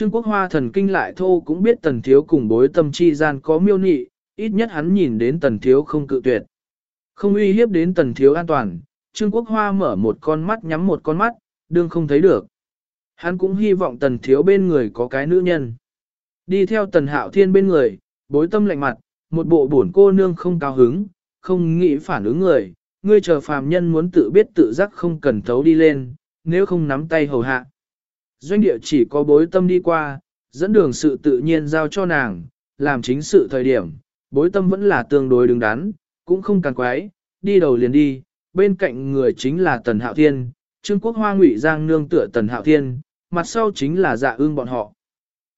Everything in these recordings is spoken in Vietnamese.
Trương Quốc Hoa thần kinh lại thô cũng biết tần thiếu cùng bối tâm chi gian có miêu nị, ít nhất hắn nhìn đến tần thiếu không cự tuyệt. Không uy hiếp đến tần thiếu an toàn, Trương Quốc Hoa mở một con mắt nhắm một con mắt, đương không thấy được. Hắn cũng hy vọng tần thiếu bên người có cái nữ nhân. Đi theo tần hạo thiên bên người, bối tâm lạnh mặt, một bộ buồn cô nương không cao hứng, không nghĩ phản ứng người, ngươi chờ phàm nhân muốn tự biết tự giác không cần thấu đi lên, nếu không nắm tay hầu hạ. Doanh địa chỉ có bối tâm đi qua, dẫn đường sự tự nhiên giao cho nàng, làm chính sự thời điểm, bối tâm vẫn là tương đối đứng đắn, cũng không càng quái, đi đầu liền đi, bên cạnh người chính là Tần Hạo Thiên, Trương Quốc Hoa Ngụy Giang nương tựa Tần Hạo Thiên, mặt sau chính là dạ ương bọn họ.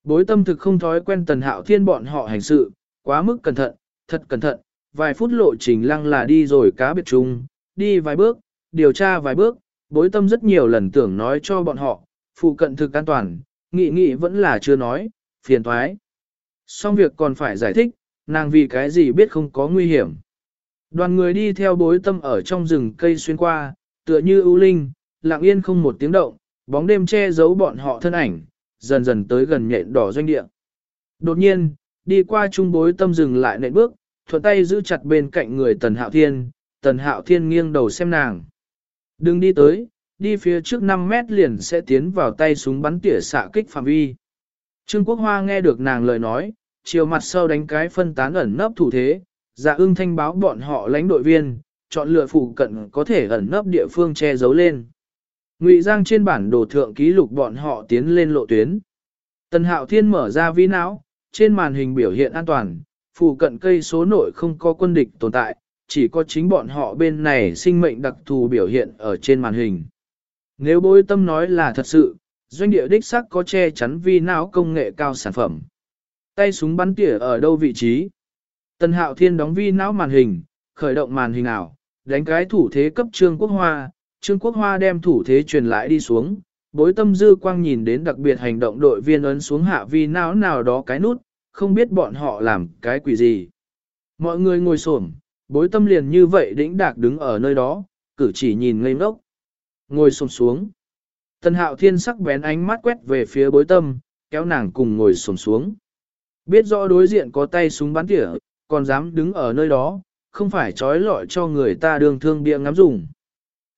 Bối tâm thực không thói quen Tần Hạo Thiên bọn họ hành sự, quá mức cẩn thận, thật cẩn thận, vài phút lộ trình lăng là đi rồi cá biệt chung, đi vài bước, điều tra vài bước, bối tâm rất nhiều lần tưởng nói cho bọn họ, phụ cận thực an toàn, nghị nghị vẫn là chưa nói, phiền thoái. Xong việc còn phải giải thích, nàng vì cái gì biết không có nguy hiểm. Đoàn người đi theo bối tâm ở trong rừng cây xuyên qua, tựa như ưu linh, lặng yên không một tiếng động, bóng đêm che giấu bọn họ thân ảnh, dần dần tới gần nhện đỏ doanh địa. Đột nhiên, đi qua trung bối tâm dừng lại nệm bước, thuận tay giữ chặt bên cạnh người Tần Hạo Thiên, Tần Hạo Thiên nghiêng đầu xem nàng. Đừng đi tới, đi phía trước 5 mét liền sẽ tiến vào tay súng bắn tỉa xạ kích phạm vi. Trương Quốc Hoa nghe được nàng lời nói, chiều mặt sau đánh cái phân tán ẩn nấp thủ thế, dạ ưng thanh báo bọn họ lãnh đội viên, chọn lựa phụ cận có thể ẩn nấp địa phương che giấu lên. Ngụy Giang trên bản đồ thượng ký lục bọn họ tiến lên lộ tuyến. Tần Hạo Thiên mở ra vi não, trên màn hình biểu hiện an toàn, phụ cận cây số nội không có quân địch tồn tại, chỉ có chính bọn họ bên này sinh mệnh đặc thù biểu hiện ở trên màn hình. Nếu bối tâm nói là thật sự, doanh địa đích sắc có che chắn vi não công nghệ cao sản phẩm. Tay súng bắn tỉa ở đâu vị trí? Tần Hạo Thiên đóng vi não màn hình, khởi động màn hình ảo, đánh cái thủ thế cấp Trương Quốc Hoa, Trương Quốc Hoa đem thủ thế truyền lại đi xuống, bối tâm dư quang nhìn đến đặc biệt hành động đội viên ấn xuống hạ vi não nào đó cái nút, không biết bọn họ làm cái quỷ gì. Mọi người ngồi xổm, bối tâm liền như vậy đĩnh đạc đứng ở nơi đó, cử chỉ nhìn ngây ngốc. Ngồi xổm xuống. Tần hạo thiên sắc bén ánh mắt quét về phía bối tâm, kéo nàng cùng ngồi xổm xuống. Biết rõ đối diện có tay súng bắn tỉa, còn dám đứng ở nơi đó, không phải trói lọi cho người ta đường thương bia ngắm dùng.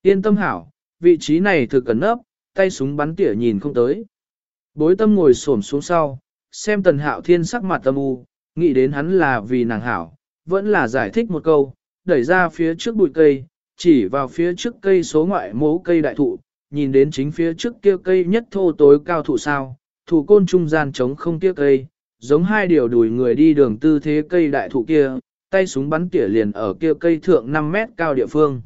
Yên tâm hảo, vị trí này thực cẩn nấp, tay súng bắn tỉa nhìn không tới. Bối tâm ngồi xổm xuống sau, xem tần hạo thiên sắc mặt tâm u, nghĩ đến hắn là vì nàng hảo, vẫn là giải thích một câu, đẩy ra phía trước bụi cây, chỉ vào phía trước cây số ngoại mố cây đại thụ, nhìn đến chính phía trước kia cây nhất thô tối cao thụ sao, thủ côn trung gian trống không kia cây, giống hai điều đùi người đi đường tư thế cây đại thụ kia, tay súng bắn tỉa liền ở kia cây thượng 5 mét cao địa phương.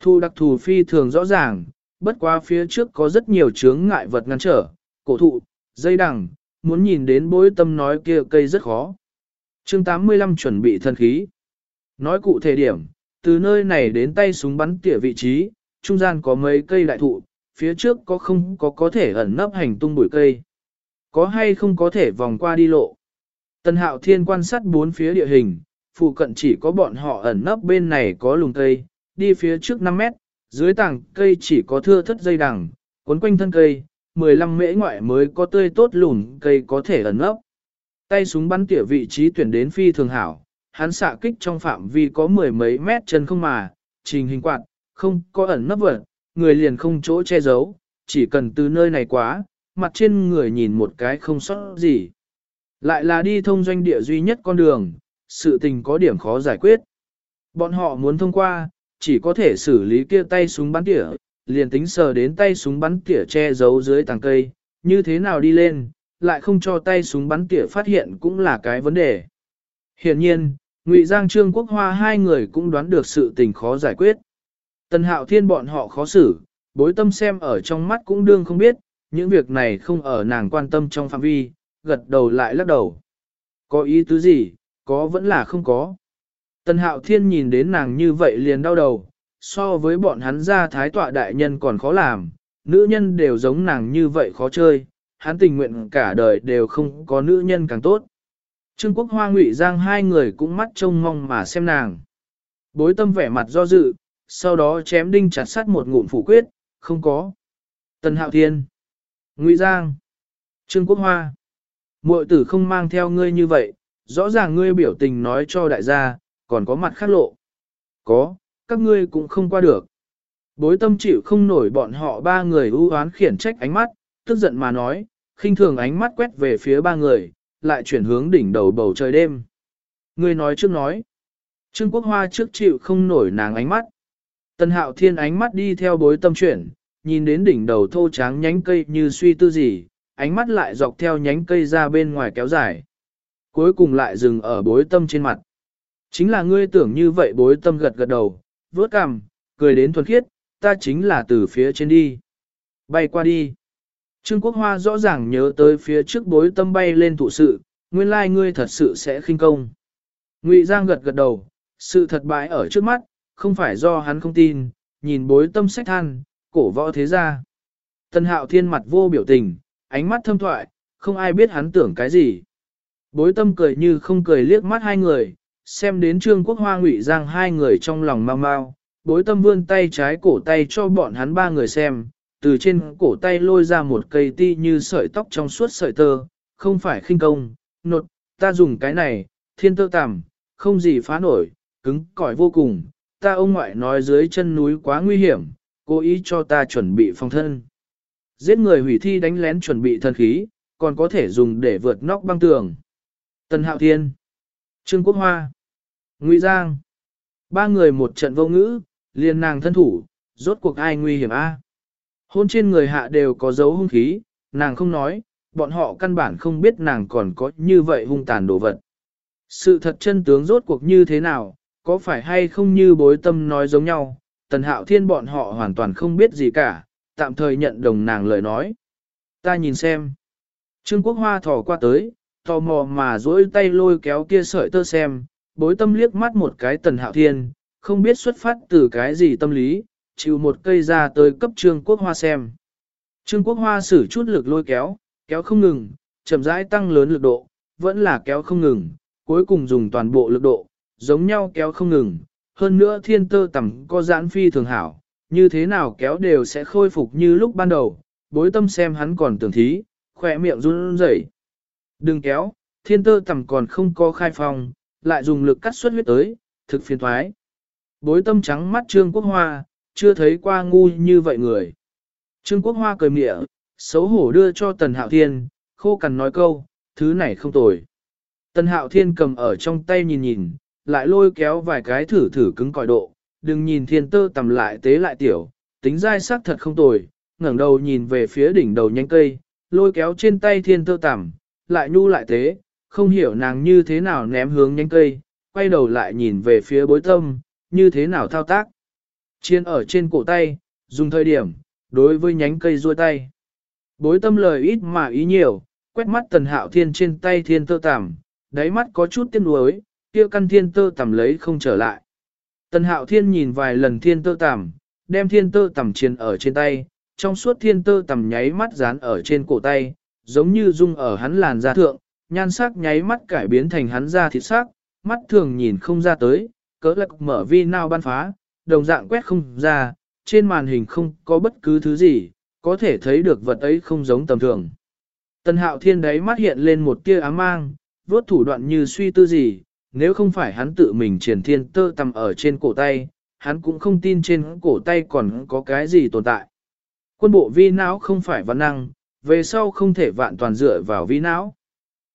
Thu đặc thù phi thường rõ ràng, bất quá phía trước có rất nhiều chướng ngại vật ngăn trở, cổ thụ, dây đằng, muốn nhìn đến bối tâm nói kia cây rất khó. chương 85 chuẩn bị thân khí. Nói cụ thể điểm, từ nơi này đến tay súng bắn tỉa vị trí, trung gian có mấy cây đại thụ, phía trước có không có có thể ẩn nấp hành tung bụi cây. Có hay không có thể vòng qua đi lộ. Tần hạo thiên quan sát bốn phía địa hình, phụ cận chỉ có bọn họ ẩn nấp bên này có lùng cây, đi phía trước 5 mét, dưới tảng cây chỉ có thưa thất dây đằng, cuốn quanh thân cây, 15 mễ ngoại mới có tươi tốt lùn cây có thể ẩn nấp. Tay súng bắn tỉa vị trí tuyển đến phi thường hảo, hắn xạ kích trong phạm vi có mười mấy mét chân không mà, trình hình quạt, không có ẩn nấp vật, người liền không chỗ che giấu, chỉ cần từ nơi này quá, mặt trên người nhìn một cái không sót gì. Lại là đi thông doanh địa duy nhất con đường, sự tình có điểm khó giải quyết. Bọn họ muốn thông qua, chỉ có thể xử lý kia tay súng bắn tỉa, liền tính sờ đến tay súng bắn tỉa che giấu dưới tàng cây, như thế nào đi lên, lại không cho tay súng bắn tỉa phát hiện cũng là cái vấn đề. Hiện nhiên, Ngụy Giang Trương Quốc Hoa hai người cũng đoán được sự tình khó giải quyết. Tần Hạo Thiên bọn họ khó xử, bối tâm xem ở trong mắt cũng đương không biết, những việc này không ở nàng quan tâm trong phạm vi, gật đầu lại lắc đầu. Có ý tứ gì, có vẫn là không có. Tần Hạo Thiên nhìn đến nàng như vậy liền đau đầu, so với bọn hắn ra thái tọa đại nhân còn khó làm, nữ nhân đều giống nàng như vậy khó chơi, hắn tình nguyện cả đời đều không có nữ nhân càng tốt. Trương Quốc Hoa Ngụy Giang hai người cũng mắt trông mong mà xem nàng. Bối tâm vẻ mặt do dự, sau đó chém đinh chặt sắt một ngụm phủ quyết, không có. Tần Hạo Thiên. Ngụy Giang. Trương Quốc Hoa, muội tử không mang theo ngươi như vậy, rõ ràng ngươi biểu tình nói cho đại gia, còn có mặt khác lộ. Có, các ngươi cũng không qua được. Bối tâm chịu không nổi bọn họ ba người ưu oán khiển trách ánh mắt, tức giận mà nói, khinh thường ánh mắt quét về phía ba người, lại chuyển hướng đỉnh đầu bầu trời đêm. Ngươi nói trước nói. Trương Quốc Hoa trước chịu không nổi nàng ánh mắt. Tần hạo thiên ánh mắt đi theo bối tâm chuyển, nhìn đến đỉnh đầu thô tráng nhánh cây như suy tư gì, ánh mắt lại dọc theo nhánh cây ra bên ngoài kéo dài. Cuối cùng lại dừng ở bối tâm trên mặt. Chính là ngươi tưởng như vậy bối tâm gật gật đầu, vớt cằm, cười đến thuần khiết, ta chính là từ phía trên đi. Bay qua đi. Trương Quốc Hoa rõ ràng nhớ tới phía trước bối tâm bay lên thụ sự, nguyên lai ngươi thật sự sẽ khinh công. Ngụy Giang gật gật đầu, sự thật bại ở trước mắt, không phải do hắn không tin, nhìn bối tâm sách than, cổ võ thế ra. Tân hạo thiên mặt vô biểu tình, ánh mắt thâm thoại, không ai biết hắn tưởng cái gì. Bối tâm cười như không cười liếc mắt hai người, xem đến trương quốc hoa ngụy giang hai người trong lòng mau mau, bối tâm vươn tay trái cổ tay cho bọn hắn ba người xem, từ trên cổ tay lôi ra một cây ti như sợi tóc trong suốt sợi tơ, không phải khinh công, nột, ta dùng cái này, thiên tơ tằm, không gì phá nổi, cứng cỏi vô cùng, ta ông ngoại nói dưới chân núi quá nguy hiểm, cố ý cho ta chuẩn bị phòng thân. Giết người hủy thi đánh lén chuẩn bị thân khí, còn có thể dùng để vượt nóc băng tường. Tần Hạo Thiên, Trương Quốc Hoa, Ngụy Giang, ba người một trận vô ngữ, liền nàng thân thủ, rốt cuộc ai nguy hiểm a? Hôn trên người hạ đều có dấu hung khí, nàng không nói, bọn họ căn bản không biết nàng còn có như vậy hung tàn đồ vật. Sự thật chân tướng rốt cuộc như thế nào, có phải hay không như bối tâm nói giống nhau, tần hạo thiên bọn họ hoàn toàn không biết gì cả, tạm thời nhận đồng nàng lời nói. Ta nhìn xem. Trương Quốc Hoa thỏ qua tới, tò mò mà duỗi tay lôi kéo kia sợi tơ xem, bối tâm liếc mắt một cái tần hạo thiên, không biết xuất phát từ cái gì tâm lý, chịu một cây ra tới cấp Trương Quốc Hoa xem. Trương Quốc Hoa sử chút lực lôi kéo, kéo không ngừng, chậm rãi tăng lớn lực độ, vẫn là kéo không ngừng, cuối cùng dùng toàn bộ lực độ, giống nhau kéo không ngừng, hơn nữa thiên tơ tầm có giãn phi thường hảo, như thế nào kéo đều sẽ khôi phục như lúc ban đầu, bối tâm xem hắn còn tưởng thí, khỏe miệng run rẩy. Đừng kéo, thiên tơ tầm còn không có khai phòng lại dùng lực cắt xuất huyết tới, thực phiền thoái. Bối tâm trắng mắt Trương Quốc Hoa, chưa thấy qua ngu như vậy người. Trương Quốc Hoa cười mỉa, xấu hổ đưa cho Tần Hạo Thiên, khô cằn nói câu, thứ này không tồi. Tần Hạo Thiên cầm ở trong tay nhìn nhìn, lại lôi kéo vài cái thử thử cứng cỏi độ, đừng nhìn thiên tơ tầm lại tế lại tiểu, tính dai sắc thật không tồi, ngẩng đầu nhìn về phía đỉnh đầu nhánh cây, lôi kéo trên tay thiên tơ tầm, lại nhu lại tế, không hiểu nàng như thế nào ném hướng nhánh cây, quay đầu lại nhìn về phía bối tâm, như thế nào thao tác. Chiên ở trên cổ tay, dùng thời điểm, đối với nhánh cây ruôi tay. Bối tâm lời ít mà ý nhiều, quét mắt tần hạo thiên trên tay thiên tơ tằm, đáy mắt có chút tiếc nuối, kia căn thiên tơ tằm lấy không trở lại. Tần hạo thiên nhìn vài lần thiên tơ tằm, đem thiên tơ tằm chiên ở trên tay, trong suốt thiên tơ tằm nháy mắt dán ở trên cổ tay, giống như dung ở hắn làn da thượng, nhan sắc nháy mắt cải biến thành hắn da thịt sắc, mắt thường nhìn không ra tới, cỡ lạc mở vi nào ban phá, đồng dạng quét không ra, trên màn hình không có bất cứ thứ gì, có thể thấy được vật ấy không giống tầm thường. Tần hạo thiên đấy mắt hiện lên một tia ám mang, vốt thủ đoạn như suy tư gì, nếu không phải hắn tự mình triển thiên tơ tầm ở trên cổ tay, hắn cũng không tin trên cổ tay còn có cái gì tồn tại. Quân bộ vi não không phải văn năng, về sau không thể vạn toàn dựa vào vi não.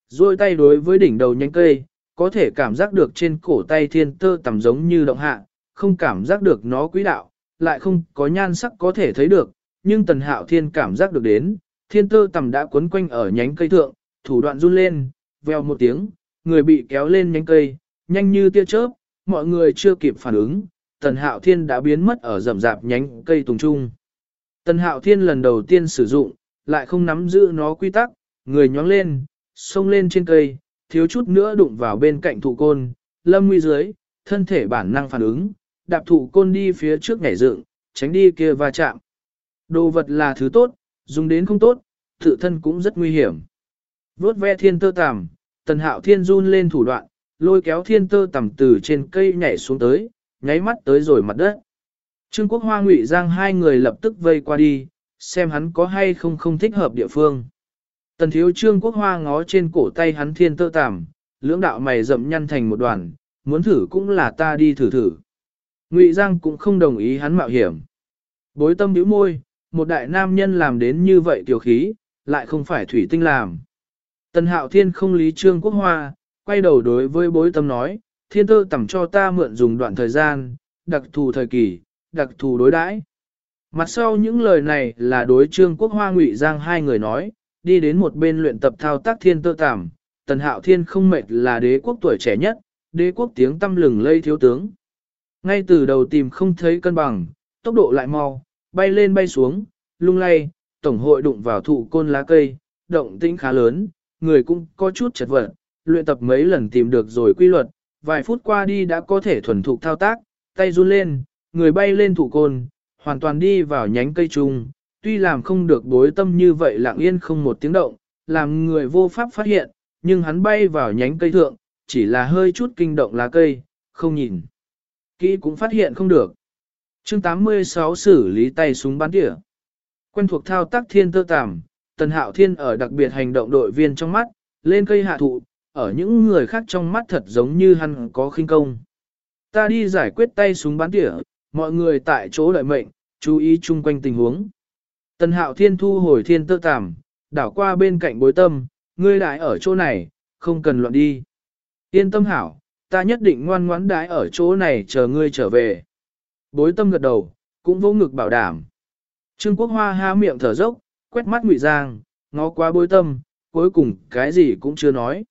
Rồi tay đối với đỉnh đầu nhánh cây, có thể cảm giác được trên cổ tay thiên tơ tầm giống như động hạ, không cảm giác được nó quý đạo, lại không có nhan sắc có thể thấy được, nhưng tần hạo thiên cảm giác được đến, thiên tơ tầm đã quấn quanh ở nhánh cây thượng, thủ đoạn run lên, veo một tiếng, người bị kéo lên nhánh cây, nhanh như tia chớp, mọi người chưa kịp phản ứng, tần hạo thiên đã biến mất ở rậm rạp nhánh cây tùng trung. Tần hạo thiên lần đầu tiên sử dụng, lại không nắm giữ nó quy tắc, người nhóng lên, xông lên trên cây, thiếu chút nữa đụng vào bên cạnh thụ côn, lâm nguy dưới, thân thể bản năng phản ứng, đạp thụ côn đi phía trước nhảy dựng, tránh đi kia va chạm. Đồ vật là thứ tốt, dùng đến không tốt, tự thân cũng rất nguy hiểm. Vốt ve thiên tơ tằm, tần hạo thiên run lên thủ đoạn, lôi kéo thiên tơ tằm từ trên cây nhảy xuống tới, nháy mắt tới rồi mặt đất. Trương Quốc Hoa Ngụy Giang hai người lập tức vây qua đi, xem hắn có hay không không thích hợp địa phương. Tần thiếu trương quốc hoa ngó trên cổ tay hắn thiên tơ tằm lưỡng đạo mày rậm nhăn thành một đoàn, muốn thử cũng là ta đi thử thử. Ngụy Giang cũng không đồng ý hắn mạo hiểm. Bối tâm bĩu môi, một đại nam nhân làm đến như vậy tiểu khí, lại không phải thủy tinh làm. Tần hạo thiên không lý trương quốc hoa, quay đầu đối với bối tâm nói, thiên tơ tẩm cho ta mượn dùng đoạn thời gian, đặc thù thời kỳ, đặc thù đối đãi. Mặt sau những lời này là đối trương quốc hoa ngụy giang hai người nói, đi đến một bên luyện tập thao tác thiên tơ tẩm, tần hạo thiên không mệt là đế quốc tuổi trẻ nhất, đế quốc tiếng tâm lừng lây thiếu tướng. Ngay từ đầu tìm không thấy cân bằng, tốc độ lại mau, bay lên bay xuống, lung lay, tổng hội đụng vào thụ côn lá cây, động tĩnh khá lớn, người cũng có chút chật vật, luyện tập mấy lần tìm được rồi quy luật, vài phút qua đi đã có thể thuần thục thao tác, tay run lên, người bay lên thụ côn, hoàn toàn đi vào nhánh cây trùng, tuy làm không được đối tâm như vậy lặng yên không một tiếng động, làm người vô pháp phát hiện, nhưng hắn bay vào nhánh cây thượng, chỉ là hơi chút kinh động lá cây, không nhìn. Kỹ cũng phát hiện không được. chương 86 xử lý tay súng bắn tỉa. Quen thuộc thao tác thiên tơ tàm, tần hạo thiên ở đặc biệt hành động đội viên trong mắt, lên cây hạ thụ, ở những người khác trong mắt thật giống như hắn có khinh công. Ta đi giải quyết tay súng bắn tỉa, mọi người tại chỗ đợi mệnh, chú ý chung quanh tình huống. Tần hạo thiên thu hồi thiên tơ tàm, đảo qua bên cạnh bối tâm, ngươi đại ở chỗ này, không cần loạn đi. Yên tâm hảo, ta nhất định ngoan ngoãn đái ở chỗ này chờ ngươi trở về. Bối tâm gật đầu, cũng vô ngực bảo đảm. Trương Quốc Hoa há miệng thở dốc, quét mắt ngụy giang, ngó qua bối tâm, cuối cùng cái gì cũng chưa nói.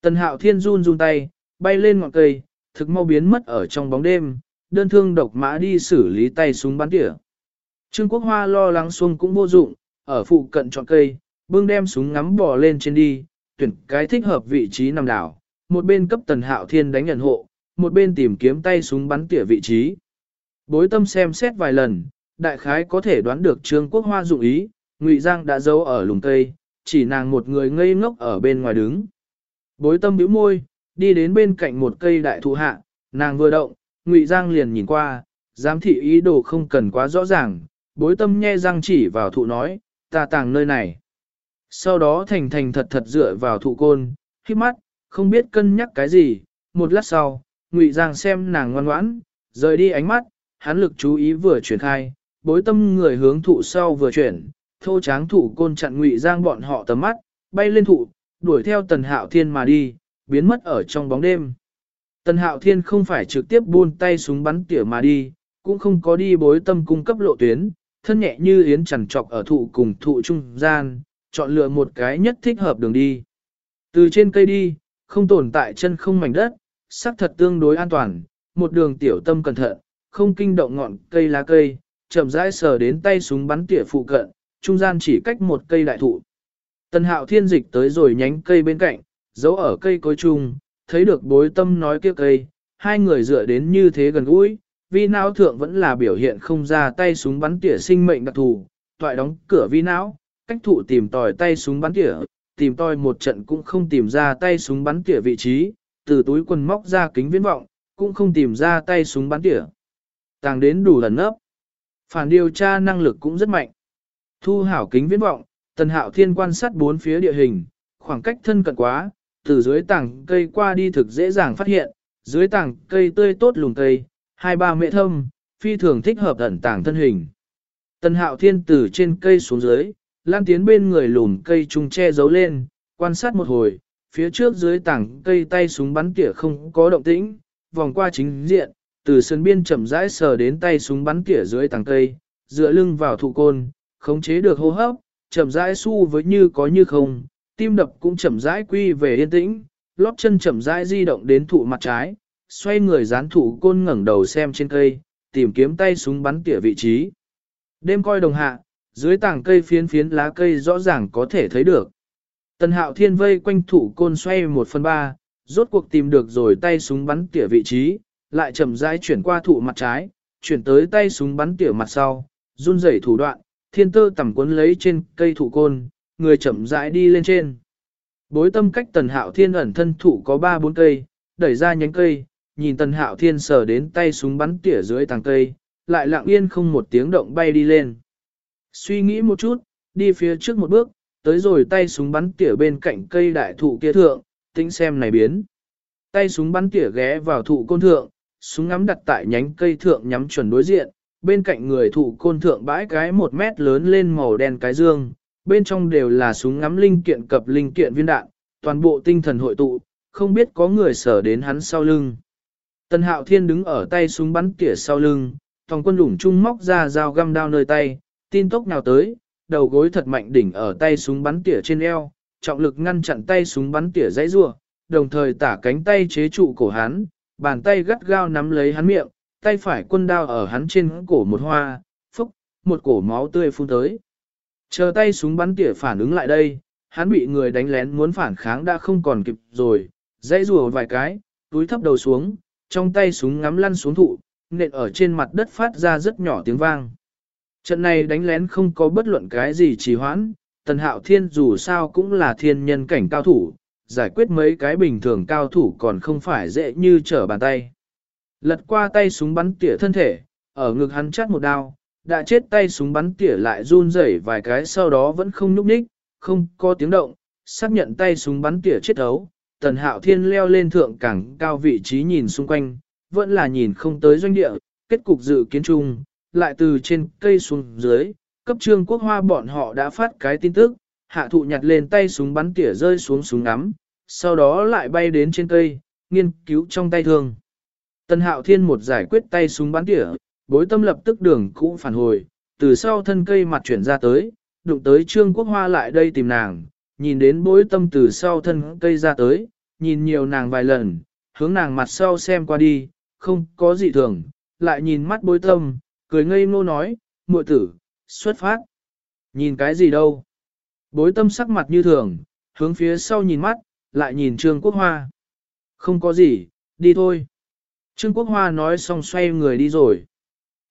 Tần hạo thiên run run tay, bay lên ngọn cây, thực mau biến mất ở trong bóng đêm, đơn thương độc mã đi xử lý tay súng bắn tỉa. Trương Quốc Hoa lo lắng xuông cũng vô dụng, ở phụ cận chọn cây, bưng đem súng ngắm bò lên trên đi, tuyển cái thích hợp vị trí nằm đảo, một bên cấp tần hạo thiên đánh nhận hộ, một bên tìm kiếm tay súng bắn tỉa vị trí. Bối tâm xem xét vài lần, đại khái có thể đoán được Trương Quốc Hoa dụng ý, Ngụy Giang đã giấu ở lùng cây, chỉ nàng một người ngây ngốc ở bên ngoài đứng. Bối tâm bĩu môi, đi đến bên cạnh một cây đại thụ hạ, nàng vừa động, Ngụy Giang liền nhìn qua, giám thị ý đồ không cần quá rõ ràng, bối tâm nhe răng chỉ vào thụ nói, ta tàng nơi này. Sau đó thành thành thật thật dựa vào thụ côn, khi mắt, không biết cân nhắc cái gì, một lát sau, Ngụy Giang xem nàng ngoan ngoãn, rời đi ánh mắt, hắn lực chú ý vừa chuyển khai, bối tâm người hướng thụ sau vừa chuyển, thô tráng thủ côn chặn Ngụy Giang bọn họ tầm mắt, bay lên thụ, đuổi theo Tần Hạo Thiên mà đi, biến mất ở trong bóng đêm. Tần Hạo Thiên không phải trực tiếp buôn tay súng bắn tỉa mà đi, cũng không có đi bối tâm cung cấp lộ tuyến, thân nhẹ như yến chằn trọc ở thụ cùng thụ trung gian, chọn lựa một cái nhất thích hợp đường đi. Từ trên cây đi, không tồn tại chân không mảnh đất, sắc thật tương đối an toàn, một đường tiểu tâm cẩn thận, không kinh động ngọn cây lá cây, chậm rãi sờ đến tay súng bắn tỉa phụ cận, trung gian chỉ cách một cây đại thụ. Tần hạo thiên dịch tới rồi nhánh cây bên cạnh, giấu ở cây cối chung, thấy được bối tâm nói kia cây, hai người dựa đến như thế gần gũi, vi não thượng vẫn là biểu hiện không ra tay súng bắn tỉa sinh mệnh đặc thù, toại đóng cửa vi não, cách thụ tìm tòi tay súng bắn tỉa, tìm tòi một trận cũng không tìm ra tay súng bắn tỉa vị trí, từ túi quần móc ra kính viễn vọng, cũng không tìm ra tay súng bắn tỉa. Tàng đến đủ lần nấp. Phản điều tra năng lực cũng rất mạnh. Thu hảo kính viễn vọng, tần hạo thiên quan sát bốn phía địa hình, khoảng cách thân cận quá, từ dưới tảng cây qua đi thực dễ dàng phát hiện, dưới tảng cây tươi tốt lùng cây, hai ba mệ thâm, phi thường thích hợp ẩn tảng thân hình. Tần hạo thiên từ trên cây xuống dưới, lan tiến bên người lùn cây trùng che giấu lên, quan sát một hồi, phía trước dưới tảng cây tay súng bắn tỉa không có động tĩnh, vòng qua chính diện, từ sân biên chậm rãi sờ đến tay súng bắn tỉa dưới tảng cây, dựa lưng vào thụ côn, khống chế được hô hấp, chậm rãi su với như có như không, tim đập cũng chậm rãi quy về yên tĩnh, lóp chân chậm rãi di động đến thụ mặt trái, xoay người dán thụ côn ngẩng đầu xem trên cây, tìm kiếm tay súng bắn tỉa vị trí. Đêm coi đồng hạ, dưới tảng cây phiến phiến lá cây rõ ràng có thể thấy được. Tần hạo thiên vây quanh thủ côn xoay một phần ba, rốt cuộc tìm được rồi tay súng bắn tỉa vị trí, lại chậm rãi chuyển qua thụ mặt trái, chuyển tới tay súng bắn tỉa mặt sau, run rẩy thủ đoạn, thiên tơ tầm cuốn lấy trên cây thủ côn, người chậm rãi đi lên trên. Bối tâm cách tần hạo thiên ẩn thân thủ có 3-4 cây, đẩy ra nhánh cây, nhìn tần hạo thiên sờ đến tay súng bắn tỉa dưới tàng cây, lại lặng yên không một tiếng động bay đi lên. Suy nghĩ một chút, đi phía trước một bước, tới rồi tay súng bắn tỉa bên cạnh cây đại thụ kia thượng, tính xem này biến. Tay súng bắn tỉa ghé vào thụ côn thượng, súng ngắm đặt tại nhánh cây thượng nhắm chuẩn đối diện, bên cạnh người thụ côn thượng bãi cái một mét lớn lên màu đen cái dương, bên trong đều là súng ngắm linh kiện cập linh kiện viên đạn, toàn bộ tinh thần hội tụ, không biết có người sở đến hắn sau lưng. Tần Hạo Thiên đứng ở tay súng bắn tỉa sau lưng, thòng quân đủng trung móc ra dao găm đao nơi tay, tin tốc nào tới, đầu gối thật mạnh đỉnh ở tay súng bắn tỉa trên eo, trọng lực ngăn chặn tay súng bắn tỉa dãy rua, đồng thời tả cánh tay chế trụ cổ hắn, bàn tay gắt gao nắm lấy hắn miệng, tay phải quân đao ở hắn trên cổ một hoa, phúc, một cổ máu tươi phun tới. Chờ tay súng bắn tỉa phản ứng lại đây, hắn bị người đánh lén muốn phản kháng đã không còn kịp rồi, dãy rùa vài cái, túi thấp đầu xuống, trong tay súng ngắm lăn xuống thụ, nện ở trên mặt đất phát ra rất nhỏ tiếng vang. Trận này đánh lén không có bất luận cái gì trì hoãn, Tần Hạo Thiên dù sao cũng là thiên nhân cảnh cao thủ, giải quyết mấy cái bình thường cao thủ còn không phải dễ như trở bàn tay. Lật qua tay súng bắn tỉa thân thể, ở ngực hắn chắt một đao, đã chết tay súng bắn tỉa lại run rẩy vài cái sau đó vẫn không nhúc nhích, không có tiếng động, xác nhận tay súng bắn tỉa chết ấu. Tần Hạo Thiên leo lên thượng cảng cao vị trí nhìn xung quanh, vẫn là nhìn không tới doanh địa, kết cục dự kiến chung, lại từ trên cây xuống dưới, cấp trương quốc hoa bọn họ đã phát cái tin tức, hạ thụ nhặt lên tay súng bắn tỉa rơi xuống súng ngắm, sau đó lại bay đến trên cây, nghiên cứu trong tay thương. Tân hạo thiên một giải quyết tay súng bắn tỉa, bối tâm lập tức đường cũ phản hồi, từ sau thân cây mặt chuyển ra tới, đụng tới trương quốc hoa lại đây tìm nàng, nhìn đến bối tâm từ sau thân cây ra tới, nhìn nhiều nàng vài lần, hướng nàng mặt sau xem qua đi, không có gì thường, lại nhìn mắt bối tâm, cười ngây ngô nói, muội tử, xuất phát. Nhìn cái gì đâu? Bối tâm sắc mặt như thường, hướng phía sau nhìn mắt, lại nhìn Trương Quốc Hoa. Không có gì, đi thôi. Trương Quốc Hoa nói xong xoay người đi rồi.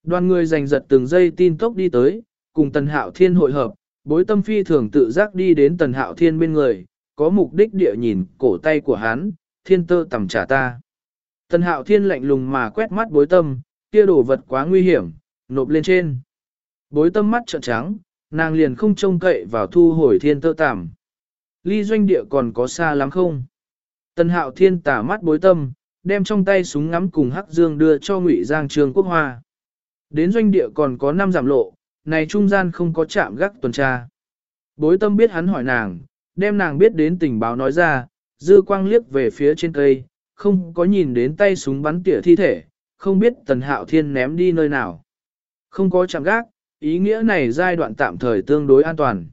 Đoàn người giành giật từng giây tin tốc đi tới, cùng Tần Hạo Thiên hội hợp, bối tâm phi thường tự giác đi đến Tần Hạo Thiên bên người, có mục đích địa nhìn cổ tay của hắn, thiên tơ tầm trả ta. Tần Hạo Thiên lạnh lùng mà quét mắt bối tâm, kia đồ vật quá nguy hiểm, nộp lên trên. Bối tâm mắt trợn trắng, nàng liền không trông cậy vào thu hồi thiên tơ tạm. Ly doanh địa còn có xa lắm không? Tần hạo thiên tả mắt bối tâm, đem trong tay súng ngắm cùng hắc dương đưa cho ngụy Giang Trường Quốc Hoa. Đến doanh địa còn có 5 giảm lộ, này trung gian không có chạm gác tuần tra. Bối tâm biết hắn hỏi nàng, đem nàng biết đến tình báo nói ra, dư quang liếc về phía trên cây, không có nhìn đến tay súng bắn tỉa thi thể, không biết tần hạo thiên ném đi nơi nào. Không có chạm gác, ý nghĩa này giai đoạn tạm thời tương đối an toàn.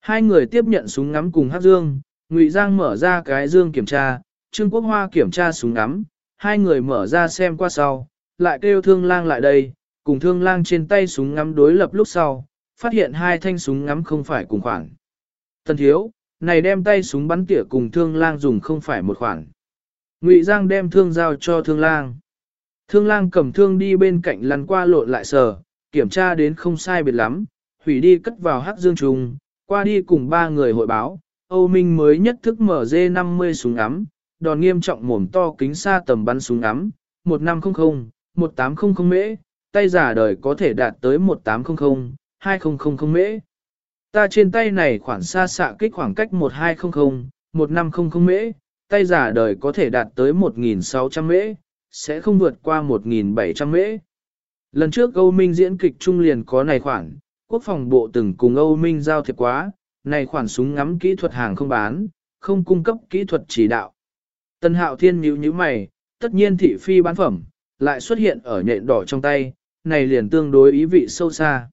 Hai người tiếp nhận súng ngắm cùng hát dương, Ngụy Giang mở ra cái dương kiểm tra, Trương Quốc Hoa kiểm tra súng ngắm, hai người mở ra xem qua sau, lại kêu thương lang lại đây, cùng thương lang trên tay súng ngắm đối lập lúc sau, phát hiện hai thanh súng ngắm không phải cùng khoảng. Tân thiếu, này đem tay súng bắn tỉa cùng thương lang dùng không phải một khoản. Ngụy Giang đem thương giao cho thương lang. Thương lang cầm thương đi bên cạnh lăn qua lộn lại sờ, kiểm tra đến không sai biệt lắm, hủy đi cất vào hắc dương trùng, qua đi cùng ba người hội báo, Âu Minh mới nhất thức mở dê 50 súng ngắm, đòn nghiêm trọng mồm to kính xa tầm bắn súng ngắm, 1500, 1800 mễ, tay giả đời có thể đạt tới 1800, 2000 mễ. Ta trên tay này khoảng xa xạ kích khoảng cách 1200, 1500 mễ, tay giả đời có thể đạt tới 1600 mễ, sẽ không vượt qua 1.700 mễ. Lần trước Âu Minh diễn kịch trung liền có này khoản, quốc phòng bộ từng cùng Âu Minh giao thiệp quá, này khoản súng ngắm kỹ thuật hàng không bán, không cung cấp kỹ thuật chỉ đạo. Tân hạo thiên nhíu nhíu mày, tất nhiên thị phi bán phẩm, lại xuất hiện ở nhện đỏ trong tay, này liền tương đối ý vị sâu xa.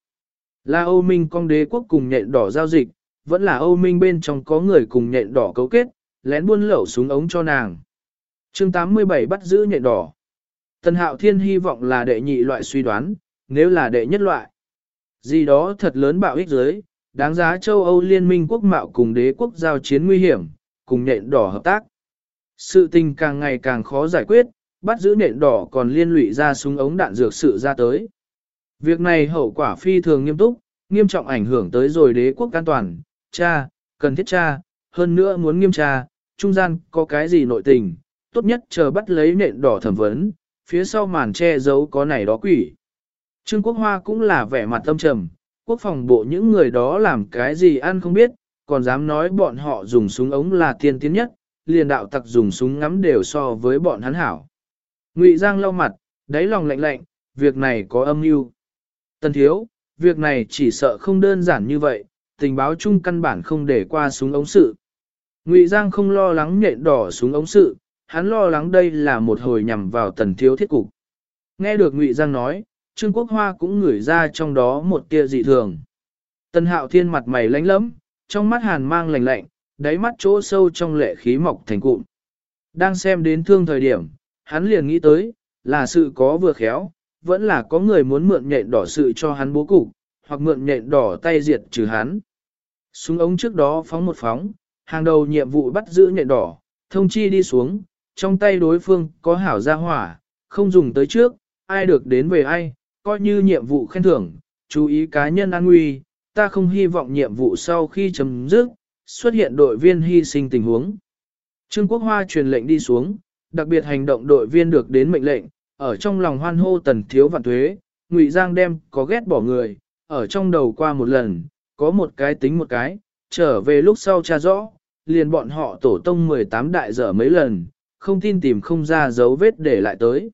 Là Âu Minh con đế quốc cùng nhện đỏ giao dịch, vẫn là Âu Minh bên trong có người cùng nhện đỏ cấu kết, lén buôn lậu súng ống cho nàng chương 87 bắt giữ nhện đỏ. Tần Hạo Thiên hy vọng là đệ nhị loại suy đoán, nếu là đệ nhất loại. Gì đó thật lớn bạo ích giới, đáng giá châu Âu liên minh quốc mạo cùng đế quốc giao chiến nguy hiểm, cùng nhện đỏ hợp tác. Sự tình càng ngày càng khó giải quyết, bắt giữ nện đỏ còn liên lụy ra súng ống đạn dược sự ra tới. Việc này hậu quả phi thường nghiêm túc, nghiêm trọng ảnh hưởng tới rồi đế quốc an toàn, cha, cần thiết cha, hơn nữa muốn nghiêm tra, trung gian có cái gì nội tình, tốt nhất chờ bắt lấy nện đỏ thẩm vấn, phía sau màn che giấu có này đó quỷ. Trương Quốc Hoa cũng là vẻ mặt tâm trầm, quốc phòng bộ những người đó làm cái gì ăn không biết, còn dám nói bọn họ dùng súng ống là tiên tiến nhất, liền đạo tặc dùng súng ngắm đều so với bọn hắn hảo. Ngụy Giang lau mặt, đáy lòng lạnh lạnh, việc này có âm mưu. tân thiếu, việc này chỉ sợ không đơn giản như vậy, tình báo chung căn bản không để qua súng ống sự. Ngụy Giang không lo lắng nhện đỏ súng ống sự, hắn lo lắng đây là một hồi nhằm vào tần thiếu thiết cục. Nghe được Ngụy Giang nói, Trương Quốc Hoa cũng ngửi ra trong đó một tia dị thường. Tần Hạo Thiên mặt mày lánh lẫm, trong mắt hàn mang lạnh lạnh, đáy mắt chỗ sâu trong lệ khí mọc thành cụm. Đang xem đến thương thời điểm, hắn liền nghĩ tới, là sự có vừa khéo, vẫn là có người muốn mượn nhện đỏ sự cho hắn bố cục, hoặc mượn nhện đỏ tay diệt trừ hắn. Súng ống trước đó phóng một phóng, hàng đầu nhiệm vụ bắt giữ nhện đỏ, thông chi đi xuống, trong tay đối phương có hảo gia hỏa, không dùng tới trước, ai được đến về ai, coi như nhiệm vụ khen thưởng, chú ý cá nhân an nguy, ta không hy vọng nhiệm vụ sau khi chấm dứt, xuất hiện đội viên hy sinh tình huống. Trương Quốc Hoa truyền lệnh đi xuống, đặc biệt hành động đội viên được đến mệnh lệnh, ở trong lòng hoan hô tần thiếu vạn thuế, Ngụy Giang đem có ghét bỏ người, ở trong đầu qua một lần, có một cái tính một cái, trở về lúc sau tra rõ, liền bọn họ tổ tông 18 đại dở mấy lần, không tin tìm không ra dấu vết để lại tới.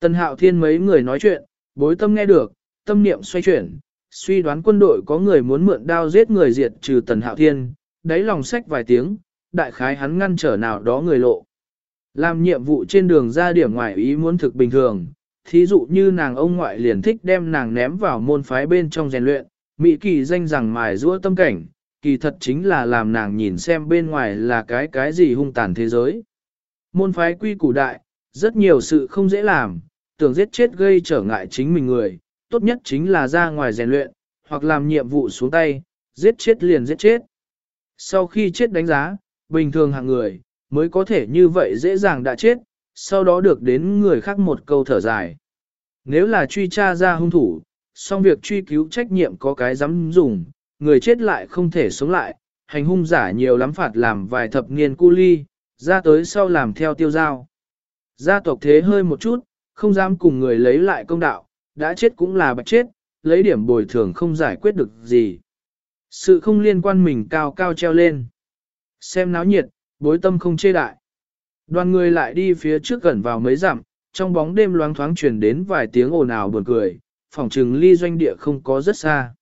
Tần Hạo Thiên mấy người nói chuyện, bối tâm nghe được, tâm niệm xoay chuyển, suy đoán quân đội có người muốn mượn đao giết người diệt trừ Tần Hạo Thiên, đáy lòng sách vài tiếng, đại khái hắn ngăn trở nào đó người lộ. Làm nhiệm vụ trên đường ra điểm ngoại ý muốn thực bình thường, thí dụ như nàng ông ngoại liền thích đem nàng ném vào môn phái bên trong rèn luyện, Mỹ kỳ danh rằng mài rũa tâm cảnh, kỳ thật chính là làm nàng nhìn xem bên ngoài là cái cái gì hung tàn thế giới. Môn phái quy củ đại, rất nhiều sự không dễ làm, tưởng giết chết gây trở ngại chính mình người, tốt nhất chính là ra ngoài rèn luyện, hoặc làm nhiệm vụ xuống tay, giết chết liền giết chết. Sau khi chết đánh giá, bình thường hạng người, mới có thể như vậy dễ dàng đã chết, sau đó được đến người khác một câu thở dài. Nếu là truy tra ra hung thủ, song việc truy cứu trách nhiệm có cái dám dùng, người chết lại không thể sống lại, hành hung giả nhiều lắm phạt làm vài thập niên cu ly, ra tới sau làm theo tiêu giao. Gia tộc thế hơi một chút, không dám cùng người lấy lại công đạo, đã chết cũng là bạch chết, lấy điểm bồi thường không giải quyết được gì. Sự không liên quan mình cao cao treo lên. Xem náo nhiệt, bối tâm không chê đại. Đoàn người lại đi phía trước gần vào mấy dặm, trong bóng đêm loáng thoáng truyền đến vài tiếng ồn ào buồn cười, phòng trừng ly doanh địa không có rất xa.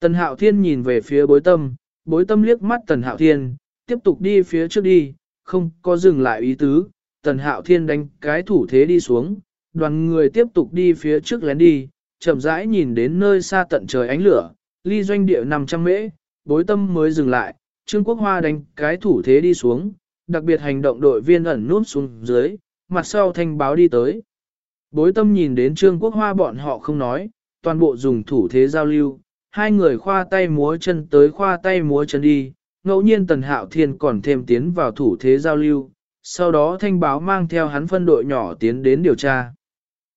Tần Hạo Thiên nhìn về phía bối tâm, bối tâm liếc mắt Tần Hạo Thiên, tiếp tục đi phía trước đi, không có dừng lại ý tứ, Tần Hạo Thiên đánh cái thủ thế đi xuống, đoàn người tiếp tục đi phía trước lén đi, chậm rãi nhìn đến nơi xa tận trời ánh lửa, ly doanh địa 500 mễ, bối tâm mới dừng lại, Trương Quốc Hoa đánh cái thủ thế đi xuống, đặc biệt hành động đội viên ẩn núp xuống dưới, mặt sau thanh báo đi tới. Bối tâm nhìn đến Trương Quốc Hoa bọn họ không nói, toàn bộ dùng thủ thế giao lưu, hai người khoa tay múa chân tới khoa tay múa chân đi, ngẫu nhiên Tần Hạo Thiên còn thêm tiến vào thủ thế giao lưu, sau đó thanh báo mang theo hắn phân đội nhỏ tiến đến điều tra.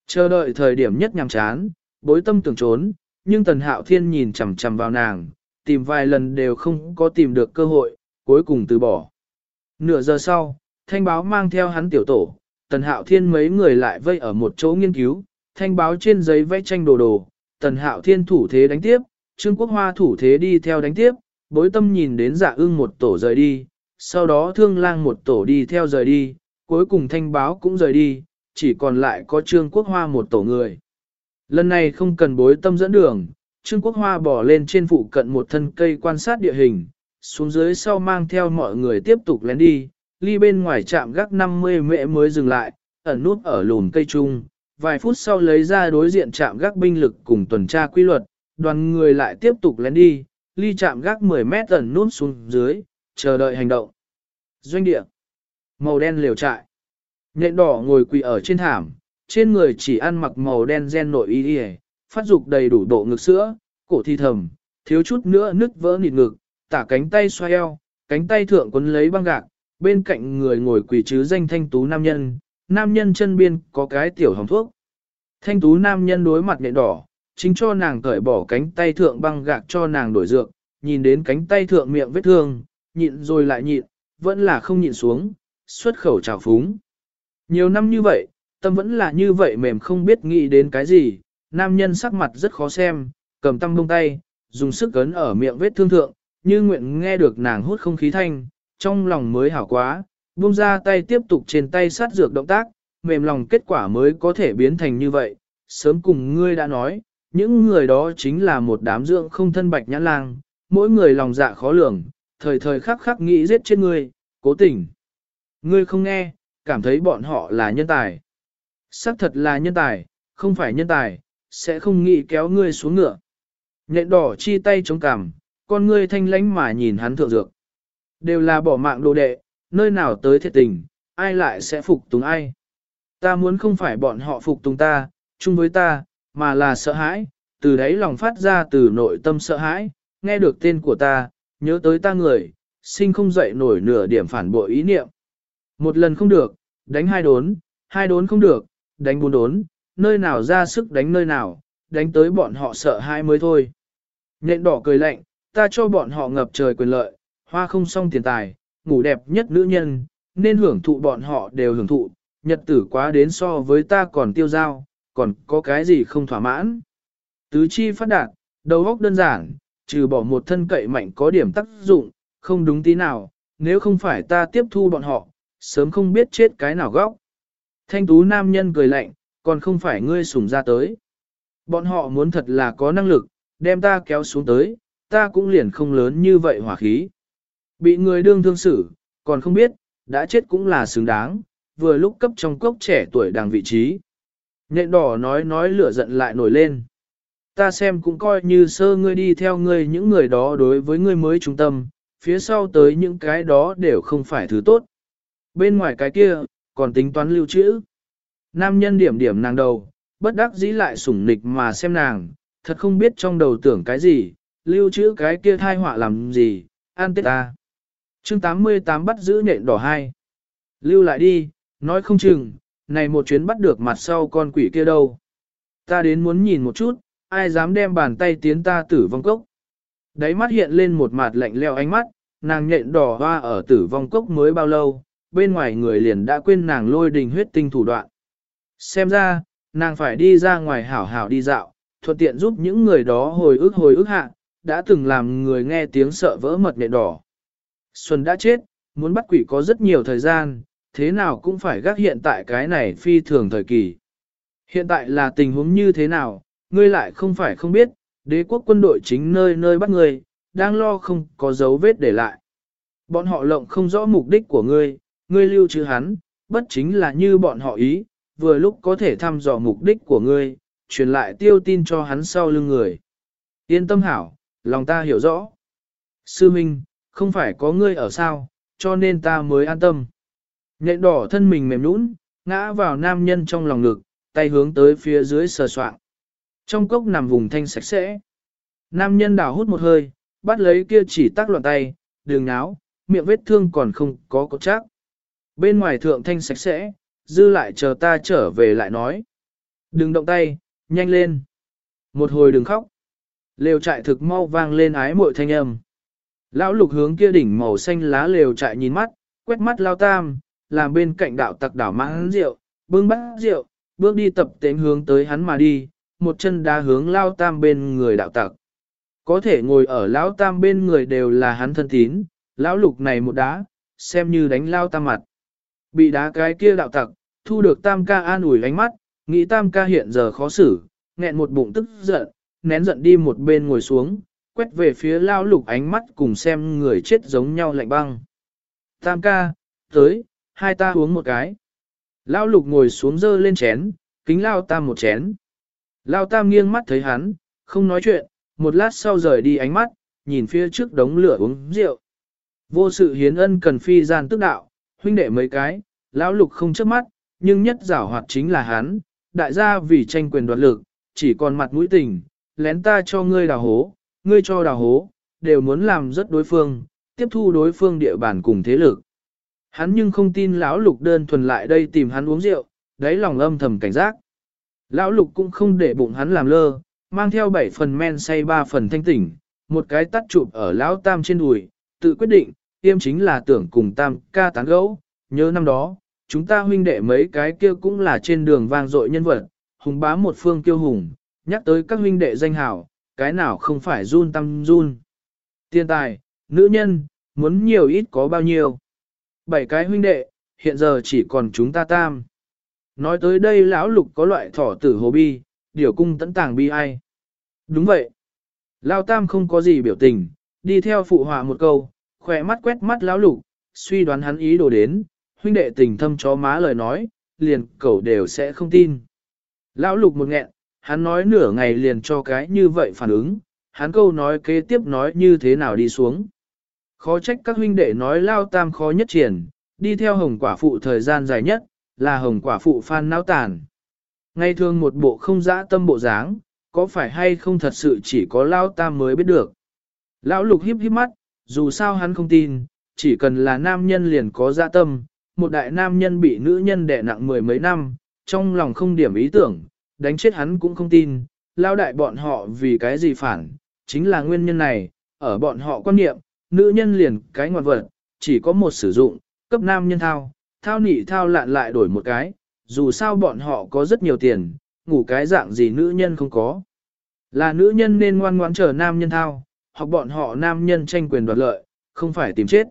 Chờ đợi thời điểm nhất nhằm chán, bối tâm tưởng trốn, nhưng Tần Hạo Thiên nhìn chằm chằm vào nàng, tìm vài lần đều không có tìm được cơ hội, cuối cùng từ bỏ. Nửa giờ sau, thanh báo mang theo hắn tiểu tổ, Tần Hạo Thiên mấy người lại vây ở một chỗ nghiên cứu, thanh báo trên giấy vẽ tranh đồ đồ, Tần Hạo Thiên thủ thế đánh tiếp, Trương Quốc Hoa thủ thế đi theo đánh tiếp, bối tâm nhìn đến dạ ưng một tổ rời đi, sau đó thương lang một tổ đi theo rời đi, cuối cùng thanh báo cũng rời đi, chỉ còn lại có Trương Quốc Hoa một tổ người. Lần này không cần bối tâm dẫn đường, Trương Quốc Hoa bỏ lên trên phụ cận một thân cây quan sát địa hình, xuống dưới sau mang theo mọi người tiếp tục lén đi, ly bên ngoài trạm gác 50 mễ mới dừng lại, ẩn nút ở lùn cây trung, vài phút sau lấy ra đối diện trạm gác binh lực cùng tuần tra quy luật, đoàn người lại tiếp tục lén đi, ly chạm gác 10 mét ẩn nút xuống dưới, chờ đợi hành động. Doanh địa. Màu đen liều trại. Nhện đỏ ngồi quỳ ở trên thảm, trên người chỉ ăn mặc màu đen gen nội y y, phát dục đầy đủ độ ngực sữa, cổ thi thầm, thiếu chút nữa nứt vỡ nịt ngực, tả cánh tay xoay eo, cánh tay thượng quấn lấy băng gạc, bên cạnh người ngồi quỳ chứ danh thanh tú nam nhân, nam nhân chân biên có cái tiểu hồng thuốc. Thanh tú nam nhân đối mặt nhện đỏ, chính cho nàng cởi bỏ cánh tay thượng băng gạc cho nàng đổi dược, nhìn đến cánh tay thượng miệng vết thương, nhịn rồi lại nhịn, vẫn là không nhịn xuống, xuất khẩu trào phúng. Nhiều năm như vậy, tâm vẫn là như vậy mềm không biết nghĩ đến cái gì, nam nhân sắc mặt rất khó xem, cầm tăm bông tay, dùng sức cấn ở miệng vết thương thượng, như nguyện nghe được nàng hút không khí thanh, trong lòng mới hảo quá, buông ra tay tiếp tục trên tay sát dược động tác, mềm lòng kết quả mới có thể biến thành như vậy. Sớm cùng ngươi đã nói, những người đó chính là một đám dưỡng không thân bạch nhãn lang, mỗi người lòng dạ khó lường, thời thời khắc khắc nghĩ giết chết ngươi, cố tình. Ngươi không nghe, cảm thấy bọn họ là nhân tài. Sắc thật là nhân tài, không phải nhân tài, sẽ không nghĩ kéo ngươi xuống ngựa. Nhện đỏ chi tay chống cằm, con ngươi thanh lánh mà nhìn hắn thượng dược. Đều là bỏ mạng đồ đệ, nơi nào tới thiệt tình, ai lại sẽ phục tùng ai. Ta muốn không phải bọn họ phục tùng ta, chung với ta, mà là sợ hãi, từ đấy lòng phát ra từ nội tâm sợ hãi, nghe được tên của ta, nhớ tới ta người, sinh không dậy nổi nửa điểm phản bội ý niệm. Một lần không được, đánh hai đốn, hai đốn không được, đánh bốn đốn, nơi nào ra sức đánh nơi nào, đánh tới bọn họ sợ hai mới thôi. Nhện đỏ cười lạnh, ta cho bọn họ ngập trời quyền lợi, hoa không xong tiền tài, ngủ đẹp nhất nữ nhân, nên hưởng thụ bọn họ đều hưởng thụ, nhật tử quá đến so với ta còn tiêu giao, còn có cái gì không thỏa mãn. Tứ chi phát đạt, đầu óc đơn giản, trừ bỏ một thân cậy mạnh có điểm tác dụng, không đúng tí nào, nếu không phải ta tiếp thu bọn họ, sớm không biết chết cái nào góc. Thanh tú nam nhân cười lạnh, còn không phải ngươi sủng ra tới. Bọn họ muốn thật là có năng lực, đem ta kéo xuống tới, ta cũng liền không lớn như vậy hỏa khí. Bị người đương thương xử, còn không biết, đã chết cũng là xứng đáng, vừa lúc cấp trong cốc trẻ tuổi đang vị trí. Nhện đỏ nói nói lửa giận lại nổi lên. Ta xem cũng coi như sơ ngươi đi theo ngươi những người đó đối với ngươi mới trung tâm, phía sau tới những cái đó đều không phải thứ tốt. Bên ngoài cái kia, còn tính toán lưu trữ. Nam nhân điểm điểm nàng đầu, bất đắc dĩ lại sủng nịch mà xem nàng, thật không biết trong đầu tưởng cái gì, lưu trữ cái kia thai họa làm gì, an tết ta. chương 88 bắt giữ nện đỏ hai. Lưu lại đi, nói không chừng, này một chuyến bắt được mặt sau con quỷ kia đâu. Ta đến muốn nhìn một chút, ai dám đem bàn tay tiến ta tử vong cốc. Đáy mắt hiện lên một mặt lạnh leo ánh mắt, nàng nhện đỏ hoa ở tử vong cốc mới bao lâu, bên ngoài người liền đã quên nàng lôi đình huyết tinh thủ đoạn. Xem ra, nàng phải đi ra ngoài hảo hảo đi dạo, thuận tiện giúp những người đó hồi ức hồi ức hạ, đã từng làm người nghe tiếng sợ vỡ mật nhện đỏ. Xuân đã chết, muốn bắt quỷ có rất nhiều thời gian, thế nào cũng phải gác hiện tại cái này phi thường thời kỳ. Hiện tại là tình huống như thế nào, ngươi lại không phải không biết, đế quốc quân đội chính nơi nơi bắt ngươi, đang lo không có dấu vết để lại. Bọn họ lộng không rõ mục đích của ngươi, ngươi lưu trữ hắn, bất chính là như bọn họ ý, vừa lúc có thể thăm dò mục đích của ngươi, truyền lại tiêu tin cho hắn sau lưng người. Yên tâm hảo, lòng ta hiểu rõ. Sư Minh, không phải có ngươi ở sao, cho nên ta mới an tâm. Nhện đỏ thân mình mềm nũng, ngã vào nam nhân trong lòng ngực, tay hướng tới phía dưới sờ soạn. Trong cốc nằm vùng thanh sạch sẽ. Nam nhân đào hút một hơi, bắt lấy kia chỉ tắc loạn tay, đường náo, miệng vết thương còn không có cốt chắc. Bên ngoài thượng thanh sạch sẽ, dư lại chờ ta trở về lại nói. Đừng động tay, nhanh lên. Một hồi đừng khóc. Lều trại thực mau vang lên ái muội thanh âm. Lão lục hướng kia đỉnh màu xanh lá lều trại nhìn mắt, quét mắt lao tam, làm bên cạnh đạo tặc đảo mãn rượu, bưng bát rượu, bước đi tập tến hướng tới hắn mà đi, một chân đá hướng lao tam bên người đạo tặc. Có thể ngồi ở lão tam bên người đều là hắn thân tín, lão lục này một đá, xem như đánh lao tam mặt. Bị đá cái kia đạo tặc, thu được tam ca an ủi ánh mắt, nghĩ tam ca hiện giờ khó xử, nghẹn một bụng tức giận, nén giận đi một bên ngồi xuống, quét về phía lao lục ánh mắt cùng xem người chết giống nhau lạnh băng. Tam ca, tới, hai ta uống một cái. Lao lục ngồi xuống dơ lên chén, kính lao tam một chén. Lao tam nghiêng mắt thấy hắn, không nói chuyện, một lát sau rời đi ánh mắt, nhìn phía trước đống lửa uống rượu. Vô sự hiến ân cần phi gian tức đạo, huynh đệ mấy cái, lão lục không chớp mắt, nhưng nhất giảo hoạt chính là hắn, đại gia vì tranh quyền đoạt lực, chỉ còn mặt mũi tình, lén ta cho ngươi đào hố, ngươi cho đào hố, đều muốn làm rất đối phương, tiếp thu đối phương địa bàn cùng thế lực. Hắn nhưng không tin lão lục đơn thuần lại đây tìm hắn uống rượu, đáy lòng âm thầm cảnh giác. Lão lục cũng không để bụng hắn làm lơ, mang theo bảy phần men say ba phần thanh tỉnh, một cái tắt chụp ở lão tam trên đùi, tự quyết định, tiêm chính là tưởng cùng tam ca tán gẫu, nhớ năm đó, chúng ta huynh đệ mấy cái kia cũng là trên đường vang dội nhân vật, hùng bá một phương kiêu hùng, nhắc tới các huynh đệ danh hào, cái nào không phải run tâm run. Tiên tài, nữ nhân, muốn nhiều ít có bao nhiêu. Bảy cái huynh đệ, hiện giờ chỉ còn chúng ta tam. Nói tới đây lão lục có loại thỏ tử hồ bi, điều cung tẫn tàng bi ai. Đúng vậy. Lao tam không có gì biểu tình, đi theo phụ họa một câu, khỏe mắt quét mắt lão lục, suy đoán hắn ý đồ đến, huynh đệ tình thâm chó má lời nói, liền cậu đều sẽ không tin. Lão lục một nghẹn, hắn nói nửa ngày liền cho cái như vậy phản ứng, hắn câu nói kế tiếp nói như thế nào đi xuống. Khó trách các huynh đệ nói lao tam khó nhất triển, đi theo hồng quả phụ thời gian dài nhất, là hồng quả phụ phan náo tàn. Ngay thường một bộ không dã tâm bộ dáng, có phải hay không thật sự chỉ có lao tam mới biết được. Lão lục híp híp mắt, dù sao hắn không tin, chỉ cần là nam nhân liền có dã tâm, một đại nam nhân bị nữ nhân đẻ nặng mười mấy năm, trong lòng không điểm ý tưởng, đánh chết hắn cũng không tin, lao đại bọn họ vì cái gì phản, chính là nguyên nhân này, ở bọn họ quan niệm, nữ nhân liền cái ngoạn vật, chỉ có một sử dụng, cấp nam nhân thao, thao nị thao lạn lại đổi một cái, dù sao bọn họ có rất nhiều tiền, ngủ cái dạng gì nữ nhân không có. Là nữ nhân nên ngoan ngoãn chờ nam nhân thao, hoặc bọn họ nam nhân tranh quyền đoạt lợi, không phải tìm chết.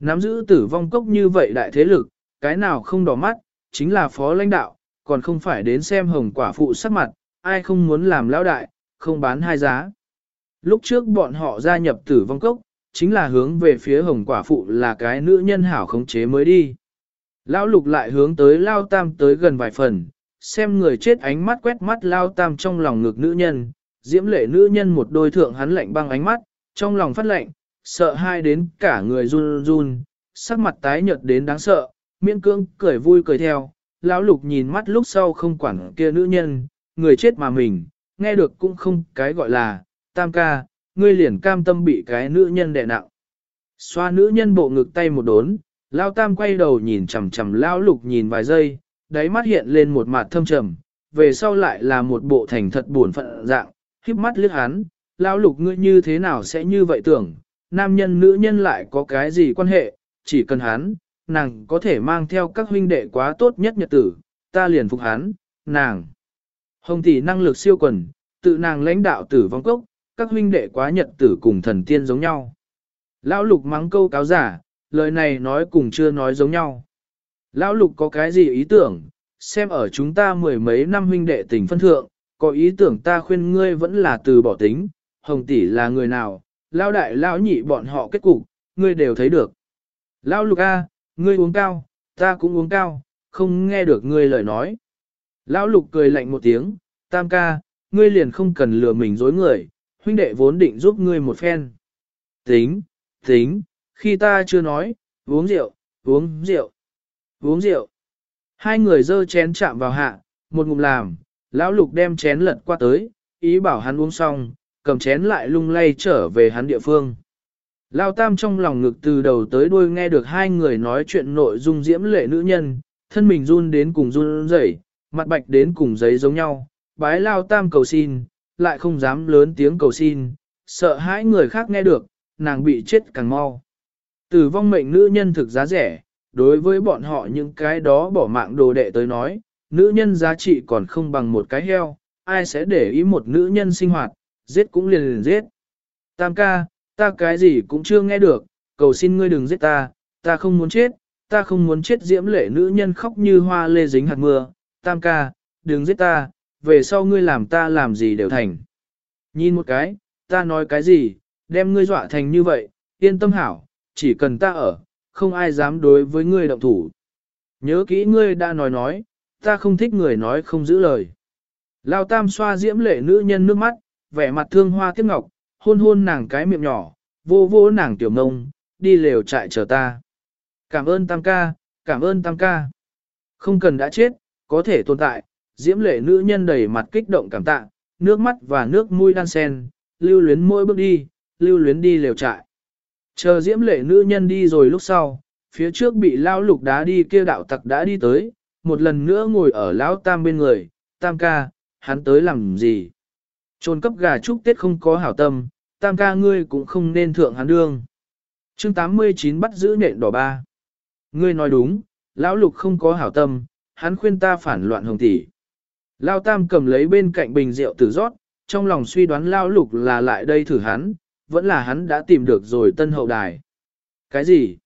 Nắm giữ tử vong cốc như vậy đại thế lực, cái nào không đỏ mắt, chính là phó lãnh đạo, còn không phải đến xem hồng quả phụ sắc mặt, ai không muốn làm lão đại, không bán hai giá. Lúc trước bọn họ gia nhập tử vong cốc, chính là hướng về phía hồng quả phụ là cái nữ nhân hảo khống chế mới đi. Lão lục lại hướng tới lao tam tới gần vài phần, xem người chết ánh mắt quét mắt lao tam trong lòng ngực nữ nhân, diễm lệ nữ nhân một đôi thượng hắn lạnh băng ánh mắt, trong lòng phát lạnh, sợ hai đến cả người run run, sắc mặt tái nhợt đến đáng sợ, miễn cưỡng cười vui cười theo. Lão lục nhìn mắt lúc sau không quản kia nữ nhân, người chết mà mình, nghe được cũng không cái gọi là, tam ca, ngươi liền cam tâm bị cái nữ nhân đè nặng. Xoa nữ nhân bộ ngực tay một đốn, lao tam quay đầu nhìn chằm chằm lao lục nhìn vài giây, đáy mắt hiện lên một mặt thâm trầm, về sau lại là một bộ thành thật buồn phận dạng, khiếp mắt liếc hắn, lao lục ngươi như thế nào sẽ như vậy tưởng, nam nhân nữ nhân lại có cái gì quan hệ, chỉ cần hắn, nàng có thể mang theo các huynh đệ quá tốt nhất nhật tử, ta liền phục hắn, nàng. Hồng tỷ năng lực siêu quần, tự nàng lãnh đạo tử vong cốc, các huynh đệ quá nhật tử cùng thần tiên giống nhau. Lão lục mắng câu cáo giả, lời này nói cùng chưa nói giống nhau. Lão lục có cái gì ý tưởng, xem ở chúng ta mười mấy năm huynh đệ tình phân thượng, có ý tưởng ta khuyên ngươi vẫn là từ bỏ tính, hồng tỷ là người nào, lao đại lao nhị bọn họ kết cục, ngươi đều thấy được. lão lục a, ngươi uống cao, ta cũng uống cao, không nghe được ngươi lời nói. Lão lục cười lạnh một tiếng, tam ca, ngươi liền không cần lừa mình dối người, huynh đệ vốn định giúp ngươi một phen. Tính, tính, khi ta chưa nói, uống rượu, uống rượu, uống rượu. Hai người dơ chén chạm vào hạ, một ngụm làm, lão lục đem chén lật qua tới, ý bảo hắn uống xong, cầm chén lại lung lay trở về hắn địa phương. Lao tam trong lòng ngực từ đầu tới đuôi nghe được hai người nói chuyện nội dung diễm lệ nữ nhân, thân mình run đến cùng run rẩy, mặt bạch đến cùng giấy giống nhau, bái Lao tam cầu xin, lại không dám lớn tiếng cầu xin, sợ hãi người khác nghe được, nàng bị chết càng mau. Tử vong mệnh nữ nhân thực giá rẻ, đối với bọn họ những cái đó bỏ mạng đồ đệ tới nói, nữ nhân giá trị còn không bằng một cái heo, ai sẽ để ý một nữ nhân sinh hoạt, giết cũng liền liền giết. Tam ca, ta cái gì cũng chưa nghe được, cầu xin ngươi đừng giết ta, ta không muốn chết, ta không muốn chết diễm lệ nữ nhân khóc như hoa lê dính hạt mưa, tam ca, đừng giết ta, về sau ngươi làm ta làm gì đều thành. Nhìn một cái, ta nói cái gì, đem ngươi dọa thành như vậy, yên tâm hảo, chỉ cần ta ở, không ai dám đối với ngươi động thủ. Nhớ kỹ ngươi đã nói nói, ta không thích người nói không giữ lời. Lao tam xoa diễm lệ nữ nhân nước mắt, vẻ mặt thương hoa tiếc ngọc, hôn hôn nàng cái miệng nhỏ, vô vô nàng tiểu ngông, đi lều trại chờ ta. Cảm ơn tam ca, cảm ơn tam ca. Không cần đã chết, có thể tồn tại, diễm lệ nữ nhân đầy mặt kích động cảm tạ, nước mắt và nước mũi đan sen, lưu luyến mỗi bước đi, lưu luyến đi lều trại. Chờ diễm lệ nữ nhân đi rồi lúc sau, phía trước bị lao lục đá đi kia đạo tặc đã đi tới, một lần nữa ngồi ở lão tam bên người, tam ca, hắn tới làm gì? Trôn cấp gà chúc Tết không có hảo tâm, tam ca ngươi cũng không nên thượng hắn đương. chương 89 bắt giữ nện đỏ ba. Ngươi nói đúng, lão lục không có hảo tâm, hắn khuyên ta phản loạn hồng tỷ. Lao tam cầm lấy bên cạnh bình rượu tử rót, trong lòng suy đoán lao lục là lại đây thử hắn, vẫn là hắn đã tìm được rồi tân hậu đài. Cái gì?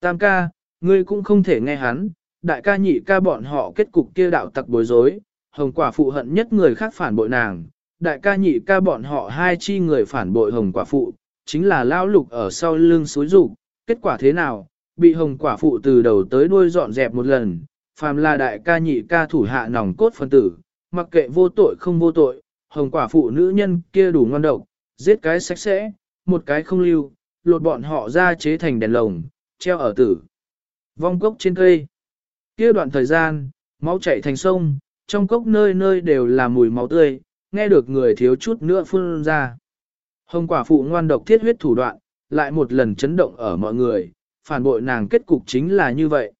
Tam ca, ngươi cũng không thể nghe hắn, đại ca nhị ca bọn họ kết cục kia đạo tặc bối rối, hồng quả phụ hận nhất người khác phản bội nàng, đại ca nhị ca bọn họ hai chi người phản bội hồng quả phụ, chính là lão lục ở sau lưng suối rục, kết quả thế nào, bị hồng quả phụ từ đầu tới đuôi dọn dẹp một lần, phàm là đại ca nhị ca thủ hạ nòng cốt phân tử, mặc kệ vô tội không vô tội, hồng quả phụ nữ nhân kia đủ ngon độc, giết cái sạch sẽ, một cái không lưu, lột bọn họ ra chế thành đèn lồng, treo ở tử. Vong cốc trên cây. Kia đoạn thời gian, máu chảy thành sông, trong cốc nơi nơi đều là mùi máu tươi, nghe được người thiếu chút nữa phun ra. Hồng quả phụ ngoan độc thiết huyết thủ đoạn, lại một lần chấn động ở mọi người, phản bội nàng kết cục chính là như vậy.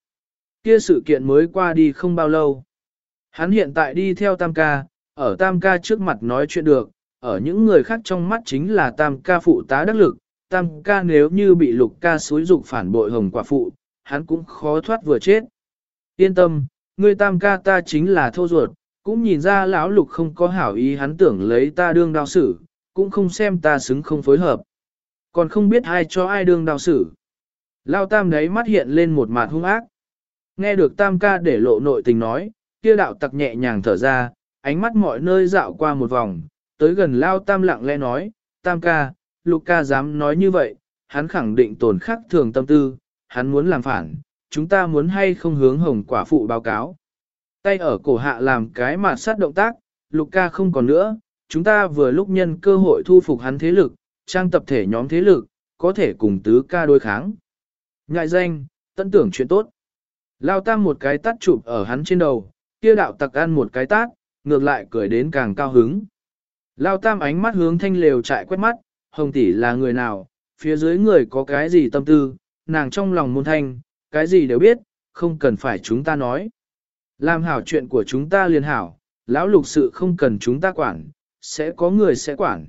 Kia sự kiện mới qua đi không bao lâu. Hắn hiện tại đi theo Tam ca, ở Tam ca trước mặt nói chuyện được, ở những người khác trong mắt chính là Tam ca phụ tá đắc lực, Tam ca nếu như bị lục ca xúi dục phản bội hồng quả phụ, hắn cũng khó thoát vừa chết. Yên tâm, người Tam ca ta chính là thô ruột, cũng nhìn ra lão lục không có hảo ý hắn tưởng lấy ta đương đao xử, cũng không xem ta xứng không phối hợp. Còn không biết ai cho ai đương đao xử. Lao tam đấy mắt hiện lên một mặt hung ác. Nghe được tam ca để lộ nội tình nói, kia đạo tặc nhẹ nhàng thở ra, ánh mắt mọi nơi dạo qua một vòng, tới gần Lao tam lặng lẽ nói, tam ca, lục ca dám nói như vậy, hắn khẳng định tổn khắc thường tâm tư, hắn muốn làm phản, chúng ta muốn hay không hướng hồng quả phụ báo cáo. Tay ở cổ hạ làm cái mà sát động tác, lục ca không còn nữa, chúng ta vừa lúc nhân cơ hội thu phục hắn thế lực, trang tập thể nhóm thế lực, có thể cùng tứ ca đối kháng. Ngại danh, tận tưởng chuyện tốt. Lao tam một cái tát chụp ở hắn trên đầu, kia đạo tặc ăn một cái tát, ngược lại cười đến càng cao hứng. Lao tam ánh mắt hướng thanh lều chạy quét mắt, hồng tỷ là người nào, phía dưới người có cái gì tâm tư, nàng trong lòng môn thanh, cái gì đều biết, không cần phải chúng ta nói. Làm hảo chuyện của chúng ta liền hảo, lão lục sự không cần chúng ta quản, sẽ có người sẽ quản.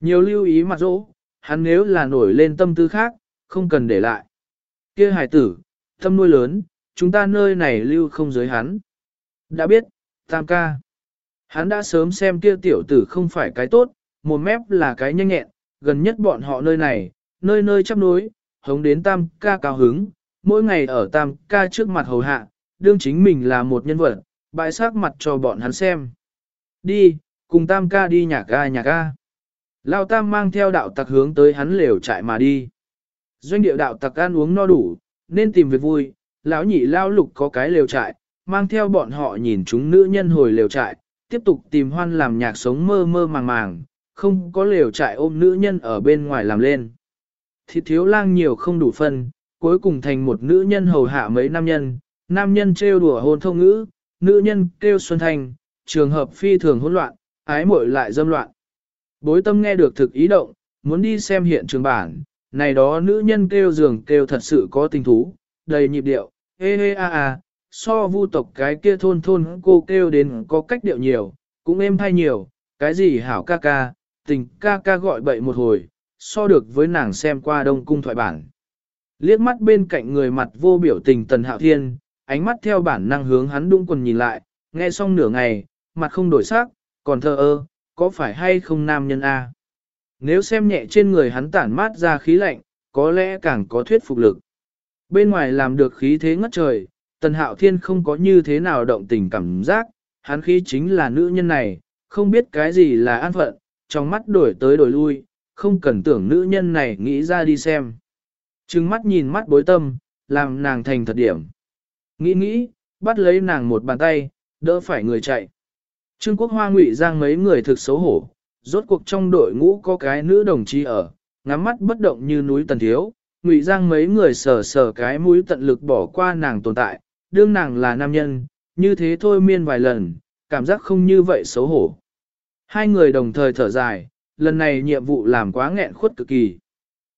Nhiều lưu ý mặt dỗ, hắn nếu là nổi lên tâm tư khác, không cần để lại. kia hải tử, tâm nuôi lớn, chúng ta nơi này lưu không giới hắn. Đã biết, tam ca. Hắn đã sớm xem kia tiểu tử không phải cái tốt, một mép là cái nhanh nhẹn, gần nhất bọn họ nơi này, nơi nơi chắp nối, hống đến tam ca cao hứng, mỗi ngày ở tam ca trước mặt hầu hạ, đương chính mình là một nhân vật, bãi sát mặt cho bọn hắn xem. Đi, cùng tam ca đi nhà ga nhà ga. Lao tam mang theo đạo tặc hướng tới hắn lều trại mà đi. Doanh điệu đạo tặc ăn uống no đủ, nên tìm việc vui, lão nhị lao lục có cái lều trại, mang theo bọn họ nhìn chúng nữ nhân hồi lều trại, tiếp tục tìm hoan làm nhạc sống mơ mơ màng màng, không có lều trại ôm nữ nhân ở bên ngoài làm lên. Thịt thiếu lang nhiều không đủ phân, cuối cùng thành một nữ nhân hầu hạ mấy nam nhân, nam nhân trêu đùa hôn thông ngữ, nữ nhân kêu xuân thành, trường hợp phi thường hỗn loạn, ái muội lại dâm loạn. Bối tâm nghe được thực ý động, muốn đi xem hiện trường bản, này đó nữ nhân kêu giường kêu thật sự có tình thú, đầy nhịp điệu, hê hê a a, so vu tộc cái kia thôn thôn cô kêu đến có cách điệu nhiều, cũng êm thay nhiều, cái gì hảo ca ca, tình ca ca gọi bậy một hồi, so được với nàng xem qua đông cung thoại bản. Liếc mắt bên cạnh người mặt vô biểu tình tần hạo thiên, ánh mắt theo bản năng hướng hắn đung quần nhìn lại, nghe xong nửa ngày, mặt không đổi sắc, còn thơ ơ, có phải hay không nam nhân A. Nếu xem nhẹ trên người hắn tản mát ra khí lạnh, có lẽ càng có thuyết phục lực. Bên ngoài làm được khí thế ngất trời, tần hạo thiên không có như thế nào động tình cảm giác, hắn khí chính là nữ nhân này, không biết cái gì là an phận, trong mắt đổi tới đổi lui, không cần tưởng nữ nhân này nghĩ ra đi xem. Trừng mắt nhìn mắt bối tâm, làm nàng thành thật điểm. Nghĩ nghĩ, bắt lấy nàng một bàn tay, đỡ phải người chạy. Trương Quốc Hoa ngụy giang mấy người thực xấu hổ, rốt cuộc trong đội ngũ có cái nữ đồng chí ở, ngắm mắt bất động như núi tần thiếu, ngụy giang mấy người sờ sờ cái mũi tận lực bỏ qua nàng tồn tại, đương nàng là nam nhân, như thế thôi miên vài lần, cảm giác không như vậy xấu hổ. Hai người đồng thời thở dài, lần này nhiệm vụ làm quá nghẹn khuất cực kỳ.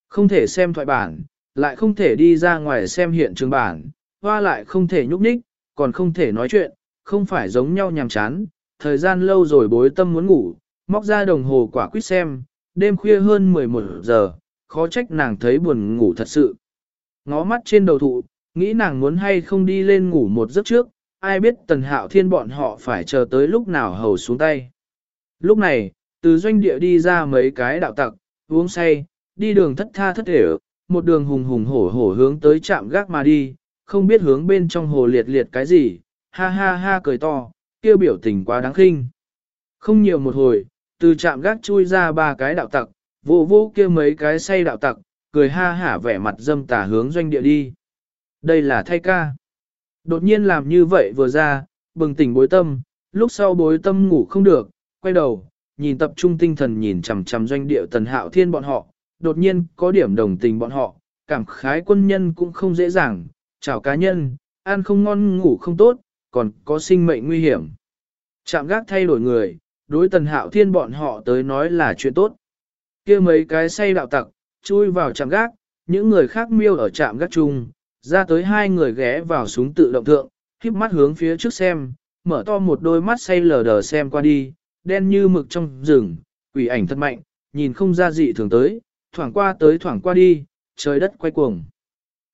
Không thể xem thoại bản, lại không thể đi ra ngoài xem hiện trường bản, hoa lại không thể nhúc nhích, còn không thể nói chuyện, không phải giống nhau nhàm chán, thời gian lâu rồi bối tâm muốn ngủ, móc ra đồng hồ quả quyết xem, đêm khuya hơn 11 giờ, khó trách nàng thấy buồn ngủ thật sự. Ngó mắt trên đầu thụ, nghĩ nàng muốn hay không đi lên ngủ một giấc trước, ai biết tần hạo thiên bọn họ phải chờ tới lúc nào hầu xuống tay. Lúc này, từ doanh địa đi ra mấy cái đạo tặc, uống say, đi đường thất tha thất thể, một đường hùng hùng hổ hổ hướng tới trạm gác mà đi, không biết hướng bên trong hồ liệt liệt cái gì, ha ha ha cười to, kêu biểu tình quá đáng khinh. Không nhiều một hồi, từ trạm gác chui ra ba cái đạo tặc, vô vô kia mấy cái say đạo tặc, cười ha hả vẻ mặt dâm tà hướng doanh địa đi. Đây là thay ca. Đột nhiên làm như vậy vừa ra, bừng tỉnh bối tâm, lúc sau bối tâm ngủ không được, quay đầu, nhìn tập trung tinh thần nhìn chằm chằm doanh địa tần hạo thiên bọn họ, đột nhiên có điểm đồng tình bọn họ, cảm khái quân nhân cũng không dễ dàng, chào cá nhân, ăn không ngon ngủ không tốt, còn có sinh mệnh nguy hiểm. Chạm gác thay đổi người, đối tần hạo thiên bọn họ tới nói là chuyện tốt. kia mấy cái say đạo tặc, chui vào chạm gác, những người khác miêu ở trạm gác chung, ra tới hai người ghé vào súng tự động thượng, khiếp mắt hướng phía trước xem, mở to một đôi mắt say lờ đờ xem qua đi, đen như mực trong rừng, quỷ ảnh thật mạnh, nhìn không ra dị thường tới, thoảng qua tới thoảng qua đi, trời đất quay cuồng.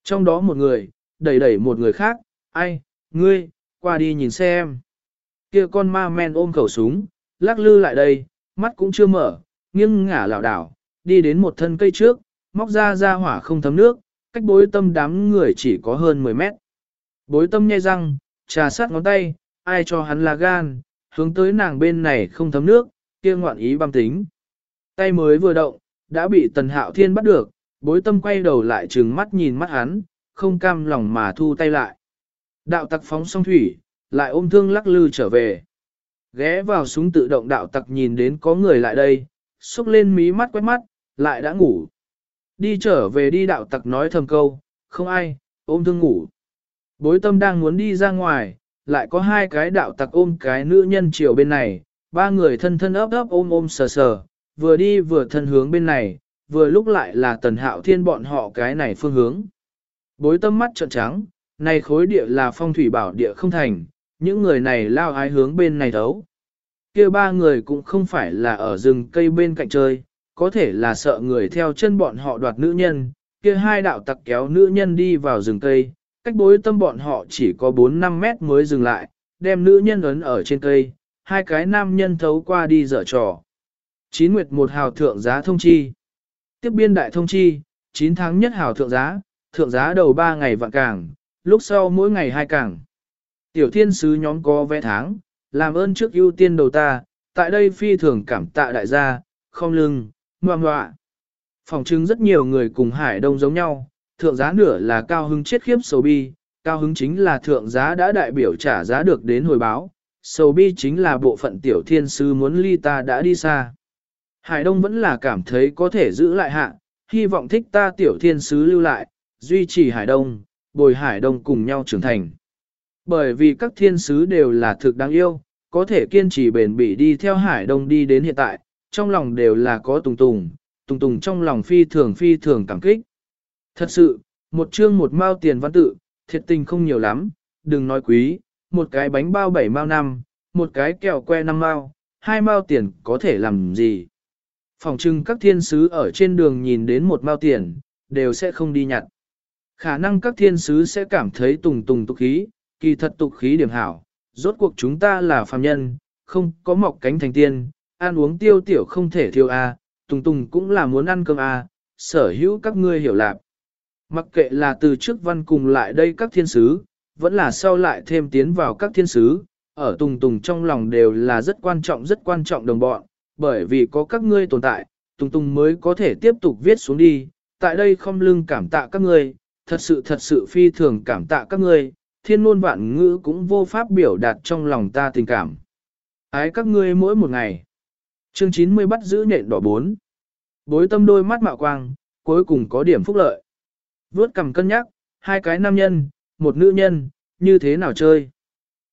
Trong đó một người, đẩy đẩy một người khác, ai, ngươi, qua đi nhìn xem. kia con ma men ôm khẩu súng, lắc lư lại đây, mắt cũng chưa mở, nghiêng ngả lảo đảo, đi đến một thân cây trước, móc ra ra hỏa không thấm nước, cách bối tâm đám người chỉ có hơn 10 mét. Bối tâm nhai răng, trà sát ngón tay, ai cho hắn là gan, hướng tới nàng bên này không thấm nước, kia ngoạn ý băm tính. Tay mới vừa động, đã bị tần hạo thiên bắt được, bối tâm quay đầu lại trừng mắt nhìn mắt hắn, không cam lòng mà thu tay lại. Đạo tặc phóng song thủy, lại ôm thương lắc lư trở về. Ghé vào súng tự động đạo tặc nhìn đến có người lại đây, xúc lên mí mắt quét mắt, lại đã ngủ. Đi trở về đi đạo tặc nói thầm câu, không ai, ôm thương ngủ. Bối tâm đang muốn đi ra ngoài, lại có hai cái đạo tặc ôm cái nữ nhân chiều bên này, ba người thân thân ấp ấp ôm ôm sờ sờ, vừa đi vừa thân hướng bên này, vừa lúc lại là tần hạo thiên bọn họ cái này phương hướng. Bối tâm mắt trợn trắng, này khối địa là phong thủy bảo địa không thành, những người này lao ái hướng bên này thấu. kia ba người cũng không phải là ở rừng cây bên cạnh chơi, có thể là sợ người theo chân bọn họ đoạt nữ nhân, kia hai đạo tặc kéo nữ nhân đi vào rừng cây, cách bối tâm bọn họ chỉ có 4-5 mét mới dừng lại, đem nữ nhân ấn ở trên cây, hai cái nam nhân thấu qua đi dở trò. Chín nguyệt một hào thượng giá thông chi. Tiếp biên đại thông chi, 9 tháng nhất hào thượng giá, thượng giá đầu 3 ngày vạn càng, lúc sau mỗi ngày hai càng. Tiểu thiên sứ nhóm có vé tháng, làm ơn trước ưu tiên đầu ta, tại đây phi thường cảm tạ đại gia, không lưng, ngoan ngoạ. Phòng chứng rất nhiều người cùng Hải Đông giống nhau, thượng giá nửa là cao hứng chết khiếp sầu bi, cao hứng chính là thượng giá đã đại biểu trả giá được đến hồi báo, sầu bi chính là bộ phận tiểu thiên sứ muốn ly ta đã đi xa. Hải Đông vẫn là cảm thấy có thể giữ lại hạ, hy vọng thích ta tiểu thiên sứ lưu lại, duy trì Hải Đông, bồi Hải Đông cùng nhau trưởng thành. Bởi vì các thiên sứ đều là thực đáng yêu, có thể kiên trì bền bỉ đi theo Hải Đông đi đến hiện tại, trong lòng đều là có tùng tùng, tùng tùng trong lòng phi thường phi thường cảm kích. Thật sự, một chương một mao tiền văn tự, thiệt tình không nhiều lắm, đừng nói quý, một cái bánh bao bảy mao năm, một cái kẹo que năm mao, hai mao tiền có thể làm gì. Phòng trưng các thiên sứ ở trên đường nhìn đến một mao tiền, đều sẽ không đi nhặt. Khả năng các thiên sứ sẽ cảm thấy tùng tùng tục khí, kỳ thật tục khí điểm hảo. Rốt cuộc chúng ta là phàm nhân, không có mọc cánh thành tiên, ăn uống tiêu tiểu không thể thiếu a, tùng tùng cũng là muốn ăn cơm a, sở hữu các ngươi hiểu lạc. Mặc kệ là từ trước văn cùng lại đây các thiên sứ, vẫn là sau lại thêm tiến vào các thiên sứ, ở tùng tùng trong lòng đều là rất quan trọng rất quan trọng đồng bọn, bởi vì có các ngươi tồn tại, tùng tùng mới có thể tiếp tục viết xuống đi, tại đây không lưng cảm tạ các ngươi, thật sự thật sự phi thường cảm tạ các ngươi, thiên ngôn vạn ngữ cũng vô pháp biểu đạt trong lòng ta tình cảm. Ái các ngươi mỗi một ngày. Chương 90 bắt giữ nhện đỏ bốn. Bối tâm đôi mắt mạo quang, cuối cùng có điểm phúc lợi. Vướt cầm cân nhắc, hai cái nam nhân, một nữ nhân, như thế nào chơi.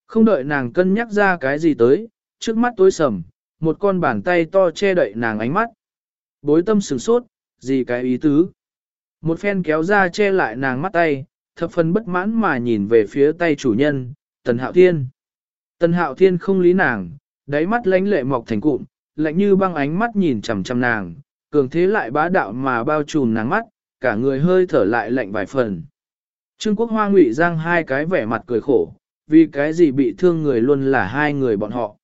Không đợi nàng cân nhắc ra cái gì tới, trước mắt tối sầm, một con bàn tay to che đậy nàng ánh mắt. Bối tâm sửng sốt, gì cái ý tứ. Một phen kéo ra che lại nàng mắt tay, thập phần bất mãn mà nhìn về phía tay chủ nhân, Tần Hạo Thiên. Tần Hạo Thiên không lý nàng, đáy mắt lánh lệ mọc thành cụm, lạnh như băng ánh mắt nhìn chằm chằm nàng, cường thế lại bá đạo mà bao trùm nàng mắt, cả người hơi thở lại lạnh vài phần. Trương Quốc Hoa ngụy giang hai cái vẻ mặt cười khổ, vì cái gì bị thương người luôn là hai người bọn họ.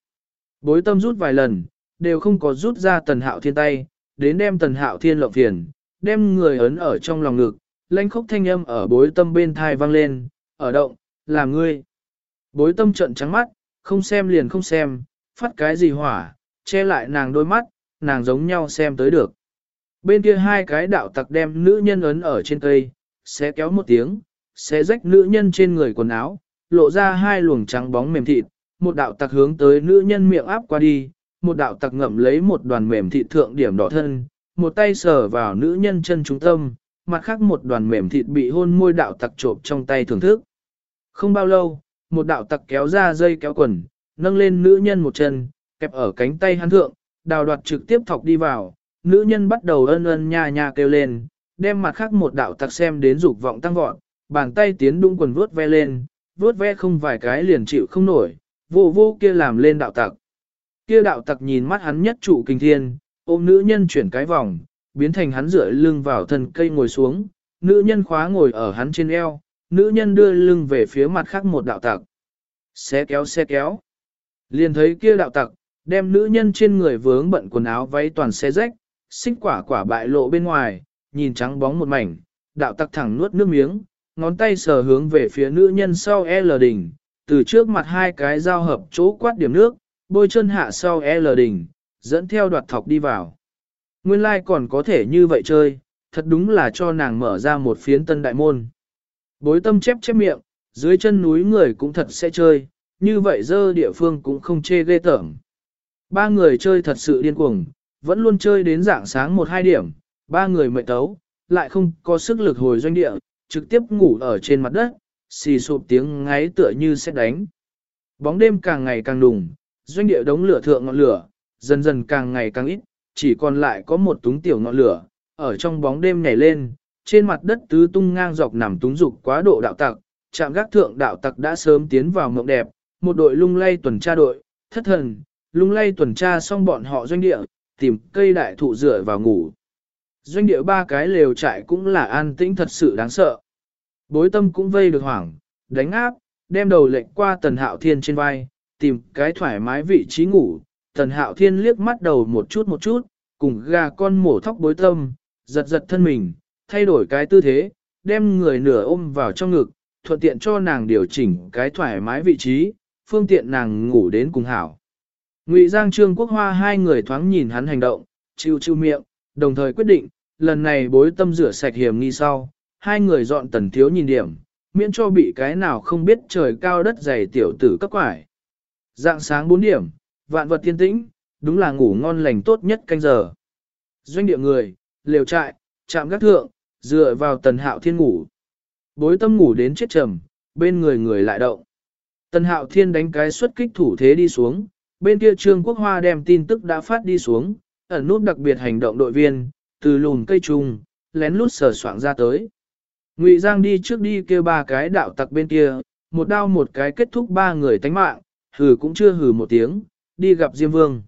Bối tâm rút vài lần, đều không có rút ra tần hạo thiên tay, đến đem tần hạo thiên lộng phiền, đem người ấn ở trong lòng ngực, lanh khốc thanh âm ở bối tâm bên thai vang lên, ở động, là ngươi. Bối tâm trận trắng mắt, không xem liền không xem, phát cái gì hỏa, che lại nàng đôi mắt, nàng giống nhau xem tới được. Bên kia hai cái đạo tặc đem nữ nhân ấn ở trên cây, sẽ kéo một tiếng, sẽ rách nữ nhân trên người quần áo, lộ ra hai luồng trắng bóng mềm thịt, một đạo tặc hướng tới nữ nhân miệng áp qua đi, một đạo tặc ngậm lấy một đoàn mềm thịt thượng điểm đỏ thân, một tay sờ vào nữ nhân chân trung tâm, mặt khác một đoàn mềm thịt bị hôn môi đạo tặc trộm trong tay thưởng thức. Không bao lâu, một đạo tặc kéo ra dây kéo quần, nâng lên nữ nhân một chân, kẹp ở cánh tay hắn thượng, đào đoạt trực tiếp thọc đi vào, nữ nhân bắt đầu ân ân nha nha kêu lên, đem mặt khác một đạo tặc xem đến dục vọng tăng vọt, bàn tay tiến đung quần vướt ve lên, vướt ve không vài cái liền chịu không nổi, vô vô kia làm lên đạo tặc. Kia đạo tặc nhìn mắt hắn nhất trụ kinh thiên, ôm nữ nhân chuyển cái vòng, biến thành hắn rửa lưng vào thân cây ngồi xuống, nữ nhân khóa ngồi ở hắn trên eo, nữ nhân đưa lưng về phía mặt khác một đạo tặc. Xe kéo xe kéo. Liền thấy kia đạo tặc, đem nữ nhân trên người vướng bận quần áo váy toàn xe rách, xích quả quả bại lộ bên ngoài, nhìn trắng bóng một mảnh, đạo tặc thẳng nuốt nước miếng, ngón tay sờ hướng về phía nữ nhân sau L đỉnh, từ trước mặt hai cái giao hợp chỗ quát điểm nước, bôi chân hạ sau L đỉnh, dẫn theo đoạt thọc đi vào. Nguyên lai like còn có thể như vậy chơi, thật đúng là cho nàng mở ra một phiến tân đại môn. Bối tâm chép chép miệng, dưới chân núi người cũng thật sẽ chơi, như vậy dơ địa phương cũng không chê ghê tởm. Ba người chơi thật sự điên cuồng, vẫn luôn chơi đến dạng sáng một hai điểm, ba người mệt tấu, lại không có sức lực hồi doanh địa, trực tiếp ngủ ở trên mặt đất, xì sụp tiếng ngáy tựa như sẽ đánh. Bóng đêm càng ngày càng đùng, doanh địa đống lửa thượng ngọn lửa, dần dần càng ngày càng ít, chỉ còn lại có một túng tiểu ngọn lửa, ở trong bóng đêm nhảy lên, trên mặt đất tứ tung ngang dọc nằm túng dục quá độ đạo tặc, chạm gác thượng đạo tặc đã sớm tiến vào mộng đẹp, một đội lung lay tuần tra đội, thất thần, lung lay tuần tra xong bọn họ doanh địa, tìm cây đại thụ rửa vào ngủ. Doanh địa ba cái lều trại cũng là an tĩnh thật sự đáng sợ. Bối tâm cũng vây được hoảng, đánh áp, đem đầu lệnh qua tần hạo thiên trên vai, tìm cái thoải mái vị trí ngủ. Tần hạo thiên liếc mắt đầu một chút một chút, cùng gà con mổ thóc bối tâm, giật giật thân mình, thay đổi cái tư thế, đem người nửa ôm vào trong ngực, thuận tiện cho nàng điều chỉnh cái thoải mái vị trí, phương tiện nàng ngủ đến cùng hảo. Ngụy Giang Trương Quốc Hoa hai người thoáng nhìn hắn hành động, chiêu chiêu miệng, đồng thời quyết định, lần này bối tâm rửa sạch hiểm nghi sau, hai người dọn tần thiếu nhìn điểm, miễn cho bị cái nào không biết trời cao đất dày tiểu tử cấp quải. Dạng sáng 4 điểm, vạn vật tiên tĩnh, đúng là ngủ ngon lành tốt nhất canh giờ. Doanh địa người, lều trại, chạm gác thượng, dựa vào tần hạo thiên ngủ. Bối tâm ngủ đến chết trầm, bên người người lại động. Tần hạo thiên đánh cái xuất kích thủ thế đi xuống, bên kia trương quốc hoa đem tin tức đã phát đi xuống, ẩn nút đặc biệt hành động đội viên, từ lùn cây trùng, lén lút sờ soạng ra tới. Ngụy Giang đi trước đi kêu ba cái đạo tặc bên kia, một đao một cái kết thúc ba người tánh mạng, hừ cũng chưa hừ một tiếng, đi gặp Diêm Vương.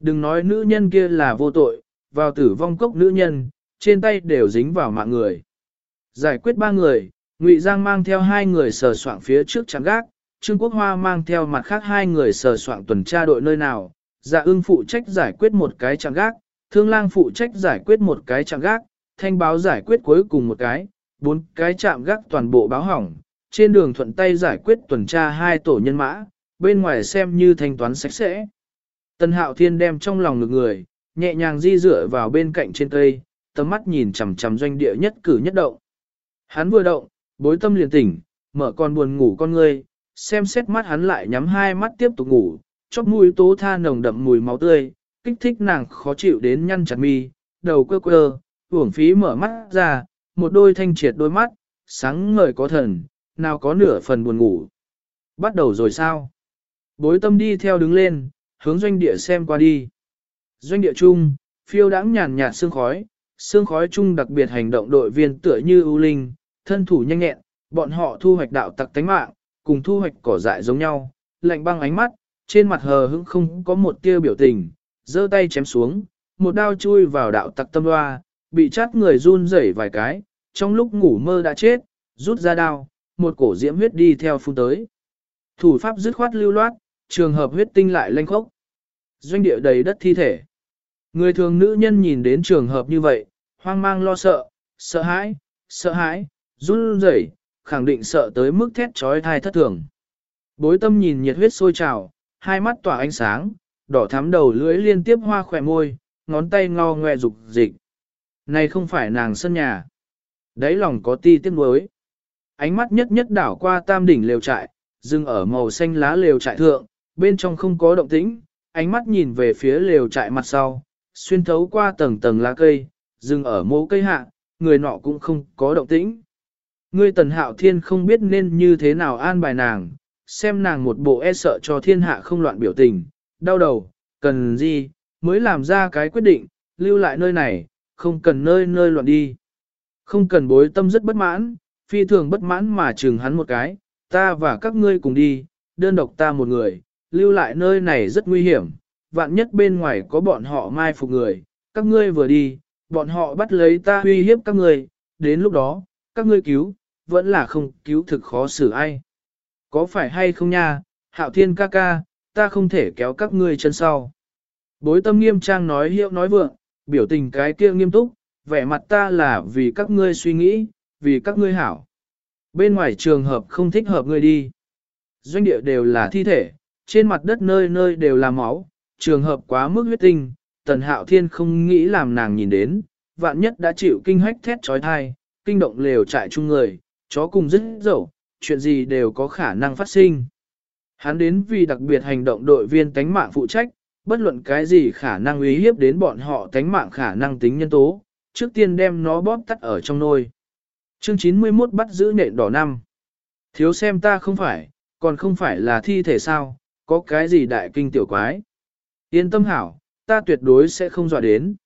Đừng nói nữ nhân kia là vô tội, vào tử vong cốc nữ nhân, trên tay đều dính vào mạng người. Giải quyết ba người, Ngụy Giang mang theo hai người sờ soạng phía trước chắn gác, Trương Quốc Hoa mang theo mặt khác hai người sờ soạng tuần tra đội nơi nào, dạ ưng phụ trách giải quyết một cái chạm gác, thương lang phụ trách giải quyết một cái chạm gác, thanh báo giải quyết cuối cùng một cái, bốn cái chạm gác toàn bộ báo hỏng, trên đường thuận tay giải quyết tuần tra hai tổ nhân mã, bên ngoài xem như thanh toán sạch sẽ. Tân hạo thiên đem trong lòng ngực người, nhẹ nhàng di dựa vào bên cạnh trên cây, tầm mắt nhìn chằm chằm doanh địa nhất cử nhất động. Hắn vừa động, bối tâm liền tỉnh, mở con buồn ngủ con ngươi, xem xét mắt hắn lại nhắm hai mắt tiếp tục ngủ, chóp mũi tố tha nồng đậm mùi máu tươi, kích thích nàng khó chịu đến nhăn chặt mi, đầu quơ quơ, uổng phí mở mắt ra, một đôi thanh triệt đôi mắt, sáng ngời có thần, nào có nửa phần buồn ngủ. Bắt đầu rồi sao? Bối tâm đi theo đứng lên, hướng doanh địa xem qua đi. Doanh địa chung, phiêu đãng nhàn nhạt sương khói, sương khói chung đặc biệt hành động đội viên tựa như ưu linh, thân thủ nhanh nhẹn, bọn họ thu hoạch đạo tặc tánh mạng, cùng thu hoạch cỏ dại giống nhau, lạnh băng ánh mắt, trên mặt hờ hững không có một tia biểu tình, giơ tay chém xuống, một đao chui vào đạo tặc tâm loa, bị chát người run rẩy vài cái, trong lúc ngủ mơ đã chết, rút ra đao, một cổ diễm huyết đi theo phun tới. Thủ pháp dứt khoát lưu loát, trường hợp huyết tinh lại lanh khốc. Doanh địa đầy đất thi thể. Người thường nữ nhân nhìn đến trường hợp như vậy, hoang mang lo sợ, sợ hãi, sợ hãi, run rẩy, khẳng định sợ tới mức thét trói thai thất thường. Bối tâm nhìn nhiệt huyết sôi trào, hai mắt tỏa ánh sáng, đỏ thắm đầu lưỡi liên tiếp hoa khỏe môi, ngón tay ngò ngoe dục dịch. Này không phải nàng sân nhà. Đấy lòng có ti tiếc nuối. Ánh mắt nhất nhất đảo qua tam đỉnh lều trại, dừng ở màu xanh lá lều trại thượng, bên trong không có động tĩnh, ánh mắt nhìn về phía lều trại mặt sau, xuyên thấu qua tầng tầng lá cây, dừng ở mố cây hạ, người nọ cũng không có động tĩnh. Ngươi tần hạo thiên không biết nên như thế nào an bài nàng, xem nàng một bộ e sợ cho thiên hạ không loạn biểu tình, đau đầu, cần gì, mới làm ra cái quyết định, lưu lại nơi này, không cần nơi nơi loạn đi. Không cần bối tâm rất bất mãn, phi thường bất mãn mà chừng hắn một cái, ta và các ngươi cùng đi, đơn độc ta một người, lưu lại nơi này rất nguy hiểm, vạn nhất bên ngoài có bọn họ mai phục người, các ngươi vừa đi, bọn họ bắt lấy ta uy hiếp các ngươi, đến lúc đó, các ngươi cứu, vẫn là không cứu thực khó xử ai. Có phải hay không nha, hạo thiên ca ca, ta không thể kéo các ngươi chân sau. Bối tâm nghiêm trang nói hiệu nói vượng, biểu tình cái kia nghiêm túc, vẻ mặt ta là vì các ngươi suy nghĩ, vì các ngươi hảo. Bên ngoài trường hợp không thích hợp ngươi đi. Doanh địa đều là thi thể, trên mặt đất nơi nơi đều là máu, trường hợp quá mức huyết tinh, tần hạo thiên không nghĩ làm nàng nhìn đến, vạn nhất đã chịu kinh hách thét trói thai, kinh động lều trại chung người, chó cùng dứt dậu, chuyện gì đều có khả năng phát sinh. Hắn đến vì đặc biệt hành động đội viên tánh mạng phụ trách, bất luận cái gì khả năng uy hiếp đến bọn họ tánh mạng khả năng tính nhân tố, trước tiên đem nó bóp tắt ở trong nôi. Chương 91 bắt giữ nện đỏ năm. Thiếu xem ta không phải, còn không phải là thi thể sao, có cái gì đại kinh tiểu quái. Yên tâm hảo, ta tuyệt đối sẽ không dọa đến.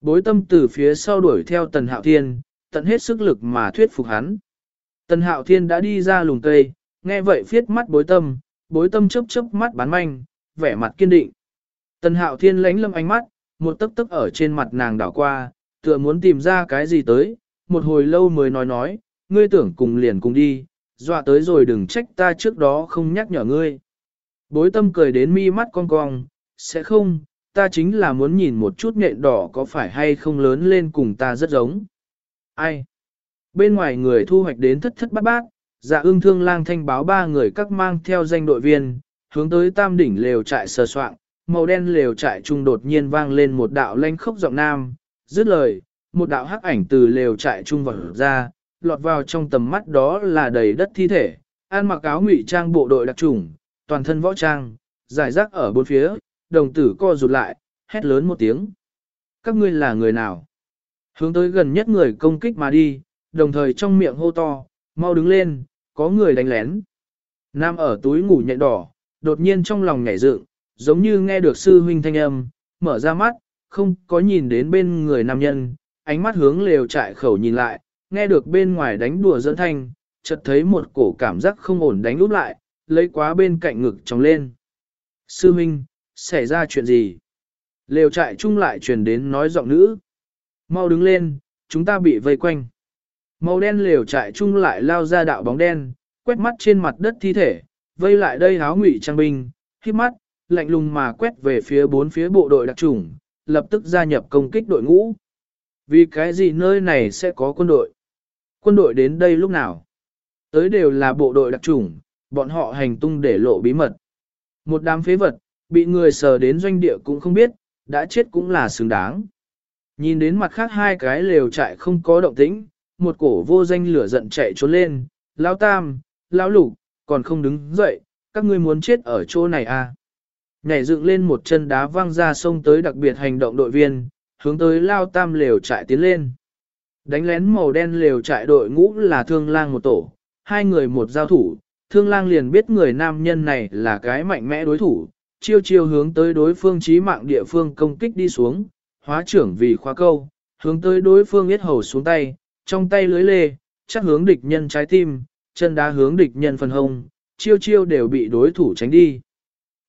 Bối tâm từ phía sau đuổi theo tần hạo thiên, tận hết sức lực mà thuyết phục hắn. Tần hạo thiên đã đi ra lùng cây, nghe vậy phiết mắt bối tâm, bối tâm chớp chớp mắt bán manh, vẻ mặt kiên định. Tần hạo thiên lánh lâm ánh mắt, một tấc tấc ở trên mặt nàng đảo qua, tựa muốn tìm ra cái gì tới, một hồi lâu mới nói nói, ngươi tưởng cùng liền cùng đi, dọa tới rồi đừng trách ta trước đó không nhắc nhở ngươi. Bối tâm cười đến mi mắt cong cong, sẽ không, ta chính là muốn nhìn một chút nhện đỏ có phải hay không lớn lên cùng ta rất giống. Ai? Bên ngoài người thu hoạch đến thất thất bát bát, dạ ương thương lang thanh báo ba người các mang theo danh đội viên, hướng tới tam đỉnh lều trại sờ soạn, màu đen lều trại trung đột nhiên vang lên một đạo lanh khốc giọng nam, dứt lời, một đạo hắc ảnh từ lều trại trung vào ra, lọt vào trong tầm mắt đó là đầy đất thi thể, an mặc áo ngụy trang bộ đội đặc trùng, toàn thân võ trang, giải rác ở bốn phía, đồng tử co rụt lại, hét lớn một tiếng. Các ngươi là người nào? Hướng tới gần nhất người công kích mà đi, đồng thời trong miệng hô to, mau đứng lên, có người đánh lén. Nam ở túi ngủ nhạy đỏ, đột nhiên trong lòng nhảy dựng, giống như nghe được sư huynh thanh âm, mở ra mắt, không có nhìn đến bên người nam nhân, ánh mắt hướng lều trại khẩu nhìn lại, nghe được bên ngoài đánh đùa dẫn thanh, chợt thấy một cổ cảm giác không ổn đánh úp lại, lấy quá bên cạnh ngực trống lên. Sư huynh, xảy ra chuyện gì? Lều trại chung lại truyền đến nói giọng nữ. Mau đứng lên, chúng ta bị vây quanh. Màu đen lều trại chung lại lao ra đạo bóng đen, quét mắt trên mặt đất thi thể, vây lại đây háo ngụy trang binh, khiếp mắt, lạnh lùng mà quét về phía bốn phía bộ đội đặc chủng, lập tức gia nhập công kích đội ngũ. Vì cái gì nơi này sẽ có quân đội? Quân đội đến đây lúc nào? Tới đều là bộ đội đặc chủng, bọn họ hành tung để lộ bí mật. Một đám phế vật, bị người sờ đến doanh địa cũng không biết, đã chết cũng là xứng đáng. Nhìn đến mặt khác hai cái lều trại không có động tĩnh, một cổ vô danh lửa giận chạy trốn lên, lão tam, lão lục, còn không đứng dậy, các ngươi muốn chết ở chỗ này à. Nhảy dựng lên một chân đá văng ra sông tới đặc biệt hành động đội viên, hướng tới lao tam lều trại tiến lên. Đánh lén màu đen lều trại đội ngũ là thương lang một tổ, hai người một giao thủ, thương lang liền biết người nam nhân này là cái mạnh mẽ đối thủ, chiêu chiêu hướng tới đối phương trí mạng địa phương công kích đi xuống, hóa trưởng vì khóa câu, hướng tới đối phương yết hầu xuống tay, trong tay lưới lê, chắc hướng địch nhân trái tim, chân đá hướng địch nhân phần hông, chiêu chiêu đều bị đối thủ tránh đi.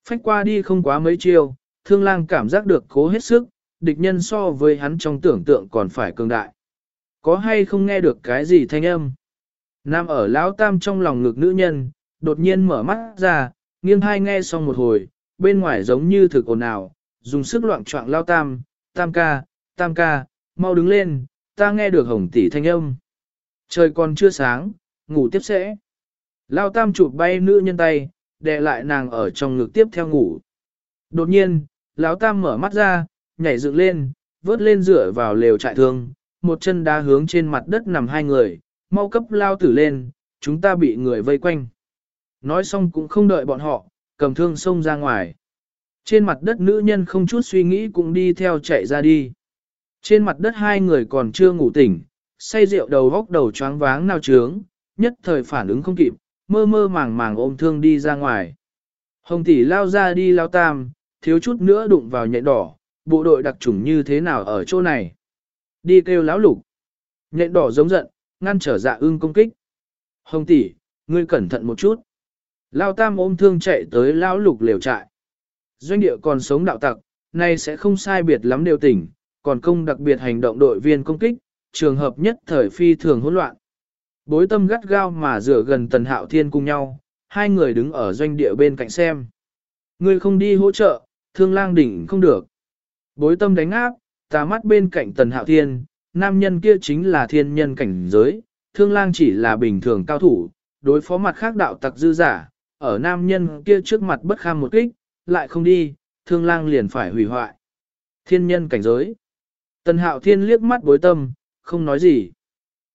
Phách qua đi không quá mấy chiêu, thương lang cảm giác được cố hết sức, địch nhân so với hắn trong tưởng tượng còn phải cường đại. Có hay không nghe được cái gì thanh âm? Nam ở lão tam trong lòng ngực nữ nhân, đột nhiên mở mắt ra, nghiêng hai nghe xong một hồi, bên ngoài giống như thực ồn ào, dùng sức loạn trọng lao tam, tam ca, tam ca, mau đứng lên, ta nghe được hồng tỷ thanh âm. Trời còn chưa sáng, ngủ tiếp sẽ. Lao tam chụp bay nữ nhân tay, đè lại nàng ở trong ngực tiếp theo ngủ. Đột nhiên, lão tam mở mắt ra, nhảy dựng lên, vớt lên dựa vào lều trại thương, một chân đá hướng trên mặt đất nằm hai người, mau cấp lao tử lên, chúng ta bị người vây quanh. Nói xong cũng không đợi bọn họ, cầm thương xông ra ngoài. Trên mặt đất nữ nhân không chút suy nghĩ cũng đi theo chạy ra đi. Trên mặt đất hai người còn chưa ngủ tỉnh, say rượu đầu góc đầu choáng váng nao trướng, nhất thời phản ứng không kịp, mơ mơ màng màng ôm thương đi ra ngoài. Hồng tỷ lao ra đi lao tam, thiếu chút nữa đụng vào nhện đỏ, bộ đội đặc chủng như thế nào ở chỗ này. Đi kêu lão lục. Nhện đỏ giống giận, ngăn trở dạ ưng công kích. Hồng tỷ, ngươi cẩn thận một chút. Lao tam ôm thương chạy tới lão lục liều trại. Doanh địa còn sống đạo tặc, nay sẽ không sai biệt lắm đều tỉnh, còn công đặc biệt hành động đội viên công kích, trường hợp nhất thời phi thường hỗn loạn. Bối tâm gắt gao mà rửa gần tần hạo thiên cùng nhau, hai người đứng ở doanh địa bên cạnh xem. Ngươi không đi hỗ trợ, thương lang đỉnh không được. Bối tâm đánh áp, tà mắt bên cạnh tần hạo thiên, nam nhân kia chính là thiên nhân cảnh giới, thương lang chỉ là bình thường cao thủ, đối phó mặt khác đạo tặc dư giả, ở nam nhân kia trước mặt bất kham một kích, lại không đi, thương lang liền phải hủy hoại. Thiên nhân cảnh giới. Tần hạo thiên liếc mắt bối tâm, không nói gì.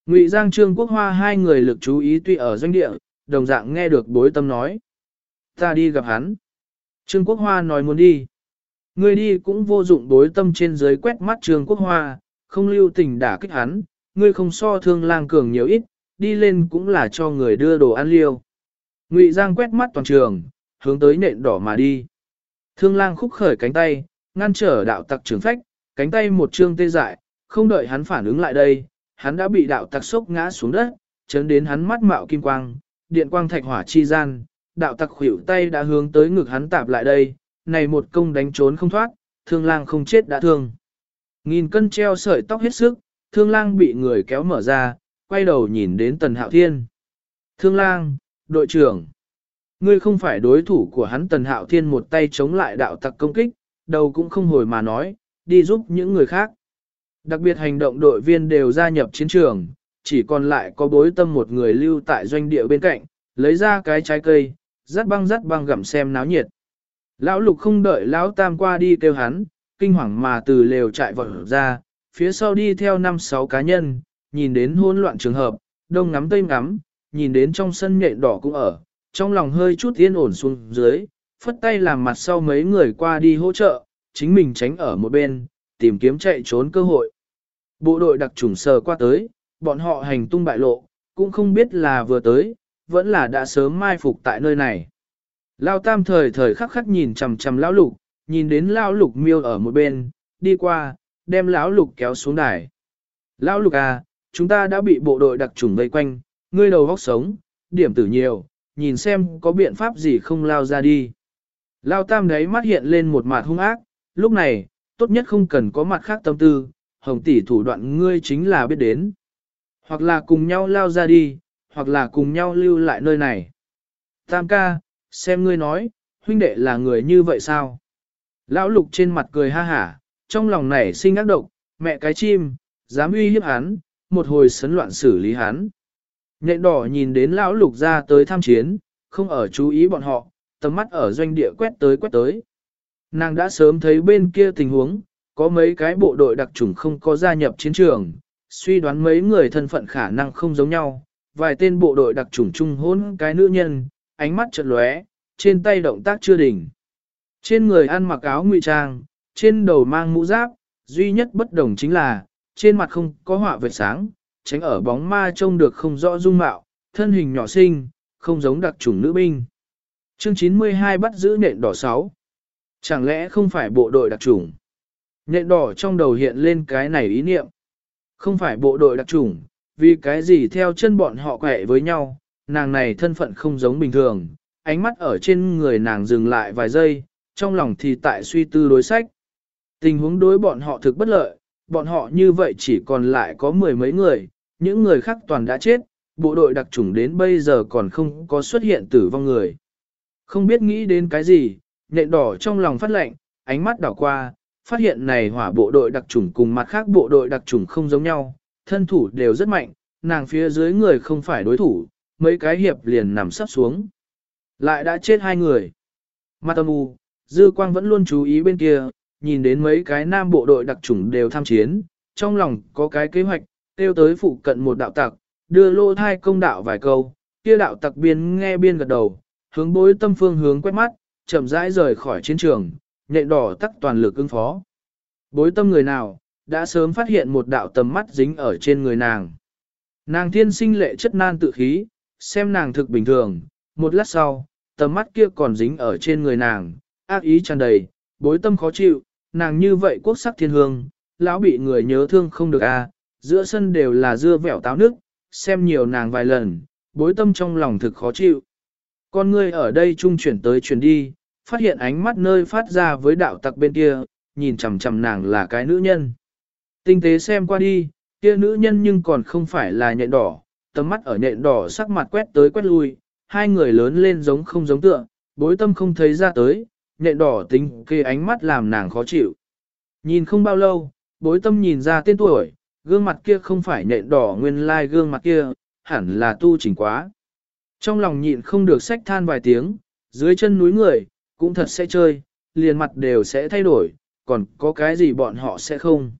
Ngụy Giang Trương Quốc Hoa hai người lực chú ý tuy ở doanh địa, đồng dạng nghe được bối tâm nói. Ta đi gặp hắn. Trương Quốc Hoa nói muốn đi. Ngươi đi cũng vô dụng bối tâm trên dưới quét mắt Trương Quốc Hoa, không lưu tình đả kích hắn, ngươi không so thương lang cường nhiều ít, đi lên cũng là cho người đưa đồ ăn liêu. Ngụy Giang quét mắt toàn trường, hướng tới nện đỏ mà đi. Thương lang khúc khởi cánh tay, ngăn trở đạo tặc trường phách, cánh tay một trương tê dại, không đợi hắn phản ứng lại đây, hắn đã bị đạo tặc sốc ngã xuống đất, chấn đến hắn mắt mạo kim quang, điện quang thạch hỏa chi gian, đạo tặc khuỷu tay đã hướng tới ngực hắn tạp lại đây, này một công đánh trốn không thoát, thương lang không chết đã thương. Nghìn cân treo sợi tóc hết sức, thương lang bị người kéo mở ra, quay đầu nhìn đến tần hạo thiên. Thương lang, đội trưởng, ngươi không phải đối thủ của hắn tần hạo thiên một tay chống lại đạo tặc công kích, đầu cũng không hồi mà nói, đi giúp những người khác. Đặc biệt hành động đội viên đều gia nhập chiến trường, chỉ còn lại có bối tâm một người lưu tại doanh địa bên cạnh, lấy ra cái trái cây, rắt băng rắt băng gặm xem náo nhiệt. Lão lục không đợi lão tam qua đi kêu hắn, kinh hoàng mà từ lều chạy vọt ra, phía sau đi theo năm sáu cá nhân, nhìn đến hỗn loạn trường hợp, đông ngắm tây ngắm, nhìn đến trong sân nhện đỏ cũng ở, trong lòng hơi chút yên ổn xuống dưới, phất tay làm mặt sau mấy người qua đi hỗ trợ, chính mình tránh ở một bên, tìm kiếm chạy trốn cơ hội. Bộ đội đặc trùng sờ qua tới, bọn họ hành tung bại lộ, cũng không biết là vừa tới, vẫn là đã sớm mai phục tại nơi này. Lao tam thời thời khắc khắc nhìn chằm chằm lão lục, nhìn đến lão lục miêu ở một bên, đi qua, đem lão lục kéo xuống đài. Lão lục à, chúng ta đã bị bộ đội đặc trùng vây quanh, ngươi đầu vóc sống, điểm tử nhiều, nhìn xem có biện pháp gì không lao ra đi. Lao tam đấy mắt hiện lên một mặt hung ác, lúc này, tốt nhất không cần có mặt khác tâm tư, hồng tỷ thủ đoạn ngươi chính là biết đến. Hoặc là cùng nhau lao ra đi, hoặc là cùng nhau lưu lại nơi này. Tam ca, xem ngươi nói, huynh đệ là người như vậy sao? Lão lục trên mặt cười ha hả, trong lòng nảy sinh ác độc, mẹ cái chim, dám uy hiếp hắn, một hồi sấn loạn xử lý hắn. Nhện đỏ nhìn đến lão lục ra tới tham chiến, không ở chú ý bọn họ, tầm mắt ở doanh địa quét tới quét tới. Nàng đã sớm thấy bên kia tình huống, có mấy cái bộ đội đặc chủng không có gia nhập chiến trường, suy đoán mấy người thân phận khả năng không giống nhau, vài tên bộ đội đặc chủng chung hôn cái nữ nhân, ánh mắt chợt lóe, trên tay động tác chưa đỉnh. Trên người ăn mặc áo ngụy trang, trên đầu mang mũ giáp, duy nhất bất đồng chính là, trên mặt không có họa vệt sáng, tránh ở bóng ma trông được không rõ dung mạo, thân hình nhỏ xinh, không giống đặc chủng nữ binh. Chương 92 bắt giữ nện đỏ 6. Chẳng lẽ không phải bộ đội đặc chủng? Nện đỏ trong đầu hiện lên cái này ý niệm. Không phải bộ đội đặc chủng, vì cái gì theo chân bọn họ quẹ với nhau, nàng này thân phận không giống bình thường, ánh mắt ở trên người nàng dừng lại vài giây, trong lòng thì tại suy tư đối sách. Tình huống đối bọn họ thực bất lợi, bọn họ như vậy chỉ còn lại có mười mấy người, những người khác toàn đã chết, bộ đội đặc chủng đến bây giờ còn không có xuất hiện tử vong người. Không biết nghĩ đến cái gì, nện đỏ trong lòng phát lệnh, ánh mắt đảo qua, phát hiện này hỏa bộ đội đặc chủng cùng mặt khác bộ đội đặc chủng không giống nhau, thân thủ đều rất mạnh, nàng phía dưới người không phải đối thủ, mấy cái hiệp liền nằm sắp xuống. Lại đã chết hai người. Mặt âm u, Dư Quang vẫn luôn chú ý bên kia, nhìn đến mấy cái nam bộ đội đặc chủng đều tham chiến, trong lòng có cái kế hoạch, tiêu tới phụ cận một đạo tặc, đưa lô thai công đạo vài câu, kia đạo tặc biên nghe biên gật đầu, hướng bối tâm phương hướng quét mắt, chậm rãi rời khỏi chiến trường, nhện đỏ tắc toàn lực ứng phó. Bối tâm người nào, đã sớm phát hiện một đạo tầm mắt dính ở trên người nàng. Nàng thiên sinh lệ chất nan tự khí, xem nàng thực bình thường, một lát sau, tầm mắt kia còn dính ở trên người nàng, ác ý tràn đầy, bối tâm khó chịu, nàng như vậy quốc sắc thiên hương, lão bị người nhớ thương không được a, à, giữa sân đều là dưa vẹo táo nước, xem nhiều nàng vài lần, bối tâm trong lòng thực khó chịu. Con ngươi ở đây trung chuyển tới chuyển đi, phát hiện ánh mắt nơi phát ra với đạo tặc bên kia, nhìn chằm chằm nàng là cái nữ nhân. Tinh tế xem qua đi, kia nữ nhân nhưng còn không phải là nhện đỏ, tầm mắt ở nhện đỏ sắc mặt quét tới quét lui, hai người lớn lên giống không giống tựa, bối tâm không thấy ra tới, nhện đỏ tính kê ánh mắt làm nàng khó chịu. Nhìn không bao lâu, bối tâm nhìn ra tên tuổi, gương mặt kia không phải nhện đỏ nguyên lai like gương mặt kia, hẳn là tu chỉnh quá. Trong lòng nhịn không được sách than vài tiếng, dưới chân núi người, cũng thật sẽ chơi, liền mặt đều sẽ thay đổi, còn có cái gì bọn họ sẽ không.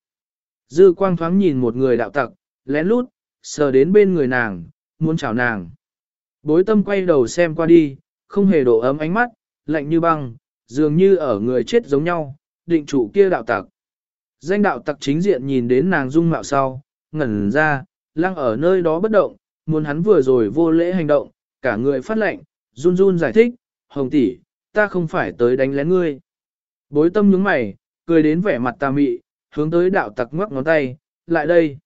Dư quang thoáng nhìn một người đạo tặc, lén lút, sờ đến bên người nàng, muốn chào nàng. Bối tâm quay đầu xem qua đi, không hề độ ấm ánh mắt, lạnh như băng, dường như ở người chết giống nhau, định chủ kia đạo tặc. Danh đạo tặc chính diện nhìn đến nàng dung mạo sau, ngẩn ra, lăng ở nơi đó bất động, muốn hắn vừa rồi vô lễ hành động, cả người phát lệnh, run run giải thích, hồng tỷ, ta không phải tới đánh lén ngươi. Bối tâm nhướng mày, cười đến vẻ mặt tà mị, hướng tới đạo tặc ngoắc ngón tay, lại đây.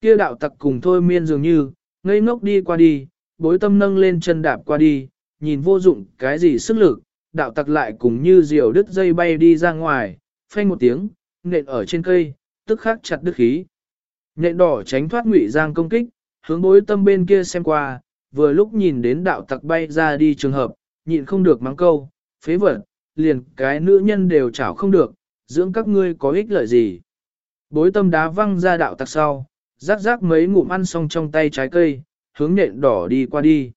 Kia đạo tặc cùng thôi miên dường như, ngây ngốc đi qua đi, bối tâm nâng lên chân đạp qua đi, nhìn vô dụng cái gì sức lực, đạo tặc lại cùng như diều đứt dây bay đi ra ngoài, phanh một tiếng, nện ở trên cây, tức khắc chặt đứt khí. Nện đỏ tránh thoát ngụy giang công kích, hướng bối tâm bên kia xem qua, vừa lúc nhìn đến đạo tặc bay ra đi trường hợp, nhịn không được mắng câu, phế vật, liền cái nữ nhân đều chảo không được, dưỡng các ngươi có ích lợi gì. Bối tâm đá văng ra đạo tặc sau, rắc rắc mấy ngụm ăn xong trong tay trái cây, hướng nện đỏ đi qua đi.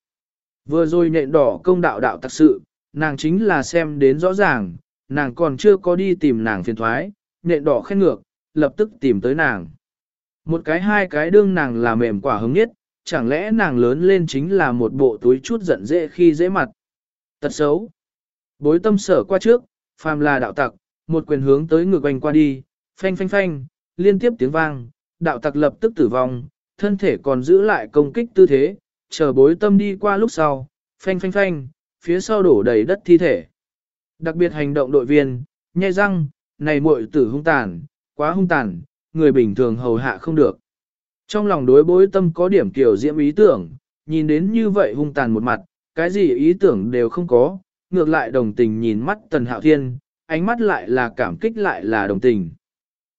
Vừa rồi nện đỏ công đạo đạo tặc sự, nàng chính là xem đến rõ ràng, nàng còn chưa có đi tìm nàng phiền thoái, nện đỏ khen ngược, lập tức tìm tới nàng. Một cái hai cái đương nàng là mềm quả hứng nhất, chẳng lẽ nàng lớn lên chính là một bộ túi chút giận dễ khi dễ mặt. Tật xấu. Bối tâm sở qua trước, phàm là đạo tặc, một quyền hướng tới ngược quanh qua đi, phanh phanh phanh, liên tiếp tiếng vang, đạo tặc lập tức tử vong, thân thể còn giữ lại công kích tư thế, chờ bối tâm đi qua lúc sau, phanh phanh phanh, phía sau đổ đầy đất thi thể. Đặc biệt hành động đội viên, nhai răng, này muội tử hung tàn, quá hung tàn, người bình thường hầu hạ không được. Trong lòng đối bối tâm có điểm kiểu diễm ý tưởng, nhìn đến như vậy hung tàn một mặt, cái gì ý tưởng đều không có, ngược lại đồng tình nhìn mắt tần hạo thiên, ánh mắt lại là cảm kích lại là đồng tình.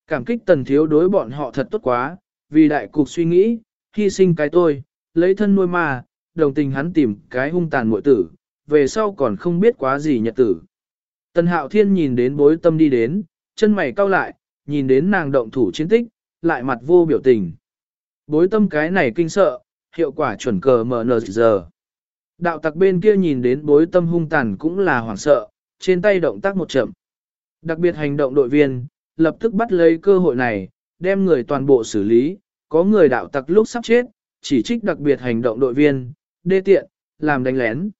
Cảm kích tần thiếu đối bọn họ thật tốt quá, vì đại cục suy nghĩ, hy sinh cái tôi, lấy thân nuôi mà, đồng tình hắn tìm cái hung tàn muội tử, về sau còn không biết quá gì nhật tử. Tần hạo thiên nhìn đến bối tâm đi đến, chân mày cau lại, nhìn đến nàng động thủ chiến tích, lại mặt vô biểu tình. Bối tâm cái này kinh sợ, hiệu quả chuẩn cờ mở nờ giờ. Đạo tặc bên kia nhìn đến bối tâm hung tàn cũng là hoảng sợ, trên tay động tác một chậm. Đặc biệt hành động đội viên, lập tức bắt lấy cơ hội này, đem người toàn bộ xử lý, có người đạo tặc lúc sắp chết, chỉ trích đặc biệt hành động đội viên, đê tiện, làm đánh lén.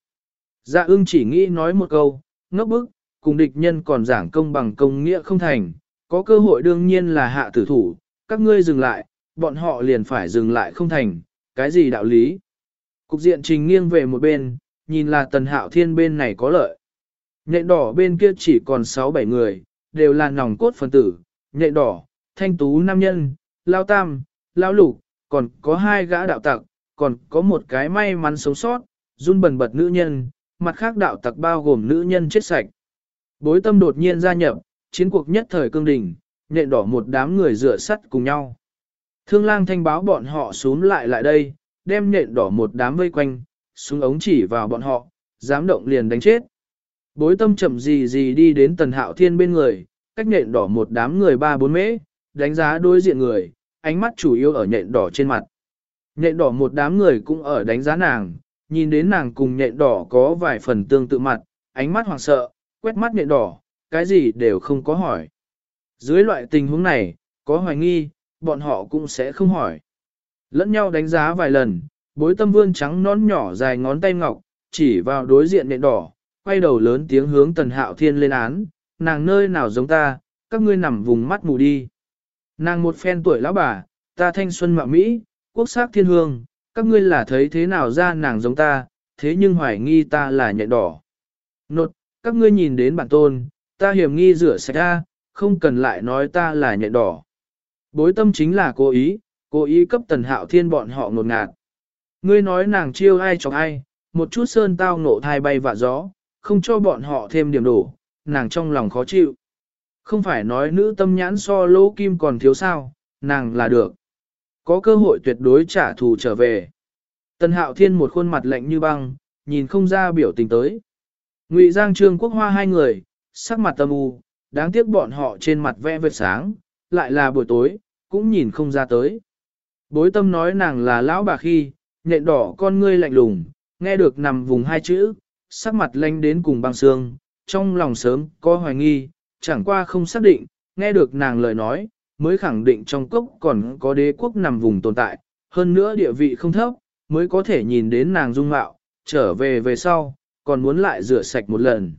Dạ ưng chỉ nghĩ nói một câu, ngốc bức, cùng địch nhân còn giảng công bằng công nghĩa không thành, có cơ hội đương nhiên là hạ tử thủ, các ngươi dừng lại, bọn họ liền phải dừng lại không thành, cái gì đạo lý. Cục diện trình nghiêng về một bên, nhìn là tần hạo thiên bên này có lợi. Nhện đỏ bên kia chỉ còn 6-7 người, đều là nòng cốt phần tử, nhện đỏ, thanh tú nam nhân, lao tam, lao lục, còn có hai gã đạo tặc, còn có một cái may mắn sống sót, run bần bật nữ nhân, mặt khác đạo tặc bao gồm nữ nhân chết sạch. Bối tâm đột nhiên gia nhập, chiến cuộc nhất thời cương đỉnh, nhện đỏ một đám người rửa sắt cùng nhau. Thương lang thanh báo bọn họ xuống lại lại đây, đem nện đỏ một đám vây quanh, xuống ống chỉ vào bọn họ, dám động liền đánh chết. Bối tâm chậm gì gì đi đến tần hạo thiên bên người, cách nện đỏ một đám người ba bốn mễ, đánh giá đối diện người, ánh mắt chủ yếu ở nhện đỏ trên mặt. Nhện đỏ một đám người cũng ở đánh giá nàng, nhìn đến nàng cùng nhện đỏ có vài phần tương tự mặt, ánh mắt hoảng sợ, quét mắt nhện đỏ, cái gì đều không có hỏi. Dưới loại tình huống này, có hoài nghi, bọn họ cũng sẽ không hỏi. Lẫn nhau đánh giá vài lần, bối tâm vương trắng nón nhỏ dài ngón tay ngọc, chỉ vào đối diện nhện đỏ, quay đầu lớn tiếng hướng tần hạo thiên lên án, nàng nơi nào giống ta, các ngươi nằm vùng mắt mù đi. Nàng một phen tuổi lão bà, ta thanh xuân mạo Mỹ, quốc sắc thiên hương, các ngươi là thấy thế nào ra nàng giống ta, thế nhưng hoài nghi ta là nhện đỏ. Nột, các ngươi nhìn đến bản tôn, ta hiểm nghi rửa sạch ra, không cần lại nói ta là nhện đỏ. Bối tâm chính là cố ý, cố ý cấp tần hạo thiên bọn họ ngột ngạt. Ngươi nói nàng chiêu ai chọc ai, một chút sơn tao nộ thai bay vạ gió, không cho bọn họ thêm điểm đủ. nàng trong lòng khó chịu. Không phải nói nữ tâm nhãn so lỗ kim còn thiếu sao, nàng là được. Có cơ hội tuyệt đối trả thù trở về. Tần hạo thiên một khuôn mặt lạnh như băng, nhìn không ra biểu tình tới. Ngụy Giang Trương Quốc Hoa hai người, sắc mặt tâm u, đáng tiếc bọn họ trên mặt vẽ vệt sáng, lại là buổi tối, cũng nhìn không ra tới. Bối tâm nói nàng là lão bà khi, nhện đỏ con ngươi lạnh lùng, nghe được nằm vùng hai chữ, sắc mặt lanh đến cùng băng xương, trong lòng sớm có hoài nghi, chẳng qua không xác định, nghe được nàng lời nói, mới khẳng định trong cốc còn có đế quốc nằm vùng tồn tại, hơn nữa địa vị không thấp, mới có thể nhìn đến nàng dung mạo, trở về về sau, còn muốn lại rửa sạch một lần.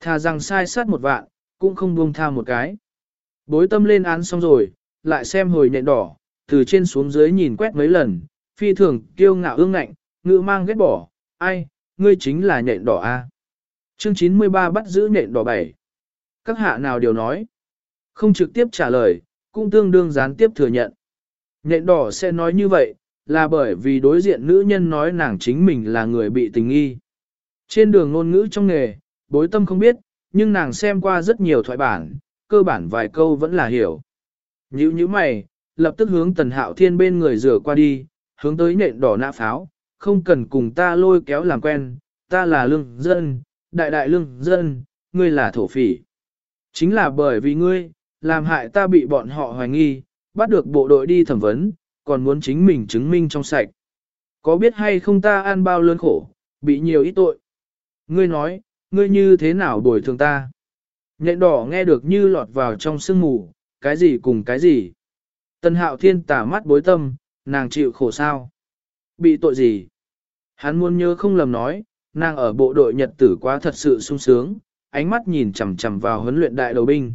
Thà rằng sai sát một vạn, cũng không buông tha một cái. Bối tâm lên án xong rồi, lại xem hồi nhện đỏ, từ trên xuống dưới nhìn quét mấy lần, phi thường kiêu ngạo ương ngạnh, ngự mang ghét bỏ, ai, ngươi chính là nhện đỏ A. Chương 93 bắt giữ nhện đỏ bảy. Các hạ nào điều nói, không trực tiếp trả lời, cũng tương đương gián tiếp thừa nhận. Nhện đỏ sẽ nói như vậy, là bởi vì đối diện nữ nhân nói nàng chính mình là người bị tình nghi. Trên đường ngôn ngữ trong nghề, bối tâm không biết, nhưng nàng xem qua rất nhiều thoại bản, cơ bản vài câu vẫn là hiểu. Như như mày, lập tức hướng tần hạo thiên bên người rửa qua đi, hướng tới nện đỏ nạ pháo, không cần cùng ta lôi kéo làm quen, ta là lương dân, đại đại lương dân, ngươi là thổ phỉ. Chính là bởi vì ngươi, làm hại ta bị bọn họ hoài nghi, bắt được bộ đội đi thẩm vấn, còn muốn chính mình chứng minh trong sạch. Có biết hay không ta ăn bao lớn khổ, bị nhiều ít tội. Ngươi nói, ngươi như thế nào bồi thường ta? Nhện đỏ nghe được như lọt vào trong sương mù, cái gì cùng cái gì? Tần hạo thiên tả mắt bối tâm, nàng chịu khổ sao? Bị tội gì? Hắn muốn nhớ không lầm nói, nàng ở bộ đội nhật tử quá thật sự sung sướng, ánh mắt nhìn chằm chằm vào huấn luyện đại đầu binh.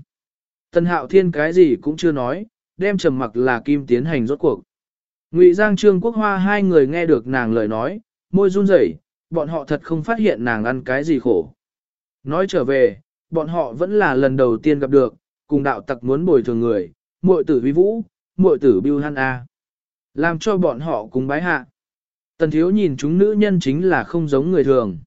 Tần hạo thiên cái gì cũng chưa nói, đem trầm mặc là kim tiến hành rốt cuộc. Ngụy Giang Trương Quốc Hoa hai người nghe được nàng lời nói, môi run rẩy, bọn họ thật không phát hiện nàng ăn cái gì khổ. Nói trở về, bọn họ vẫn là lần đầu tiên gặp được, cùng đạo tặc muốn bồi thường người, muội tử vi vũ, muội tử biêu han a. Làm cho bọn họ cùng bái hạ. Tần thiếu nhìn chúng nữ nhân chính là không giống người thường.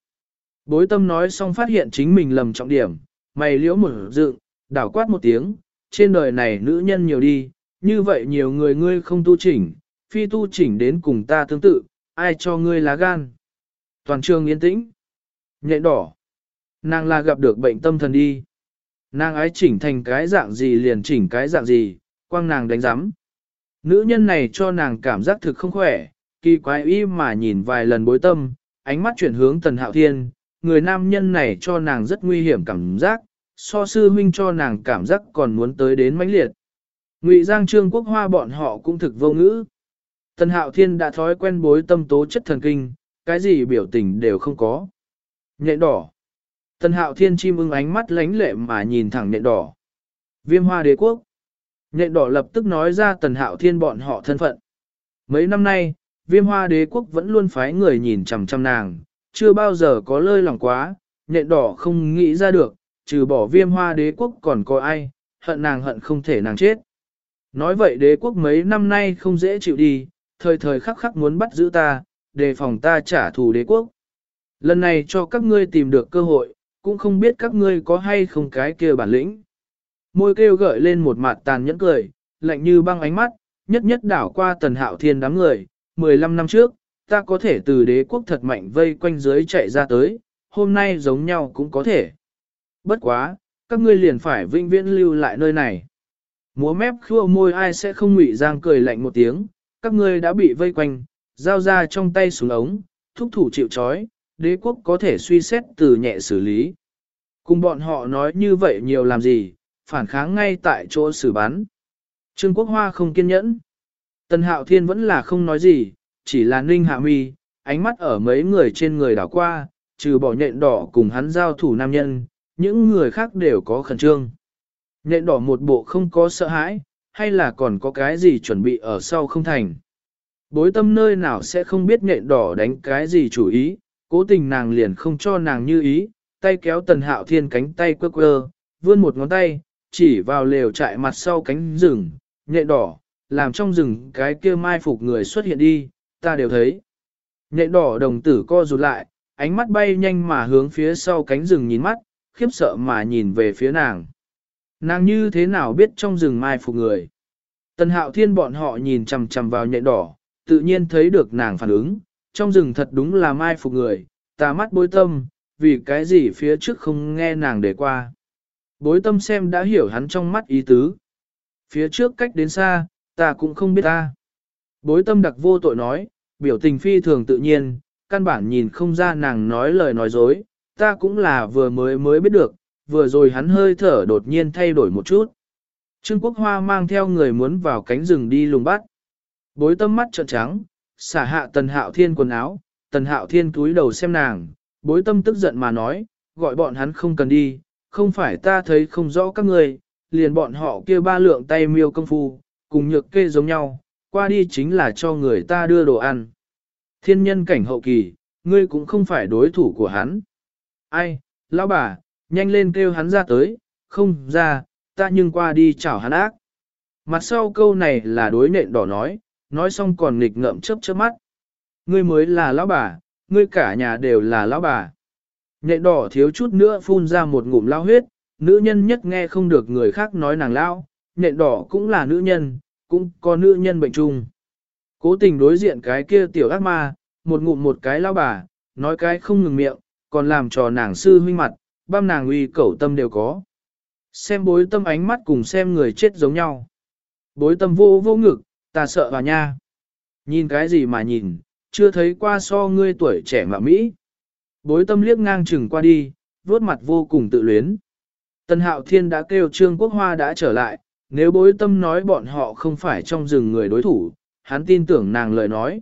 Bối tâm nói xong phát hiện chính mình lầm trọng điểm, mày liễu một dựng, đảo quát một tiếng, trên đời này nữ nhân nhiều đi, như vậy nhiều người ngươi không tu chỉnh, phi tu chỉnh đến cùng ta tương tự, ai cho ngươi lá gan. Toàn trường yên tĩnh. Nhện đỏ. Nàng là gặp được bệnh tâm thần đi. Nàng ái chỉnh thành cái dạng gì liền chỉnh cái dạng gì, quang nàng đánh giám. Nữ nhân này cho nàng cảm giác thực không khỏe, kỳ quái y mà nhìn vài lần bối tâm, ánh mắt chuyển hướng tần hạo thiên, người nam nhân này cho nàng rất nguy hiểm cảm giác, so sư huynh cho nàng cảm giác còn muốn tới đến mãnh liệt. Ngụy Giang Trương Quốc Hoa bọn họ cũng thực vô ngữ. Tần Hạo Thiên đã thói quen bối tâm tố chất thần kinh, cái gì biểu tình đều không có. Nhện đỏ. Tần Hạo Thiên chim ưng ánh mắt lánh lệ mà nhìn thẳng nhện đỏ. Viêm hoa đế quốc. Nhện đỏ lập tức nói ra Tần Hạo Thiên bọn họ thân phận. Mấy năm nay, viêm hoa đế quốc vẫn luôn phái người nhìn chằm chằm nàng, chưa bao giờ có lơi lòng quá, nhện đỏ không nghĩ ra được, trừ bỏ viêm hoa đế quốc còn có ai, hận nàng hận không thể nàng chết. Nói vậy đế quốc mấy năm nay không dễ chịu đi, thời thời khắc khắc muốn bắt giữ ta, đề phòng ta trả thù đế quốc. Lần này cho các ngươi tìm được cơ hội, cũng không biết các ngươi có hay không cái kia bản lĩnh. Môi kêu gợi lên một mặt tàn nhẫn cười, lạnh như băng ánh mắt, nhất nhất đảo qua tần hạo thiên đám người. 15 năm trước, ta có thể từ đế quốc thật mạnh vây quanh dưới chạy ra tới, hôm nay giống nhau cũng có thể. Bất quá, các ngươi liền phải vinh viễn lưu lại nơi này. Múa mép khua môi ai sẽ không ngụy giang cười lạnh một tiếng, các ngươi đã bị vây quanh, giao ra trong tay xuống ống, thúc thủ chịu trói, đế quốc có thể suy xét từ nhẹ xử lý. Cùng bọn họ nói như vậy nhiều làm gì, phản kháng ngay tại chỗ xử bắn. Trương Quốc Hoa không kiên nhẫn. Tần Hạo Thiên vẫn là không nói gì, chỉ là ninh hạ mi, ánh mắt ở mấy người trên người đảo qua, trừ bỏ nhện đỏ cùng hắn giao thủ nam nhân, những người khác đều có khẩn trương. Nhện đỏ một bộ không có sợ hãi, hay là còn có cái gì chuẩn bị ở sau không thành. Bối tâm nơi nào sẽ không biết nhện đỏ đánh cái gì chủ ý, cố tình nàng liền không cho nàng như ý, tay kéo tần hạo thiên cánh tay quơ quơ, vươn một ngón tay, chỉ vào lều trại mặt sau cánh rừng, nhện đỏ, làm trong rừng cái kia mai phục người xuất hiện đi, ta đều thấy. Nhện đỏ đồng tử co rụt lại, ánh mắt bay nhanh mà hướng phía sau cánh rừng nhìn mắt, khiếp sợ mà nhìn về phía nàng. Nàng như thế nào biết trong rừng mai phục người. Tần hạo thiên bọn họ nhìn chầm chầm vào nhện đỏ, tự nhiên thấy được nàng phản ứng, trong rừng thật đúng là mai phục người, ta mắt bối tâm, vì cái gì phía trước không nghe nàng để qua. Bối tâm xem đã hiểu hắn trong mắt ý tứ. Phía trước cách đến xa, ta cũng không biết ta. Bối tâm đặc vô tội nói, biểu tình phi thường tự nhiên, căn bản nhìn không ra nàng nói lời nói dối, ta cũng là vừa mới mới biết được, vừa rồi hắn hơi thở đột nhiên thay đổi một chút. Trương Quốc Hoa mang theo người muốn vào cánh rừng đi lùng bắt. Bối tâm mắt trợn trắng, xả hạ tần hạo thiên quần áo, tần hạo thiên túi đầu xem nàng, bối tâm tức giận mà nói, gọi bọn hắn không cần đi, không phải ta thấy không rõ các người, liền bọn họ kia ba lượng tay miêu công phu, cùng nhược kê giống nhau, qua đi chính là cho người ta đưa đồ ăn. Thiên nhân cảnh hậu kỳ, ngươi cũng không phải đối thủ của hắn. Ai, lão bà, nhanh lên kêu hắn ra tới, không ra, ta nhưng qua đi chào hắn ác. Mặt sau câu này là đối nện đỏ nói, nói xong còn nghịch ngợm chớp chớp mắt. Ngươi mới là lão bà, ngươi cả nhà đều là lão bà. Nhện đỏ thiếu chút nữa phun ra một ngụm lao huyết, nữ nhân nhất nghe không được người khác nói nàng lao, nhện đỏ cũng là nữ nhân, cũng có nữ nhân bệnh chung. Cố tình đối diện cái kia tiểu ác ma, một ngụm một cái lao bà, nói cái không ngừng miệng, còn làm trò nàng sư huynh mặt, băm nàng uy cẩu tâm đều có. Xem bối tâm ánh mắt cùng xem người chết giống nhau. Bối tâm vô vô ngực, ta sợ vào nha. Nhìn cái gì mà nhìn, chưa thấy qua so ngươi tuổi trẻ mà Mỹ. Bối tâm liếc ngang chừng qua đi, vuốt mặt vô cùng tự luyến. Tân hạo thiên đã kêu Trương Quốc Hoa đã trở lại, nếu bối tâm nói bọn họ không phải trong rừng người đối thủ, hắn tin tưởng nàng lời nói.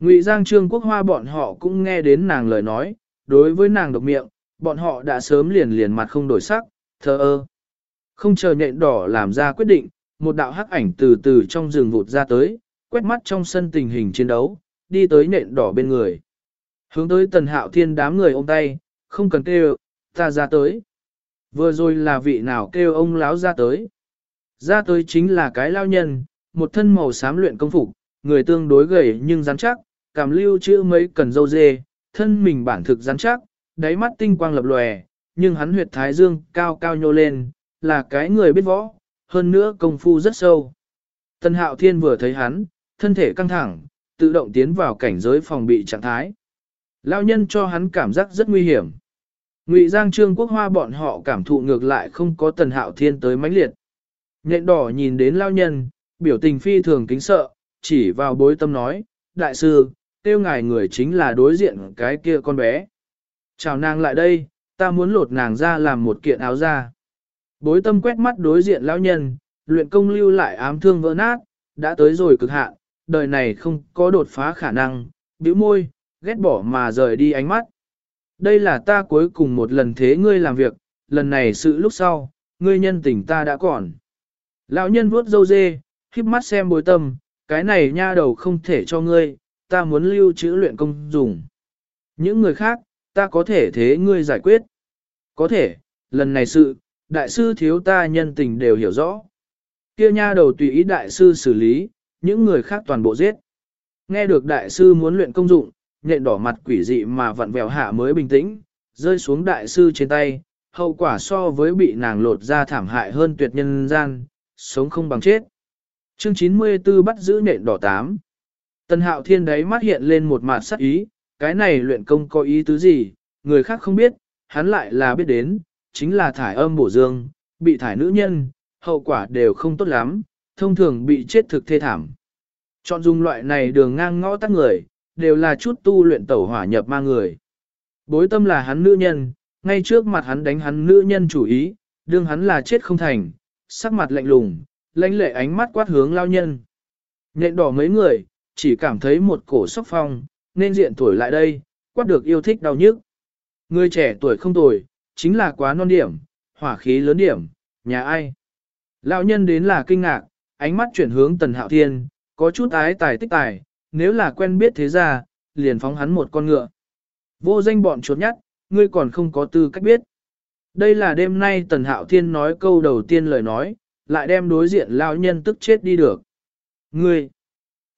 Ngụy Giang Trương Quốc Hoa bọn họ cũng nghe đến nàng lời nói, đối với nàng độc miệng, bọn họ đã sớm liền liền mặt không đổi sắc, thờ ơ. Không chờ nhện đỏ làm ra quyết định, một đạo hắc ảnh từ từ trong rừng vụt ra tới, quét mắt trong sân tình hình chiến đấu, đi tới nhện đỏ bên người. Hướng tới tần hạo thiên đám người ôm tay, không cần kêu, ta ra tới. Vừa rồi là vị nào kêu ông lão ra tới. Ra tới chính là cái lao nhân, một thân màu xám luyện công phục, người tương đối gầy nhưng rắn chắc, cảm lưu chữ mấy cần dâu dê, thân mình bản thực rắn chắc, đáy mắt tinh quang lập lòe, nhưng hắn huyệt thái dương cao cao nhô lên, là cái người biết võ, hơn nữa công phu rất sâu. Tân hạo thiên vừa thấy hắn, thân thể căng thẳng, tự động tiến vào cảnh giới phòng bị trạng thái. Lao nhân cho hắn cảm giác rất nguy hiểm. Ngụy Giang Trương Quốc Hoa bọn họ cảm thụ ngược lại không có tần hạo thiên tới mãnh liệt. Nhện đỏ nhìn đến lao nhân, biểu tình phi thường kính sợ, chỉ vào bối tâm nói, đại sư, tiêu ngài người chính là đối diện cái kia con bé. Chào nàng lại đây, ta muốn lột nàng ra làm một kiện áo da. Bối tâm quét mắt đối diện lão nhân, luyện công lưu lại ám thương vỡ nát, đã tới rồi cực hạn, đời này không có đột phá khả năng, bĩu môi, ghét bỏ mà rời đi ánh mắt. Đây là ta cuối cùng một lần thế ngươi làm việc, lần này sự lúc sau, ngươi nhân tình ta đã còn. Lão nhân vuốt dâu dê, khiếp mắt xem bối tâm, cái này nha đầu không thể cho ngươi, ta muốn lưu trữ luyện công dùng. Những người khác, ta có thể thế ngươi giải quyết. Có thể, lần này sự, đại sư thiếu ta nhân tình đều hiểu rõ. Kia nha đầu tùy ý đại sư xử lý, những người khác toàn bộ giết. Nghe được đại sư muốn luyện công dụng, nhện đỏ mặt quỷ dị mà vặn vẹo hạ mới bình tĩnh, rơi xuống đại sư trên tay, hậu quả so với bị nàng lột ra thảm hại hơn tuyệt nhân gian, sống không bằng chết. Chương 94 bắt giữ nện đỏ 8. tân hạo thiên đấy mắt hiện lên một mặt sắc ý, cái này luyện công có ý tứ gì, người khác không biết, hắn lại là biết đến, chính là thải âm bổ dương, bị thải nữ nhân, hậu quả đều không tốt lắm, thông thường bị chết thực thê thảm. Chọn dùng loại này đường ngang ngõ tắt người, đều là chút tu luyện tẩu hỏa nhập ma người. Bối tâm là hắn nữ nhân, ngay trước mặt hắn đánh hắn nữ nhân chủ ý, đương hắn là chết không thành, sắc mặt lạnh lùng, lãnh lệ ánh mắt quát hướng lao nhân. Nhện đỏ mấy người, chỉ cảm thấy một cổ sốc phong, nên diện tuổi lại đây, quát được yêu thích đau nhức. Người trẻ tuổi không tuổi, chính là quá non điểm, hỏa khí lớn điểm, nhà ai. Lão nhân đến là kinh ngạc, ánh mắt chuyển hướng tần hạo thiên, có chút ái tài tích tài, nếu là quen biết thế ra, liền phóng hắn một con ngựa. Vô danh bọn chuột nhắt, ngươi còn không có tư cách biết. Đây là đêm nay tần hạo thiên nói câu đầu tiên lời nói, lại đem đối diện lão nhân tức chết đi được. Ngươi,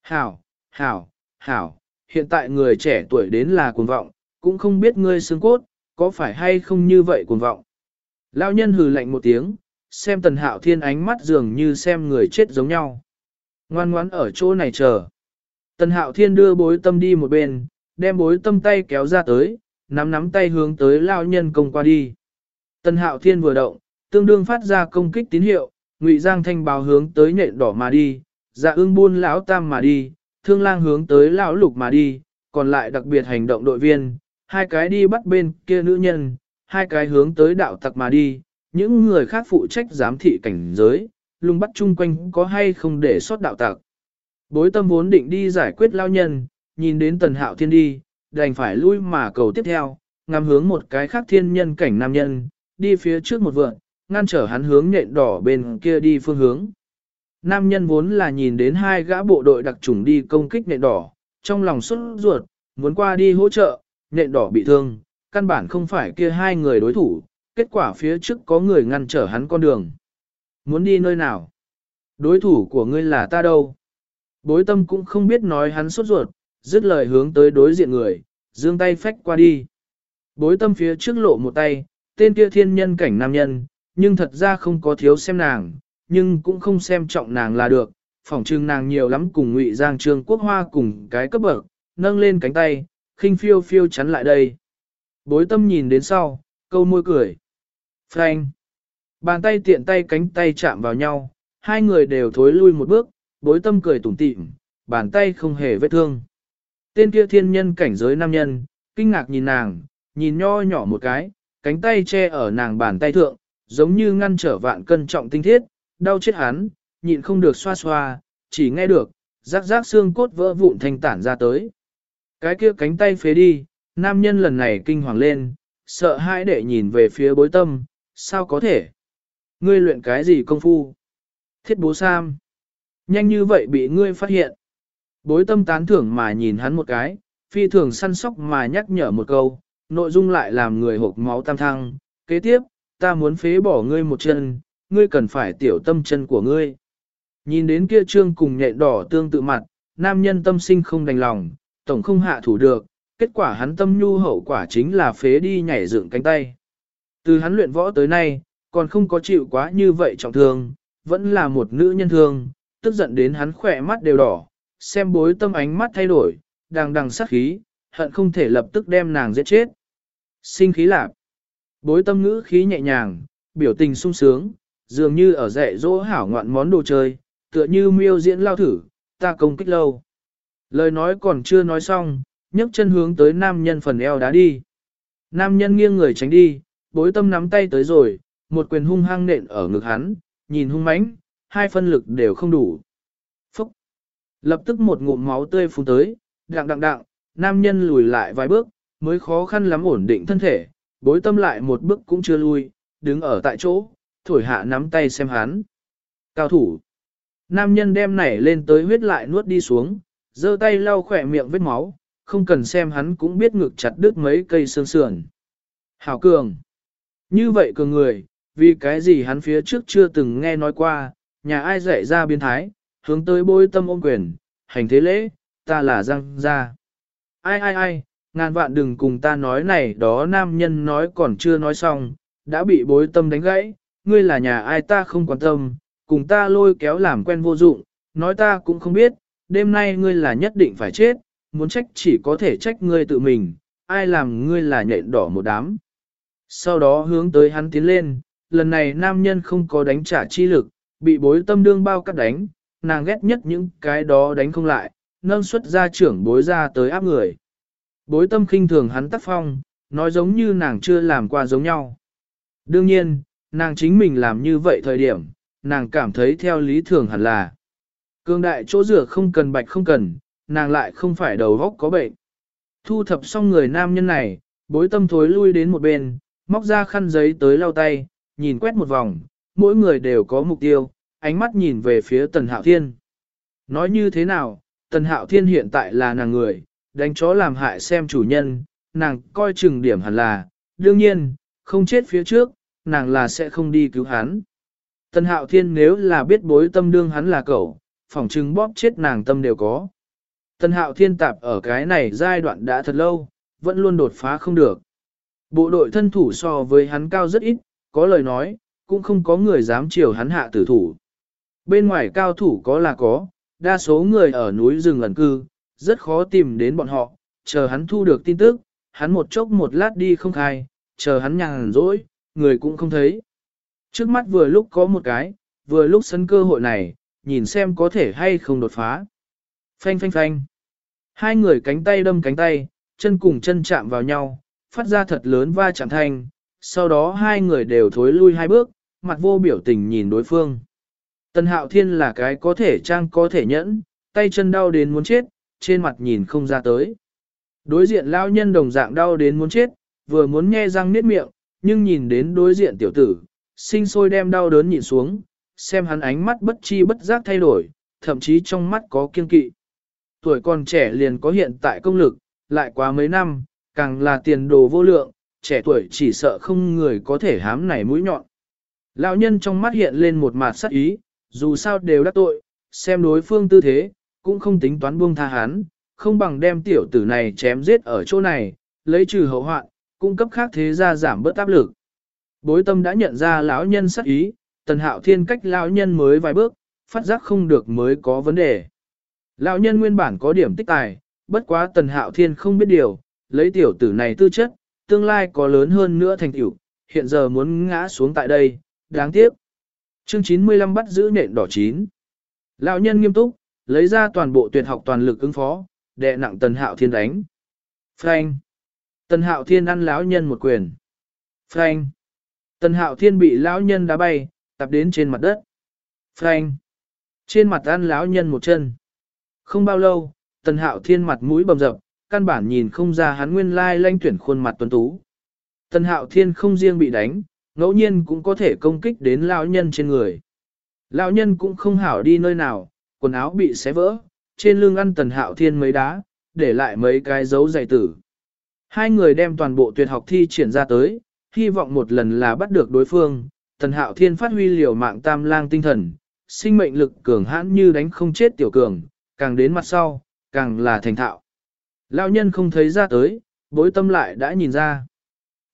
hảo, hảo, hảo, hiện tại người trẻ tuổi đến là cuồng vọng, cũng không biết ngươi xương cốt, có phải hay không như vậy cuồng vọng. Lão nhân hừ lạnh một tiếng, xem tần hạo thiên ánh mắt dường như xem người chết giống nhau. Ngoan ngoãn ở chỗ này chờ. Tần hạo thiên đưa bối tâm đi một bên, đem bối tâm tay kéo ra tới, nắm nắm tay hướng tới lão nhân công qua đi. Tần hạo thiên vừa động, tương đương phát ra công kích tín hiệu, ngụy giang thanh báo hướng tới nhện đỏ mà đi, dạ ương buôn lão tam mà đi, thương lang hướng tới lão lục mà đi, còn lại đặc biệt hành động đội viên, hai cái đi bắt bên kia nữ nhân, hai cái hướng tới đạo tặc mà đi, những người khác phụ trách giám thị cảnh giới, lùng bắt chung quanh có hay không để sót đạo tặc. Bối tâm vốn định đi giải quyết lao nhân, nhìn đến tần hạo thiên đi, đành phải lui mà cầu tiếp theo, ngắm hướng một cái khác thiên nhân cảnh nam nhân, đi phía trước một vượn, ngăn trở hắn hướng nhện đỏ bên kia đi phương hướng. Nam nhân vốn là nhìn đến hai gã bộ đội đặc trùng đi công kích nhện đỏ, trong lòng xuất ruột, muốn qua đi hỗ trợ, nhện đỏ bị thương, căn bản không phải kia hai người đối thủ, kết quả phía trước có người ngăn trở hắn con đường. Muốn đi nơi nào? Đối thủ của ngươi là ta đâu? Bối tâm cũng không biết nói hắn sốt ruột, dứt lời hướng tới đối diện người, dương tay phách qua đi. Bối tâm phía trước lộ một tay, tên kia thiên nhân cảnh nam nhân, nhưng thật ra không có thiếu xem nàng, nhưng cũng không xem trọng nàng là được, phỏng trưng nàng nhiều lắm cùng ngụy giang trương quốc hoa cùng cái cấp bậc, nâng lên cánh tay, khinh phiêu phiêu chắn lại đây. Bối tâm nhìn đến sau, câu môi cười. Frank. Bàn tay tiện tay cánh tay chạm vào nhau, hai người đều thối lui một bước, bối tâm cười tủm tỉm, bàn tay không hề vết thương. Tên kia thiên nhân cảnh giới nam nhân, kinh ngạc nhìn nàng, nhìn nho nhỏ một cái, cánh tay che ở nàng bàn tay thượng, giống như ngăn trở vạn cân trọng tinh thiết, đau chết hắn, nhịn không được xoa xoa, chỉ nghe được, rắc rắc xương cốt vỡ vụn thanh tản ra tới. Cái kia cánh tay phế đi, nam nhân lần này kinh hoàng lên, sợ hãi để nhìn về phía bối tâm, sao có thể? Ngươi luyện cái gì công phu? Thiết bố Sam. Nhanh như vậy bị ngươi phát hiện. Bối tâm tán thưởng mà nhìn hắn một cái, phi thường săn sóc mà nhắc nhở một câu, nội dung lại làm người hộp máu tam thăng. Kế tiếp, ta muốn phế bỏ ngươi một chân, ngươi cần phải tiểu tâm chân của ngươi. Nhìn đến kia trương cùng nhện đỏ tương tự mặt, nam nhân tâm sinh không đành lòng, tổng không hạ thủ được, kết quả hắn tâm nhu hậu quả chính là phế đi nhảy dựng cánh tay. Từ hắn luyện võ tới nay, còn không có chịu quá như vậy trọng thương, vẫn là một nữ nhân thương, tức giận đến hắn khỏe mắt đều đỏ, xem bối tâm ánh mắt thay đổi, đang đằng sát khí, hận không thể lập tức đem nàng giết chết. Sinh khí lạp. Bối tâm ngữ khí nhẹ nhàng, biểu tình sung sướng, dường như ở dạy dỗ hảo ngoạn món đồ chơi, tựa như miêu diễn lao thử, ta công kích lâu. Lời nói còn chưa nói xong, nhấc chân hướng tới nam nhân phần eo đá đi. Nam nhân nghiêng người tránh đi, bối tâm nắm tay tới rồi, một quyền hung hăng nện ở ngực hắn, nhìn hung mãnh, hai phân lực đều không đủ. Phúc! Lập tức một ngụm máu tươi phun tới, đặng đặng đặng, nam nhân lùi lại vài bước, mới khó khăn lắm ổn định thân thể, bối tâm lại một bước cũng chưa lui, đứng ở tại chỗ, thổi hạ nắm tay xem hắn. Cao thủ! Nam nhân đem nảy lên tới huyết lại nuốt đi xuống, giơ tay lau khỏe miệng vết máu, không cần xem hắn cũng biết ngực chặt đứt mấy cây xương sườn. Hảo cường! Như vậy cường người, vì cái gì hắn phía trước chưa từng nghe nói qua, nhà ai dạy ra biến thái, hướng tới bôi tâm ôm quyền, hành thế lễ, ta là Giang gia. Ai ai ai, ngàn vạn đừng cùng ta nói này đó nam nhân nói còn chưa nói xong, đã bị bối tâm đánh gãy, ngươi là nhà ai ta không quan tâm, cùng ta lôi kéo làm quen vô dụng, nói ta cũng không biết, đêm nay ngươi là nhất định phải chết, muốn trách chỉ có thể trách ngươi tự mình, ai làm ngươi là nhện đỏ một đám. Sau đó hướng tới hắn tiến lên, lần này nam nhân không có đánh trả chi lực, bị bối tâm đương bao cắt đánh, nàng ghét nhất những cái đó đánh không lại, nâng xuất ra trưởng bối ra tới áp người. Bối tâm khinh thường hắn tác phong, nói giống như nàng chưa làm qua giống nhau. Đương nhiên, nàng chính mình làm như vậy thời điểm, nàng cảm thấy theo lý thường hẳn là. Cương đại chỗ rửa không cần bạch không cần, nàng lại không phải đầu góc có bệnh. Thu thập xong người nam nhân này, bối tâm thối lui đến một bên, móc ra khăn giấy tới lau tay, nhìn quét một vòng, mỗi người đều có mục tiêu, ánh mắt nhìn về phía Tần Hạo Thiên. Nói như thế nào, Tần Hạo Thiên hiện tại là nàng người, đánh chó làm hại xem chủ nhân, nàng coi chừng điểm hẳn là, đương nhiên, không chết phía trước, nàng là sẽ không đi cứu hắn. Tần Hạo Thiên nếu là biết bối tâm đương hắn là cậu, phỏng chừng bóp chết nàng tâm đều có. Tần Hạo Thiên tạp ở cái này giai đoạn đã thật lâu, vẫn luôn đột phá không được. Bộ đội thân thủ so với hắn cao rất ít, có lời nói, cũng không có người dám chiều hắn hạ tử thủ. Bên ngoài cao thủ có là có, đa số người ở núi rừng ẩn cư, rất khó tìm đến bọn họ, chờ hắn thu được tin tức, hắn một chốc một lát đi không khai, chờ hắn nhàn rỗi, người cũng không thấy. Trước mắt vừa lúc có một cái, vừa lúc sân cơ hội này, nhìn xem có thể hay không đột phá. Phanh phanh phanh. Hai người cánh tay đâm cánh tay, chân cùng chân chạm vào nhau, phát ra thật lớn va chạm thanh, sau đó hai người đều thối lui hai bước, mặt vô biểu tình nhìn đối phương. Tần hạo thiên là cái có thể trang có thể nhẫn, tay chân đau đến muốn chết, trên mặt nhìn không ra tới. Đối diện lao nhân đồng dạng đau đến muốn chết, vừa muốn nghe răng niết miệng, nhưng nhìn đến đối diện tiểu tử, sinh sôi đem đau đớn nhìn xuống, xem hắn ánh mắt bất chi bất giác thay đổi, thậm chí trong mắt có kiên kỵ. Tuổi còn trẻ liền có hiện tại công lực, lại quá mấy năm, càng là tiền đồ vô lượng, trẻ tuổi chỉ sợ không người có thể hám nảy mũi nhọn. Lão nhân trong mắt hiện lên một mặt sắc ý, dù sao đều đắc tội, xem đối phương tư thế, cũng không tính toán buông tha hắn, không bằng đem tiểu tử này chém giết ở chỗ này, lấy trừ hậu hoạn, cung cấp khác thế gia giảm bớt áp lực. Bối tâm đã nhận ra lão nhân sắc ý, tần hạo thiên cách lão nhân mới vài bước, phát giác không được mới có vấn đề. Lão nhân nguyên bản có điểm tích tài, bất quá tần hạo thiên không biết điều, lấy tiểu tử này tư chất, tương lai có lớn hơn nữa thành tiểu, hiện giờ muốn ngã xuống tại đây, đáng tiếc. Chương 95 bắt giữ nện đỏ chín. Lão nhân nghiêm túc, lấy ra toàn bộ tuyệt học toàn lực ứng phó, đệ nặng tần hạo thiên đánh. phanh Tần hạo thiên ăn lão nhân một quyền. phanh Tần hạo thiên bị lão nhân đá bay, tập đến trên mặt đất. phanh Trên mặt ăn lão nhân một chân. Không bao lâu, tần hạo thiên mặt mũi bầm dập, căn bản nhìn không ra hắn nguyên lai lanh tuyển khuôn mặt tuấn tú. Tần hạo thiên không riêng bị đánh, ngẫu nhiên cũng có thể công kích đến lão nhân trên người. Lão nhân cũng không hảo đi nơi nào, quần áo bị xé vỡ, trên lưng ăn tần hạo thiên mấy đá, để lại mấy cái dấu dày tử. Hai người đem toàn bộ tuyệt học thi triển ra tới, hy vọng một lần là bắt được đối phương, tần hạo thiên phát huy liều mạng tam lang tinh thần, sinh mệnh lực cường hãn như đánh không chết tiểu cường, càng đến mặt sau, càng là thành thạo. Lão nhân không thấy ra tới, bối tâm lại đã nhìn ra.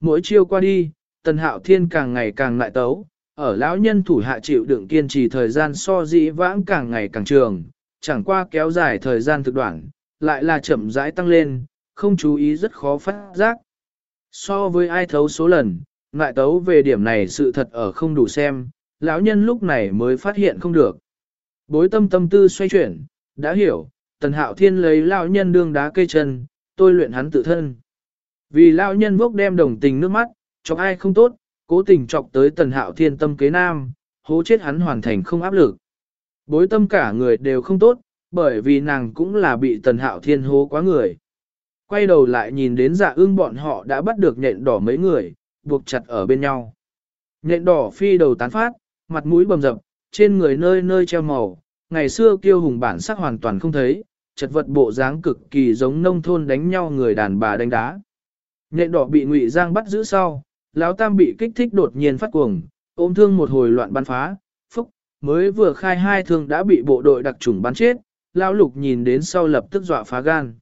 Mỗi chiêu qua đi, tần hạo thiên càng ngày càng lại tấu, ở lão nhân thủ hạ chịu đựng kiên trì thời gian so dĩ vãng càng ngày càng trường, chẳng qua kéo dài thời gian thực đoạn, lại là chậm rãi tăng lên, không chú ý rất khó phát giác. So với ai thấu số lần, lại tấu về điểm này sự thật ở không đủ xem, lão nhân lúc này mới phát hiện không được. Bối tâm tâm tư xoay chuyển, đã hiểu, tần hạo thiên lấy lão nhân đương đá cây chân, tôi luyện hắn tự thân. Vì lão nhân vốc đem đồng tình nước mắt, chọc ai không tốt, cố tình chọc tới tần hạo thiên tâm kế nam, hố chết hắn hoàn thành không áp lực. Bối tâm cả người đều không tốt, bởi vì nàng cũng là bị tần hạo thiên hố quá người. Quay đầu lại nhìn đến dạ ương bọn họ đã bắt được nhện đỏ mấy người, buộc chặt ở bên nhau. Nhện đỏ phi đầu tán phát, mặt mũi bầm dập, trên người nơi nơi treo màu, ngày xưa kiêu hùng bản sắc hoàn toàn không thấy, chật vật bộ dáng cực kỳ giống nông thôn đánh nhau người đàn bà đánh đá. Nhện đỏ bị ngụy giang bắt giữ sau, lão tam bị kích thích đột nhiên phát cuồng, ôm thương một hồi loạn bắn phá, phúc, mới vừa khai hai thương đã bị bộ đội đặc trùng bắn chết, lão lục nhìn đến sau lập tức dọa phá gan.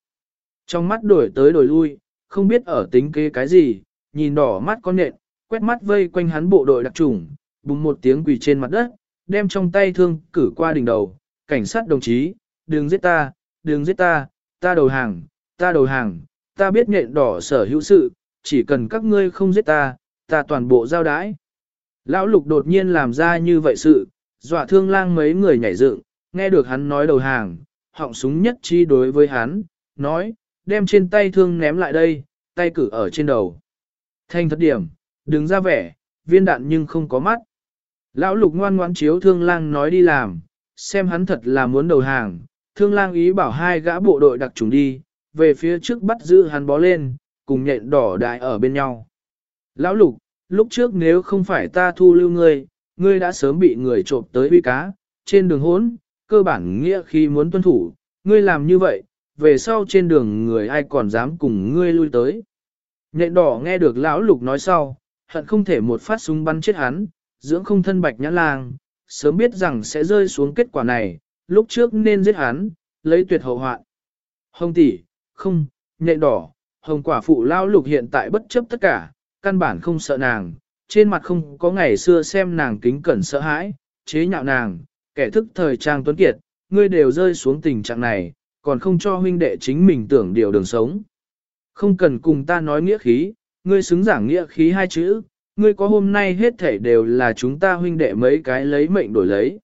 Trong mắt đổi tới đổi lui, không biết ở tính kế cái gì, nhìn đỏ mắt con nện, quét mắt vây quanh hắn bộ đội đặc trùng, bùng một tiếng quỳ trên mặt đất, đem trong tay thương cử qua đỉnh đầu, cảnh sát đồng chí, đừng giết ta, đừng giết ta, ta đầu hàng, ta đầu hàng, ta biết nện đỏ sở hữu sự, chỉ cần các ngươi không giết ta, ta toàn bộ giao đái. Lão lục đột nhiên làm ra như vậy sự, dọa thương lang mấy người nhảy dựng, nghe được hắn nói đầu hàng, họng súng nhất chi đối với hắn, nói, đem trên tay thương ném lại đây, tay cử ở trên đầu. Thanh thất điểm, đừng ra vẻ, viên đạn nhưng không có mắt. Lão lục ngoan ngoãn chiếu thương lang nói đi làm, xem hắn thật là muốn đầu hàng, thương lang ý bảo hai gã bộ đội đặc trùng đi, về phía trước bắt giữ hắn bó lên, cùng nhện đỏ đại ở bên nhau. Lão lục, lúc trước nếu không phải ta thu lưu ngươi, ngươi đã sớm bị người trộm tới uy cá, trên đường hốn, cơ bản nghĩa khi muốn tuân thủ, ngươi làm như vậy, về sau trên đường người ai còn dám cùng ngươi lui tới. Nhện đỏ nghe được lão lục nói sau, hận không thể một phát súng bắn chết hắn, dưỡng không thân bạch nhã lang, sớm biết rằng sẽ rơi xuống kết quả này, lúc trước nên giết hắn, lấy tuyệt hậu hoạn. Hồng tỷ, không, nhện đỏ, hồng quả phụ lão lục hiện tại bất chấp tất cả, căn bản không sợ nàng, trên mặt không có ngày xưa xem nàng kính cẩn sợ hãi, chế nhạo nàng, kẻ thức thời trang tuấn kiệt, ngươi đều rơi xuống tình trạng này, còn không cho huynh đệ chính mình tưởng điều đường sống. Không cần cùng ta nói nghĩa khí, ngươi xứng giảng nghĩa khí hai chữ, ngươi có hôm nay hết thể đều là chúng ta huynh đệ mấy cái lấy mệnh đổi lấy.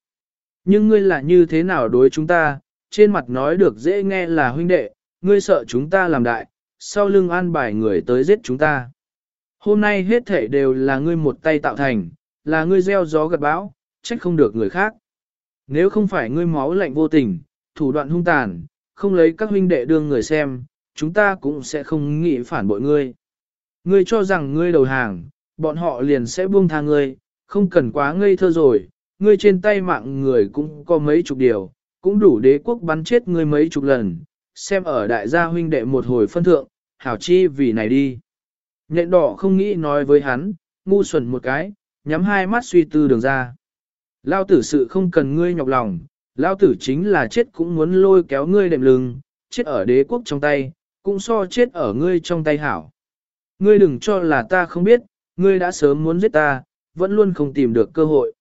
Nhưng ngươi là như thế nào đối chúng ta, trên mặt nói được dễ nghe là huynh đệ, ngươi sợ chúng ta làm đại, sau lưng an bài người tới giết chúng ta. Hôm nay hết thể đều là ngươi một tay tạo thành, là ngươi gieo gió gặt bão, trách không được người khác. Nếu không phải ngươi máu lạnh vô tình, thủ đoạn hung tàn, không lấy các huynh đệ đương người xem, chúng ta cũng sẽ không nghĩ phản bội ngươi. Ngươi cho rằng ngươi đầu hàng, bọn họ liền sẽ buông tha ngươi, không cần quá ngây thơ rồi, ngươi trên tay mạng người cũng có mấy chục điều, cũng đủ đế quốc bắn chết ngươi mấy chục lần, xem ở đại gia huynh đệ một hồi phân thượng, hảo chi vì này đi. Nhện đỏ không nghĩ nói với hắn, ngu xuẩn một cái, nhắm hai mắt suy tư đường ra. Lao tử sự không cần ngươi nhọc lòng, lao tử chính là chết cũng muốn lôi kéo ngươi đệm lưng, chết ở đế quốc trong tay, cũng so chết ở ngươi trong tay hảo. Ngươi đừng cho là ta không biết, ngươi đã sớm muốn giết ta, vẫn luôn không tìm được cơ hội.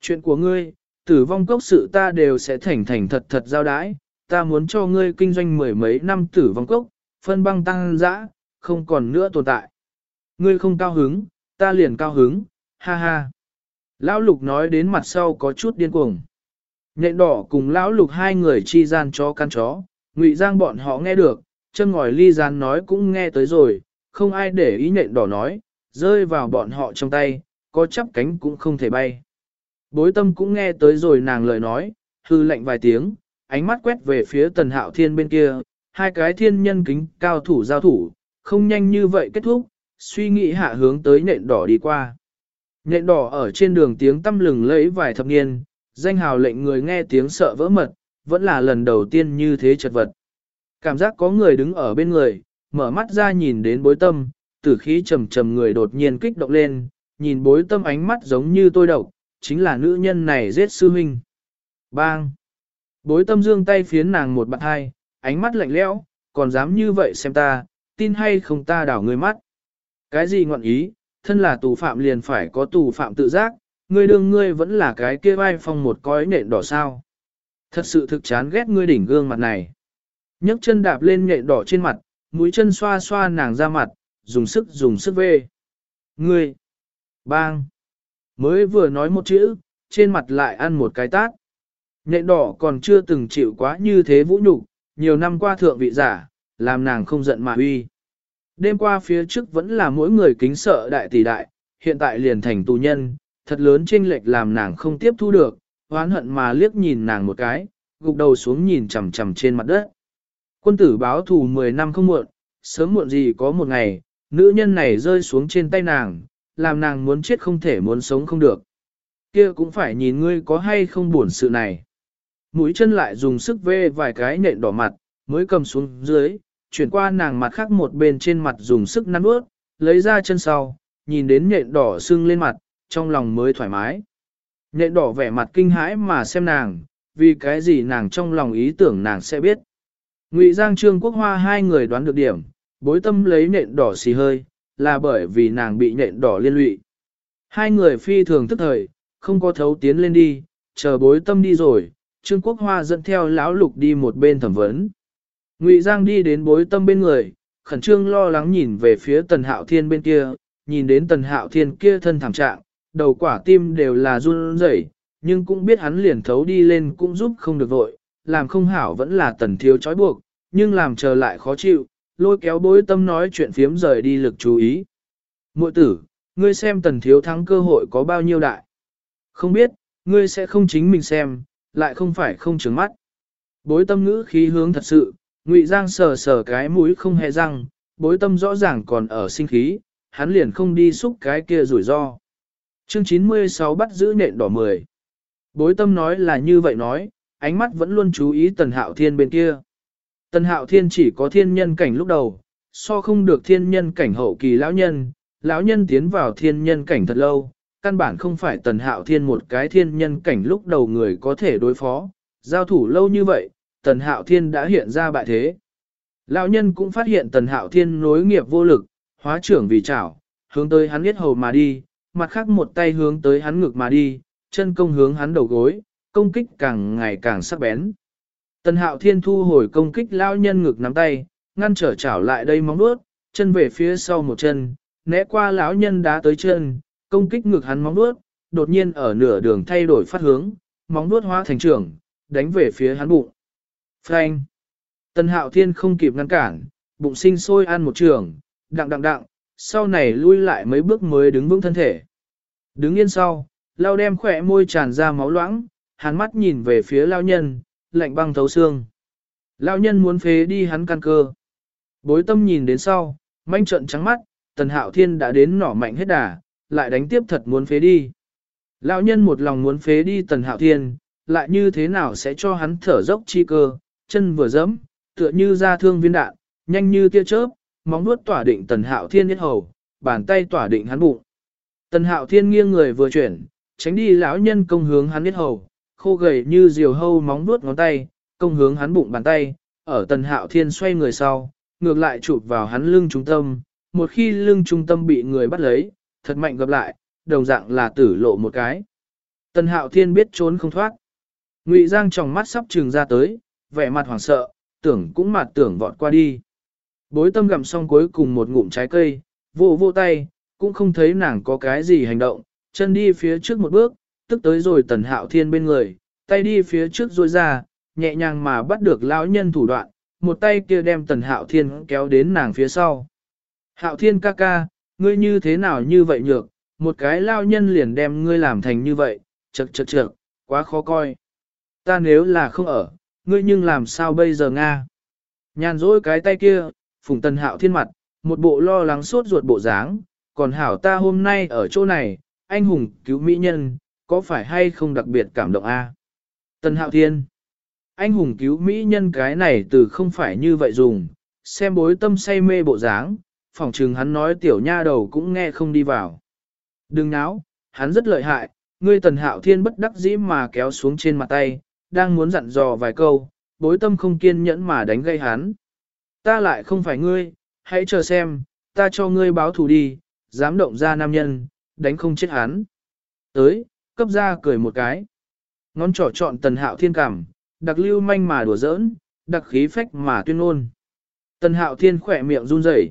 Chuyện của ngươi, tử vong cốc sự ta đều sẽ thành thành thật thật giao đái, ta muốn cho ngươi kinh doanh mười mấy năm tử vong cốc, phân băng tăng dã, không còn nữa tồn tại. Ngươi không cao hứng, ta liền cao hứng, ha ha. Lão lục nói đến mặt sau có chút điên cuồng. Nhện đỏ cùng lão lục hai người chi gian chó căn chó, ngụy giang bọn họ nghe được, chân ngòi ly gian nói cũng nghe tới rồi, không ai để ý nhện đỏ nói, rơi vào bọn họ trong tay, có chắp cánh cũng không thể bay. Bối tâm cũng nghe tới rồi nàng lời nói, hư lệnh vài tiếng, ánh mắt quét về phía tần hạo thiên bên kia, hai cái thiên nhân kính cao thủ giao thủ, không nhanh như vậy kết thúc, suy nghĩ hạ hướng tới nện đỏ đi qua. Nện đỏ ở trên đường tiếng tâm lừng lấy vài thập niên, danh hào lệnh người nghe tiếng sợ vỡ mật, vẫn là lần đầu tiên như thế chật vật. Cảm giác có người đứng ở bên người, mở mắt ra nhìn đến bối tâm, tử khí trầm trầm người đột nhiên kích động lên, nhìn bối tâm ánh mắt giống như tôi độc, chính là nữ nhân này giết sư huynh. Bang! Bối tâm dương tay phiến nàng một bạn hai, ánh mắt lạnh lẽo, còn dám như vậy xem ta, tin hay không ta đảo người mắt. Cái gì ngọn ý, thân là tù phạm liền phải có tù phạm tự giác, ngươi đương ngươi vẫn là cái kia vai phong một cõi nện đỏ sao. Thật sự thực chán ghét ngươi đỉnh gương mặt này. nhấc chân đạp lên nhện đỏ trên mặt, mũi chân xoa xoa nàng ra mặt, dùng sức dùng sức vê. Ngươi! Bang! Mới vừa nói một chữ, trên mặt lại ăn một cái tát. Nhện đỏ còn chưa từng chịu quá như thế vũ nhục, nhiều năm qua thượng vị giả, làm nàng không giận mà uy. Đêm qua phía trước vẫn là mỗi người kính sợ đại tỷ đại, hiện tại liền thành tù nhân, thật lớn chênh lệch làm nàng không tiếp thu được, hoán hận mà liếc nhìn nàng một cái, gục đầu xuống nhìn chằm chằm trên mặt đất. Quân tử báo thù 10 năm không muộn, sớm muộn gì có một ngày, nữ nhân này rơi xuống trên tay nàng, làm nàng muốn chết không thể muốn sống không được. Kia cũng phải nhìn ngươi có hay không buồn sự này. Mũi chân lại dùng sức vê vài cái nện đỏ mặt, mới cầm xuống dưới, chuyển qua nàng mặt khác một bên trên mặt dùng sức nắn bước, lấy ra chân sau, nhìn đến nhện đỏ sưng lên mặt, trong lòng mới thoải mái. Nhện đỏ vẻ mặt kinh hãi mà xem nàng, vì cái gì nàng trong lòng ý tưởng nàng sẽ biết. Ngụy Giang Trương Quốc Hoa hai người đoán được điểm, bối tâm lấy nhện đỏ xì hơi, là bởi vì nàng bị nhện đỏ liên lụy. Hai người phi thường tức thời, không có thấu tiến lên đi, chờ bối tâm đi rồi, Trương Quốc Hoa dẫn theo lão lục đi một bên thẩm vấn. Ngụy Giang đi đến bối tâm bên người, khẩn trương lo lắng nhìn về phía tần hạo thiên bên kia, nhìn đến tần hạo thiên kia thân thảm trạng, đầu quả tim đều là run rẩy, nhưng cũng biết hắn liền thấu đi lên cũng giúp không được vội, làm không hảo vẫn là tần thiếu trói buộc, nhưng làm chờ lại khó chịu, lôi kéo bối tâm nói chuyện phiếm rời đi lực chú ý. Mội tử, ngươi xem tần thiếu thắng cơ hội có bao nhiêu đại. Không biết, ngươi sẽ không chính mình xem, lại không phải không trứng mắt. Bối tâm ngữ khí hướng thật sự, ngụy giang sờ sờ cái mũi không hề răng, bối tâm rõ ràng còn ở sinh khí, hắn liền không đi xúc cái kia rủi ro. Chương 96 bắt giữ nện đỏ 10. Bối tâm nói là như vậy nói, ánh mắt vẫn luôn chú ý tần hạo thiên bên kia. Tần hạo thiên chỉ có thiên nhân cảnh lúc đầu, so không được thiên nhân cảnh hậu kỳ lão nhân, lão nhân tiến vào thiên nhân cảnh thật lâu, căn bản không phải tần hạo thiên một cái thiên nhân cảnh lúc đầu người có thể đối phó, giao thủ lâu như vậy, tần hạo thiên đã hiện ra bại thế. Lão nhân cũng phát hiện tần hạo thiên nối nghiệp vô lực, hóa trưởng vì chảo, hướng tới hắn biết hầu mà đi, mặt khác một tay hướng tới hắn ngực mà đi, chân công hướng hắn đầu gối, công kích càng ngày càng sắc bén. Tần hạo thiên thu hồi công kích lão nhân ngực nắm tay, ngăn trở chảo lại đây móng nuốt, chân về phía sau một chân, né qua lão nhân đá tới chân, công kích ngực hắn móng nuốt, đột nhiên ở nửa đường thay đổi phát hướng, móng nuốt hóa thành trưởng, đánh về phía hắn bụng. Phanh! Tần hạo thiên không kịp ngăn cản, bụng sinh sôi ăn một trường, đặng đặng đặng, sau này lui lại mấy bước mới đứng vững thân thể. Đứng yên sau, lao đem khỏe môi tràn ra máu loãng, hắn mắt nhìn về phía lao nhân, lạnh băng thấu xương. Lao nhân muốn phế đi hắn căn cơ. Bối tâm nhìn đến sau, manh trận trắng mắt, tần hạo thiên đã đến nỏ mạnh hết đà, lại đánh tiếp thật muốn phế đi. Lão nhân một lòng muốn phế đi tần hạo thiên, lại như thế nào sẽ cho hắn thở dốc chi cơ, chân vừa dẫm, tựa như ra thương viên đạn, nhanh như tia chớp, móng nuốt tỏa định tần hạo thiên nhất hầu, bàn tay tỏa định hắn bụng. Tần hạo thiên nghiêng người vừa chuyển, tránh đi lão nhân công hướng hắn nhất hầu, khô gầy như diều hâu móng nuốt ngón tay, công hướng hắn bụng bàn tay, ở tần hạo thiên xoay người sau, ngược lại chụp vào hắn lưng trung tâm, một khi lưng trung tâm bị người bắt lấy, thật mạnh gặp lại, đồng dạng là tử lộ một cái. Tần hạo thiên biết trốn không thoát. Ngụy Giang trong mắt sắp trừng ra tới, vẻ mặt hoảng sợ, tưởng cũng mặt tưởng vọt qua đi. Bối tâm gặm xong cuối cùng một ngụm trái cây, vô vô tay, cũng không thấy nàng có cái gì hành động, chân đi phía trước một bước, tức tới rồi tần hạo thiên bên người, tay đi phía trước rồi ra, nhẹ nhàng mà bắt được lão nhân thủ đoạn, một tay kia đem tần hạo thiên kéo đến nàng phía sau. Hạo thiên ca ca, ngươi như thế nào như vậy nhược, một cái lao nhân liền đem ngươi làm thành như vậy, chật chật chật, quá khó coi. Ta nếu là không ở, ngươi nhưng làm sao bây giờ Nga? Nhàn rỗi cái tay kia, phùng tần hạo thiên mặt, một bộ lo lắng sốt ruột bộ dáng, còn hảo ta hôm nay ở chỗ này, anh hùng cứu mỹ nhân, có phải hay không đặc biệt cảm động a? Tần hạo thiên, anh hùng cứu mỹ nhân cái này từ không phải như vậy dùng, xem bối tâm say mê bộ dáng, phỏng chừng hắn nói tiểu nha đầu cũng nghe không đi vào. Đừng náo, hắn rất lợi hại, ngươi tần hạo thiên bất đắc dĩ mà kéo xuống trên mặt tay, đang muốn dặn dò vài câu, bối tâm không kiên nhẫn mà đánh gây hắn. Ta lại không phải ngươi, hãy chờ xem, ta cho ngươi báo thù đi, dám động ra nam nhân, đánh không chết hắn. Tới, cấp ra cười một cái. Ngón trỏ chọn tần hạo thiên cảm, đặc lưu manh mà đùa giỡn, đặc khí phách mà tuyên ngôn. Tần hạo thiên khỏe miệng run rẩy,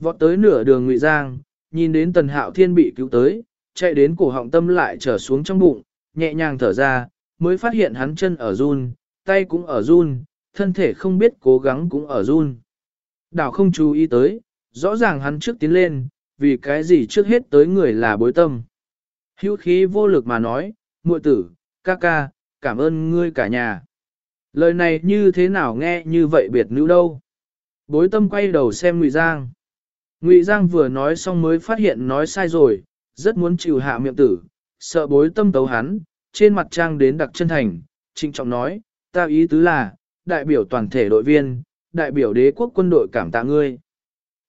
Vọt tới nửa đường ngụy giang, nhìn đến tần hạo thiên bị cứu tới, chạy đến cổ họng tâm lại trở xuống trong bụng, nhẹ nhàng thở ra, mới phát hiện hắn chân ở run, tay cũng ở run, thân thể không biết cố gắng cũng ở run. Đảo không chú ý tới, rõ ràng hắn trước tiến lên, vì cái gì trước hết tới người là bối tâm. Hữu khí vô lực mà nói, muội tử, ca ca, cảm ơn ngươi cả nhà. Lời này như thế nào nghe như vậy biệt nữ đâu. Bối tâm quay đầu xem Ngụy Giang. Ngụy Giang vừa nói xong mới phát hiện nói sai rồi, rất muốn chịu hạ miệng tử, sợ bối tâm tấu hắn, trên mặt trang đến đặc chân thành, trịnh trọng nói, ta ý tứ là, đại biểu toàn thể đội viên, đại biểu đế quốc quân đội cảm tạ ngươi.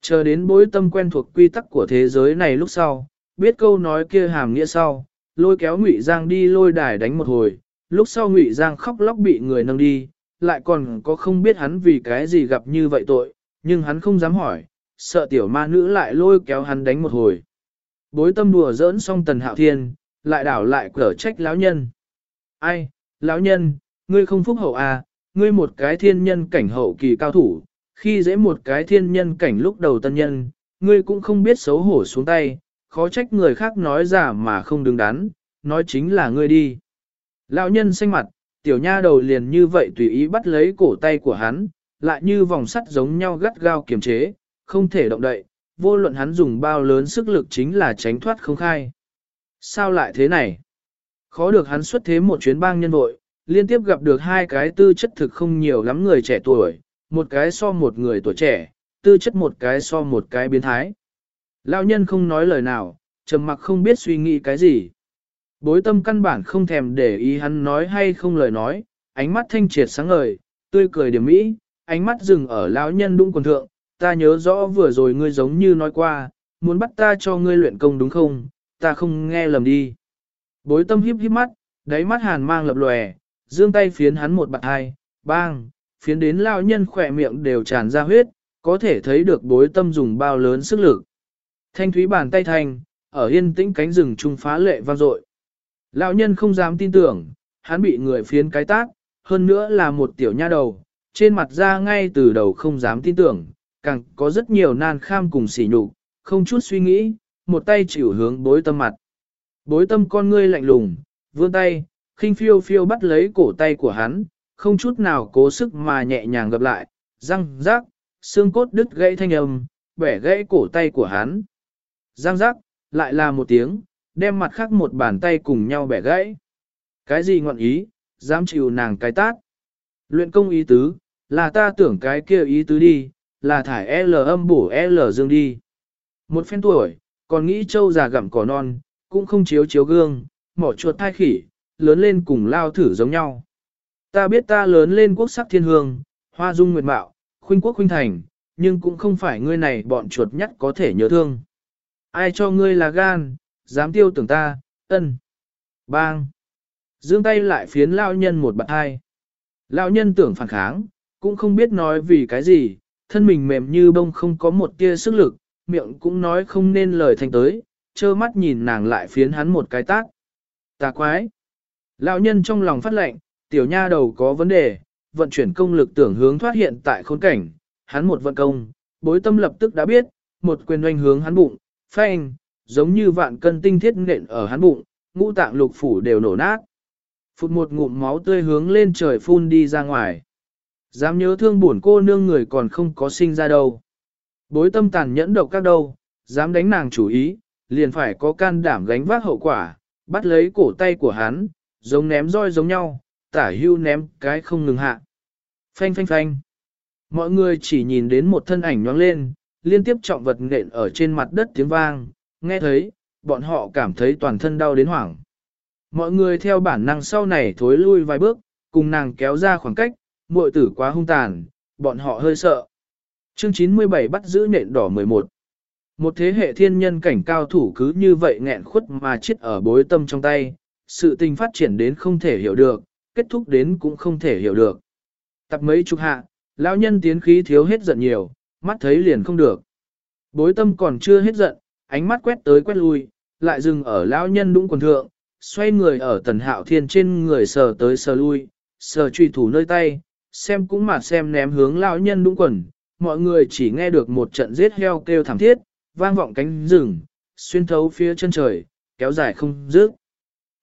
Chờ đến bối tâm quen thuộc quy tắc của thế giới này lúc sau, biết câu nói kia hàm nghĩa sau, lôi kéo Ngụy Giang đi lôi đài đánh một hồi, lúc sau Ngụy Giang khóc lóc bị người nâng đi, lại còn có không biết hắn vì cái gì gặp như vậy tội, nhưng hắn không dám hỏi, sợ tiểu ma nữ lại lôi kéo hắn đánh một hồi. Bối tâm đùa giỡn xong tần hạo thiên, lại đảo lại cở trách lão nhân. Ai, lão nhân, ngươi không phúc hậu à, ngươi một cái thiên nhân cảnh hậu kỳ cao thủ, khi dễ một cái thiên nhân cảnh lúc đầu tân nhân, ngươi cũng không biết xấu hổ xuống tay, khó trách người khác nói giả mà không đứng đắn, nói chính là ngươi đi. Lão nhân xanh mặt, tiểu nha đầu liền như vậy tùy ý bắt lấy cổ tay của hắn, lại như vòng sắt giống nhau gắt gao kiềm chế, không thể động đậy, vô luận hắn dùng bao lớn sức lực chính là tránh thoát không khai. Sao lại thế này? Khó được hắn xuất thế một chuyến bang nhân vội, liên tiếp gặp được hai cái tư chất thực không nhiều lắm người trẻ tuổi, một cái so một người tuổi trẻ, tư chất một cái so một cái biến thái. Lão nhân không nói lời nào, trầm mặc không biết suy nghĩ cái gì. Bối tâm căn bản không thèm để ý hắn nói hay không lời nói, ánh mắt thanh triệt sáng ngời, tươi cười điểm mỹ, ánh mắt dừng ở lão nhân đung quần thượng, ta nhớ rõ vừa rồi ngươi giống như nói qua, muốn bắt ta cho ngươi luyện công đúng không, ta không nghe lầm đi. Bối tâm híp híp mắt, đáy mắt hàn mang lập lòe, dương tay phiến hắn một bạc hai, bang, phiến đến lao nhân khỏe miệng đều tràn ra huyết, có thể thấy được bối tâm dùng bao lớn sức lực. Thanh thúy bàn tay thành, ở yên tĩnh cánh rừng trung phá lệ vang dội. Lão nhân không dám tin tưởng, hắn bị người phiến cái tác, hơn nữa là một tiểu nha đầu, trên mặt ra ngay từ đầu không dám tin tưởng, càng có rất nhiều nan kham cùng sỉ nhục, không chút suy nghĩ, một tay chịu hướng bối tâm mặt. Bối tâm con ngươi lạnh lùng, vươn tay, khinh phiêu phiêu bắt lấy cổ tay của hắn, không chút nào cố sức mà nhẹ nhàng gặp lại, răng rác, xương cốt đứt gãy thanh âm, bẻ gãy cổ tay của hắn. Răng rác, lại là một tiếng, đem mặt khác một bàn tay cùng nhau bẻ gãy. Cái gì ngọn ý, dám chịu nàng cái tát. Luyện công ý tứ, là ta tưởng cái kia ý tứ đi, là thải L âm bổ L dương đi. Một phen tuổi, còn nghĩ châu già gặm cỏ non, cũng không chiếu chiếu gương, mỏ chuột thai khỉ, lớn lên cùng lao thử giống nhau. Ta biết ta lớn lên quốc sắc thiên hương, hoa dung nguyệt mạo, khuynh quốc khuynh thành, nhưng cũng không phải ngươi này bọn chuột nhất có thể nhớ thương. Ai cho ngươi là gan, dám tiêu tưởng ta, ân. Bang. Dương tay lại phiến lao nhân một bạn hai. Lao nhân tưởng phản kháng, cũng không biết nói vì cái gì, thân mình mềm như bông không có một tia sức lực, miệng cũng nói không nên lời thành tới, trơ mắt nhìn nàng lại phiến hắn một cái tác. tà quái. Lão nhân trong lòng phát lệnh, tiểu nha đầu có vấn đề, vận chuyển công lực tưởng hướng thoát hiện tại khốn cảnh, hắn một vận công, bối tâm lập tức đã biết, một quyền oanh hướng hắn bụng, phanh, giống như vạn cân tinh thiết nện ở hắn bụng, ngũ tạng lục phủ đều nổ nát. Phụt một ngụm máu tươi hướng lên trời phun đi ra ngoài. Dám nhớ thương buồn cô nương người còn không có sinh ra đâu. Bối tâm tàn nhẫn độc các đâu, dám đánh nàng chủ ý, liền phải có can đảm gánh vác hậu quả, bắt lấy cổ tay của hắn, giống ném roi giống nhau, tả hưu ném cái không ngừng hạ. Phanh phanh phanh. Mọi người chỉ nhìn đến một thân ảnh nhoáng lên, liên tiếp trọng vật nện ở trên mặt đất tiếng vang, nghe thấy, bọn họ cảm thấy toàn thân đau đến hoảng. Mọi người theo bản năng sau này thối lui vài bước, cùng nàng kéo ra khoảng cách, muội tử quá hung tàn, bọn họ hơi sợ. Chương 97 bắt giữ nện đỏ 11. Một thế hệ thiên nhân cảnh cao thủ cứ như vậy nghẹn khuất mà chết ở bối tâm trong tay, sự tình phát triển đến không thể hiểu được, kết thúc đến cũng không thể hiểu được. Tập mấy chục hạ, lão nhân tiến khí thiếu hết giận nhiều, mắt thấy liền không được. Bối tâm còn chưa hết giận, ánh mắt quét tới quét lui, lại dừng ở lão nhân đũng quần thượng, xoay người ở tần hạo thiên trên người sờ tới sờ lui, sờ truy thủ nơi tay, xem cũng mà xem ném hướng lão nhân đũng quần, mọi người chỉ nghe được một trận giết heo kêu thảm thiết, vang vọng cánh rừng, xuyên thấu phía chân trời, kéo dài không dứt.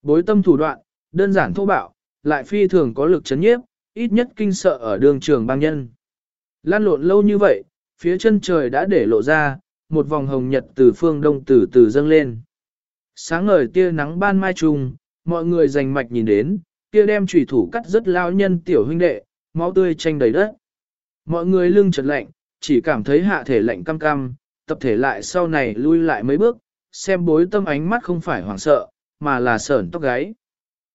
Bối tâm thủ đoạn, đơn giản thô bạo, lại phi thường có lực chấn nhiếp, ít nhất kinh sợ ở đường trường bang nhân. Lan lộn lâu như vậy, phía chân trời đã để lộ ra, một vòng hồng nhật từ phương đông từ từ dâng lên. Sáng ngời tia nắng ban mai trùng, mọi người dành mạch nhìn đến, kia đem trùy thủ cắt rất lao nhân tiểu huynh đệ, máu tươi tranh đầy đất. Mọi người lưng chợt lạnh, chỉ cảm thấy hạ thể lạnh cam cam, tập thể lại sau này lui lại mấy bước, xem bối tâm ánh mắt không phải hoảng sợ, mà là sởn tóc gáy.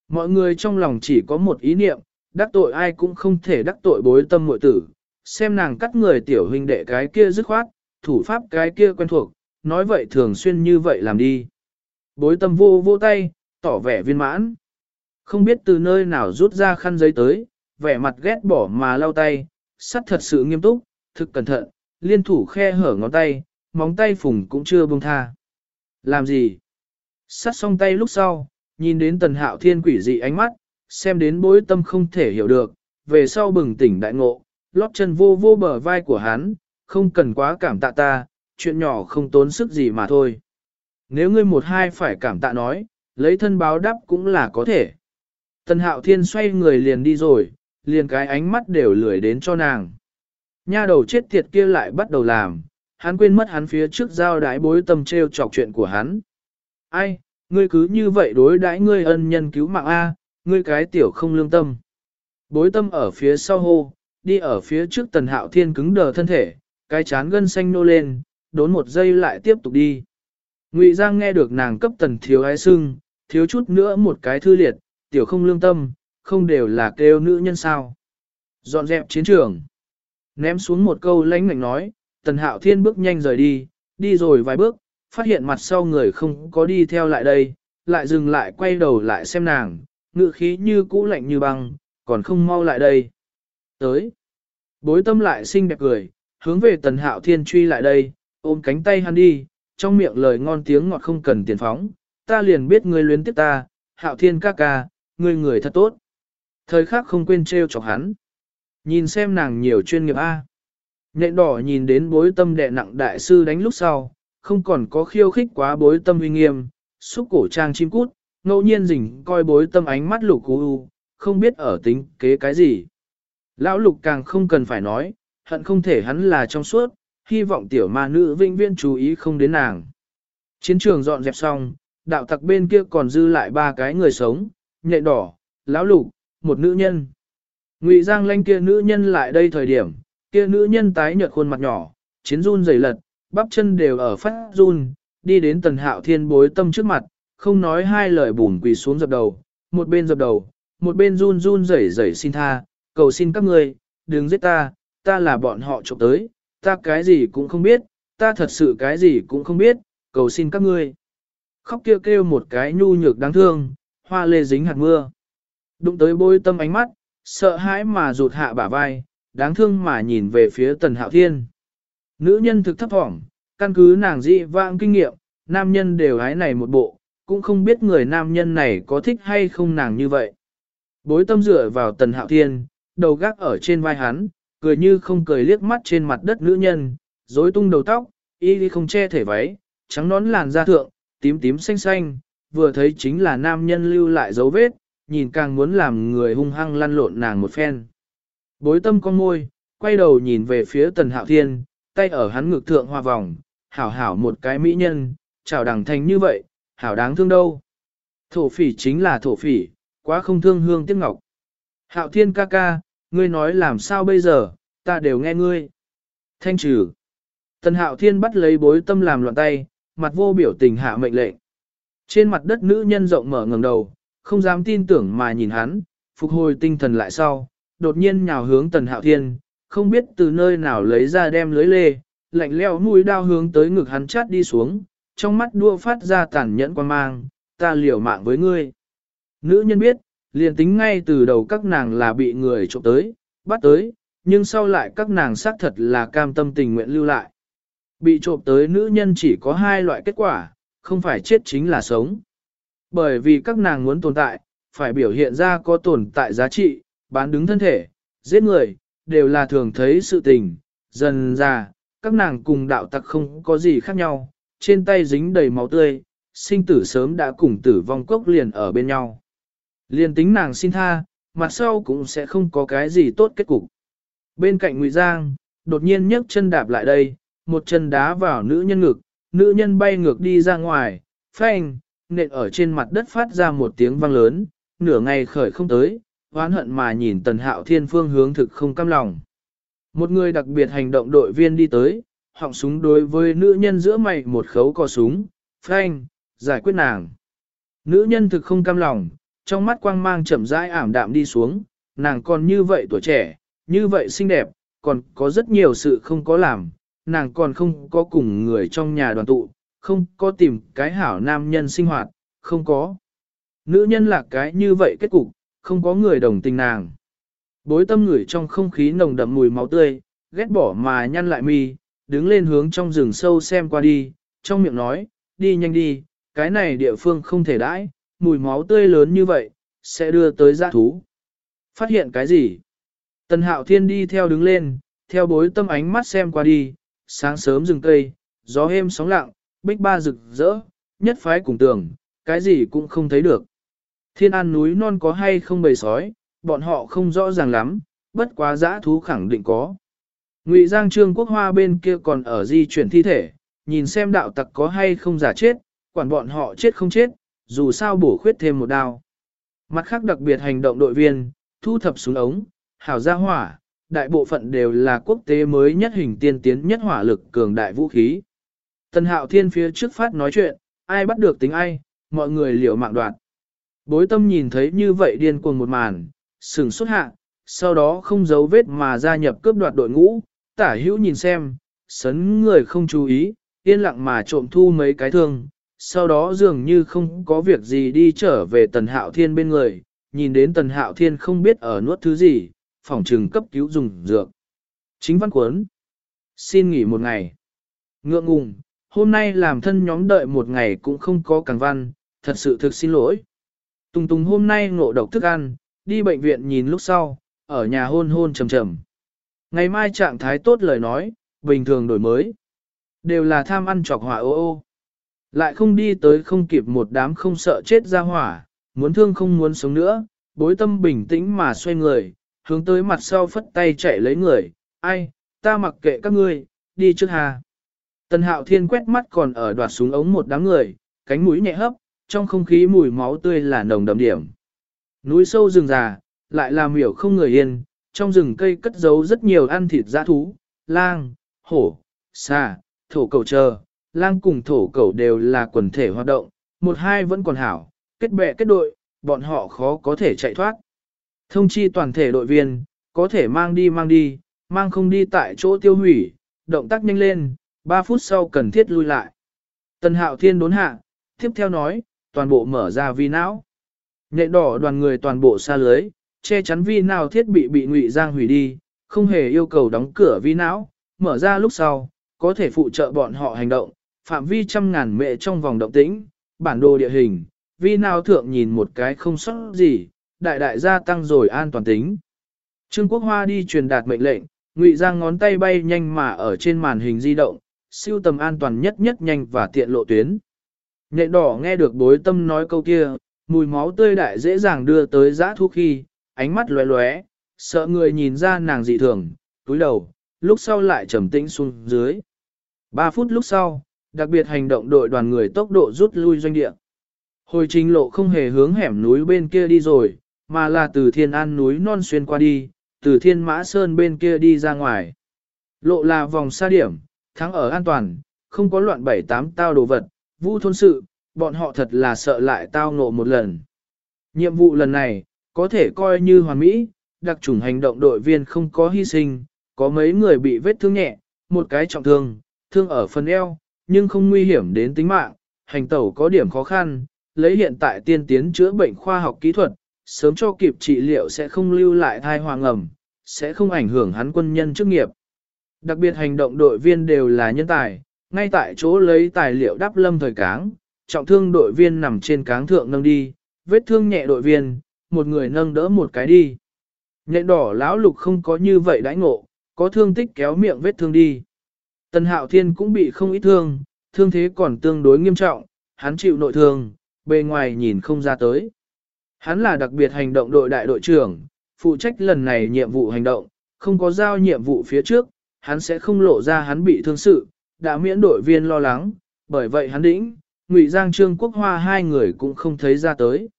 Mọi người trong lòng chỉ có một ý niệm, đắc tội ai cũng không thể đắc tội bối tâm muội tử, xem nàng cắt người tiểu huynh đệ cái kia dứt khoát, thủ pháp cái kia quen thuộc, nói vậy thường xuyên như vậy làm đi. Bối tâm vô vô tay, tỏ vẻ viên mãn. Không biết từ nơi nào rút ra khăn giấy tới, vẻ mặt ghét bỏ mà lau tay, sắt thật sự nghiêm túc, thực cẩn thận, liên thủ khe hở ngón tay, móng tay phùng cũng chưa buông tha. Làm gì? Sắt xong tay lúc sau, nhìn đến tần hạo thiên quỷ dị ánh mắt, xem đến bối tâm không thể hiểu được, về sau bừng tỉnh đại ngộ, lót chân vô vô bờ vai của hắn, không cần quá cảm tạ ta, chuyện nhỏ không tốn sức gì mà thôi. Nếu ngươi một hai phải cảm tạ nói, lấy thân báo đáp cũng là có thể. Tần hạo thiên xoay người liền đi rồi, liền cái ánh mắt đều lười đến cho nàng. Nha đầu chết tiệt kia lại bắt đầu làm, hắn quên mất hắn phía trước giao đái bối tâm treo chọc chuyện của hắn. Ai, ngươi cứ như vậy đối đãi ngươi ân nhân cứu mạng A, ngươi cái tiểu không lương tâm. Bối tâm ở phía sau hô, đi ở phía trước tần hạo thiên cứng đờ thân thể, cái chán gân xanh nô lên, đốn một giây lại tiếp tục đi. Ngụy Giang nghe được nàng cấp tần thiếu ái sưng, thiếu chút nữa một cái thư liệt, tiểu không lương tâm, không đều là kêu nữ nhân sao. Dọn dẹp chiến trường. Ném xuống một câu lãnh ngạnh nói, tần hạo thiên bước nhanh rời đi, đi rồi vài bước, phát hiện mặt sau người không có đi theo lại đây, lại dừng lại quay đầu lại xem nàng, ngự khí như cũ lạnh như băng, còn không mau lại đây. Tới. Bối tâm lại xinh đẹp cười, hướng về tần hạo thiên truy lại đây, ôm cánh tay hắn đi, trong miệng lời ngon tiếng ngọt không cần tiền phóng, ta liền biết ngươi luyến tiếp ta, hạo thiên ca ca, ngươi người thật tốt. Thời khắc không quên trêu chọc hắn. Nhìn xem nàng nhiều chuyên nghiệp A. Nhện đỏ nhìn đến bối tâm đệ nặng đại sư đánh lúc sau, không còn có khiêu khích quá bối tâm uy nghiêm, xúc cổ trang chim cút, ngẫu nhiên rình coi bối tâm ánh mắt lục cú không biết ở tính kế cái gì. Lão lục càng không cần phải nói, hận không thể hắn là trong suốt, hy vọng tiểu ma nữ vinh viên chú ý không đến nàng. Chiến trường dọn dẹp xong, đạo tặc bên kia còn dư lại ba cái người sống, nhạy đỏ, lão lục, một nữ nhân. Ngụy Giang lanh kia nữ nhân lại đây thời điểm, kia nữ nhân tái nhợt khuôn mặt nhỏ, chiến run dày lật, bắp chân đều ở phát run, đi đến tần hạo thiên bối tâm trước mặt, không nói hai lời bùn quỳ xuống dập đầu, một bên dập đầu, một bên run run rẩy rẩy xin tha, cầu xin các ngươi, đừng giết ta, ta là bọn họ trộm tới, ta cái gì cũng không biết, ta thật sự cái gì cũng không biết, cầu xin các ngươi. Khóc kêu kêu một cái nhu nhược đáng thương, hoa lê dính hạt mưa. Đụng tới bôi tâm ánh mắt, sợ hãi mà rụt hạ bả vai, đáng thương mà nhìn về phía tần hạo thiên. Nữ nhân thực thấp hỏng, căn cứ nàng dị vãng kinh nghiệm, nam nhân đều hái này một bộ, cũng không biết người nam nhân này có thích hay không nàng như vậy. Bối tâm dựa vào tần hạo thiên, đầu gác ở trên vai hắn, cười như không cười liếc mắt trên mặt đất nữ nhân, rối tung đầu tóc, y không che thể váy, trắng nón làn da thượng, tím tím xanh xanh, vừa thấy chính là nam nhân lưu lại dấu vết, nhìn càng muốn làm người hung hăng lăn lộn nàng một phen. Bối tâm con môi, quay đầu nhìn về phía tần hạo thiên, tay ở hắn ngực thượng hoa vòng, hảo hảo một cái mỹ nhân, chào đằng thành như vậy, hảo đáng thương đâu. Thổ phỉ chính là thổ phỉ, quá không thương hương tiếc ngọc. Hạo thiên ca ca, ngươi nói làm sao bây giờ, ta đều nghe ngươi. Thanh trừ. Tần hạo thiên bắt lấy bối tâm làm loạn tay, mặt vô biểu tình hạ mệnh lệnh. Trên mặt đất nữ nhân rộng mở ngẩng đầu, không dám tin tưởng mà nhìn hắn, phục hồi tinh thần lại sau, đột nhiên nhào hướng tần hạo thiên, không biết từ nơi nào lấy ra đem lưới lê, lạnh leo mũi đao hướng tới ngực hắn chát đi xuống, trong mắt đua phát ra tàn nhẫn quan mang, ta liều mạng với ngươi. Nữ nhân biết, liền tính ngay từ đầu các nàng là bị người trộm tới, bắt tới, nhưng sau lại các nàng xác thật là cam tâm tình nguyện lưu lại. Bị trộm tới nữ nhân chỉ có hai loại kết quả, không phải chết chính là sống. Bởi vì các nàng muốn tồn tại, phải biểu hiện ra có tồn tại giá trị, bán đứng thân thể, giết người, đều là thường thấy sự tình, dần ra, các nàng cùng đạo tặc không có gì khác nhau, trên tay dính đầy máu tươi, sinh tử sớm đã cùng tử vong cốc liền ở bên nhau. Liền tính nàng xin tha, mặt sau cũng sẽ không có cái gì tốt kết cục. Bên cạnh Ngụy Giang, đột nhiên nhấc chân đạp lại đây, một chân đá vào nữ nhân ngực, nữ nhân bay ngược đi ra ngoài, phanh, nện ở trên mặt đất phát ra một tiếng vang lớn, nửa ngày khởi không tới, oán hận mà nhìn tần hạo thiên phương hướng thực không cam lòng. Một người đặc biệt hành động đội viên đi tới, họng súng đối với nữ nhân giữa mày một khấu cò súng, phanh, giải quyết nàng. Nữ nhân thực không cam lòng, trong mắt quang mang chậm rãi ảm đạm đi xuống, nàng còn như vậy tuổi trẻ, như vậy xinh đẹp, còn có rất nhiều sự không có làm, nàng còn không có cùng người trong nhà đoàn tụ, không có tìm cái hảo nam nhân sinh hoạt, không có. Nữ nhân là cái như vậy kết cục, không có người đồng tình nàng. Bối tâm ngửi trong không khí nồng đậm mùi máu tươi, ghét bỏ mà nhăn lại mi, đứng lên hướng trong rừng sâu xem qua đi, trong miệng nói, đi nhanh đi, cái này địa phương không thể đãi, mùi máu tươi lớn như vậy, sẽ đưa tới giã thú. Phát hiện cái gì? Tần hạo thiên đi theo đứng lên, theo bối tâm ánh mắt xem qua đi, sáng sớm rừng cây, gió êm sóng lặng, bích ba rực rỡ, nhất phái cùng tường, cái gì cũng không thấy được. Thiên an núi non có hay không bầy sói, bọn họ không rõ ràng lắm, bất quá giã thú khẳng định có. Ngụy Giang Trương Quốc Hoa bên kia còn ở di chuyển thi thể, nhìn xem đạo tặc có hay không giả chết, quản bọn họ chết không chết, dù sao bổ khuyết thêm một đao. Mặt khác đặc biệt hành động đội viên, thu thập súng ống, hảo gia hỏa, đại bộ phận đều là quốc tế mới nhất hình tiên tiến nhất hỏa lực cường đại vũ khí. Tần hạo thiên phía trước phát nói chuyện, ai bắt được tính ai, mọi người liều mạng đoạt. Bối tâm nhìn thấy như vậy điên cuồng một màn, sừng xuất hạ, sau đó không giấu vết mà gia nhập cướp đoạt đội ngũ, tả hữu nhìn xem, sấn người không chú ý, yên lặng mà trộm thu mấy cái thương, sau đó dường như không có việc gì đi trở về tần hạo thiên bên người, nhìn đến tần hạo thiên không biết ở nuốt thứ gì, phòng trừng cấp cứu dùng dược. Chính văn cuốn. Xin nghỉ một ngày. Ngượng ngùng, hôm nay làm thân nhóm đợi một ngày cũng không có càng văn, thật sự thực xin lỗi. Tùng Tùng hôm nay ngộ độc thức ăn, đi bệnh viện nhìn lúc sau, ở nhà hôn hôn trầm trầm. Ngày mai trạng thái tốt lời nói, bình thường đổi mới. Đều là tham ăn chọc hỏa ô ô. Lại không đi tới không kịp một đám không sợ chết ra hỏa, muốn thương không muốn sống nữa, bối tâm bình tĩnh mà xoay người, hướng tới mặt sau phất tay chạy lấy người, ai, ta mặc kệ các ngươi, đi trước hà. Tần hạo thiên quét mắt còn ở đoạt súng ống một đám người, cánh mũi nhẹ hấp, trong không khí mùi máu tươi là nồng đậm điểm. Núi sâu rừng già, lại làm miểu không người yên, trong rừng cây cất giấu rất nhiều ăn thịt dã thú, lang, hổ, xà, thổ cầu chờ, lang cùng thổ cầu đều là quần thể hoạt động, một hai vẫn còn hảo, kết bè kết đội, bọn họ khó có thể chạy thoát. Thông chi toàn thể đội viên, có thể mang đi mang đi, mang không đi tại chỗ tiêu hủy, động tác nhanh lên, 3 phút sau cần thiết lui lại. Tần hạo thiên đốn hạ, tiếp theo nói, toàn bộ mở ra vi não. Nhện đỏ đoàn người toàn bộ xa lưới, che chắn vi nào thiết bị bị ngụy giang hủy đi, không hề yêu cầu đóng cửa vi não, mở ra lúc sau, có thể phụ trợ bọn họ hành động, phạm vi trăm ngàn mệ trong vòng động tĩnh, bản đồ địa hình, vi nào thượng nhìn một cái không sót gì, đại đại gia tăng rồi an toàn tính. Trương Quốc Hoa đi truyền đạt mệnh lệnh, ngụy giang ngón tay bay nhanh mà ở trên màn hình di động, siêu tầm an toàn nhất nhất nhanh và tiện lộ tuyến. Nhện đỏ nghe được bối tâm nói câu kia, mùi máu tươi đại dễ dàng đưa tới giã thu khi, ánh mắt lóe lóe, sợ người nhìn ra nàng dị thường, túi đầu, lúc sau lại trầm tĩnh xuống dưới. 3 phút lúc sau, đặc biệt hành động đội đoàn người tốc độ rút lui doanh địa. Hồi trình lộ không hề hướng hẻm núi bên kia đi rồi, mà là từ thiên an núi non xuyên qua đi, từ thiên mã sơn bên kia đi ra ngoài. Lộ là vòng xa điểm, thắng ở an toàn, không có loạn bảy tám tao đồ vật, vu thôn sự, bọn họ thật là sợ lại tao ngộ một lần. Nhiệm vụ lần này, có thể coi như hoàn mỹ, đặc chủng hành động đội viên không có hy sinh, có mấy người bị vết thương nhẹ, một cái trọng thương, thương ở phần eo, nhưng không nguy hiểm đến tính mạng, hành tẩu có điểm khó khăn, lấy hiện tại tiên tiến chữa bệnh khoa học kỹ thuật, sớm cho kịp trị liệu sẽ không lưu lại thai hoàng ẩm, sẽ không ảnh hưởng hắn quân nhân chức nghiệp. Đặc biệt hành động đội viên đều là nhân tài, ngay tại chỗ lấy tài liệu đắp lâm thời cáng, trọng thương đội viên nằm trên cáng thượng nâng đi, vết thương nhẹ đội viên, một người nâng đỡ một cái đi. Nhện đỏ lão lục không có như vậy đãi ngộ, có thương tích kéo miệng vết thương đi. Tần hạo thiên cũng bị không ít thương, thương thế còn tương đối nghiêm trọng, hắn chịu nội thương, bề ngoài nhìn không ra tới. Hắn là đặc biệt hành động đội đại đội trưởng, phụ trách lần này nhiệm vụ hành động, không có giao nhiệm vụ phía trước, hắn sẽ không lộ ra hắn bị thương sự, đã miễn đội viên lo lắng, bởi vậy hắn đĩnh, Ngụy Giang Trương Quốc Hoa hai người cũng không thấy ra tới.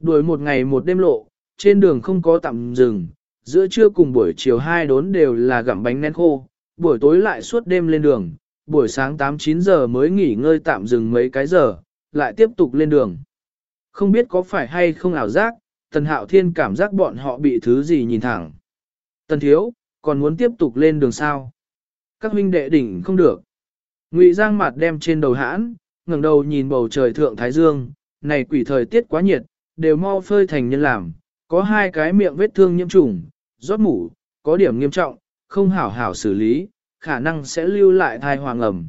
Đuổi một ngày một đêm lộ, trên đường không có tạm dừng, giữa trưa cùng buổi chiều hai đốn đều là gặm bánh nén khô, buổi tối lại suốt đêm lên đường, buổi sáng 8-9 giờ mới nghỉ ngơi tạm dừng mấy cái giờ, lại tiếp tục lên đường. Không biết có phải hay không ảo giác, Tần Hạo Thiên cảm giác bọn họ bị thứ gì nhìn thẳng. Tần Thiếu, còn muốn tiếp tục lên đường sao? Các huynh đệ đỉnh không được. Ngụy Giang mặt đem trên đầu hãn, ngẩng đầu nhìn bầu trời thượng Thái Dương, này quỷ thời tiết quá nhiệt, đều mau phơi thành nhân làm, có hai cái miệng vết thương nhiễm trùng, rót mủ, có điểm nghiêm trọng, không hảo hảo xử lý, khả năng sẽ lưu lại thai hoàng ẩm.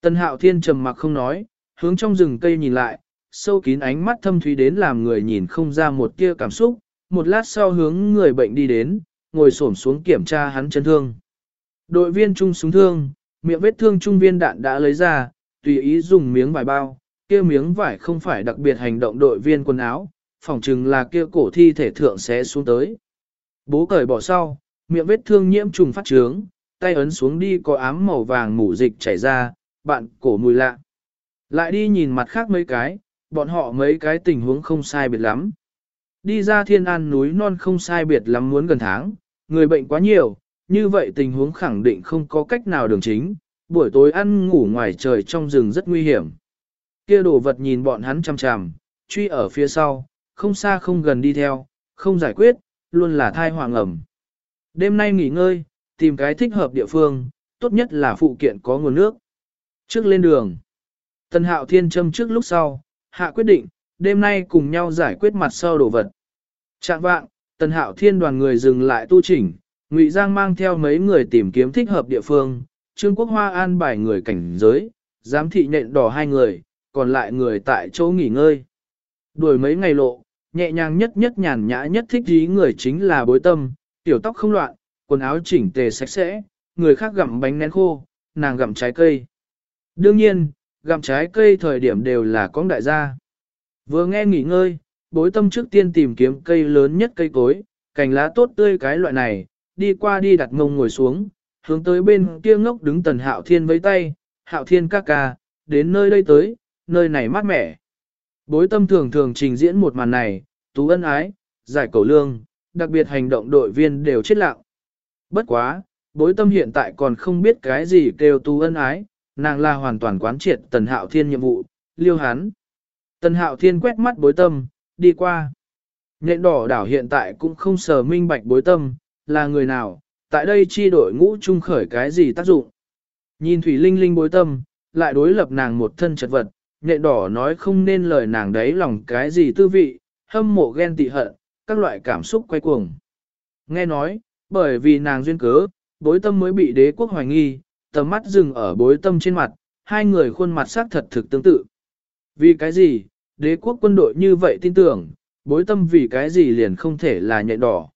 Tân hạo thiên trầm mặc không nói, hướng trong rừng cây nhìn lại, sâu kín ánh mắt thâm thúy đến làm người nhìn không ra một tia cảm xúc, một lát sau hướng người bệnh đi đến, ngồi xổm xuống kiểm tra hắn chấn thương. Đội viên trung súng thương, miệng vết thương trung viên đạn đã lấy ra, tùy ý dùng miếng vải bao, kia miếng vải không phải đặc biệt hành động đội viên quần áo, phỏng chừng là kia cổ thi thể thượng sẽ xuống tới. Bố cởi bỏ sau, miệng vết thương nhiễm trùng phát trướng, tay ấn xuống đi có ám màu vàng mủ dịch chảy ra, bạn cổ mùi lạ. Lại đi nhìn mặt khác mấy cái, bọn họ mấy cái tình huống không sai biệt lắm. Đi ra thiên an núi non không sai biệt lắm muốn gần tháng, người bệnh quá nhiều, như vậy tình huống khẳng định không có cách nào đường chính, buổi tối ăn ngủ ngoài trời trong rừng rất nguy hiểm. Kia đồ vật nhìn bọn hắn chằm chằm, truy ở phía sau, không xa không gần đi theo, không giải quyết, luôn là thai hoàng ẩm. Đêm nay nghỉ ngơi, tìm cái thích hợp địa phương, tốt nhất là phụ kiện có nguồn nước. Trước lên đường, Tần Hạo Thiên châm trước lúc sau, hạ quyết định, đêm nay cùng nhau giải quyết mặt sau đồ vật. Trạng vạng, Tần Hạo Thiên đoàn người dừng lại tu chỉnh, Ngụy Giang mang theo mấy người tìm kiếm thích hợp địa phương, Trương Quốc Hoa an bài người cảnh giới, giám thị nhện đỏ hai người, còn lại người tại chỗ nghỉ ngơi. Đuổi mấy ngày lộ, nhẹ nhàng nhất nhất nhàn nhã nhất thích ý người chính là bối tâm, tiểu tóc không loạn, quần áo chỉnh tề sạch sẽ, người khác gặm bánh nén khô, nàng gặm trái cây. Đương nhiên, gặm trái cây thời điểm đều là con đại gia. Vừa nghe nghỉ ngơi, bối tâm trước tiên tìm kiếm cây lớn nhất cây cối, cành lá tốt tươi cái loại này, đi qua đi đặt mông ngồi xuống, hướng tới bên kia ngốc đứng tần hạo thiên với tay, hạo thiên ca ca, đến nơi đây tới, nơi này mát mẻ. Bối tâm thường thường trình diễn một màn này, tú ân ái, giải cầu lương, đặc biệt hành động đội viên đều chết lặng. Bất quá, bối tâm hiện tại còn không biết cái gì kêu tú ân ái, nàng là hoàn toàn quán triệt tần hạo thiên nhiệm vụ, liêu hán. Tần hạo thiên quét mắt bối tâm, đi qua. Nhện đỏ đảo hiện tại cũng không sờ minh bạch bối tâm, là người nào, tại đây chi đội ngũ trung khởi cái gì tác dụng. Nhìn Thủy Linh Linh bối tâm, lại đối lập nàng một thân chật vật, nhện đỏ nói không nên lời nàng đấy lòng cái gì tư vị, hâm mộ ghen tị hận, các loại cảm xúc quay cuồng. Nghe nói, bởi vì nàng duyên cớ, bối tâm mới bị đế quốc hoài nghi, tầm mắt dừng ở bối tâm trên mặt, hai người khuôn mặt sắc thật thực tương tự. Vì cái gì, đế quốc quân đội như vậy tin tưởng, bối tâm vì cái gì liền không thể là nhạy đỏ.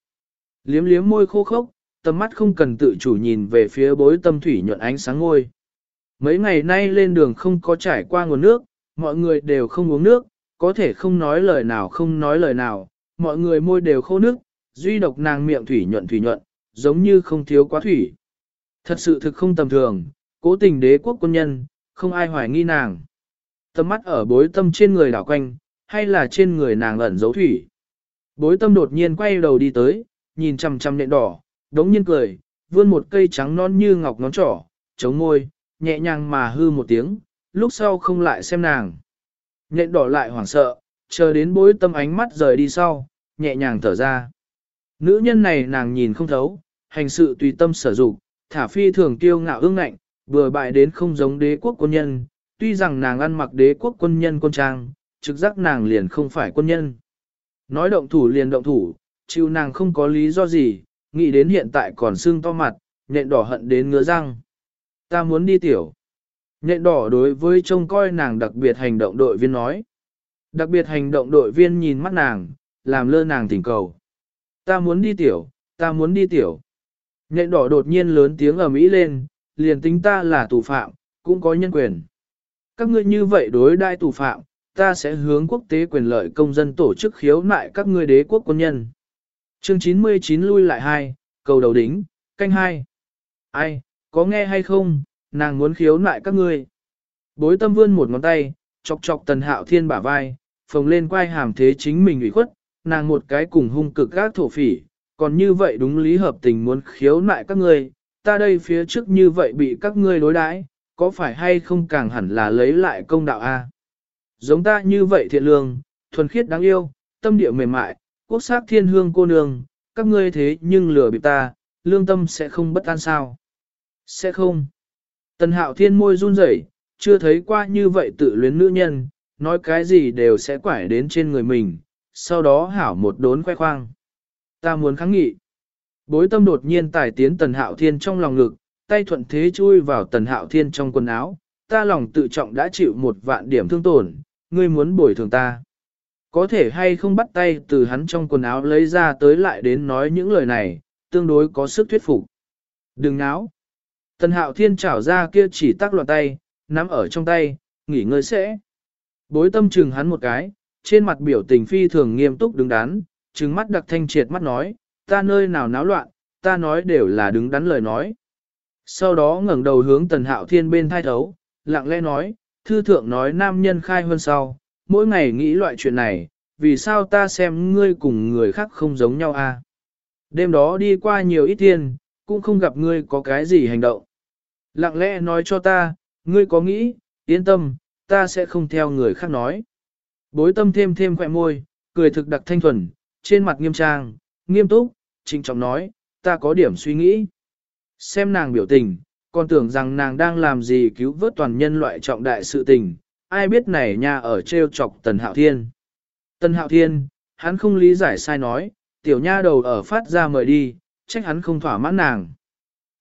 Liếm liếm môi khô khốc, tầm mắt không cần tự chủ nhìn về phía bối tâm thủy nhuận ánh sáng ngôi. Mấy ngày nay lên đường không có trải qua nguồn nước, mọi người đều không uống nước, có thể không nói lời nào không nói lời nào, mọi người môi đều khô nước, duy độc nàng miệng thủy nhuận thủy nhuận, giống như không thiếu quá thủy. Thật sự thực không tầm thường, cố tình đế quốc quân nhân, không ai hoài nghi nàng. Tầm mắt ở bối tâm trên người đảo quanh, hay là trên người nàng ẩn dấu thủy. Bối tâm đột nhiên quay đầu đi tới, nhìn chằm chằm nhện đỏ, đống nhiên cười, vươn một cây trắng non như ngọc ngón trỏ, chống môi, nhẹ nhàng mà hư một tiếng, lúc sau không lại xem nàng. Nhện đỏ lại hoảng sợ, chờ đến bối tâm ánh mắt rời đi sau, nhẹ nhàng thở ra. Nữ nhân này nàng nhìn không thấu, hành sự tùy tâm sở dụng, thả phi thường kiêu ngạo ương ngạnh, vừa bại đến không giống đế quốc quân nhân, tuy rằng nàng ăn mặc đế quốc quân nhân quân trang, trực giác nàng liền không phải quân nhân. Nói động thủ liền động thủ, chịu nàng không có lý do gì, nghĩ đến hiện tại còn sưng to mặt, nhện đỏ hận đến ngứa răng. Ta muốn đi tiểu. Nhện đỏ đối với trông coi nàng đặc biệt hành động đội viên nói. Đặc biệt hành động đội viên nhìn mắt nàng, làm lơ nàng thỉnh cầu. Ta muốn đi tiểu, ta muốn đi tiểu. Nhện đỏ đột nhiên lớn tiếng ở Mỹ lên, liền tính ta là tù phạm, cũng có nhân quyền. Các ngươi như vậy đối đai tù phạm, ta sẽ hướng quốc tế quyền lợi công dân tổ chức khiếu nại các ngươi đế quốc quân nhân. Chương 99 lui lại hai, cầu đầu đính, canh hai. Ai, có nghe hay không, nàng muốn khiếu nại các ngươi. Bối tâm vươn một ngón tay, chọc chọc tần hạo thiên bả vai, phồng lên quay hàm thế chính mình ủy khuất, nàng một cái cùng hung cực gác thổ phỉ, còn như vậy đúng lý hợp tình muốn khiếu nại các ngươi, ta đây phía trước như vậy bị các ngươi đối đãi, có phải hay không càng hẳn là lấy lại công đạo a? Giống ta như vậy thiện lương, thuần khiết đáng yêu, tâm địa mềm mại, quốc sắc thiên hương cô nương, các ngươi thế nhưng lừa bịp ta, lương tâm sẽ không bất an sao? Sẽ không. Tần hạo thiên môi run rẩy, chưa thấy qua như vậy tự luyến nữ nhân, nói cái gì đều sẽ quải đến trên người mình, sau đó hảo một đốn khoe khoang. Ta muốn kháng nghị. Bối tâm đột nhiên tải tiến tần hạo thiên trong lòng ngực, tay thuận thế chui vào tần hạo thiên trong quần áo, ta lòng tự trọng đã chịu một vạn điểm thương tổn, ngươi muốn bồi thường ta. Có thể hay không bắt tay từ hắn trong quần áo lấy ra tới lại đến nói những lời này, tương đối có sức thuyết phục. Đừng náo. Tần hạo thiên trảo ra kia chỉ tắc loạn tay, nắm ở trong tay, nghỉ ngơi sẽ. Bối tâm chừng hắn một cái, trên mặt biểu tình phi thường nghiêm túc đứng đắn, trừng mắt đặc thanh triệt mắt nói, ta nơi nào náo loạn, ta nói đều là đứng đắn lời nói. Sau đó ngẩng đầu hướng tần hạo thiên bên thai thấu, lặng lẽ nói, thư thượng nói nam nhân khai hơn sau, mỗi ngày nghĩ loại chuyện này, vì sao ta xem ngươi cùng người khác không giống nhau a? À? Đêm đó đi qua nhiều ít thiên, cũng không gặp ngươi có cái gì hành động. Lặng lẽ nói cho ta, ngươi có nghĩ, yên tâm, ta sẽ không theo người khác nói. Bối tâm thêm thêm khỏe môi, cười thực đặc thanh thuần, trên mặt nghiêm trang, nghiêm túc, trịnh trọng nói, ta có điểm suy nghĩ. Xem nàng biểu tình, còn tưởng rằng nàng đang làm gì cứu vớt toàn nhân loại trọng đại sự tình, ai biết này nha ở treo chọc Tần Hạo Thiên. Tần Hạo Thiên, hắn không lý giải sai nói, tiểu nha đầu ở phát ra mời đi, trách hắn không thỏa mãn nàng.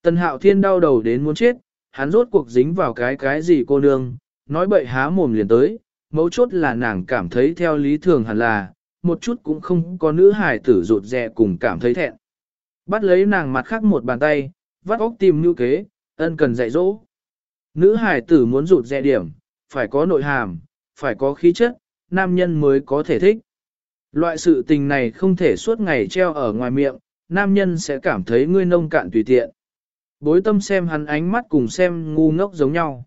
Tần Hạo Thiên đau đầu đến muốn chết, hắn rốt cuộc dính vào cái cái gì cô nương, nói bậy há mồm liền tới, mấu chốt là nàng cảm thấy theo lý thường hẳn là, một chút cũng không có nữ hài tử rụt rè cùng cảm thấy thẹn. Bắt lấy nàng mặt khác một bàn tay, vắt óc tìm như kế, ân cần dạy dỗ. Nữ hải tử muốn rụt rè điểm, phải có nội hàm, phải có khí chất, nam nhân mới có thể thích. Loại sự tình này không thể suốt ngày treo ở ngoài miệng, nam nhân sẽ cảm thấy ngươi nông cạn tùy tiện. Bối tâm xem hắn ánh mắt cùng xem ngu ngốc giống nhau.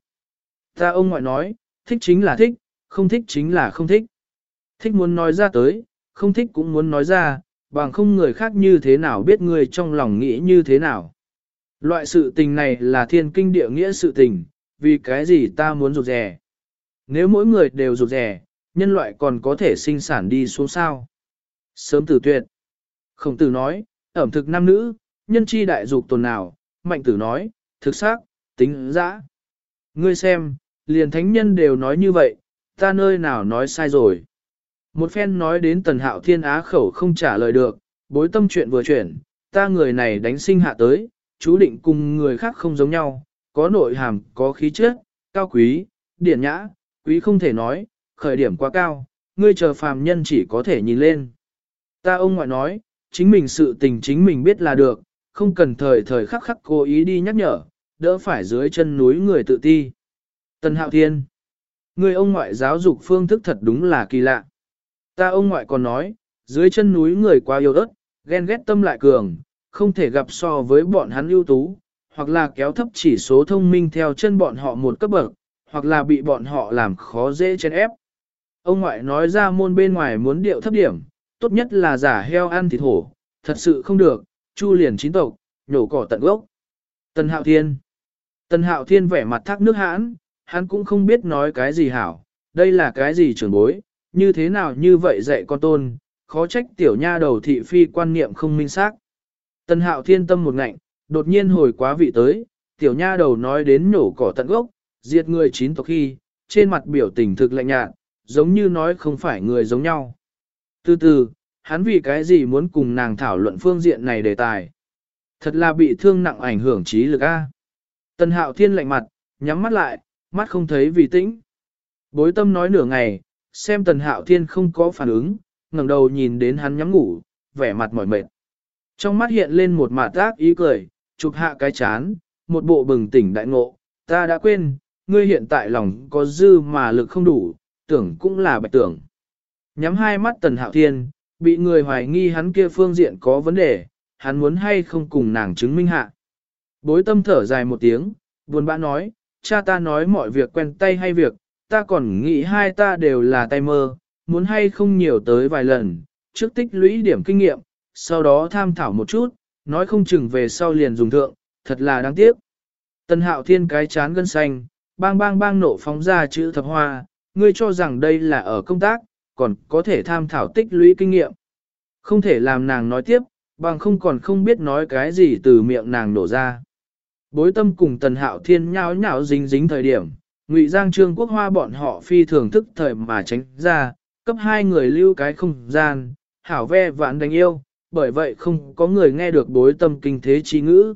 Ta ông ngoại nói, thích chính là thích, không thích chính là không thích. Thích muốn nói ra tới, không thích cũng muốn nói ra, bằng không người khác như thế nào biết người trong lòng nghĩ như thế nào. Loại sự tình này là thiên kinh địa nghĩa sự tình, vì cái gì ta muốn rụt rè. Nếu mỗi người đều rụt rè, nhân loại còn có thể sinh sản đi xuống sao. Sớm tử tuyệt. Khổng tử nói, ẩm thực nam nữ, nhân chi đại dục tồn nào, mạnh tử nói, thực xác, tính dã. Ngươi xem, liền thánh nhân đều nói như vậy, ta nơi nào nói sai rồi. Một phen nói đến tần hạo thiên á khẩu không trả lời được, bối tâm chuyện vừa chuyển, ta người này đánh sinh hạ tới, chú định cùng người khác không giống nhau, có nội hàm, có khí chất, cao quý, điển nhã, quý không thể nói, khởi điểm quá cao, ngươi chờ phàm nhân chỉ có thể nhìn lên. Ta ông ngoại nói, chính mình sự tình chính mình biết là được, không cần thời thời khắc khắc cố ý đi nhắc nhở, đỡ phải dưới chân núi người tự ti. Tần Hạo Thiên Người ông ngoại giáo dục phương thức thật đúng là kỳ lạ. Ta ông ngoại còn nói, dưới chân núi người quá yêu ớt, ghen ghét tâm lại cường, không thể gặp so với bọn hắn ưu tú, hoặc là kéo thấp chỉ số thông minh theo chân bọn họ một cấp bậc, hoặc là bị bọn họ làm khó dễ chen ép. Ông ngoại nói ra môn bên ngoài muốn điệu thấp điểm, tốt nhất là giả heo ăn thịt hổ, thật sự không được, chu liền chín tộc, nhổ cỏ tận gốc. Tân Hạo Thiên Tân Hạo Thiên vẻ mặt thác nước hãn, hắn cũng không biết nói cái gì hảo, đây là cái gì trưởng bối, như thế nào như vậy dạy con tôn, khó trách tiểu nha đầu thị phi quan niệm không minh xác. Tân Hạo Thiên tâm một ngạnh, đột nhiên hồi quá vị tới, tiểu nha đầu nói đến nổ cỏ tận gốc, diệt người chín tộc khi, trên mặt biểu tình thực lạnh nhạt, giống như nói không phải người giống nhau. Từ từ, hắn vì cái gì muốn cùng nàng thảo luận phương diện này đề tài. Thật là bị thương nặng ảnh hưởng trí lực A. Tần hạo thiên lạnh mặt, nhắm mắt lại, mắt không thấy vì tĩnh. Bối tâm nói nửa ngày, xem tần hạo thiên không có phản ứng, ngẩng đầu nhìn đến hắn nhắm ngủ, vẻ mặt mỏi mệt. Trong mắt hiện lên một mạt tác ý cười, chụp hạ cái chán, một bộ bừng tỉnh đại ngộ, ta đã quên, ngươi hiện tại lòng có dư mà lực không đủ, tưởng cũng là bạch tưởng. Nhắm hai mắt tần hạo thiên, bị người hoài nghi hắn kia phương diện có vấn đề, hắn muốn hay không cùng nàng chứng minh hạ. Bối tâm thở dài một tiếng, buồn bã nói, cha ta nói mọi việc quen tay hay việc, ta còn nghĩ hai ta đều là tay mơ, muốn hay không nhiều tới vài lần, trước tích lũy điểm kinh nghiệm, sau đó tham thảo một chút, nói không chừng về sau liền dùng thượng, thật là đáng tiếc. Tân hạo thiên cái chán gân xanh, bang bang bang nổ phóng ra chữ thập hoa, ngươi cho rằng đây là ở công tác, còn có thể tham thảo tích lũy kinh nghiệm. Không thể làm nàng nói tiếp, bằng không còn không biết nói cái gì từ miệng nàng nổ ra. Bối tâm cùng tần hạo thiên nháo nháo dính dính thời điểm, ngụy giang trương quốc hoa bọn họ phi thường thức thời mà tránh ra, cấp hai người lưu cái không gian, hảo ve vãn đánh yêu, bởi vậy không có người nghe được bối tâm kinh thế chi ngữ.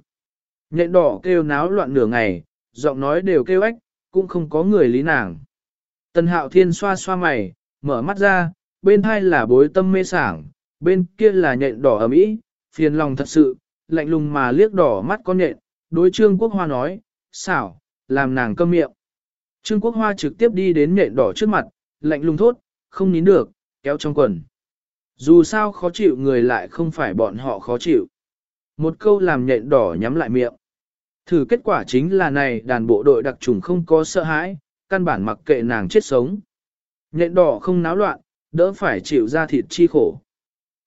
Nhện đỏ kêu náo loạn nửa ngày, giọng nói đều kêu ếch, cũng không có người lý nàng. Tần hạo thiên xoa xoa mày, mở mắt ra, bên hai là bối tâm mê sảng, bên kia là nhện đỏ ấm ý, phiền lòng thật sự, lạnh lùng mà liếc đỏ mắt con nhện, đối trương quốc hoa nói, xảo, làm nàng câm miệng. Trương Quốc Hoa trực tiếp đi đến nhện đỏ trước mặt, lạnh lùng thốt, không nín được, kéo trong quần. Dù sao khó chịu người lại không phải bọn họ khó chịu. Một câu làm nhện đỏ nhắm lại miệng. Thử kết quả chính là này đàn bộ đội đặc trùng không có sợ hãi, căn bản mặc kệ nàng chết sống. Nhện đỏ không náo loạn, đỡ phải chịu ra thịt chi khổ.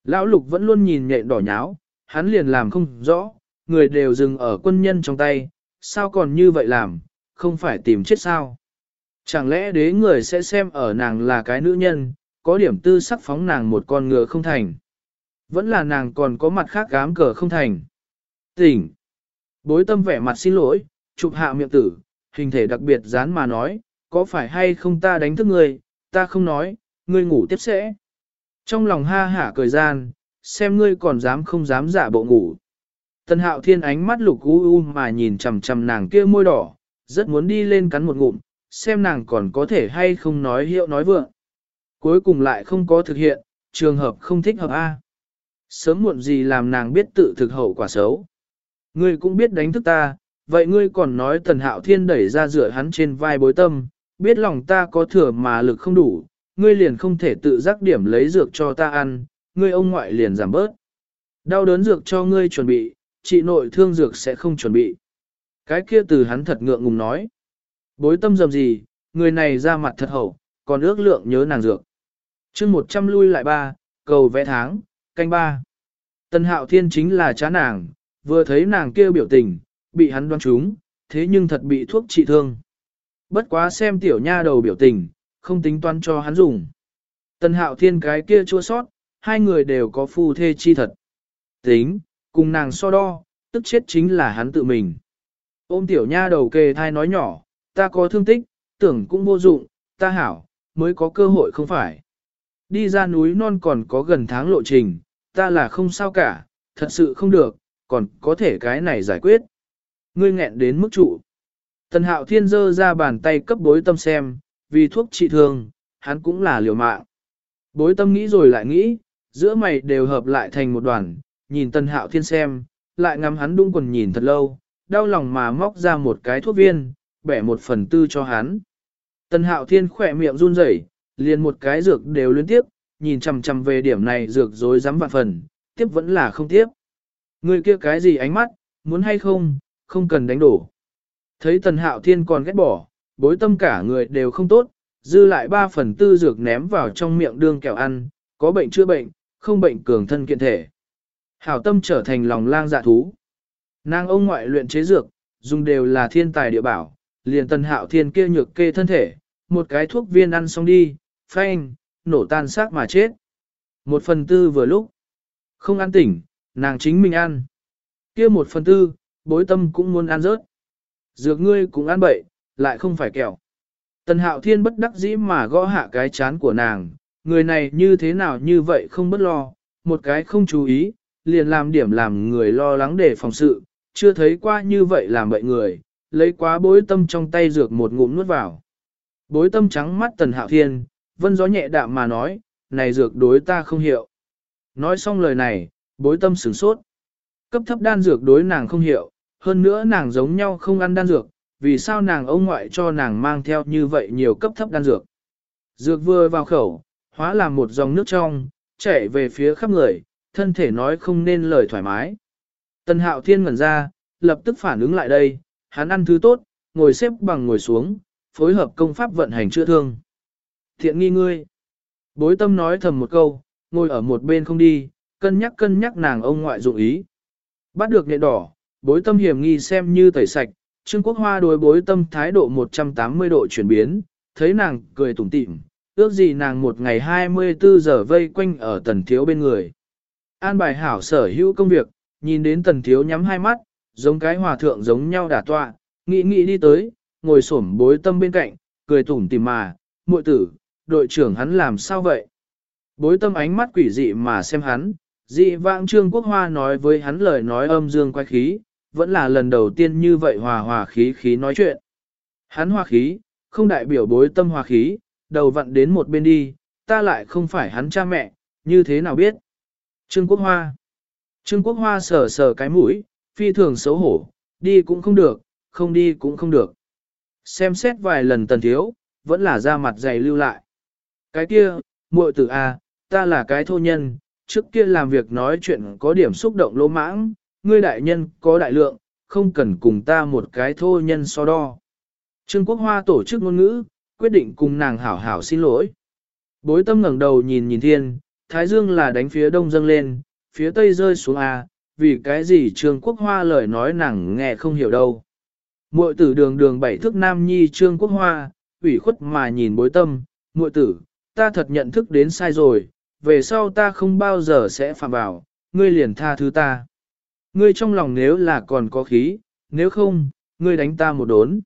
Lão lục vẫn luôn nhìn nhện đỏ nháo, hắn liền làm không rõ, người đều dừng ở quân nhân trong tay, sao còn như vậy làm, không phải tìm chết sao. Chẳng lẽ đế người sẽ xem ở nàng là cái nữ nhân, có điểm tư sắc phóng nàng một con ngựa không thành. Vẫn là nàng còn có mặt khác gám cờ không thành. Tỉnh. Bối tâm vẻ mặt xin lỗi, chụp hạ miệng tử, hình thể đặc biệt dán mà nói, có phải hay không ta đánh thức ngươi, ta không nói, ngươi ngủ tiếp sẽ. Trong lòng ha hả cười gian, xem ngươi còn dám không dám giả bộ ngủ. tân hạo thiên ánh mắt lục u u mà nhìn chầm chầm nàng kia môi đỏ, rất muốn đi lên cắn một ngụm, xem nàng còn có thể hay không nói hiệu nói vượng. Cuối cùng lại không có thực hiện, trường hợp không thích hợp A. Sớm muộn gì làm nàng biết tự thực hậu quả xấu. Ngươi cũng biết đánh thức ta, vậy ngươi còn nói tần hạo thiên đẩy ra rửa hắn trên vai bối tâm, biết lòng ta có thừa mà lực không đủ, ngươi liền không thể tự giác điểm lấy dược cho ta ăn, ngươi ông ngoại liền giảm bớt. Đau đớn dược cho ngươi chuẩn bị, chị nội thương dược sẽ không chuẩn bị. Cái kia từ hắn thật ngượng ngùng nói. Bối tâm dầm gì, người này ra mặt thật hậu, còn ước lượng nhớ nàng dược chương 100 lui lại ba, cầu vẽ tháng, canh ba. Tân hạo thiên chính là chá nàng, vừa thấy nàng kêu biểu tình, bị hắn đoán trúng, thế nhưng thật bị thuốc trị thương. Bất quá xem tiểu nha đầu biểu tình, không tính toán cho hắn dùng. Tân hạo thiên cái kia chua sót, hai người đều có phu thê chi thật. Tính, cùng nàng so đo, tức chết chính là hắn tự mình. Ôm tiểu nha đầu kề thai nói nhỏ, ta có thương tích, tưởng cũng vô dụng, ta hảo, mới có cơ hội không phải. Đi ra núi non còn có gần tháng lộ trình, ta là không sao cả, thật sự không được, còn có thể cái này giải quyết. Ngươi nghẹn đến mức trụ. Tần hạo thiên dơ ra bàn tay cấp bối tâm xem, vì thuốc trị thương, hắn cũng là liều mạng. Bối tâm nghĩ rồi lại nghĩ, giữa mày đều hợp lại thành một đoàn, nhìn tần hạo thiên xem, lại ngắm hắn đung quần nhìn thật lâu, đau lòng mà móc ra một cái thuốc viên, bẻ một phần tư cho hắn. Tần hạo thiên khỏe miệng run rẩy, liền một cái dược đều liên tiếp, nhìn chằm chằm về điểm này dược dối dám vạn phần, tiếp vẫn là không tiếp. Người kia cái gì ánh mắt, muốn hay không, không cần đánh đổ. Thấy tần hạo thiên còn ghét bỏ, bối tâm cả người đều không tốt, dư lại ba phần tư dược ném vào trong miệng đương kẹo ăn, có bệnh chữa bệnh, không bệnh cường thân kiện thể. Hảo tâm trở thành lòng lang dạ thú. Nàng ông ngoại luyện chế dược, dùng đều là thiên tài địa bảo, liền tần hạo thiên kia nhược kê thân thể, một cái thuốc viên ăn xong đi, phanh, nổ tan xác mà chết. Một phần tư vừa lúc, không ăn tỉnh, nàng chính mình ăn. kia một phần tư, bối tâm cũng muốn ăn rớt. Dược ngươi cũng ăn bậy, lại không phải kẹo. Tần hạo thiên bất đắc dĩ mà gõ hạ cái chán của nàng, người này như thế nào như vậy không bất lo, một cái không chú ý, liền làm điểm làm người lo lắng để phòng sự, chưa thấy qua như vậy làm bậy người, lấy quá bối tâm trong tay dược một ngụm nuốt vào. Bối tâm trắng mắt tần hạo thiên, vân gió nhẹ đạm mà nói, này dược đối ta không hiệu. Nói xong lời này, bối tâm sửng sốt. Cấp thấp đan dược đối nàng không hiệu, hơn nữa nàng giống nhau không ăn đan dược, vì sao nàng ông ngoại cho nàng mang theo như vậy nhiều cấp thấp đan dược. Dược vừa vào khẩu, hóa làm một dòng nước trong, chảy về phía khắp người, thân thể nói không nên lời thoải mái. Tần hạo thiên ngẩn ra, lập tức phản ứng lại đây, hắn ăn thứ tốt, ngồi xếp bằng ngồi xuống, phối hợp công pháp vận hành chữa thương. Thiện nghi ngươi. Bối tâm nói thầm một câu, ngồi ở một bên không đi, cân nhắc cân nhắc nàng ông ngoại dụng ý. Bắt được nhện đỏ, bối tâm hiểm nghi xem như tẩy sạch, Trương Quốc Hoa đối bối tâm thái độ 180 độ chuyển biến, thấy nàng cười tủm tỉm, ước gì nàng một ngày 24 giờ vây quanh ở tần thiếu bên người. An bài hảo sở hữu công việc, nhìn đến tần thiếu nhắm hai mắt, giống cái hòa thượng giống nhau đả tọa, nghĩ nghĩ đi tới, ngồi xổm bối tâm bên cạnh, cười tủm tỉm mà, muội tử, đội trưởng hắn làm sao vậy? Bối tâm ánh mắt quỷ dị mà xem hắn, dị vãng trương quốc hoa nói với hắn lời nói âm dương quay khí, vẫn là lần đầu tiên như vậy hòa hòa khí khí nói chuyện. Hắn hòa khí, không đại biểu bối tâm hòa khí, đầu vặn đến một bên đi, ta lại không phải hắn cha mẹ, như thế nào biết? Trương Quốc Hoa Trương Quốc Hoa sờ sờ cái mũi, phi thường xấu hổ, đi cũng không được, không đi cũng không được. Xem xét vài lần tần thiếu, vẫn là ra mặt dày lưu lại. Cái kia, muội tử A, à, ta là cái thô nhân, trước kia làm việc nói chuyện có điểm xúc động lỗ mãng, ngươi đại nhân có đại lượng, không cần cùng ta một cái thô nhân so đo. Trương Quốc Hoa tổ chức ngôn ngữ, quyết định cùng nàng hảo hảo xin lỗi. Bối tâm ngẩng đầu nhìn nhìn thiên, Thái Dương là đánh phía đông dâng lên, phía tây rơi xuống A, vì cái gì Trương Quốc Hoa lời nói nàng nghe không hiểu đâu. Muội tử đường đường bảy thước nam nhi Trương Quốc Hoa, ủy khuất mà nhìn bối tâm, muội tử, ta thật nhận thức đến sai rồi, về sau ta không bao giờ sẽ phạm vào, ngươi liền tha thứ ta. Ngươi trong lòng nếu là còn có khí, nếu không, ngươi đánh ta một đốn.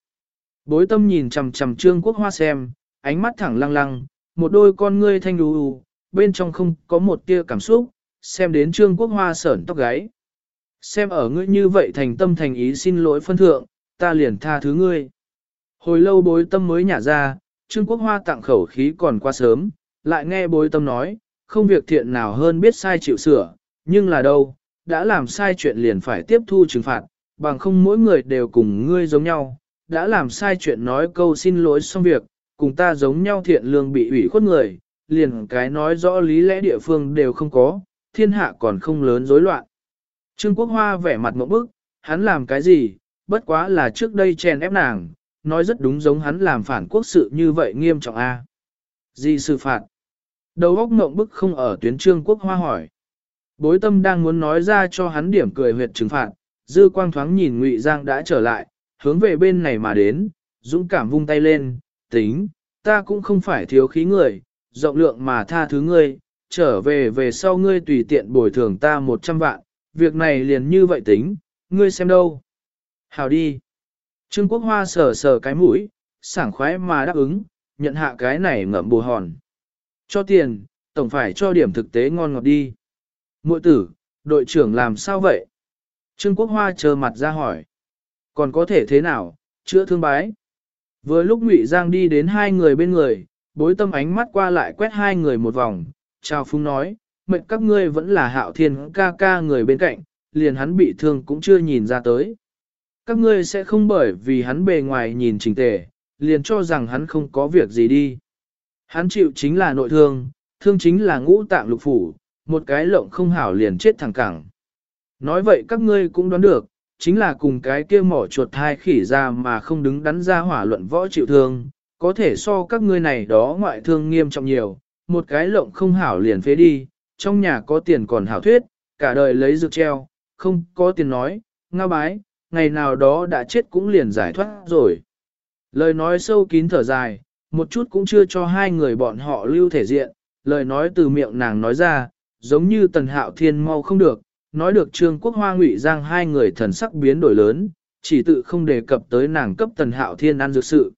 Bối tâm nhìn chằm chằm Trương Quốc Hoa xem, ánh mắt thẳng lăng lăng, một đôi con ngươi thanh đù đù, bên trong không có một tia cảm xúc, xem đến Trương Quốc Hoa sởn tóc gáy. Xem ở ngươi như vậy thành tâm thành ý xin lỗi phân thượng, ta liền tha thứ ngươi. Hồi lâu bối tâm mới nhả ra, Trương Quốc Hoa tặng khẩu khí còn quá sớm, lại nghe bối tâm nói, không việc thiện nào hơn biết sai chịu sửa, nhưng là đâu, đã làm sai chuyện liền phải tiếp thu trừng phạt, bằng không mỗi người đều cùng ngươi giống nhau, đã làm sai chuyện nói câu xin lỗi xong việc, cùng ta giống nhau thiện lương bị ủy khuất người, liền cái nói rõ lý lẽ địa phương đều không có, thiên hạ còn không lớn rối loạn. Trương Quốc Hoa vẻ mặt một bức, hắn làm cái gì, bất quá là trước đây chèn ép nàng, nói rất đúng giống hắn làm phản quốc sự như vậy nghiêm trọng a. Gì sự phạt? Đầu óc ngộng bức không ở tuyến Trương Quốc Hoa hỏi. Bối tâm đang muốn nói ra cho hắn điểm cười huyệt trừng phạt, dư quang thoáng nhìn Ngụy Giang đã trở lại, hướng về bên này mà đến, dũng cảm vung tay lên, tính, ta cũng không phải thiếu khí người, rộng lượng mà tha thứ ngươi, trở về về sau ngươi tùy tiện bồi thường ta 100 vạn, việc này liền như vậy tính, ngươi xem đâu. Hào đi. Trương Quốc Hoa sờ sờ cái mũi, sảng khoái mà đáp ứng, nhận hạ cái này ngậm bù hòn. Cho tiền, tổng phải cho điểm thực tế ngon ngọt đi. Mội tử, đội trưởng làm sao vậy? Trương Quốc Hoa chờ mặt ra hỏi. Còn có thể thế nào, chữa thương bái. Vừa lúc Ngụy Giang đi đến hai người bên người, bối tâm ánh mắt qua lại quét hai người một vòng, chào phúng nói, mệnh các ngươi vẫn là hạo thiên ca ca người bên cạnh, liền hắn bị thương cũng chưa nhìn ra tới. Các ngươi sẽ không bởi vì hắn bề ngoài nhìn trình tề, liền cho rằng hắn không có việc gì đi. Hắn chịu chính là nội thương, thương chính là ngũ tạng lục phủ, một cái lộng không hảo liền chết thẳng cẳng. Nói vậy các ngươi cũng đoán được, chính là cùng cái kia mỏ chuột thai khỉ ra mà không đứng đắn ra hỏa luận võ chịu thương, có thể so các ngươi này đó ngoại thương nghiêm trọng nhiều, một cái lộng không hảo liền phế đi, trong nhà có tiền còn hảo thuyết, cả đời lấy dược treo, không có tiền nói, ngao bái, ngày nào đó đã chết cũng liền giải thoát rồi. Lời nói sâu kín thở dài, một chút cũng chưa cho hai người bọn họ lưu thể diện, lời nói từ miệng nàng nói ra, giống như tần hạo thiên mau không được, nói được trương quốc hoa ngụy giang hai người thần sắc biến đổi lớn, chỉ tự không đề cập tới nàng cấp tần hạo thiên ăn dược sự.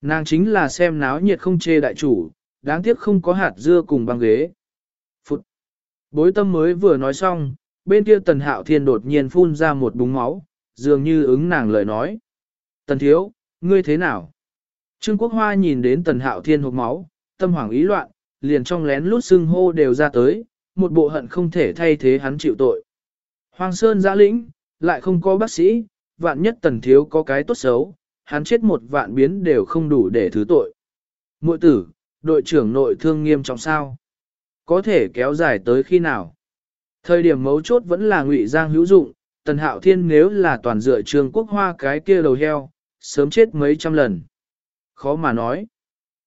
Nàng chính là xem náo nhiệt không chê đại chủ, đáng tiếc không có hạt dưa cùng băng ghế. Phụt! Bối tâm mới vừa nói xong, bên kia tần hạo thiên đột nhiên phun ra một búng máu, dường như ứng nàng lời nói. Tần thiếu, ngươi thế nào? Trương Quốc Hoa nhìn đến tần hạo thiên hộp máu, tâm hoảng ý loạn, liền trong lén lút xưng hô đều ra tới, một bộ hận không thể thay thế hắn chịu tội. Hoàng Sơn giã lĩnh, lại không có bác sĩ, vạn nhất tần thiếu có cái tốt xấu, hắn chết một vạn biến đều không đủ để thứ tội. Mội tử, đội trưởng nội thương nghiêm trọng sao? Có thể kéo dài tới khi nào? Thời điểm mấu chốt vẫn là ngụy giang hữu dụng, tần hạo thiên nếu là toàn dựa trường quốc hoa cái kia đầu heo, sớm chết mấy trăm lần. Khó mà nói.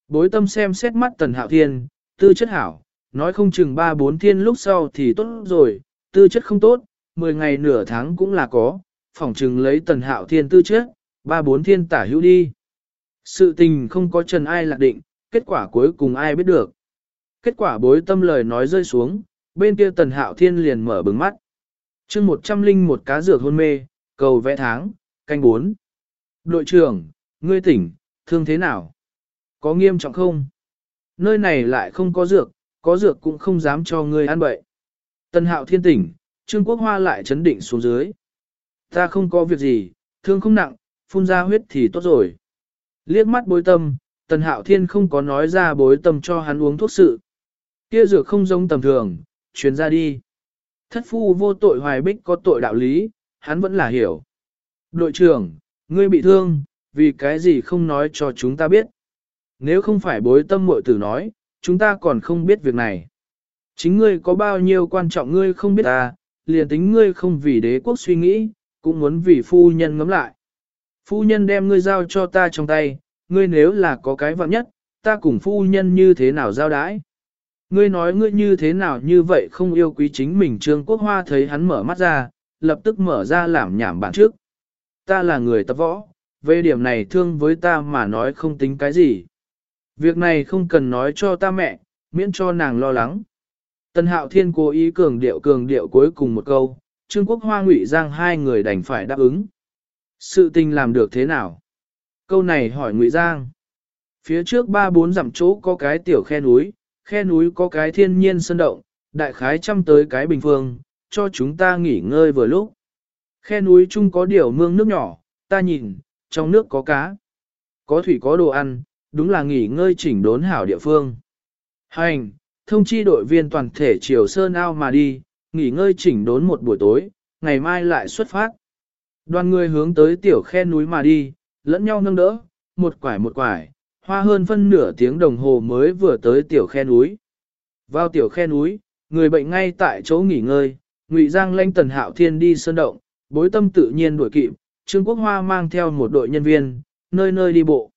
Bối tâm xem xét mắt tần hạo thiên, tư chất hảo, nói không chừng ba bốn thiên lúc sau thì tốt rồi, tư chất không tốt, 10 ngày nửa tháng cũng là có, phỏng chừng lấy tần hạo thiên tư chất, ba bốn thiên tả hữu đi. Sự tình không có trần ai lạc định, kết quả cuối cùng ai biết được. Kết quả bối tâm lời nói rơi xuống, bên kia tần hạo thiên liền mở bừng mắt chương một trăm linh một cá dược hôn mê, cầu vẽ tháng, canh bốn. Đội trưởng, ngươi tỉnh, thương thế nào? Có nghiêm trọng không? Nơi này lại không có dược, có dược cũng không dám cho ngươi ăn bậy. Tần hạo thiên tỉnh, Trương Quốc Hoa lại chấn định xuống dưới. Ta không có việc gì, thương không nặng, phun ra huyết thì tốt rồi. Liếc mắt bối tâm, Tần Hạo Thiên không có nói ra bối tâm cho hắn uống thuốc sự. Kia dược không giống tầm thường, chuyến ra đi. Thất phu vô tội hoài bích có tội đạo lý, hắn vẫn là hiểu. Đội trưởng, ngươi bị thương, vì cái gì không nói cho chúng ta biết. Nếu không phải bối tâm muội tử nói, chúng ta còn không biết việc này. Chính ngươi có bao nhiêu quan trọng ngươi không biết ta, liền tính ngươi không vì đế quốc suy nghĩ, cũng muốn vì phu nhân ngắm lại. Phu nhân đem ngươi giao cho ta trong tay, ngươi nếu là có cái vặn nhất, ta cùng phu nhân như thế nào giao đãi. Ngươi nói ngươi như thế nào như vậy không yêu quý chính mình Trương Quốc Hoa thấy hắn mở mắt ra, lập tức mở ra làm nhảm bản trước. Ta là người tập võ, về điểm này thương với ta mà nói không tính cái gì. Việc này không cần nói cho ta mẹ, miễn cho nàng lo lắng. Tân Hạo Thiên cố ý cường điệu cường điệu cuối cùng một câu, Trương Quốc Hoa Ngụy Giang hai người đành phải đáp ứng. Sự tình làm được thế nào? Câu này hỏi Ngụy Giang. Phía trước ba bốn dặm chỗ có cái tiểu khe núi, khe núi có cái thiên nhiên sơn động, đại khái chăm tới cái bình phương, cho chúng ta nghỉ ngơi vừa lúc. Khe núi chung có điều mương nước nhỏ, ta nhìn, trong nước có cá. Có thủy có đồ ăn, đúng là nghỉ ngơi chỉnh đốn hảo địa phương. Hành, thông chi đội viên toàn thể chiều sơn ao mà đi, nghỉ ngơi chỉnh đốn một buổi tối, ngày mai lại xuất phát. Đoàn người hướng tới tiểu khe núi mà đi, lẫn nhau nâng đỡ, một quải một quải, hoa hơn phân nửa tiếng đồng hồ mới vừa tới tiểu khe núi. Vào tiểu khe núi, người bệnh ngay tại chỗ nghỉ ngơi, Ngụy Giang lanh tần hạo thiên đi sơn động, bối tâm tự nhiên đuổi kịp, Trương Quốc Hoa mang theo một đội nhân viên, nơi nơi đi bộ.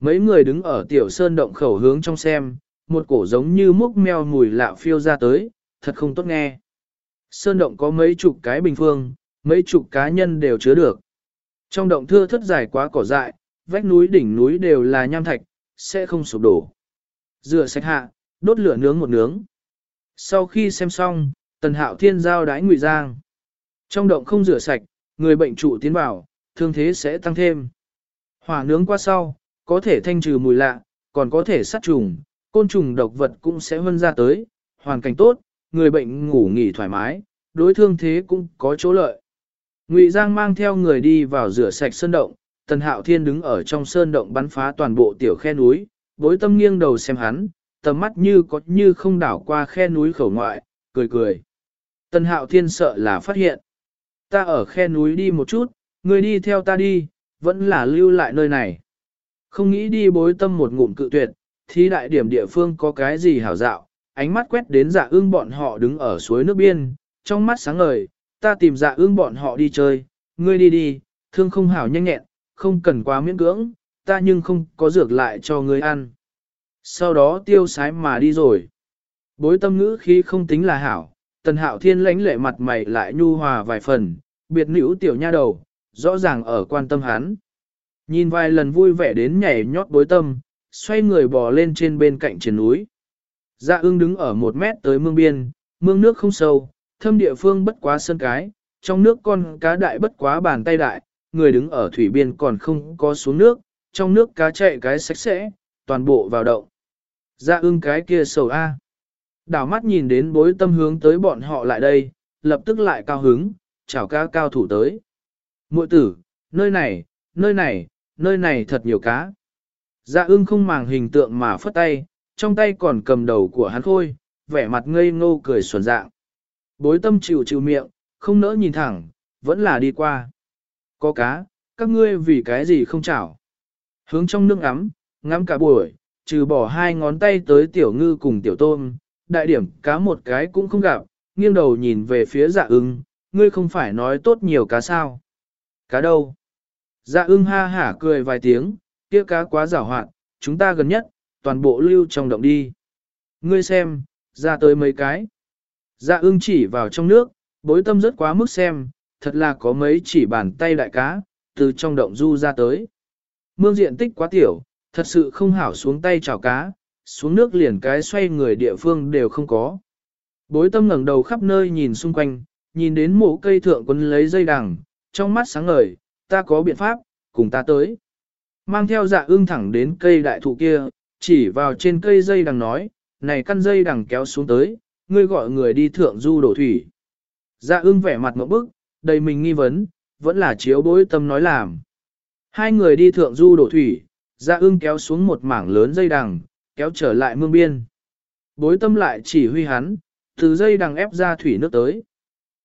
Mấy người đứng ở tiểu sơn động khẩu hướng trong xem, một cổ giống như múc meo mùi lạ phiêu ra tới, thật không tốt nghe. Sơn động có mấy chục cái bình phương, mấy chục cá nhân đều chứa được. Trong động thưa thất dài quá cỏ dại, vách núi đỉnh núi đều là nham thạch, sẽ không sụp đổ. Rửa sạch hạ, đốt lửa nướng một nướng. Sau khi xem xong, tần hạo thiên giao đái ngụy giang. Trong động không rửa sạch, người bệnh trụ tiến vào, thương thế sẽ tăng thêm. Hỏa nướng qua sau, có thể thanh trừ mùi lạ, còn có thể sát trùng, côn trùng độc vật cũng sẽ vân ra tới, hoàn cảnh tốt, người bệnh ngủ nghỉ thoải mái, đối thương thế cũng có chỗ lợi. Ngụy Giang mang theo người đi vào rửa sạch sơn động, Tần Hạo Thiên đứng ở trong sơn động bắn phá toàn bộ tiểu khe núi, bối tâm nghiêng đầu xem hắn, tầm mắt như có như không đảo qua khe núi khẩu ngoại, cười cười. Tần Hạo Thiên sợ là phát hiện. Ta ở khe núi đi một chút, người đi theo ta đi, vẫn là lưu lại nơi này. Không nghĩ đi bối tâm một ngụm cự tuyệt, thì đại điểm địa phương có cái gì hảo dạo, ánh mắt quét đến dạ ương bọn họ đứng ở suối nước biên, trong mắt sáng ngời, ta tìm dạ ương bọn họ đi chơi, ngươi đi đi, thương không hảo nhanh nhẹn, không cần quá miễn cưỡng, ta nhưng không có dược lại cho ngươi ăn. Sau đó tiêu sái mà đi rồi. Bối tâm ngữ khi không tính là hảo, tần hạo thiên lãnh lệ mặt mày lại nhu hòa vài phần, biệt nữ tiểu nha đầu, rõ ràng ở quan tâm hắn. Nhìn vài lần vui vẻ đến nhảy nhót bối tâm, xoay người bò lên trên bên cạnh trên núi. Dạ ương đứng ở một mét tới mương biên, mương nước không sâu, thâm địa phương bất quá sân cái, trong nước con cá đại bất quá bàn tay đại, người đứng ở thủy biên còn không có xuống nước, trong nước cá chạy cái sạch sẽ, toàn bộ vào động. Dạ ưng cái kia sầu A. Đảo mắt nhìn đến bối tâm hướng tới bọn họ lại đây, lập tức lại cao hứng, chào cá cao thủ tới. Muội tử, nơi này, nơi này, nơi này thật nhiều cá. Dạ ưng không màng hình tượng mà phất tay, trong tay còn cầm đầu của hắn khôi, vẻ mặt ngây ngô cười xuẩn dạng. Bối tâm chịu chịu miệng, không nỡ nhìn thẳng, vẫn là đi qua. Có cá, các ngươi vì cái gì không chảo. Hướng trong nước ấm, ngắm cả buổi, trừ bỏ hai ngón tay tới tiểu ngư cùng tiểu tôm, đại điểm cá một cái cũng không gặp, nghiêng đầu nhìn về phía dạ ưng, ngươi không phải nói tốt nhiều cá sao. Cá đâu? Dạ ưng ha hả cười vài tiếng, kia cá quá giảo hoạt, chúng ta gần nhất, toàn bộ lưu trong động đi. Ngươi xem, ra tới mấy cái. Dạ ưng chỉ vào trong nước, bối tâm rất quá mức xem, thật là có mấy chỉ bàn tay đại cá, từ trong động du ra tới. Mương diện tích quá tiểu, thật sự không hảo xuống tay chảo cá, xuống nước liền cái xoay người địa phương đều không có. Bối tâm ngẩng đầu khắp nơi nhìn xung quanh, nhìn đến mộ cây thượng quân lấy dây đằng, trong mắt sáng ngời, ta có biện pháp, cùng ta tới. Mang theo dạ ưng thẳng đến cây đại thụ kia, chỉ vào trên cây dây đằng nói, này căn dây đằng kéo xuống tới, ngươi gọi người đi thượng du đổ thủy. Dạ ưng vẻ mặt một bức, đầy mình nghi vấn, vẫn là chiếu bối tâm nói làm. Hai người đi thượng du đổ thủy, dạ ưng kéo xuống một mảng lớn dây đằng, kéo trở lại mương biên. Bối tâm lại chỉ huy hắn, từ dây đằng ép ra thủy nước tới.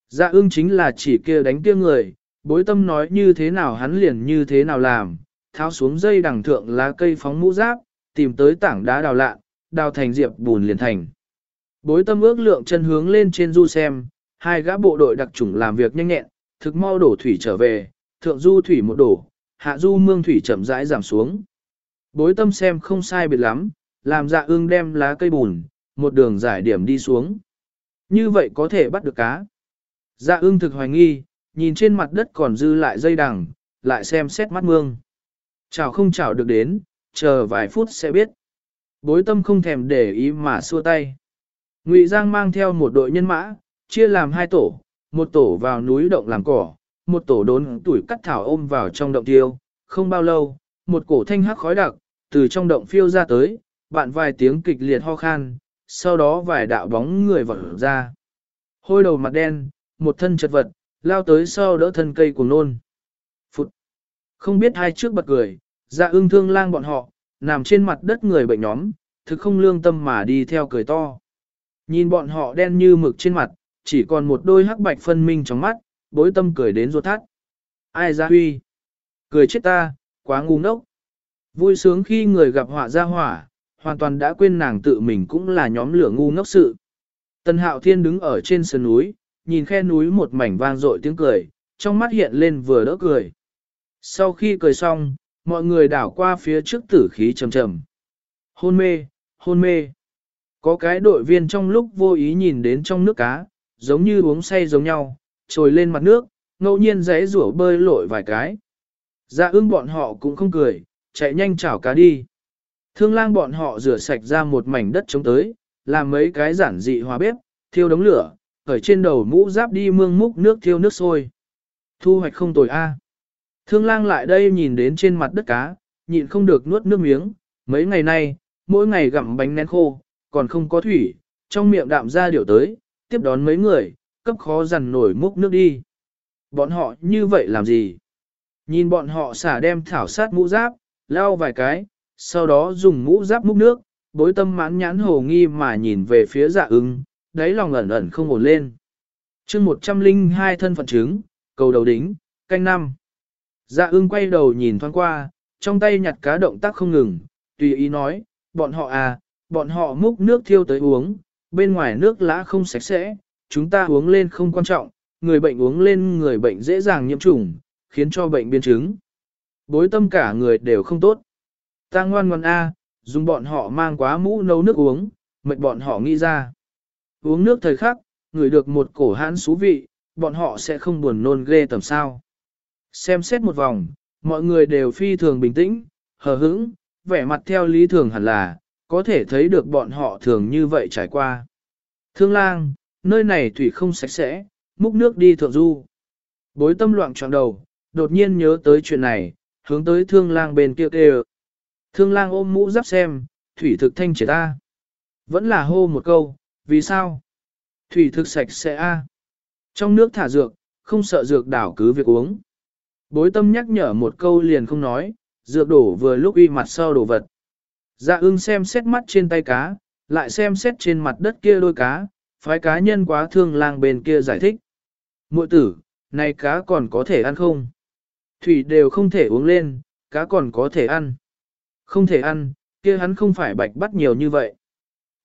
Dạ ưng chính là chỉ kia đánh kia người, bối tâm nói như thế nào hắn liền như thế nào làm, tháo xuống dây đằng thượng lá cây phóng mũ giáp, tìm tới tảng đá đào lạ, đào thành diệp bùn liền thành. Bối tâm ước lượng chân hướng lên trên du xem, hai gã bộ đội đặc chủng làm việc nhanh nhẹn, thực mau đổ thủy trở về, thượng du thủy một đổ, hạ du mương thủy chậm rãi giảm xuống. Bối tâm xem không sai biệt lắm, làm dạ ương đem lá cây bùn, một đường giải điểm đi xuống. Như vậy có thể bắt được cá. Dạ ương thực hoài nghi, nhìn trên mặt đất còn dư lại dây đằng, lại xem xét mắt mương. Chào không chào được đến, chờ vài phút sẽ biết. Bối tâm không thèm để ý mà xua tay. Ngụy Giang mang theo một đội nhân mã, chia làm hai tổ, một tổ vào núi động làm cỏ, một tổ đốn tuổi cắt thảo ôm vào trong động tiêu. Không bao lâu, một cổ thanh hắc khói đặc, từ trong động phiêu ra tới, bạn vài tiếng kịch liệt ho khan, sau đó vài đạo bóng người vỡ ra. Hôi đầu mặt đen, một thân chật vật, lao tới sau đỡ thân cây của nôn. Phụt! Không biết hai trước bật cười, dạ ưng thương lang bọn họ, nằm trên mặt đất người bệnh nhóm, thực không lương tâm mà đi theo cười to. Nhìn bọn họ đen như mực trên mặt, chỉ còn một đôi hắc bạch phân minh trong mắt, bối tâm cười đến ruột thắt. Ai ra huy? Cười chết ta, quá ngu ngốc. Vui sướng khi người gặp họa ra hỏa, hoàn toàn đã quên nàng tự mình cũng là nhóm lửa ngu ngốc sự. Tần hạo thiên đứng ở trên sườn núi, nhìn khe núi một mảnh vang dội tiếng cười, trong mắt hiện lên vừa đỡ cười. Sau khi cười xong, mọi người đảo qua phía trước tử khí trầm trầm. Hôn mê, hôn mê. Có cái đội viên trong lúc vô ý nhìn đến trong nước cá, giống như uống say giống nhau, trồi lên mặt nước, ngẫu nhiên rẽ rủa bơi lội vài cái. Dạ ưng bọn họ cũng không cười, chạy nhanh chảo cá đi. Thương lang bọn họ rửa sạch ra một mảnh đất trống tới, làm mấy cái giản dị hòa bếp, thiêu đống lửa, ở trên đầu mũ giáp đi mương múc nước thiêu nước sôi. Thu hoạch không tồi a. Thương lang lại đây nhìn đến trên mặt đất cá, nhịn không được nuốt nước miếng, mấy ngày nay, mỗi ngày gặm bánh nén khô, còn không có thủy, trong miệng đạm ra điều tới, tiếp đón mấy người, cấp khó dằn nổi múc nước đi. Bọn họ như vậy làm gì? Nhìn bọn họ xả đem thảo sát mũ giáp, lao vài cái, sau đó dùng mũ giáp múc nước, bối tâm mãn nhãn hồ nghi mà nhìn về phía dạ ứng, đáy lòng ẩn ẩn không ổn lên. chương 102 thân phận chứng, cầu đầu đính, canh năm. Dạ ưng quay đầu nhìn thoáng qua, trong tay nhặt cá động tác không ngừng, tùy ý nói, bọn họ à, bọn họ múc nước thiêu tới uống, bên ngoài nước lã không sạch sẽ, chúng ta uống lên không quan trọng, người bệnh uống lên người bệnh dễ dàng nhiễm trùng, khiến cho bệnh biến chứng. Bối tâm cả người đều không tốt. Ta ngoan ngoan A, dùng bọn họ mang quá mũ nấu nước uống, mệt bọn họ nghĩ ra. Uống nước thời khắc, người được một cổ hãn xú vị, bọn họ sẽ không buồn nôn ghê tầm sao. Xem xét một vòng, mọi người đều phi thường bình tĩnh, hờ hững, vẻ mặt theo lý thường hẳn là, có thể thấy được bọn họ thường như vậy trải qua. Thương lang, nơi này thủy không sạch sẽ, múc nước đi thượng du. Bối tâm loạn trọng đầu, đột nhiên nhớ tới chuyện này, hướng tới thương lang bên kia kêu. Thương lang ôm mũ giáp xem, thủy thực thanh chế ta. Vẫn là hô một câu, vì sao? Thủy thực sạch sẽ a. Trong nước thả dược, không sợ dược đảo cứ việc uống. Bối tâm nhắc nhở một câu liền không nói, dược đổ vừa lúc uy mặt sau đổ vật. Dạ ưng xem xét mắt trên tay cá, lại xem xét trên mặt đất kia đôi cá, phái cá nhân quá thương lang bên kia giải thích. Mội tử, này cá còn có thể ăn không? Thủy đều không thể uống lên, cá còn có thể ăn. Không thể ăn, kia hắn không phải bạch bắt nhiều như vậy.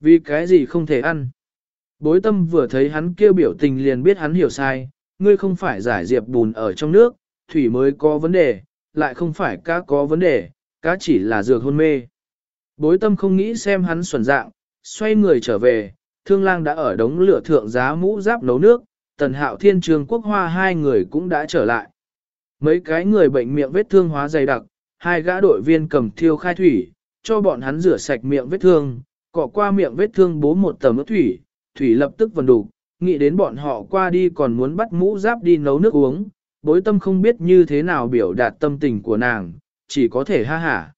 Vì cái gì không thể ăn? Bối tâm vừa thấy hắn kêu biểu tình liền biết hắn hiểu sai, ngươi không phải giải diệp bùn ở trong nước, thủy mới có vấn đề, lại không phải cá có vấn đề, cá chỉ là dược hôn mê. Bối tâm không nghĩ xem hắn xuẩn dạng, xoay người trở về, thương lang đã ở đống lửa thượng giá mũ giáp nấu nước, tần hạo thiên trường quốc hoa hai người cũng đã trở lại. Mấy cái người bệnh miệng vết thương hóa dày đặc, hai gã đội viên cầm thiêu khai thủy, cho bọn hắn rửa sạch miệng vết thương, cọ qua miệng vết thương bố một tầm ướt thủy, thủy lập tức vần đủ, nghĩ đến bọn họ qua đi còn muốn bắt mũ giáp đi nấu nước uống, bối tâm không biết như thế nào biểu đạt tâm tình của nàng, chỉ có thể ha hả.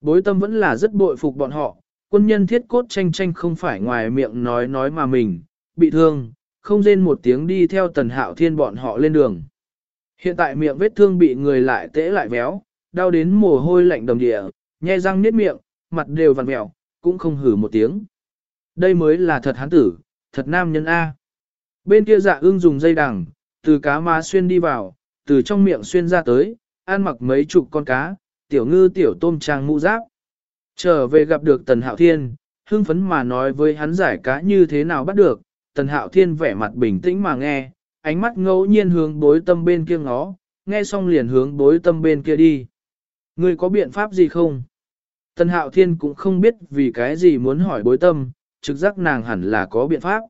Bối tâm vẫn là rất bội phục bọn họ, quân nhân thiết cốt tranh tranh không phải ngoài miệng nói nói mà mình, bị thương, không rên một tiếng đi theo tần hạo thiên bọn họ lên đường. Hiện tại miệng vết thương bị người lại tễ lại véo, đau đến mồ hôi lạnh đầm địa, nhe răng niết miệng, mặt đều vằn mẹo, cũng không hử một tiếng. Đây mới là thật hán tử, thật nam nhân A. Bên kia dạ ương dùng dây đằng, từ cá má xuyên đi vào, từ trong miệng xuyên ra tới, ăn mặc mấy chục con cá, tiểu ngư tiểu tôm trang mũ giáp. Trở về gặp được Tần Hạo Thiên, hưng phấn mà nói với hắn giải cá như thế nào bắt được, Tần Hạo Thiên vẻ mặt bình tĩnh mà nghe, ánh mắt ngẫu nhiên hướng bối tâm bên kia ngó, nghe xong liền hướng bối tâm bên kia đi. Ngươi có biện pháp gì không? Tần Hạo Thiên cũng không biết vì cái gì muốn hỏi bối tâm, trực giác nàng hẳn là có biện pháp.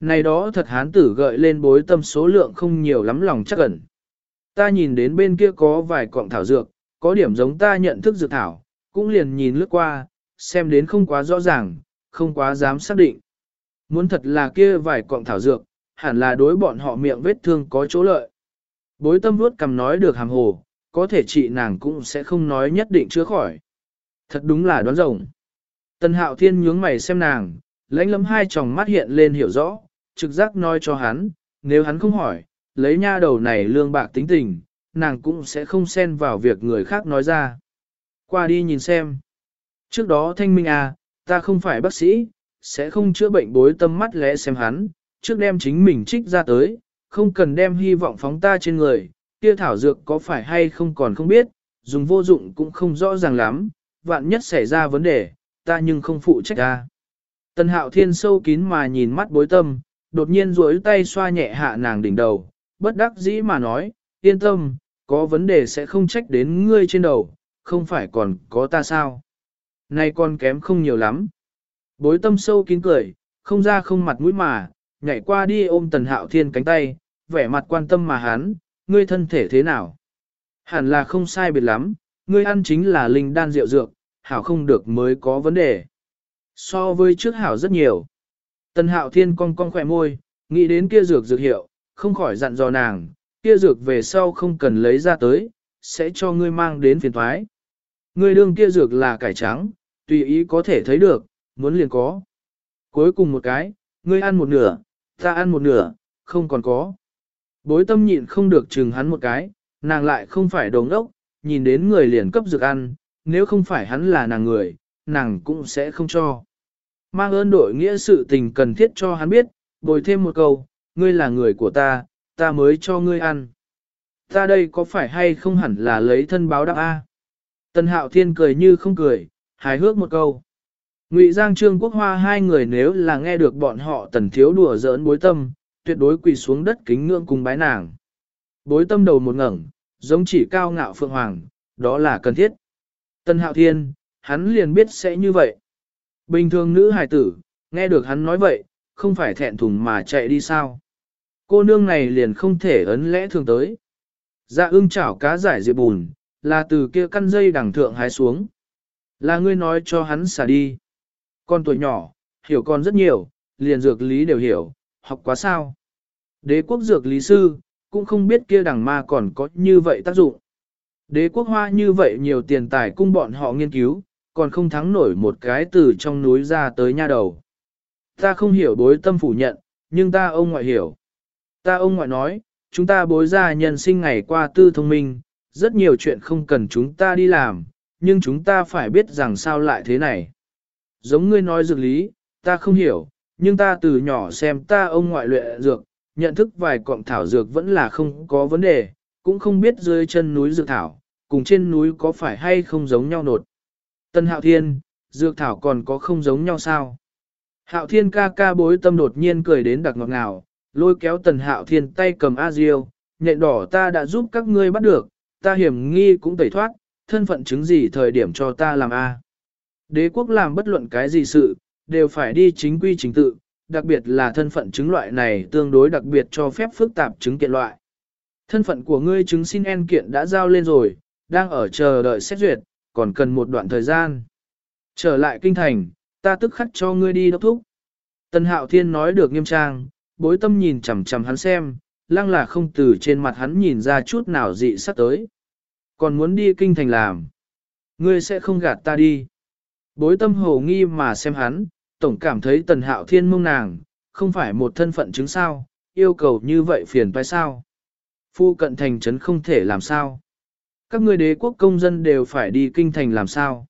Này đó thật hán tử gợi lên bối tâm số lượng không nhiều lắm lòng chắc ẩn. Ta nhìn đến bên kia có vài cọng thảo dược, có điểm giống ta nhận thức dược thảo, cũng liền nhìn lướt qua, xem đến không quá rõ ràng, không quá dám xác định. Muốn thật là kia vài cọng thảo dược, hẳn là đối bọn họ miệng vết thương có chỗ lợi. Bối tâm vuốt cầm nói được hàm hồ, có thể chị nàng cũng sẽ không nói nhất định chữa khỏi. Thật đúng là đoán rồng. tân hạo thiên nhướng mày xem nàng, lãnh lấm hai tròng mắt hiện lên hiểu rõ, trực giác nói cho hắn, nếu hắn không hỏi, lấy nha đầu này lương bạc tính tình, nàng cũng sẽ không xen vào việc người khác nói ra. Qua đi nhìn xem. Trước đó thanh minh à, ta không phải bác sĩ, sẽ không chữa bệnh bối tâm mắt lẽ xem hắn, trước đem chính mình trích ra tới, không cần đem hy vọng phóng ta trên người, kia thảo dược có phải hay không còn không biết, dùng vô dụng cũng không rõ ràng lắm, vạn nhất xảy ra vấn đề, ta nhưng không phụ trách ta. Tần hạo thiên sâu kín mà nhìn mắt bối tâm, đột nhiên duỗi tay xoa nhẹ hạ nàng đỉnh đầu, bất đắc dĩ mà nói, yên tâm, có vấn đề sẽ không trách đến ngươi trên đầu, không phải còn có ta sao. Nay con kém không nhiều lắm. Bối tâm sâu kín cười, không ra không mặt mũi mà, nhảy qua đi ôm tần hạo thiên cánh tay, vẻ mặt quan tâm mà hắn, ngươi thân thể thế nào? Hẳn là không sai biệt lắm, ngươi ăn chính là linh đan rượu dược, hảo không được mới có vấn đề. So với trước hảo rất nhiều. Tần hạo thiên cong cong khỏe môi, nghĩ đến kia dược dược hiệu, không khỏi dặn dò nàng, kia dược về sau không cần lấy ra tới, sẽ cho ngươi mang đến phiền thoái. Ngươi đương kia dược là cải trắng, tùy ý có thể thấy được, muốn liền có. Cuối cùng một cái, ngươi ăn một nửa, ta ăn một nửa, không còn có. Bối tâm nhịn không được chừng hắn một cái, nàng lại không phải đồng ốc, nhìn đến người liền cấp dược ăn, nếu không phải hắn là nàng người, nàng cũng sẽ không cho. Mang ơn đội nghĩa sự tình cần thiết cho hắn biết, bồi thêm một câu, ngươi là người của ta, ta mới cho ngươi ăn. Ta đây có phải hay không hẳn là lấy thân báo đáp A? Tần hạo thiên cười như không cười, hài hước một câu. Ngụy Giang Trương Quốc Hoa hai người nếu là nghe được bọn họ tần thiếu đùa giỡn bối tâm, tuyệt đối quỳ xuống đất kính ngưỡng cùng bái nàng. Bối tâm đầu một ngẩng, giống chỉ cao ngạo phượng hoàng, đó là cần thiết. Tân Hạo Thiên, hắn liền biết sẽ như vậy. Bình thường nữ hài tử, nghe được hắn nói vậy, không phải thẹn thùng mà chạy đi sao. Cô nương này liền không thể ấn lẽ thường tới. Dạ ưng chảo cá giải diệp bùn, là từ kia căn dây đằng thượng hái xuống. Là ngươi nói cho hắn xả đi. Con tuổi nhỏ, hiểu con rất nhiều, liền dược lý đều hiểu, học quá sao. Đế quốc dược lý sư, cũng không biết kia đằng ma còn có như vậy tác dụng. Đế quốc hoa như vậy nhiều tiền tài cung bọn họ nghiên cứu, còn không thắng nổi một cái từ trong núi ra tới nha đầu. Ta không hiểu đối tâm phủ nhận, nhưng ta ông ngoại hiểu. Ta ông ngoại nói, chúng ta bối ra nhân sinh ngày qua tư thông minh, rất nhiều chuyện không cần chúng ta đi làm, nhưng chúng ta phải biết rằng sao lại thế này. Giống ngươi nói dược lý, ta không hiểu, nhưng ta từ nhỏ xem ta ông ngoại luyện dược, nhận thức vài cọng thảo dược vẫn là không có vấn đề, cũng không biết dưới chân núi dược thảo, cùng trên núi có phải hay không giống nhau nột. Tân Hạo Thiên, dược thảo còn có không giống nhau sao? Hạo Thiên ca ca bối tâm đột nhiên cười đến đặc ngọt ngào, lôi kéo Tần Hạo Thiên tay cầm A Diêu, nhện đỏ ta đã giúp các ngươi bắt được, ta hiểm nghi cũng tẩy thoát, thân phận chứng gì thời điểm cho ta làm A. Đế quốc làm bất luận cái gì sự, đều phải đi chính quy chính tự, đặc biệt là thân phận chứng loại này tương đối đặc biệt cho phép phức tạp chứng kiện loại. Thân phận của ngươi chứng xin en kiện đã giao lên rồi, đang ở chờ đợi xét duyệt, còn cần một đoạn thời gian. Trở lại kinh thành, ta tức khắc cho ngươi đi đốc thúc. Tần Hạo Thiên nói được nghiêm trang, bối tâm nhìn chằm chằm hắn xem, lăng là không từ trên mặt hắn nhìn ra chút nào dị sắc tới. Còn muốn đi kinh thành làm. Ngươi sẽ không gạt ta đi. Bối tâm hồ nghi mà xem hắn, tổng cảm thấy tần hạo thiên mông nàng, không phải một thân phận chứng sao, yêu cầu như vậy phiền phải sao. Phu cận thành trấn không thể làm sao. Các người đế quốc công dân đều phải đi kinh thành làm sao.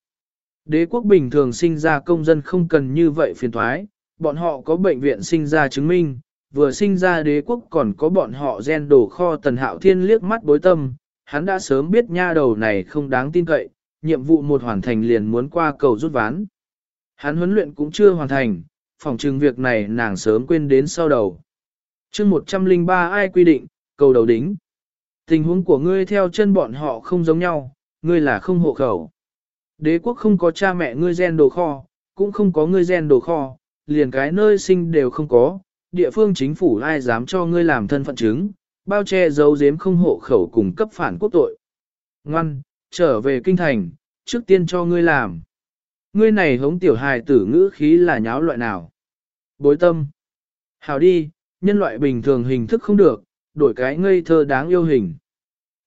Đế quốc bình thường sinh ra công dân không cần như vậy phiền thoái, bọn họ có bệnh viện sinh ra chứng minh, vừa sinh ra đế quốc còn có bọn họ gen đồ kho tần hạo thiên liếc mắt bối tâm, hắn đã sớm biết nha đầu này không đáng tin cậy, nhiệm vụ một hoàn thành liền muốn qua cầu rút ván. Hắn huấn luyện cũng chưa hoàn thành, phòng trừng việc này nàng sớm quên đến sau đầu. chương 103 ai quy định, cầu đầu đính. Tình huống của ngươi theo chân bọn họ không giống nhau, ngươi là không hộ khẩu. Đế quốc không có cha mẹ ngươi gen đồ kho, cũng không có ngươi gen đồ kho, liền cái nơi sinh đều không có, địa phương chính phủ ai dám cho ngươi làm thân phận chứng, bao che giấu giếm không hộ khẩu cùng cấp phản quốc tội. Ngoan, trở về kinh thành, trước tiên cho ngươi làm. Ngươi này hống tiểu hài tử ngữ khí là nháo loại nào? Bối tâm. Hào đi, nhân loại bình thường hình thức không được, đổi cái ngây thơ đáng yêu hình.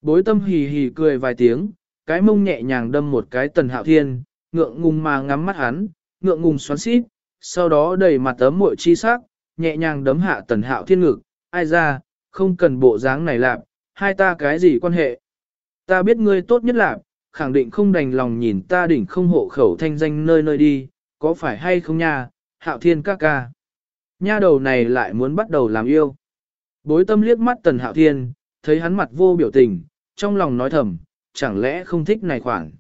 Bối tâm hì hì cười vài tiếng, cái mông nhẹ nhàng đâm một cái tần hạo thiên, ngượng ngùng mà ngắm mắt hắn, ngượng ngùng xoắn xít, sau đó đầy mặt tấm muội chi sắc, nhẹ nhàng đấm hạ tần hạo thiên ngực, ai ra, không cần bộ dáng này lạp, hai ta cái gì quan hệ. Ta biết ngươi tốt nhất lạp, khẳng định không đành lòng nhìn ta đỉnh không hộ khẩu thanh danh nơi nơi đi, có phải hay không nha, hạo thiên ca ca. Nha đầu này lại muốn bắt đầu làm yêu. Bối tâm liếc mắt tần hạo thiên, thấy hắn mặt vô biểu tình, trong lòng nói thầm, chẳng lẽ không thích này khoảng,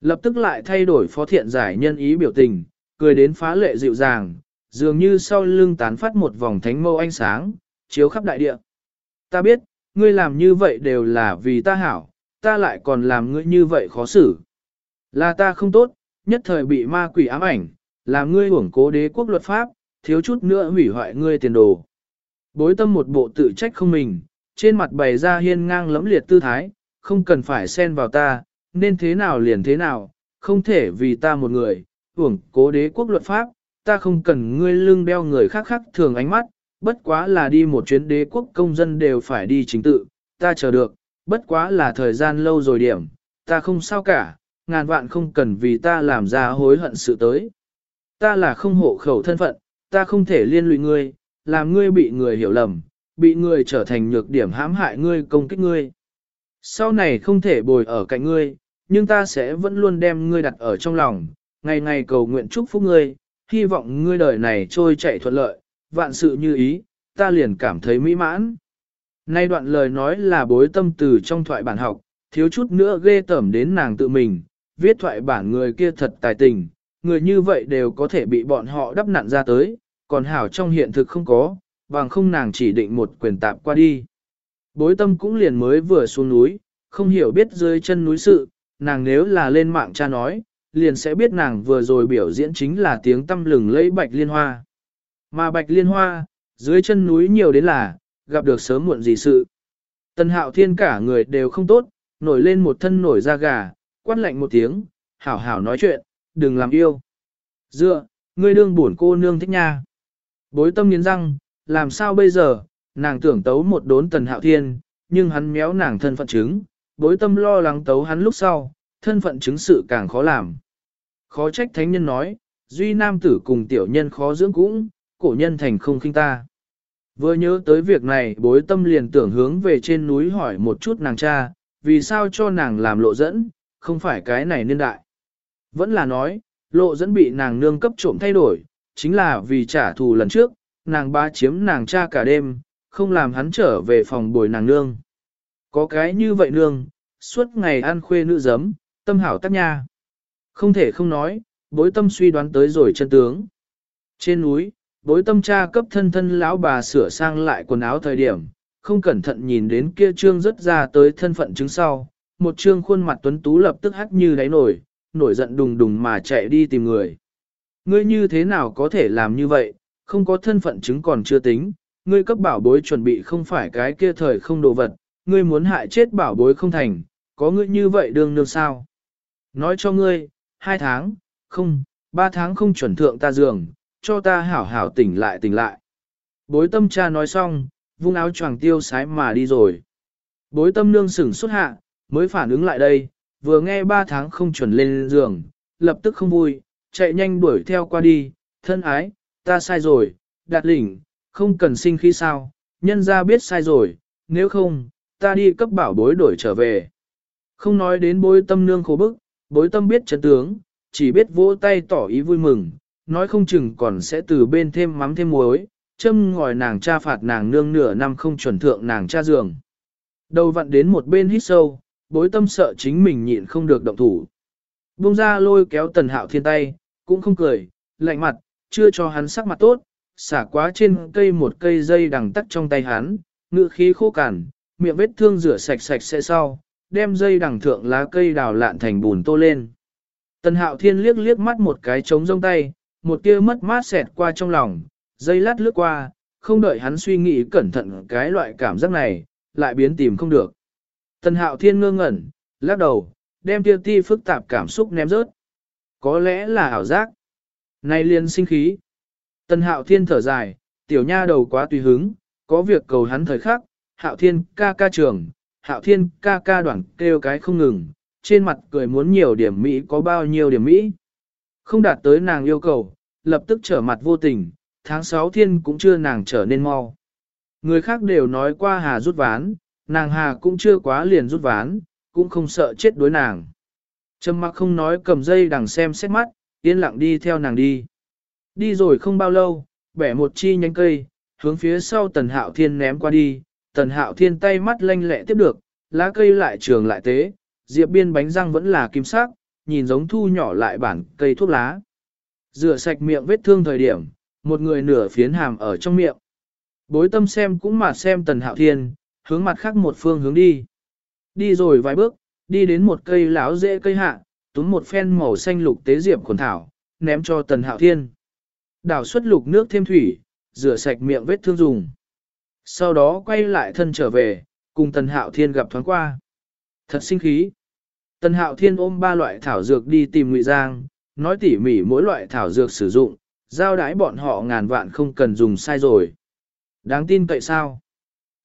Lập tức lại thay đổi phó thiện giải nhân ý biểu tình, cười đến phá lệ dịu dàng, dường như sau lưng tán phát một vòng thánh mâu ánh sáng, chiếu khắp đại địa. Ta biết, ngươi làm như vậy đều là vì ta hảo, ta lại còn làm ngươi như vậy khó xử. Là ta không tốt, nhất thời bị ma quỷ ám ảnh, làm ngươi hưởng cố đế quốc luật pháp, thiếu chút nữa hủy hoại ngươi tiền đồ. Bối tâm một bộ tự trách không mình, trên mặt bày ra hiên ngang lẫm liệt tư thái, không cần phải xen vào ta, nên thế nào liền thế nào, không thể vì ta một người, hưởng cố đế quốc luật pháp, ta không cần ngươi lưng đeo người khác khác thường ánh mắt, bất quá là đi một chuyến đế quốc công dân đều phải đi chính tự, ta chờ được, bất quá là thời gian lâu rồi điểm, ta không sao cả, ngàn vạn không cần vì ta làm ra hối hận sự tới. Ta là không hộ khẩu thân phận, ta không thể liên lụy ngươi, làm ngươi bị người hiểu lầm, bị người trở thành nhược điểm hãm hại ngươi công kích ngươi. Sau này không thể bồi ở cạnh ngươi, nhưng ta sẽ vẫn luôn đem ngươi đặt ở trong lòng, ngày ngày cầu nguyện chúc phúc ngươi, hy vọng ngươi đời này trôi chạy thuận lợi, vạn sự như ý, ta liền cảm thấy mỹ mãn. Nay đoạn lời nói là bối tâm từ trong thoại bản học, thiếu chút nữa ghê tởm đến nàng tự mình, viết thoại bản người kia thật tài tình, người như vậy đều có thể bị bọn họ đắp nặn ra tới, còn hảo trong hiện thực không có, bằng không nàng chỉ định một quyền tạp qua đi. Bối tâm cũng liền mới vừa xuống núi, không hiểu biết dưới chân núi sự, nàng nếu là lên mạng cha nói, liền sẽ biết nàng vừa rồi biểu diễn chính là tiếng tâm lừng lẫy bạch liên hoa. Mà bạch liên hoa, dưới chân núi nhiều đến là, gặp được sớm muộn gì sự. Tần hạo thiên cả người đều không tốt, nổi lên một thân nổi da gà, quát lạnh một tiếng, hảo hảo nói chuyện, đừng làm yêu. Dựa, ngươi đương buồn cô nương thích nha. Bối tâm nghiến răng, làm sao bây giờ, nàng tưởng tấu một đốn tần hạo thiên, nhưng hắn méo nàng thân phận chứng, bối tâm lo lắng tấu hắn lúc sau, thân phận chứng sự càng khó làm. Khó trách thánh nhân nói, duy nam tử cùng tiểu nhân khó dưỡng cũng, cổ nhân thành không khinh ta. Vừa nhớ tới việc này bối tâm liền tưởng hướng về trên núi hỏi một chút nàng cha, vì sao cho nàng làm lộ dẫn, không phải cái này niên đại. Vẫn là nói, lộ dẫn bị nàng nương cấp trộm thay đổi, chính là vì trả thù lần trước, nàng ba chiếm nàng cha cả đêm, không làm hắn trở về phòng bồi nàng nương. Có cái như vậy nương, suốt ngày ăn khuê nữ giấm, tâm hảo tác nha. Không thể không nói, bối tâm suy đoán tới rồi chân tướng. Trên núi, bối tâm cha cấp thân thân lão bà sửa sang lại quần áo thời điểm, không cẩn thận nhìn đến kia trương rất ra tới thân phận chứng sau, một trương khuôn mặt tuấn tú lập tức hắt như đáy nổi, nổi giận đùng đùng mà chạy đi tìm người. Ngươi như thế nào có thể làm như vậy, không có thân phận chứng còn chưa tính, ngươi cấp bảo bối chuẩn bị không phải cái kia thời không đồ vật, ngươi muốn hại chết bảo bối không thành, có ngươi như vậy đương nương sao. Nói cho ngươi, hai tháng, không, ba tháng không chuẩn thượng ta giường, cho ta hảo hảo tỉnh lại tỉnh lại. Bối tâm cha nói xong, vung áo choàng tiêu sái mà đi rồi. Bối tâm nương sửng xuất hạ, mới phản ứng lại đây, vừa nghe ba tháng không chuẩn lên giường, lập tức không vui, chạy nhanh đuổi theo qua đi, thân ái, ta sai rồi, đạt lỉnh, không cần sinh khí sao, nhân ra biết sai rồi, nếu không, ta đi cấp bảo bối đổi trở về. Không nói đến bối tâm nương khổ bức, bối tâm biết chấn tướng, chỉ biết vỗ tay tỏ ý vui mừng, nói không chừng còn sẽ từ bên thêm mắm thêm muối, châm ngòi nàng cha phạt nàng nương nửa năm không chuẩn thượng nàng cha giường. Đầu vặn đến một bên hít sâu, bối tâm sợ chính mình nhịn không được động thủ. Bông ra lôi kéo tần hạo thiên tay, cũng không cười, lạnh mặt, chưa cho hắn sắc mặt tốt, xả quá trên cây một cây dây đằng tắt trong tay hắn, ngự khí khô cằn, miệng vết thương rửa sạch sạch sẽ sau, đem dây đằng thượng lá cây đào lạn thành bùn tô lên. Tần hạo thiên liếc liếc mắt một cái trống rông tay, một tia mất mát xẹt qua trong lòng, dây lát lướt qua, không đợi hắn suy nghĩ cẩn thận cái loại cảm giác này, lại biến tìm không được. Tần hạo thiên ngơ ngẩn, lắc đầu, đem tia ti phức tạp cảm xúc ném rớt. Có lẽ là ảo giác. Này liền sinh khí. Tần hạo thiên thở dài, tiểu nha đầu quá tùy hứng, có việc cầu hắn thời khắc, hạo thiên ca ca trường, hạo thiên ca ca đoạn kêu cái không ngừng, trên mặt cười muốn nhiều điểm Mỹ có bao nhiêu điểm Mỹ. Không đạt tới nàng yêu cầu, lập tức trở mặt vô tình, tháng 6 thiên cũng chưa nàng trở nên mau. Người khác đều nói qua hà rút ván, nàng hà cũng chưa quá liền rút ván, cũng không sợ chết đối nàng. Trầm mặc không nói cầm dây đằng xem xét mắt, yên lặng đi theo nàng đi. Đi rồi không bao lâu, bẻ một chi nhánh cây, hướng phía sau tần hạo thiên ném qua đi, tần hạo thiên tay mắt lanh lẹ tiếp được, lá cây lại trường lại tế, diệp biên bánh răng vẫn là kim sắc, nhìn giống thu nhỏ lại bản cây thuốc lá. Rửa sạch miệng vết thương thời điểm, một người nửa phiến hàm ở trong miệng. Bối tâm xem cũng mà xem tần hạo thiên, hướng mặt khác một phương hướng đi. Đi rồi vài bước, đi đến một cây láo dễ cây hạ, túm một phen màu xanh lục tế diệp khuẩn thảo, ném cho tần hạo thiên. Đảo xuất lục nước thêm thủy, rửa sạch miệng vết thương dùng. Sau đó quay lại thân trở về, cùng tần hạo thiên gặp thoáng qua. Thật sinh khí. Tần hạo thiên ôm ba loại thảo dược đi tìm ngụy Giang, nói tỉ mỉ mỗi loại thảo dược sử dụng, giao đái bọn họ ngàn vạn không cần dùng sai rồi. Đáng tin tại sao?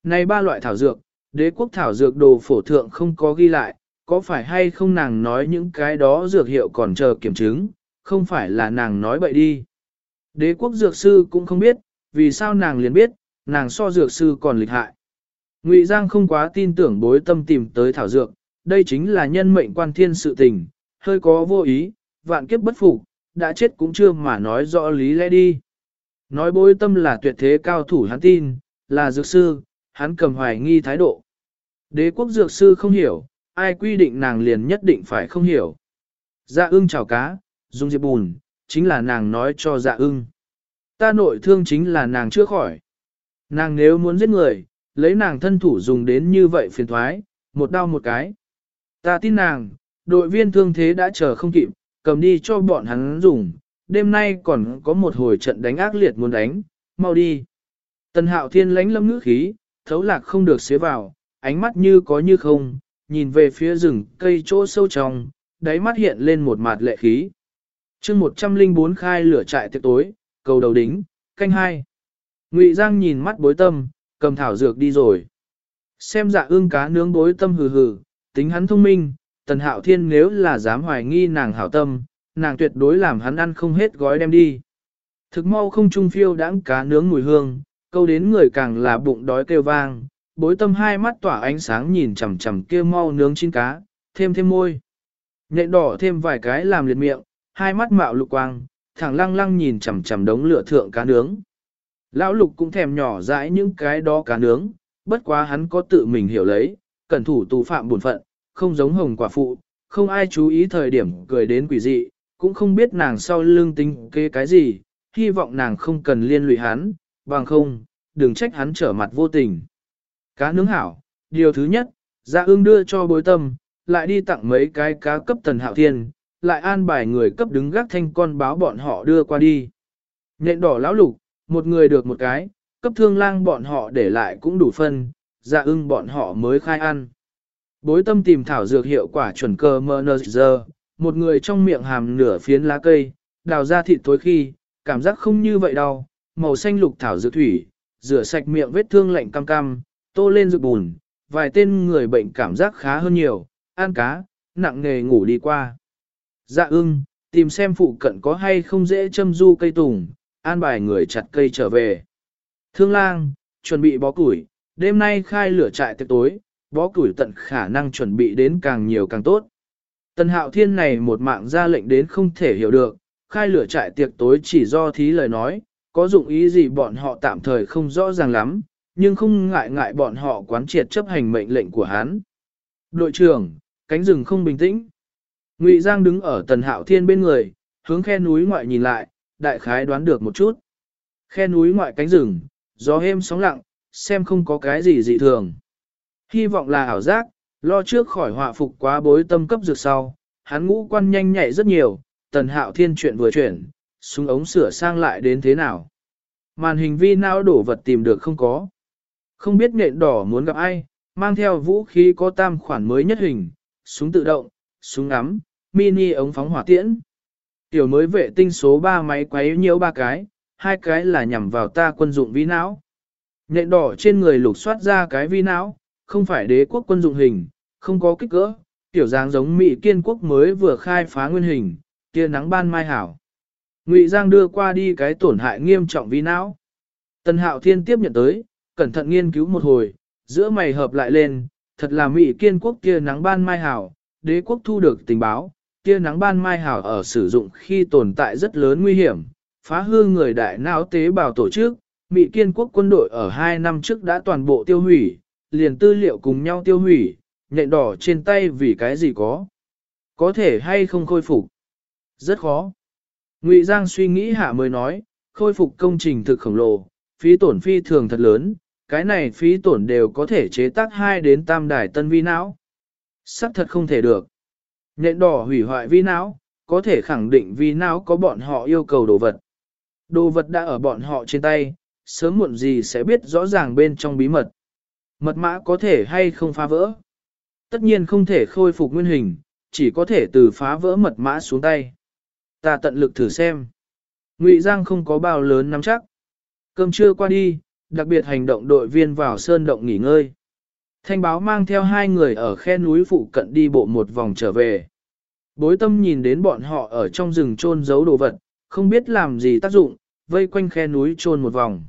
Này ba loại thảo dược, đế quốc thảo dược đồ phổ thượng không có ghi lại, có phải hay không nàng nói những cái đó dược hiệu còn chờ kiểm chứng, không phải là nàng nói bậy đi. Đế quốc dược sư cũng không biết, vì sao nàng liền biết, nàng so dược sư còn lịch hại. Ngụy Giang không quá tin tưởng bối tâm tìm tới thảo dược, đây chính là nhân mệnh quan thiên sự tình, hơi có vô ý, vạn kiếp bất phục, đã chết cũng chưa mà nói rõ lý lẽ đi. Nói bối tâm là tuyệt thế cao thủ hắn tin, là dược sư, hắn cầm hoài nghi thái độ. Đế quốc dược sư không hiểu, ai quy định nàng liền nhất định phải không hiểu. Dạ ưng chào cá, dung diệp bùn, chính là nàng nói cho dạ ưng. Ta nội thương chính là nàng chưa khỏi. Nàng nếu muốn giết người, lấy nàng thân thủ dùng đến như vậy phiền thoái, một đau một cái. Ta tin nàng, đội viên thương thế đã chờ không kịp, cầm đi cho bọn hắn dùng, đêm nay còn có một hồi trận đánh ác liệt muốn đánh, mau đi. Tần hạo thiên lánh lâm ngữ khí, thấu lạc không được xế vào, ánh mắt như có như không, nhìn về phía rừng cây chỗ sâu trong, đáy mắt hiện lên một mặt lệ khí. chương 104 khai lửa trại tiệc tối, cầu đầu đính, canh hai. Ngụy Giang nhìn mắt bối tâm, cầm thảo dược đi rồi. Xem dạ ương cá nướng bối tâm hừ hừ, tính hắn thông minh, tần hạo thiên nếu là dám hoài nghi nàng hảo tâm, nàng tuyệt đối làm hắn ăn không hết gói đem đi. Thực mau không trung phiêu đãng cá nướng mùi hương, câu đến người càng là bụng đói kêu vang, bối tâm hai mắt tỏa ánh sáng nhìn chằm chằm kia mau nướng chín cá, thêm thêm môi. Nhện đỏ thêm vài cái làm liệt miệng, hai mắt mạo lục quang, thẳng lăng lăng nhìn chằm chằm đống lửa thượng cá nướng. Lão lục cũng thèm nhỏ dãi những cái đó cá nướng, bất quá hắn có tự mình hiểu lấy, cẩn thủ tù phạm buồn phận, không giống hồng quả phụ, không ai chú ý thời điểm cười đến quỷ dị, cũng không biết nàng sau lưng tính kế cái gì, hy vọng nàng không cần liên lụy hắn, bằng không, đừng trách hắn trở mặt vô tình. Cá nướng hảo, điều thứ nhất, dạ ương đưa cho bối tâm, lại đi tặng mấy cái cá cấp tần hạo thiên, lại an bài người cấp đứng gác thanh con báo bọn họ đưa qua đi. Nhện đỏ lão lục, một người được một cái, cấp thương lang bọn họ để lại cũng đủ phân, dạ ưng bọn họ mới khai ăn. Bối tâm tìm thảo dược hiệu quả chuẩn cơ mơ giờ, một người trong miệng hàm nửa phiến lá cây, đào ra thịt tối khi, cảm giác không như vậy đâu, màu xanh lục thảo dược thủy, rửa sạch miệng vết thương lạnh cam cam, tô lên dược bùn, vài tên người bệnh cảm giác khá hơn nhiều, ăn cá, nặng nghề ngủ đi qua. Dạ ưng, tìm xem phụ cận có hay không dễ châm du cây tùng, an bài người chặt cây trở về. Thương lang, chuẩn bị bó củi, đêm nay khai lửa trại tiệc tối, bó củi tận khả năng chuẩn bị đến càng nhiều càng tốt. Tần hạo thiên này một mạng ra lệnh đến không thể hiểu được, khai lửa trại tiệc tối chỉ do thí lời nói, có dụng ý gì bọn họ tạm thời không rõ ràng lắm, nhưng không ngại ngại bọn họ quán triệt chấp hành mệnh lệnh của hắn. Đội trưởng, cánh rừng không bình tĩnh. Ngụy Giang đứng ở tần hạo thiên bên người, hướng khe núi ngoại nhìn lại, đại khái đoán được một chút. Khe núi ngoại cánh rừng, gió êm sóng lặng, xem không có cái gì dị thường. Hy vọng là ảo giác, lo trước khỏi họa phục quá bối tâm cấp dược sau, hắn ngũ quan nhanh nhạy rất nhiều, tần hạo thiên chuyện vừa chuyển, súng ống sửa sang lại đến thế nào. Màn hình vi não đổ vật tìm được không có. Không biết nện đỏ muốn gặp ai, mang theo vũ khí có tam khoản mới nhất hình, súng tự động, súng ngắm, mini ống phóng hỏa tiễn. Tiểu mới vệ tinh số 3 máy quấy nhiễu ba cái, hai cái là nhằm vào ta quân dụng vi não. Nhện đỏ trên người lục soát ra cái vi não, không phải đế quốc quân dụng hình, không có kích cỡ, tiểu dáng giống Mỹ kiên quốc mới vừa khai phá nguyên hình, kia nắng ban mai hảo. Ngụy Giang đưa qua đi cái tổn hại nghiêm trọng vi não. Tần Hạo Thiên tiếp nhận tới, cẩn thận nghiên cứu một hồi, giữa mày hợp lại lên, thật là Mỹ kiên quốc kia nắng ban mai hảo, đế quốc thu được tình báo, Tia nắng ban mai hảo ở sử dụng khi tồn tại rất lớn nguy hiểm, phá hư người đại não tế bào tổ chức, Mỹ kiên quốc quân đội ở 2 năm trước đã toàn bộ tiêu hủy, liền tư liệu cùng nhau tiêu hủy, nhện đỏ trên tay vì cái gì có. Có thể hay không khôi phục? Rất khó. Ngụy Giang suy nghĩ hạ mới nói, khôi phục công trình thực khổng lồ, phí tổn phi thường thật lớn, cái này phí tổn đều có thể chế tác 2 đến tam đài tân vi não. Sắc thật không thể được. Nện đỏ hủy hoại vi não, có thể khẳng định vi não có bọn họ yêu cầu đồ vật. Đồ vật đã ở bọn họ trên tay, sớm muộn gì sẽ biết rõ ràng bên trong bí mật. Mật mã có thể hay không phá vỡ. Tất nhiên không thể khôi phục nguyên hình, chỉ có thể từ phá vỡ mật mã xuống tay. Ta tận lực thử xem. Ngụy Giang không có bao lớn nắm chắc. Cơm trưa qua đi, đặc biệt hành động đội viên vào sơn động nghỉ ngơi. Thanh báo mang theo hai người ở khe núi phụ cận đi bộ một vòng trở về. Bối tâm nhìn đến bọn họ ở trong rừng trôn giấu đồ vật, không biết làm gì tác dụng, vây quanh khe núi trôn một vòng.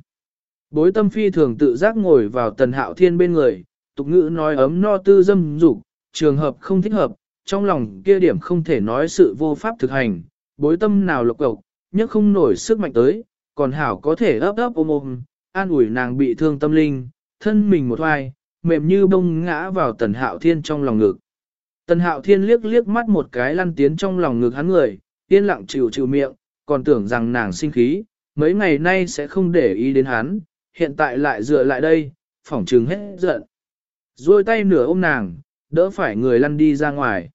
Bối tâm phi thường tự giác ngồi vào tần hạo thiên bên người, tục ngữ nói ấm no tư dâm dục trường hợp không thích hợp, trong lòng kia điểm không thể nói sự vô pháp thực hành, bối tâm nào lộc cộc, nhất không nổi sức mạnh tới, còn hảo có thể ấp ấp ôm ôm, an ủi nàng bị thương tâm linh, thân mình một hoài, mềm như bông ngã vào tần hạo thiên trong lòng ngực. Tần hạo thiên liếc liếc mắt một cái lăn tiến trong lòng ngực hắn người, yên lặng chịu chịu miệng, còn tưởng rằng nàng sinh khí, mấy ngày nay sẽ không để ý đến hắn, hiện tại lại dựa lại đây, phỏng trừng hết giận. Rồi tay nửa ôm nàng, đỡ phải người lăn đi ra ngoài.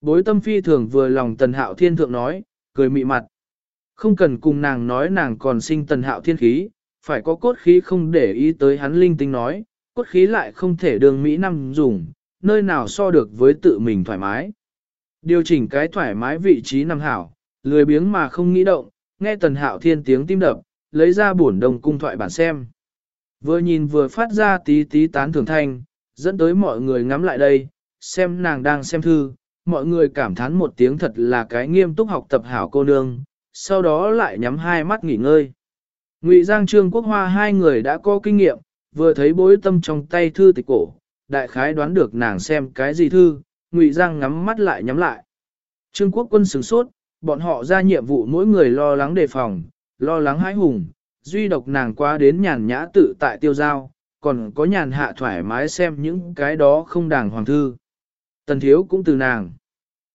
Bối tâm phi thường vừa lòng tần hạo thiên thượng nói, cười mị mặt. Không cần cùng nàng nói nàng còn sinh tần hạo thiên khí, phải có cốt khí không để ý tới hắn linh tinh nói, cốt khí lại không thể đường Mỹ năm dùng, nơi nào so được với tự mình thoải mái. Điều chỉnh cái thoải mái vị trí nằm hảo, lười biếng mà không nghĩ động, nghe tần hạo thiên tiếng tim đập, lấy ra bổn đồng cung thoại bản xem. Vừa nhìn vừa phát ra tí tí tán thưởng thanh, dẫn tới mọi người ngắm lại đây, xem nàng đang xem thư, mọi người cảm thán một tiếng thật là cái nghiêm túc học tập hảo cô nương, sau đó lại nhắm hai mắt nghỉ ngơi. Ngụy Giang Trương Quốc Hoa hai người đã có kinh nghiệm, vừa thấy bối tâm trong tay thư tịch cổ, đại khái đoán được nàng xem cái gì thư, Ngụy Giang ngắm mắt lại nhắm lại. Trương Quốc quân sửng sốt, bọn họ ra nhiệm vụ mỗi người lo lắng đề phòng, lo lắng hãi hùng, duy độc nàng qua đến nhàn nhã tự tại tiêu giao, còn có nhàn hạ thoải mái xem những cái đó không đàng hoàng thư. Tần thiếu cũng từ nàng.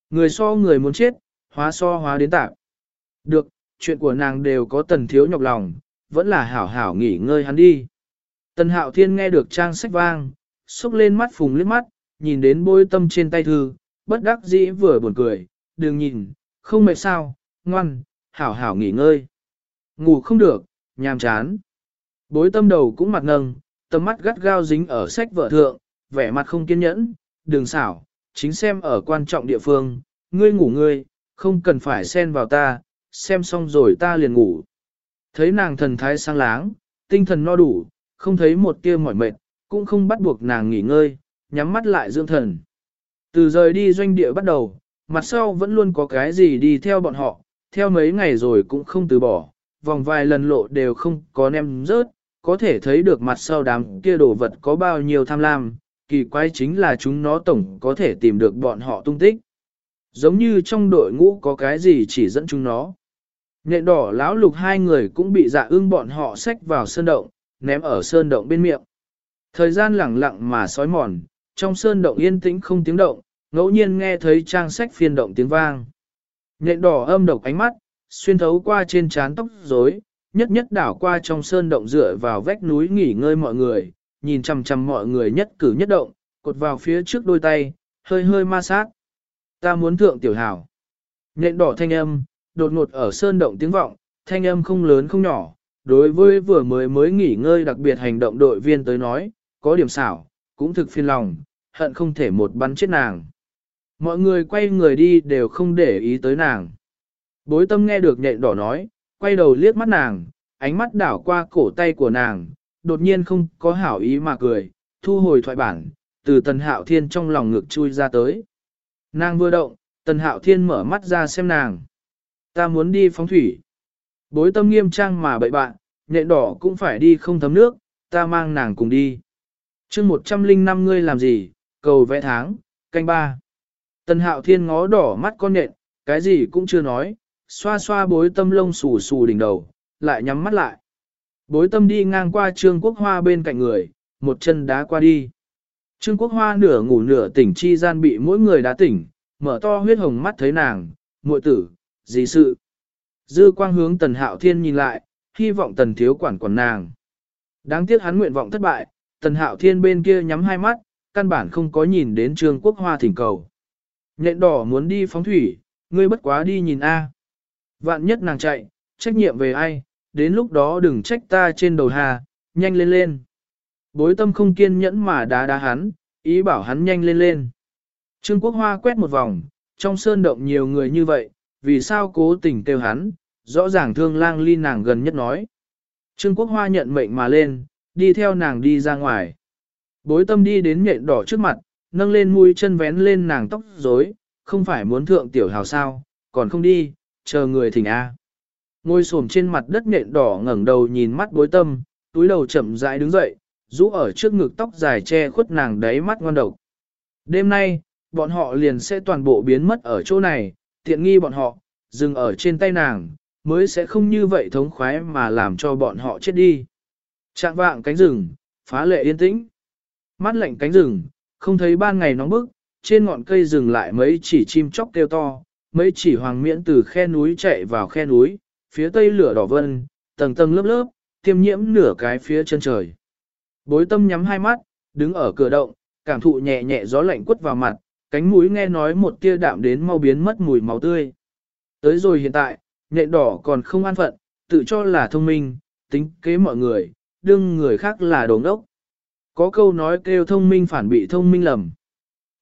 Người so người muốn chết, hóa so hóa đến tạp. Được, chuyện của nàng đều có tần thiếu nhọc lòng, vẫn là hảo hảo nghỉ ngơi hắn đi. Tần hạo thiên nghe được trang sách vang, xúc lên mắt phùng liếc mắt, nhìn đến bôi tâm trên tay thư, bất đắc dĩ vừa buồn cười, đừng nhìn, không mệt sao, ngoan, hảo hảo nghỉ ngơi. Ngủ không được, nhàm chán. Bối tâm đầu cũng mặt nâng, tầm mắt gắt gao dính ở sách vợ thượng, vẻ mặt không kiên nhẫn, đừng xảo, chính xem ở quan trọng địa phương, ngươi ngủ ngươi, không cần phải xen vào ta, xem xong rồi ta liền ngủ. Thấy nàng thần thái sang láng, tinh thần no đủ, không thấy một tia mỏi mệt, cũng không bắt buộc nàng nghỉ ngơi, nhắm mắt lại dưỡng thần. Từ rời đi doanh địa bắt đầu, mặt sau vẫn luôn có cái gì đi theo bọn họ, theo mấy ngày rồi cũng không từ bỏ, vòng vài lần lộ đều không có nem rớt, có thể thấy được mặt sau đám kia đồ vật có bao nhiêu tham lam, kỳ quái chính là chúng nó tổng có thể tìm được bọn họ tung tích. Giống như trong đội ngũ có cái gì chỉ dẫn chúng nó. Nhện đỏ lão lục hai người cũng bị dạ ưng bọn họ xách vào sơn động, ném ở sơn động bên miệng. Thời gian lẳng lặng mà sói mòn, trong sơn động yên tĩnh không tiếng động, ngẫu nhiên nghe thấy trang sách phiên động tiếng vang. Nhện đỏ âm độc ánh mắt, xuyên thấu qua trên trán tóc rối, nhất nhất đảo qua trong sơn động dựa vào vách núi nghỉ ngơi mọi người, nhìn chằm chằm mọi người nhất cử nhất động, cột vào phía trước đôi tay, hơi hơi ma sát. Ta muốn thượng tiểu hảo. Nhện đỏ thanh âm, đột ngột ở sơn động tiếng vọng, thanh âm không lớn không nhỏ, đối với vừa mới mới nghỉ ngơi đặc biệt hành động đội viên tới nói, có điểm xảo, cũng thực phiền lòng, hận không thể một bắn chết nàng. Mọi người quay người đi đều không để ý tới nàng. Bối tâm nghe được nhện đỏ nói, quay đầu liếc mắt nàng, ánh mắt đảo qua cổ tay của nàng, đột nhiên không có hảo ý mà cười, thu hồi thoại bản, từ tần hạo thiên trong lòng ngực chui ra tới. Nàng vừa động, tần hạo thiên mở mắt ra xem nàng. Ta muốn đi phóng thủy. Bối tâm nghiêm trang mà bậy bạn, nhện đỏ cũng phải đi không thấm nước, ta mang nàng cùng đi chương 105 ngươi làm gì, cầu vẽ tháng, canh ba. Tần hạo thiên ngó đỏ mắt con nện, cái gì cũng chưa nói, xoa xoa bối tâm lông xù xù đỉnh đầu, lại nhắm mắt lại. Bối tâm đi ngang qua Trương Quốc Hoa bên cạnh người, một chân đá qua đi. Trương Quốc Hoa nửa ngủ nửa tỉnh chi gian bị mỗi người đá tỉnh, mở to huyết hồng mắt thấy nàng, muội tử, gì sự. Dư quang hướng tần hạo thiên nhìn lại, hy vọng tần thiếu quản quản nàng. Đáng tiếc hắn nguyện vọng thất bại, tần hạo thiên bên kia nhắm hai mắt, căn bản không có nhìn đến Trương Quốc Hoa thỉnh cầu. Nhện đỏ muốn đi phóng thủy, ngươi bất quá đi nhìn A. Vạn nhất nàng chạy, trách nhiệm về ai, đến lúc đó đừng trách ta trên đầu hà, nhanh lên lên. Bối tâm không kiên nhẫn mà đá đá hắn, ý bảo hắn nhanh lên lên. Trương Quốc Hoa quét một vòng, trong sơn động nhiều người như vậy, vì sao cố tình kêu hắn, rõ ràng thương lang ly nàng gần nhất nói. Trương Quốc Hoa nhận mệnh mà lên, đi theo nàng đi ra ngoài. Bối tâm đi đến nhện đỏ trước mặt, nâng lên mũi chân vén lên nàng tóc rối, không phải muốn thượng tiểu hào sao, còn không đi, chờ người thỉnh A. Ngồi xổm trên mặt đất nhện đỏ ngẩng đầu nhìn mắt bối tâm, túi đầu chậm rãi đứng dậy, rũ ở trước ngực tóc dài che khuất nàng đáy mắt ngon độc. Đêm nay, bọn họ liền sẽ toàn bộ biến mất ở chỗ này, tiện nghi bọn họ, dừng ở trên tay nàng, mới sẽ không như vậy thống khoái mà làm cho bọn họ chết đi. Trạng vạng cánh rừng, phá lệ yên tĩnh. Mắt lạnh cánh rừng, không thấy ban ngày nóng bức, trên ngọn cây rừng lại mấy chỉ chim chóc kêu to, mấy chỉ hoàng miễn từ khe núi chạy vào khe núi, phía tây lửa đỏ vân, tầng tầng lớp lớp, tiêm nhiễm nửa cái phía chân trời. Bối tâm nhắm hai mắt, đứng ở cửa động, cảm thụ nhẹ nhẹ gió lạnh quất vào mặt, cánh mũi nghe nói một tia đạm đến mau biến mất mùi máu tươi. Tới rồi hiện tại, nhện đỏ còn không an phận, tự cho là thông minh, tính kế mọi người, đương người khác là đồ ngốc. Có câu nói kêu thông minh phản bị thông minh lầm.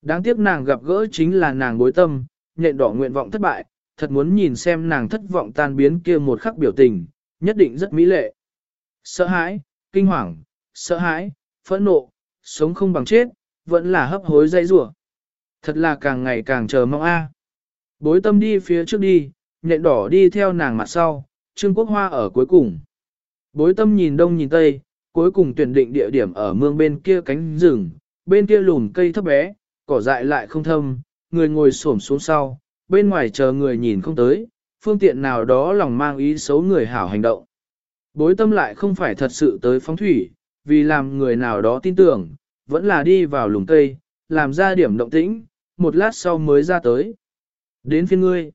Đáng tiếc nàng gặp gỡ chính là nàng bối tâm, nhện đỏ nguyện vọng thất bại, thật muốn nhìn xem nàng thất vọng tan biến kia một khắc biểu tình, nhất định rất mỹ lệ. Sợ hãi, kinh hoàng, sợ hãi, phẫn nộ, sống không bằng chết, vẫn là hấp hối dây rủa. Thật là càng ngày càng chờ mong a. Bối tâm đi phía trước đi, nhện đỏ đi theo nàng mặt sau, Trương Quốc Hoa ở cuối cùng. Bối tâm nhìn đông nhìn tây, cuối cùng tuyển định địa điểm ở mương bên kia cánh rừng, bên kia lùm cây thấp bé, cỏ dại lại không thâm, người ngồi xổm xuống sau, bên ngoài chờ người nhìn không tới, phương tiện nào đó lòng mang ý xấu người hảo hành động. Bối tâm lại không phải thật sự tới phóng thủy, vì làm người nào đó tin tưởng, vẫn là đi vào lùm cây, làm ra điểm động tĩnh, một lát sau mới ra tới. Đến phiên ngươi.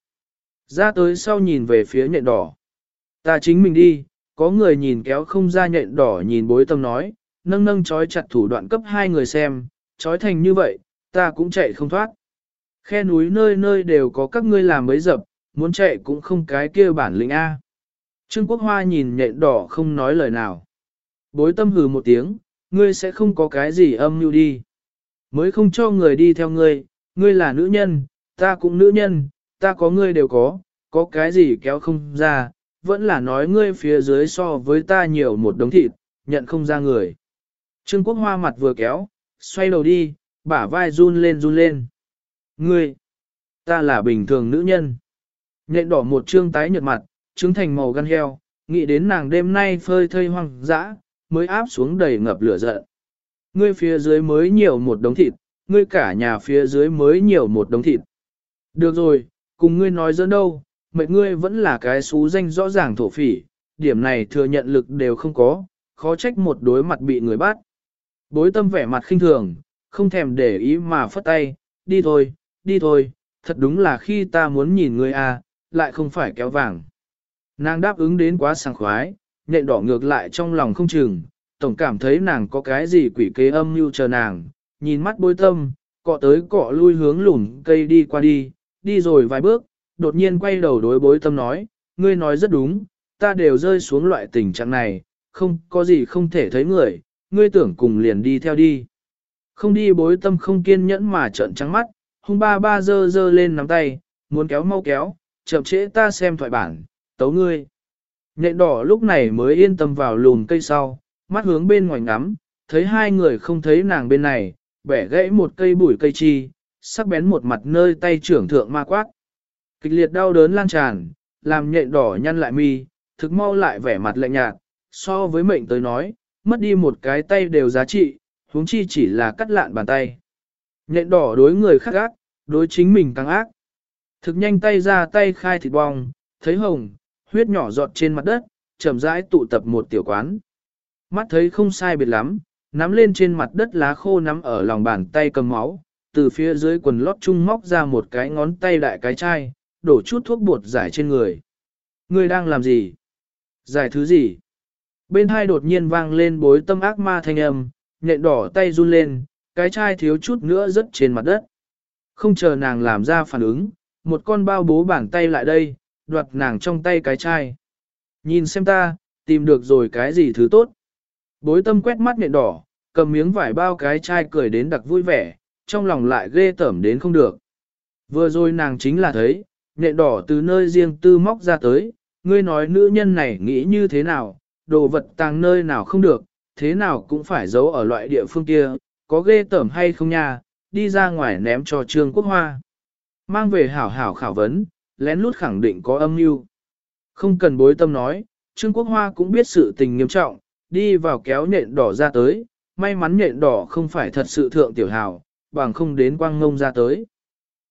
Ra tới sau nhìn về phía nhện đỏ. Ta chính mình đi, có người nhìn kéo không ra nhện đỏ nhìn bối tâm nói, nâng nâng chói chặt thủ đoạn cấp hai người xem, chói thành như vậy, ta cũng chạy không thoát. Khe núi nơi nơi đều có các ngươi làm mấy dập, muốn chạy cũng không cái kia bản lĩnh A. Trương Quốc Hoa nhìn nhện đỏ không nói lời nào. Bối tâm hừ một tiếng, ngươi sẽ không có cái gì âm mưu đi. Mới không cho người đi theo ngươi, ngươi là nữ nhân, ta cũng nữ nhân, ta có ngươi đều có, có cái gì kéo không ra, vẫn là nói ngươi phía dưới so với ta nhiều một đống thịt, nhận không ra người. Trương Quốc Hoa mặt vừa kéo, xoay đầu đi, bả vai run lên run lên. Ngươi, ta là bình thường nữ nhân. Nhện đỏ một trương tái nhợt mặt, trứng thành màu gan heo, nghĩ đến nàng đêm nay phơi thây hoang dã, mới áp xuống đầy ngập lửa giận. Ngươi phía dưới mới nhiều một đống thịt, ngươi cả nhà phía dưới mới nhiều một đống thịt. Được rồi, cùng ngươi nói dẫn đâu, mệt ngươi vẫn là cái xú danh rõ ràng thổ phỉ, điểm này thừa nhận lực đều không có, khó trách một đối mặt bị người bắt. Bối tâm vẻ mặt khinh thường, không thèm để ý mà phất tay, đi thôi, đi thôi, thật đúng là khi ta muốn nhìn ngươi à, lại không phải kéo vàng. Nàng đáp ứng đến quá sảng khoái, nhện đỏ ngược lại trong lòng không chừng, tổng cảm thấy nàng có cái gì quỷ kế âm mưu chờ nàng, nhìn mắt bối tâm, cọ tới cọ lui hướng lùn cây đi qua đi, đi rồi vài bước, đột nhiên quay đầu đối bối tâm nói, ngươi nói rất đúng, ta đều rơi xuống loại tình trạng này, không có gì không thể thấy người, ngươi tưởng cùng liền đi theo đi. Không đi bối tâm không kiên nhẫn mà trợn trắng mắt, hung ba ba dơ dơ lên nắm tay, muốn kéo mau kéo, chậm trễ ta xem thoại bản, tấu ngươi. Nhện đỏ lúc này mới yên tâm vào lùn cây sau, mắt hướng bên ngoài ngắm, thấy hai người không thấy nàng bên này, bẻ gãy một cây bụi cây chi, sắc bén một mặt nơi tay trưởng thượng ma quát. Kịch liệt đau đớn lan tràn, làm nhện đỏ nhăn lại mi, thực mau lại vẻ mặt lạnh nhạt, so với mệnh tới nói, mất đi một cái tay đều giá trị, huống chi chỉ là cắt lạn bàn tay. Nhện đỏ đối người khác ác, đối chính mình càng ác. Thực nhanh tay ra tay khai thịt bong, thấy hồng, huyết nhỏ giọt trên mặt đất, chậm rãi tụ tập một tiểu quán. Mắt thấy không sai biệt lắm, nắm lên trên mặt đất lá khô nắm ở lòng bàn tay cầm máu, từ phía dưới quần lót chung móc ra một cái ngón tay đại cái chai, đổ chút thuốc bột giải trên người. Người đang làm gì? Giải thứ gì? Bên hai đột nhiên vang lên bối tâm ác ma thanh âm, nhện đỏ tay run lên, cái chai thiếu chút nữa rớt trên mặt đất. Không chờ nàng làm ra phản ứng, một con bao bố bàn tay lại đây, đoạt nàng trong tay cái chai. Nhìn xem ta, tìm được rồi cái gì thứ tốt. Bối tâm quét mắt nhện đỏ, cầm miếng vải bao cái chai cười đến đặc vui vẻ, trong lòng lại ghê tởm đến không được. Vừa rồi nàng chính là thấy, nhện đỏ từ nơi riêng tư móc ra tới, ngươi nói nữ nhân này nghĩ như thế nào, đồ vật tàng nơi nào không được, thế nào cũng phải giấu ở loại địa phương kia, có ghê tởm hay không nha, đi ra ngoài ném cho Trương Quốc Hoa. Mang về hảo hảo khảo vấn, lén lút khẳng định có âm mưu. Không cần bối tâm nói, Trương Quốc Hoa cũng biết sự tình nghiêm trọng, đi vào kéo nhện đỏ ra tới, may mắn nhện đỏ không phải thật sự thượng tiểu hào, bằng không đến quang ngông ra tới.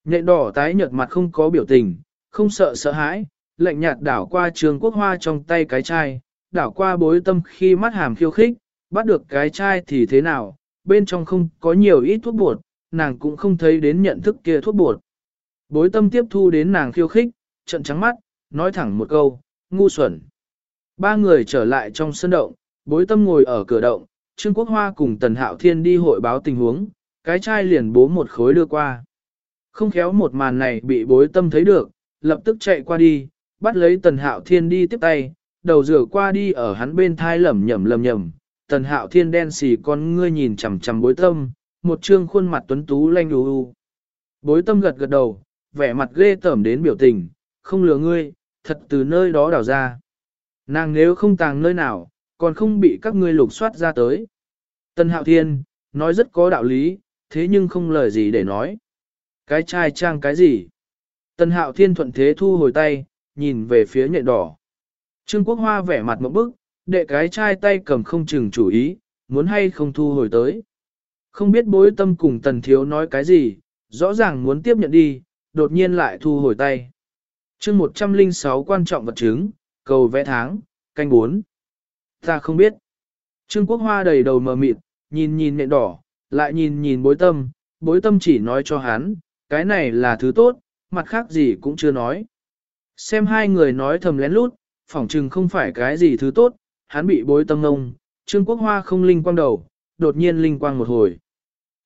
Nhện đỏ tái nhợt mặt không có biểu tình, không sợ sợ hãi, lạnh nhạt đảo qua Trương Quốc Hoa trong tay cái chai, đảo qua bối tâm khi mắt hàm khiêu khích, bắt được cái chai thì thế nào, bên trong không có nhiều ít thuốc bột, nàng cũng không thấy đến nhận thức kia thuốc bột. Bối tâm tiếp thu đến nàng khiêu khích, trận trắng mắt, nói thẳng một câu, ngu xuẩn. Ba người trở lại trong sân động, bối tâm ngồi ở cửa động, Trương Quốc Hoa cùng Tần Hạo Thiên đi hội báo tình huống, cái chai liền bố một khối đưa qua. Không khéo một màn này bị bối tâm thấy được, lập tức chạy qua đi, bắt lấy Tần Hạo Thiên đi tiếp tay, đầu rửa qua đi ở hắn bên thai lẩm nhẩm lẩm nhẩm. Tần Hạo Thiên đen xì con ngươi nhìn chằm chằm bối tâm, một trương khuôn mặt tuấn tú lanh đù u. Bối tâm gật gật đầu, vẻ mặt ghê tởm đến biểu tình, không lừa ngươi, thật từ nơi đó đào ra. Nàng nếu không tàng nơi nào, còn không bị các ngươi lục soát ra tới. Tân Hạo Thiên, nói rất có đạo lý, thế nhưng không lời gì để nói. Cái trai trang cái gì? Tân Hạo Thiên thuận thế thu hồi tay, nhìn về phía nhện đỏ. Trương Quốc Hoa vẻ mặt một bức, đệ cái trai tay cầm không chừng chủ ý, muốn hay không thu hồi tới. Không biết bối tâm cùng tần thiếu nói cái gì, rõ ràng muốn tiếp nhận đi, đột nhiên lại thu hồi tay. chương 106 quan trọng vật chứng, cầu vẽ tháng, canh 4. Ta không biết. Trương Quốc Hoa đầy đầu mờ mịt, nhìn nhìn nện đỏ, lại nhìn nhìn bối tâm, bối tâm chỉ nói cho hắn, cái này là thứ tốt, mặt khác gì cũng chưa nói. Xem hai người nói thầm lén lút, phỏng chừng không phải cái gì thứ tốt, hắn bị bối tâm ngông, Trương Quốc Hoa không linh quang đầu, đột nhiên linh quang một hồi.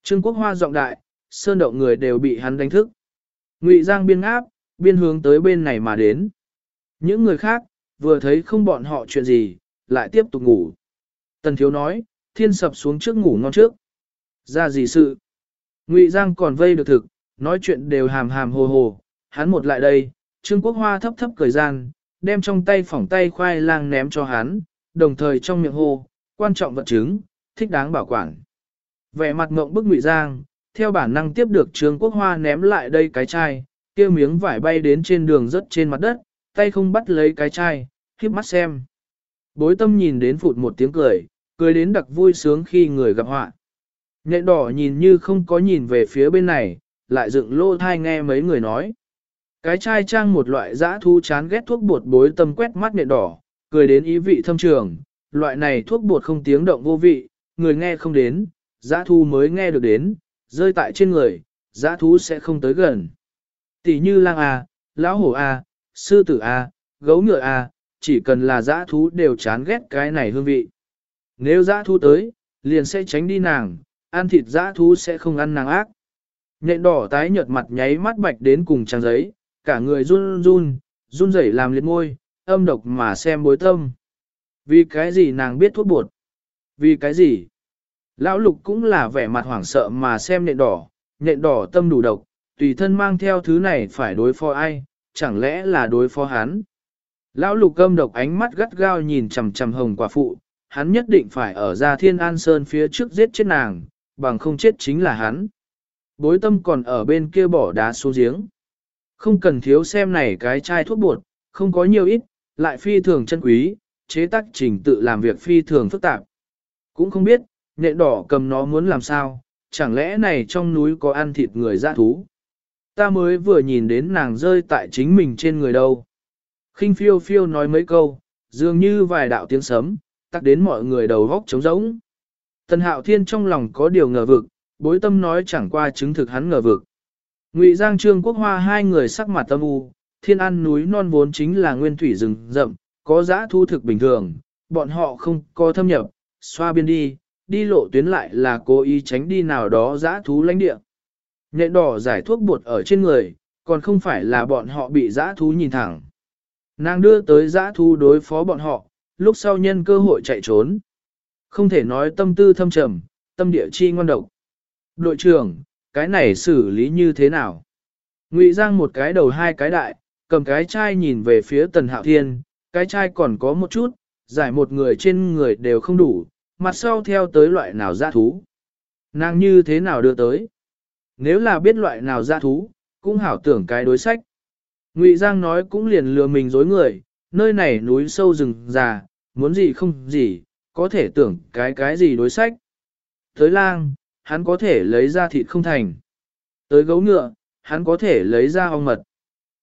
Trương Quốc Hoa giọng đại, sơn động người đều bị hắn đánh thức. Ngụy Giang biên áp, biên hướng tới bên này mà đến. Những người khác, vừa thấy không bọn họ chuyện gì, lại tiếp tục ngủ. Tần thiếu nói, thiên sập xuống trước ngủ ngon trước. Ra gì sự? Ngụy Giang còn vây được thực, nói chuyện đều hàm hàm hồ hồ, hắn một lại đây, Trương Quốc Hoa thấp thấp cười gian, đem trong tay phỏng tay khoai lang ném cho hắn, đồng thời trong miệng hô, quan trọng vật chứng, thích đáng bảo quản. Vẻ mặt ngộng bức Ngụy Giang, theo bản năng tiếp được Trương Quốc Hoa ném lại đây cái chai, kia miếng vải bay đến trên đường rất trên mặt đất, tay không bắt lấy cái chai, khiếp mắt xem. Bối tâm nhìn đến phụt một tiếng cười, cười đến đặc vui sướng khi người gặp họa. Nhện đỏ nhìn như không có nhìn về phía bên này, lại dựng lô thai nghe mấy người nói. Cái chai trang một loại dã thu chán ghét thuốc bột bối tâm quét mắt nhện đỏ, cười đến ý vị thâm trường, loại này thuốc bột không tiếng động vô vị, người nghe không đến, dã thu mới nghe được đến, rơi tại trên người, dã thú sẽ không tới gần. Tỷ như lang A, lão hổ A, sư tử A, gấu ngựa A, chỉ cần là dã thú đều chán ghét cái này hương vị. Nếu dã thú tới, liền sẽ tránh đi nàng, ăn thịt dã thú sẽ không ăn nàng ác. Nhện đỏ tái nhợt mặt nháy mắt bạch đến cùng trang giấy, cả người run run, run rẩy làm liệt môi, âm độc mà xem bối tâm. Vì cái gì nàng biết thuốc bột? Vì cái gì? Lão lục cũng là vẻ mặt hoảng sợ mà xem nhện đỏ, nhện đỏ tâm đủ độc, tùy thân mang theo thứ này phải đối phó ai, chẳng lẽ là đối phó hắn. Lão lục âm độc ánh mắt gắt gao nhìn chằm chằm hồng quả phụ, hắn nhất định phải ở ra thiên an sơn phía trước giết chết nàng, bằng không chết chính là hắn. Bối tâm còn ở bên kia bỏ đá xuống giếng. Không cần thiếu xem này cái chai thuốc bột, không có nhiều ít, lại phi thường chân quý, chế tác trình tự làm việc phi thường phức tạp. Cũng không biết, nệ đỏ cầm nó muốn làm sao, chẳng lẽ này trong núi có ăn thịt người dã thú. Ta mới vừa nhìn đến nàng rơi tại chính mình trên người đâu. khinh phiêu phiêu nói mấy câu, dường như vài đạo tiếng sấm, tắc đến mọi người đầu góc trống rỗng. Tần hạo thiên trong lòng có điều ngờ vực, bối tâm nói chẳng qua chứng thực hắn ngờ vực. Ngụy Giang Trương Quốc Hoa hai người sắc mặt tâm u, thiên an núi non vốn chính là nguyên thủy rừng rậm, có giã thu thực bình thường, bọn họ không có thâm nhập, xoa biên đi, đi lộ tuyến lại là cố ý tránh đi nào đó giã thú lãnh địa. Nhện đỏ giải thuốc bột ở trên người, còn không phải là bọn họ bị giã thú nhìn thẳng. Nàng đưa tới giã thú đối phó bọn họ, lúc sau nhân cơ hội chạy trốn. Không thể nói tâm tư thâm trầm, tâm địa chi ngon độc. Đội trưởng, cái này xử lý như thế nào? Ngụy Giang một cái đầu hai cái đại, cầm cái chai nhìn về phía Tần Hạo Thiên, cái chai còn có một chút, giải một người trên người đều không đủ, mặt sau theo tới loại nào ra thú. Nàng như thế nào đưa tới? Nếu là biết loại nào ra thú, cũng hảo tưởng cái đối sách. Ngụy Giang nói cũng liền lừa mình dối người, nơi này núi sâu rừng già, muốn gì không gì, có thể tưởng cái cái gì đối sách. Tới lang, hắn có thể lấy ra thịt không thành. Tới gấu ngựa, hắn có thể lấy ra ong mật.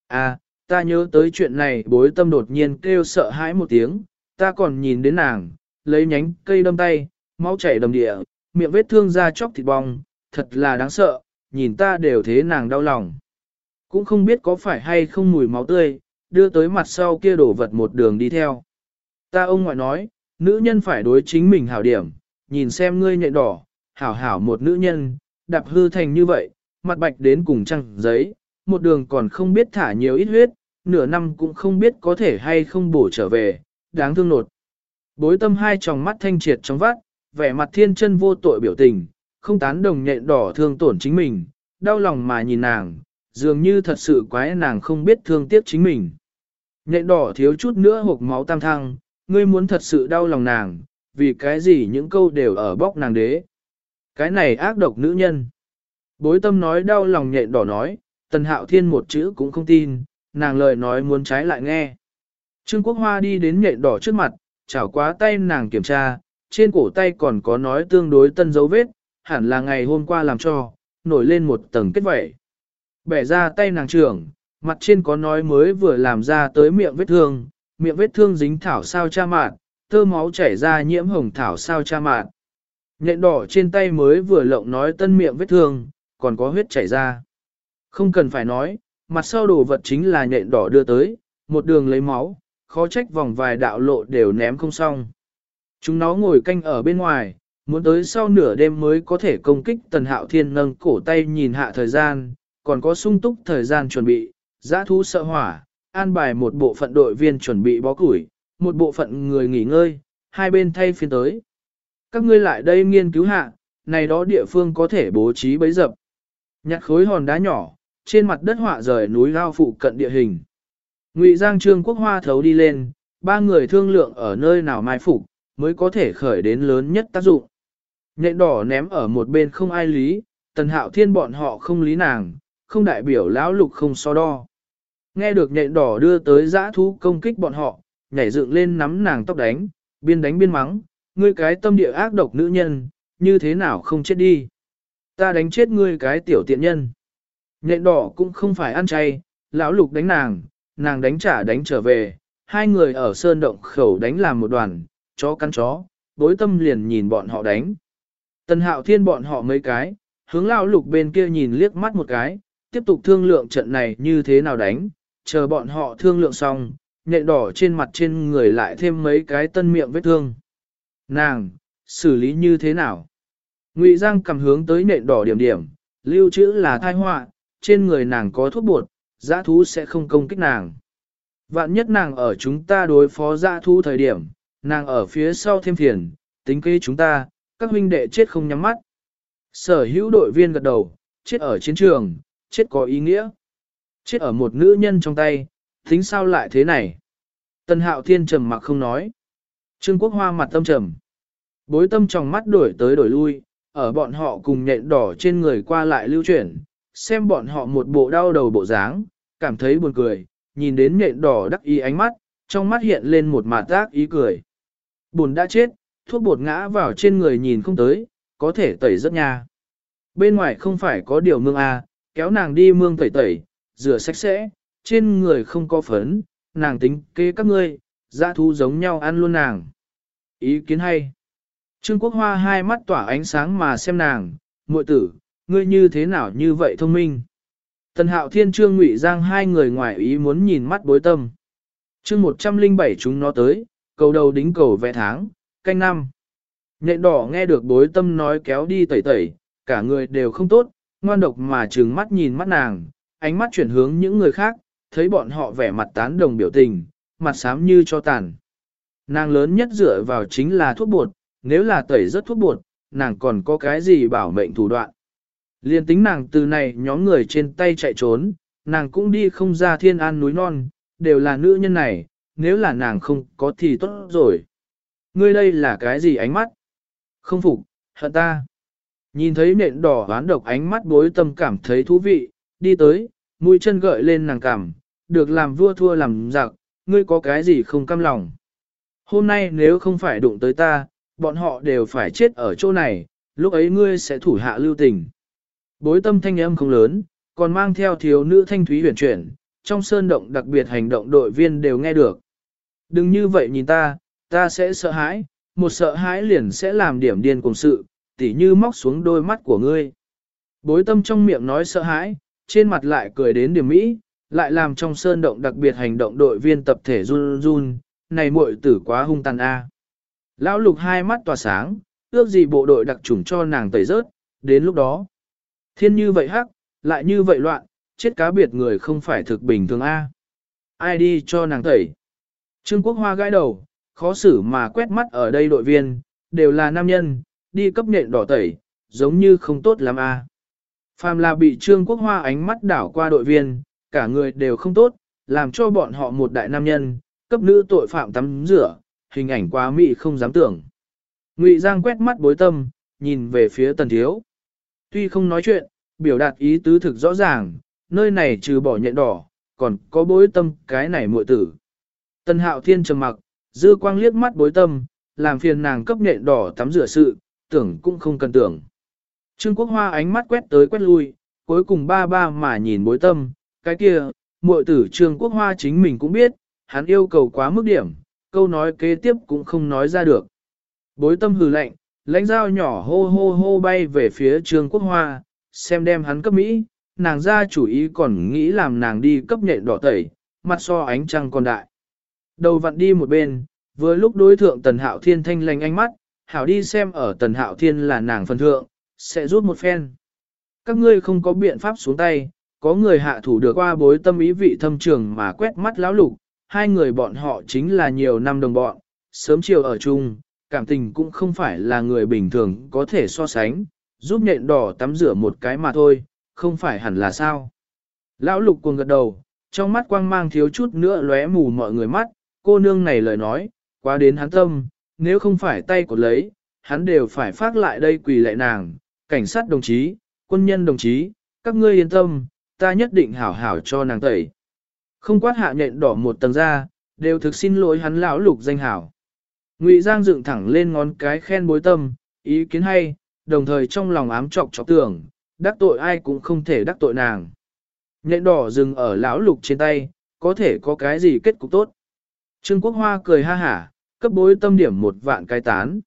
À, ta nhớ tới chuyện này bối tâm đột nhiên kêu sợ hãi một tiếng, ta còn nhìn đến nàng, lấy nhánh cây đâm tay, máu chảy đầm địa, miệng vết thương ra chóc thịt bong, thật là đáng sợ, nhìn ta đều thế nàng đau lòng. Cũng không biết có phải hay không mùi máu tươi, đưa tới mặt sau kia đổ vật một đường đi theo. Ta ông ngoại nói, nữ nhân phải đối chính mình hảo điểm, nhìn xem ngươi nhạy đỏ, hảo hảo một nữ nhân, đạp hư thành như vậy, mặt bạch đến cùng trăng giấy, một đường còn không biết thả nhiều ít huyết, nửa năm cũng không biết có thể hay không bổ trở về, đáng thương nột. Bối tâm hai tròng mắt thanh triệt trong vắt, vẻ mặt thiên chân vô tội biểu tình, không tán đồng nhện đỏ thương tổn chính mình, đau lòng mà nhìn nàng, dường như thật sự quái nàng không biết thương tiếc chính mình. Nhện đỏ thiếu chút nữa hộp máu tam thăng, ngươi muốn thật sự đau lòng nàng, vì cái gì những câu đều ở bóc nàng đế. Cái này ác độc nữ nhân. Bối tâm nói đau lòng nhện đỏ nói, tần hạo thiên một chữ cũng không tin, nàng lời nói muốn trái lại nghe. Trương Quốc Hoa đi đến nhện đỏ trước mặt, chảo quá tay nàng kiểm tra, trên cổ tay còn có nói tương đối tân dấu vết, hẳn là ngày hôm qua làm cho, nổi lên một tầng kết vẩy. Bẻ ra tay nàng trưởng, mặt trên có nói mới vừa làm ra tới miệng vết thương, miệng vết thương dính thảo sao cha mạn, tơ máu chảy ra nhiễm hồng thảo sao cha mạn. Nhện đỏ trên tay mới vừa lộng nói tân miệng vết thương, còn có huyết chảy ra. Không cần phải nói, mặt sau đồ vật chính là nhện đỏ đưa tới, một đường lấy máu, khó trách vòng vài đạo lộ đều ném không xong. Chúng nó ngồi canh ở bên ngoài, muốn tới sau nửa đêm mới có thể công kích tần hạo thiên nâng cổ tay nhìn hạ thời gian, còn có sung túc thời gian chuẩn bị, giã thú sợ hỏa, an bài một bộ phận đội viên chuẩn bị bó củi, một bộ phận người nghỉ ngơi, hai bên thay phiên tới. Các ngươi lại đây nghiên cứu hạ, này đó địa phương có thể bố trí bấy dập. Nhặt khối hòn đá nhỏ, trên mặt đất họa rời núi lao phụ cận địa hình. Ngụy Giang Trương Quốc Hoa thấu đi lên, ba người thương lượng ở nơi nào mai phục, mới có thể khởi đến lớn nhất tác dụng. Nhện đỏ ném ở một bên không ai lý, tần hạo thiên bọn họ không lý nàng, không đại biểu lão lục không so đo. Nghe được nhện đỏ đưa tới giã thú công kích bọn họ, nhảy dựng lên nắm nàng tóc đánh, biên đánh biên mắng, ngươi cái tâm địa ác độc nữ nhân, như thế nào không chết đi. Ta đánh chết ngươi cái tiểu tiện nhân. Nhện đỏ cũng không phải ăn chay, lão lục đánh nàng, nàng đánh trả đánh trở về, hai người ở sơn động khẩu đánh làm một đoàn, chó cắn chó, đối tâm liền nhìn bọn họ đánh. Tần hạo thiên bọn họ mấy cái, hướng lão lục bên kia nhìn liếc mắt một cái, tiếp tục thương lượng trận này như thế nào đánh, chờ bọn họ thương lượng xong, nhện đỏ trên mặt trên người lại thêm mấy cái tân miệng vết thương. Nàng, xử lý như thế nào? Ngụy Giang cầm hướng tới nện đỏ điểm điểm, lưu trữ là thai họa, trên người nàng có thuốc bột, giã thú sẽ không công kích nàng. Vạn nhất nàng ở chúng ta đối phó giã thú thời điểm, nàng ở phía sau thêm phiền, tính kế chúng ta, các huynh đệ chết không nhắm mắt. Sở hữu đội viên gật đầu, chết ở chiến trường, chết có ý nghĩa. Chết ở một nữ nhân trong tay, tính sao lại thế này? Tân hạo thiên trầm mặc không nói. Trương Quốc Hoa mặt tâm trầm. Bối tâm trong mắt đổi tới đổi lui, ở bọn họ cùng nhện đỏ trên người qua lại lưu chuyển, xem bọn họ một bộ đau đầu bộ dáng, cảm thấy buồn cười, nhìn đến nhện đỏ đắc ý ánh mắt, trong mắt hiện lên một mạt tác ý cười. Bùn đã chết, thuốc bột ngã vào trên người nhìn không tới, có thể tẩy rất nha. Bên ngoài không phải có điều mương à, kéo nàng đi mương tẩy tẩy, rửa sạch sẽ, trên người không có phấn, nàng tính kê các ngươi, dã thú giống nhau ăn luôn nàng. Ý kiến hay. Trương Quốc Hoa hai mắt tỏa ánh sáng mà xem nàng, muội tử, ngươi như thế nào như vậy thông minh. Tần Hạo Thiên Trương Ngụy Giang hai người ngoài ý muốn nhìn mắt bối tâm. Chương 107 chúng nó tới, cầu đầu đính cầu vẽ tháng, canh năm. Nhện đỏ nghe được bối tâm nói kéo đi tẩy tẩy, cả người đều không tốt, ngoan độc mà trừng mắt nhìn mắt nàng, ánh mắt chuyển hướng những người khác, thấy bọn họ vẻ mặt tán đồng biểu tình, mặt xám như cho tàn. Nàng lớn nhất dựa vào chính là thuốc bột, nếu là tẩy rất thuốc bột, nàng còn có cái gì bảo mệnh thủ đoạn. Liên tính nàng từ này nhóm người trên tay chạy trốn, nàng cũng đi không ra thiên an núi non, đều là nữ nhân này, nếu là nàng không có thì tốt rồi. Ngươi đây là cái gì ánh mắt? Không phục, hận ta. Nhìn thấy nện đỏ ván độc ánh mắt bối tâm cảm thấy thú vị, đi tới, mũi chân gợi lên nàng cảm, được làm vua thua làm giặc, ngươi có cái gì không căm lòng. Hôm nay nếu không phải đụng tới ta, bọn họ đều phải chết ở chỗ này, lúc ấy ngươi sẽ thủ hạ lưu tình. Bối tâm thanh âm không lớn, còn mang theo thiếu nữ thanh thúy huyền chuyển, trong sơn động đặc biệt hành động đội viên đều nghe được. Đừng như vậy nhìn ta, ta sẽ sợ hãi, một sợ hãi liền sẽ làm điểm điên cùng sự, tỉ như móc xuống đôi mắt của ngươi. Bối tâm trong miệng nói sợ hãi, trên mặt lại cười đến điểm mỹ, lại làm trong sơn động đặc biệt hành động đội viên tập thể run run, này muội tử quá hung tàn a. Lão lục hai mắt tỏa sáng, ước gì bộ đội đặc chủng cho nàng tẩy rớt, đến lúc đó. Thiên như vậy hắc, lại như vậy loạn, chết cá biệt người không phải thực bình thường A. Ai đi cho nàng tẩy. Trương Quốc Hoa gãi đầu, khó xử mà quét mắt ở đây đội viên, đều là nam nhân, đi cấp nhện đỏ tẩy, giống như không tốt lắm A. Phàm là bị Trương Quốc Hoa ánh mắt đảo qua đội viên, cả người đều không tốt, làm cho bọn họ một đại nam nhân, cấp nữ tội phạm tắm rửa, hình ảnh quá mị không dám tưởng. Ngụy Giang quét mắt bối tâm, nhìn về phía tần thiếu. Tuy không nói chuyện, biểu đạt ý tứ thực rõ ràng, nơi này trừ bỏ nhện đỏ, còn có bối tâm cái này muội tử. Tần hạo thiên trầm mặc, dư quang liếc mắt bối tâm, làm phiền nàng cấp nhện đỏ tắm rửa sự, tưởng cũng không cần tưởng. Trương Quốc Hoa ánh mắt quét tới quét lui, cuối cùng ba ba mà nhìn bối tâm, cái kia, muội tử Trương Quốc Hoa chính mình cũng biết, hắn yêu cầu quá mức điểm, câu nói kế tiếp cũng không nói ra được. Bối tâm hừ lạnh, lãnh dao nhỏ hô hô hô bay về phía Trương Quốc Hoa, xem đem hắn cấp Mỹ, nàng ra chủ ý còn nghĩ làm nàng đi cấp nhện đỏ tẩy, mặt so ánh trăng còn đại. Đầu vặn đi một bên, vừa lúc đối thượng Tần Hạo Thiên thanh lành ánh mắt, Hảo đi xem ở Tần Hạo Thiên là nàng phần thượng, sẽ rút một phen. Các ngươi không có biện pháp xuống tay, có người hạ thủ được qua bối tâm ý vị thâm trường mà quét mắt lão lục, hai người bọn họ chính là nhiều năm đồng bọn, sớm chiều ở chung, cảm tình cũng không phải là người bình thường có thể so sánh, giúp nhện đỏ tắm rửa một cái mà thôi, không phải hẳn là sao. Lão lục cuồng gật đầu, trong mắt quang mang thiếu chút nữa lóe mù mọi người mắt, cô nương này lời nói, quá đến hắn tâm, nếu không phải tay của lấy, hắn đều phải phát lại đây quỳ lại nàng, cảnh sát đồng chí, quân nhân đồng chí, các ngươi yên tâm, ta nhất định hảo hảo cho nàng tẩy. Không quát hạ nhện đỏ một tầng ra, đều thực xin lỗi hắn lão lục danh hảo. Ngụy Giang dựng thẳng lên ngón cái khen bối tâm, ý kiến hay, đồng thời trong lòng ám trọc chọc tưởng, đắc tội ai cũng không thể đắc tội nàng. Nhện đỏ dừng ở lão lục trên tay, có thể có cái gì kết cục tốt. Trương Quốc Hoa cười ha hả, cấp bối tâm điểm một vạn cái tán.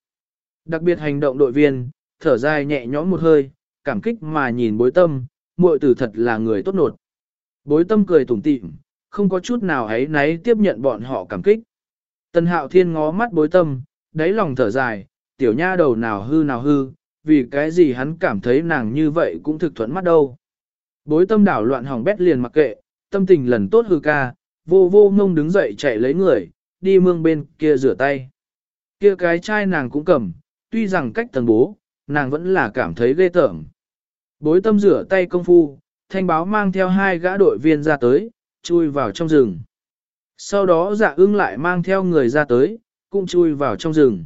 Đặc biệt hành động đội viên, thở dài nhẹ nhõm một hơi, cảm kích mà nhìn bối tâm, muội tử thật là người tốt nột. Bối tâm cười tủm tỉm, không có chút nào ấy náy tiếp nhận bọn họ cảm kích. Tần hạo thiên ngó mắt bối tâm, đáy lòng thở dài, tiểu nha đầu nào hư nào hư, vì cái gì hắn cảm thấy nàng như vậy cũng thực thuẫn mắt đâu. Bối tâm đảo loạn hỏng bét liền mặc kệ, tâm tình lần tốt hư ca, vô vô ngông đứng dậy chạy lấy người, đi mương bên kia rửa tay. Kia cái chai nàng cũng cầm, tuy rằng cách tầng bố, nàng vẫn là cảm thấy ghê tởm. Bối tâm rửa tay công phu, thanh báo mang theo hai gã đội viên ra tới, chui vào trong rừng. Sau đó dạ ưng lại mang theo người ra tới, cũng chui vào trong rừng.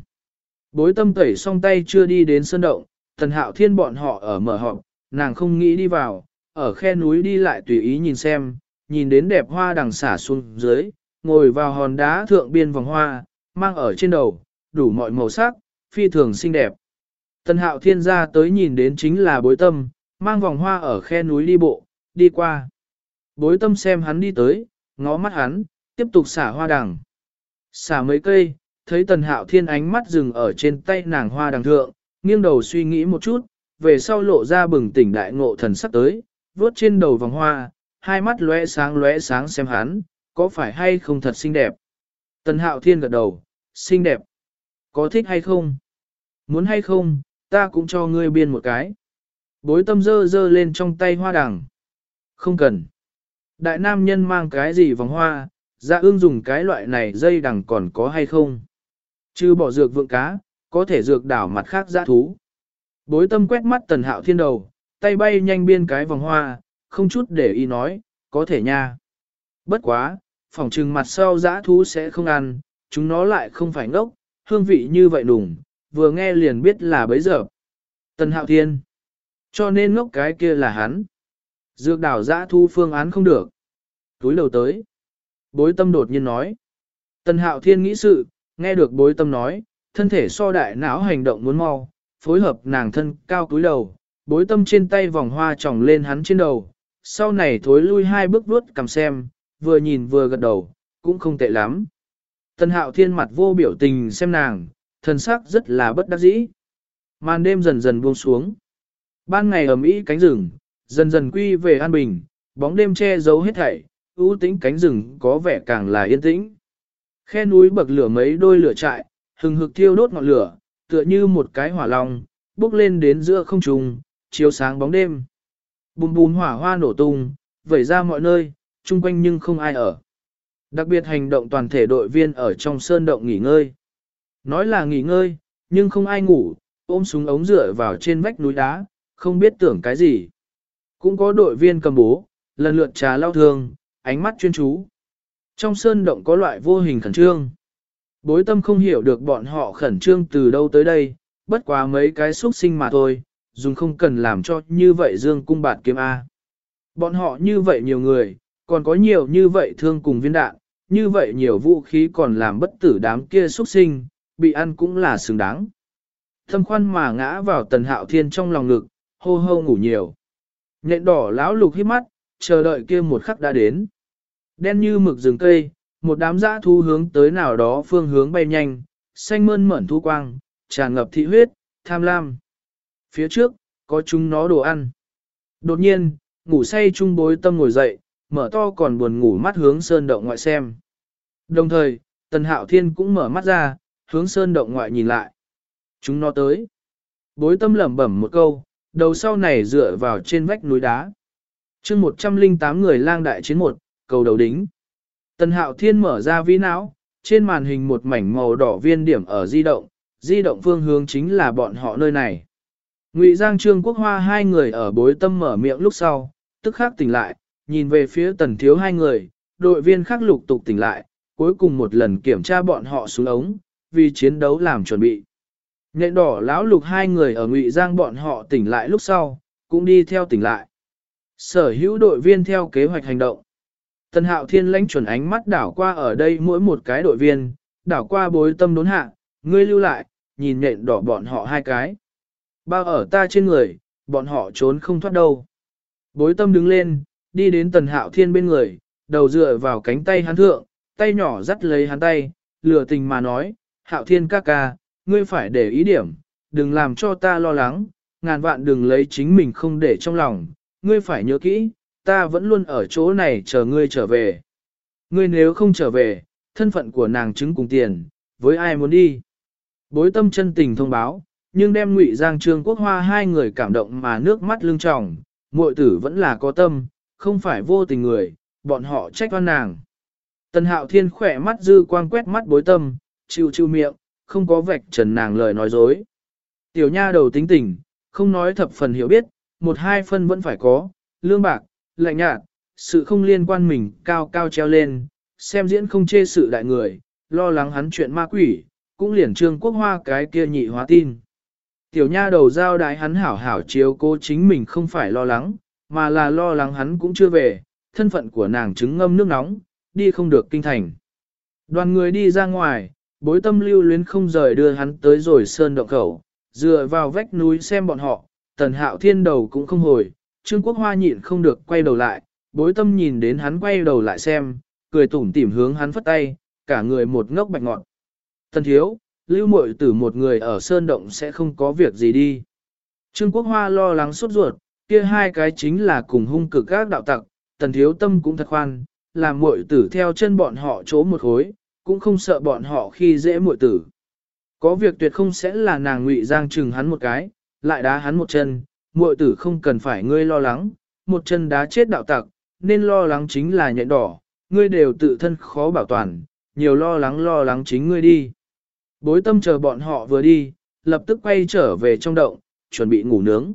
Bối tâm tẩy xong tay chưa đi đến sơn động, tần hạo thiên bọn họ ở mở họp, nàng không nghĩ đi vào, ở khe núi đi lại tùy ý nhìn xem, nhìn đến đẹp hoa đằng xả xuống dưới, ngồi vào hòn đá thượng biên vòng hoa, mang ở trên đầu, đủ mọi màu sắc, phi thường xinh đẹp. Tần hạo thiên ra tới nhìn đến chính là bối tâm, mang vòng hoa ở khe núi đi bộ, đi qua. Bối tâm xem hắn đi tới, ngó mắt hắn, tiếp tục xả hoa đằng. Xả mấy cây, thấy tần hạo thiên ánh mắt dừng ở trên tay nàng hoa đằng thượng, nghiêng đầu suy nghĩ một chút, về sau lộ ra bừng tỉnh đại ngộ thần sắc tới, vuốt trên đầu vòng hoa, hai mắt lóe sáng lóe sáng xem hắn, có phải hay không thật xinh đẹp. Tần hạo thiên gật đầu, xinh đẹp. Có thích hay không? Muốn hay không, ta cũng cho ngươi biên một cái. Bối tâm dơ dơ lên trong tay hoa đằng. Không cần. Đại nam nhân mang cái gì vòng hoa, ra ương dùng cái loại này dây đằng còn có hay không? Chứ bỏ dược vượng cá, có thể dược đảo mặt khác dã thú. Bối tâm quét mắt tần hạo thiên đầu, tay bay nhanh biên cái vòng hoa, không chút để ý nói, có thể nha. Bất quá, phòng trừng mặt sau dã thú sẽ không ăn, chúng nó lại không phải ngốc, hương vị như vậy đủng, vừa nghe liền biết là bấy giờ. Tần hạo thiên. Cho nên ngốc cái kia là hắn. Dược đảo dã thu phương án không được. Túi đầu tới. Bối tâm đột nhiên nói. Tần hạo thiên nghĩ sự, nghe được bối tâm nói, thân thể so đại não hành động muốn mau, phối hợp nàng thân cao túi đầu, bối tâm trên tay vòng hoa tròng lên hắn trên đầu, sau này thối lui hai bước vuốt cầm xem, vừa nhìn vừa gật đầu, cũng không tệ lắm. Tần hạo thiên mặt vô biểu tình xem nàng, thân sắc rất là bất đắc dĩ. Màn đêm dần dần buông xuống. Ban ngày ầm ĩ cánh rừng, dần dần quy về an bình, bóng đêm che giấu hết thảy, ưu tĩnh cánh rừng có vẻ càng là yên tĩnh. Khe núi bậc lửa mấy đôi lửa trại, hừng hực thiêu đốt ngọn lửa, tựa như một cái hỏa long, bốc lên đến giữa không trung, chiếu sáng bóng đêm. Bùm bùm hỏa hoa nổ tung, vẩy ra mọi nơi, chung quanh nhưng không ai ở. Đặc biệt hành động toàn thể đội viên ở trong sơn động nghỉ ngơi. Nói là nghỉ ngơi, nhưng không ai ngủ, ôm súng ống dựa vào trên vách núi đá, không biết tưởng cái gì. Cũng có đội viên cầm bố, lần lượt trà lao thương, ánh mắt chuyên chú. Trong sơn động có loại vô hình khẩn trương. Bối tâm không hiểu được bọn họ khẩn trương từ đâu tới đây, bất quá mấy cái xuất sinh mà thôi, dùng không cần làm cho như vậy dương cung bạt kiếm A. Bọn họ như vậy nhiều người, còn có nhiều như vậy thương cùng viên đạn, như vậy nhiều vũ khí còn làm bất tử đám kia xuất sinh, bị ăn cũng là xứng đáng. Thâm khoan mà ngã vào tần hạo thiên trong lòng ngực, hô hô ngủ nhiều. Nhện đỏ lão lục hít mắt, chờ đợi kia một khắc đã đến. Đen như mực rừng cây, một đám dã thu hướng tới nào đó phương hướng bay nhanh, xanh mơn mởn thu quang, tràn ngập thị huyết, tham lam. Phía trước, có chúng nó đồ ăn. Đột nhiên, ngủ say trung bối tâm ngồi dậy, mở to còn buồn ngủ mắt hướng sơn động ngoại xem. Đồng thời, Tần Hạo Thiên cũng mở mắt ra, hướng sơn động ngoại nhìn lại. Chúng nó tới. Bối tâm lẩm bẩm một câu, đầu sau này dựa vào trên vách núi đá. chương 108 người lang đại chiến một, cầu đầu đính. Tần Hạo Thiên mở ra vi não, trên màn hình một mảnh màu đỏ viên điểm ở di động, di động phương hướng chính là bọn họ nơi này. Ngụy Giang Trương Quốc Hoa hai người ở bối tâm mở miệng lúc sau, tức khắc tỉnh lại, nhìn về phía tần thiếu hai người, đội viên khác lục tục tỉnh lại, cuối cùng một lần kiểm tra bọn họ xuống ống, vì chiến đấu làm chuẩn bị. Nhện đỏ lão lục hai người ở Ngụy Giang bọn họ tỉnh lại lúc sau, cũng đi theo tỉnh lại. Sở hữu đội viên theo kế hoạch hành động. Tần hạo thiên lãnh chuẩn ánh mắt đảo qua ở đây mỗi một cái đội viên, đảo qua bối tâm đốn hạ, ngươi lưu lại, nhìn nhện đỏ bọn họ hai cái. Bao ở ta trên người, bọn họ trốn không thoát đâu. Bối tâm đứng lên, đi đến tần hạo thiên bên người, đầu dựa vào cánh tay hắn thượng, tay nhỏ dắt lấy hắn tay, lừa tình mà nói, hạo thiên ca ca, ngươi phải để ý điểm, đừng làm cho ta lo lắng, ngàn vạn đừng lấy chính mình không để trong lòng, ngươi phải nhớ kỹ, ta vẫn luôn ở chỗ này chờ ngươi trở về. Ngươi nếu không trở về, thân phận của nàng chứng cùng tiền, với ai muốn đi. Bối tâm chân tình thông báo, nhưng đem ngụy Giang Trương Quốc Hoa hai người cảm động mà nước mắt lưng tròng, muội tử vẫn là có tâm, không phải vô tình người, bọn họ trách oan nàng. Tần Hạo Thiên khỏe mắt dư quang quét mắt bối tâm, chịu chịu miệng, không có vạch trần nàng lời nói dối. Tiểu nha đầu tính tình, không nói thập phần hiểu biết, một hai phân vẫn phải có, lương bạc, lạnh nhạt, sự không liên quan mình cao cao treo lên, xem diễn không chê sự đại người, lo lắng hắn chuyện ma quỷ, cũng liền trương quốc hoa cái kia nhị hóa tin. Tiểu nha đầu giao đái hắn hảo hảo chiếu cố chính mình không phải lo lắng, mà là lo lắng hắn cũng chưa về, thân phận của nàng trứng ngâm nước nóng, đi không được kinh thành. Đoàn người đi ra ngoài, bối tâm lưu luyến không rời đưa hắn tới rồi sơn động khẩu, dựa vào vách núi xem bọn họ, tần hạo thiên đầu cũng không hồi, Trương Quốc Hoa nhịn không được quay đầu lại, bối tâm nhìn đến hắn quay đầu lại xem, cười tủm tỉm hướng hắn phất tay, cả người một ngốc bạch ngọn. Tần thiếu, lưu muội tử một người ở sơn động sẽ không có việc gì đi. Trương Quốc Hoa lo lắng sốt ruột, kia hai cái chính là cùng hung cực các đạo tặc, tần thiếu tâm cũng thật khoan, làm muội tử theo chân bọn họ chỗ một khối, cũng không sợ bọn họ khi dễ muội tử. Có việc tuyệt không sẽ là nàng ngụy giang chừng hắn một cái, lại đá hắn một chân, muội tử không cần phải ngươi lo lắng, một chân đá chết đạo tặc, nên lo lắng chính là nhện đỏ, ngươi đều tự thân khó bảo toàn, nhiều lo lắng lo lắng chính ngươi đi. Bối tâm chờ bọn họ vừa đi, lập tức quay trở về trong động, chuẩn bị ngủ nướng.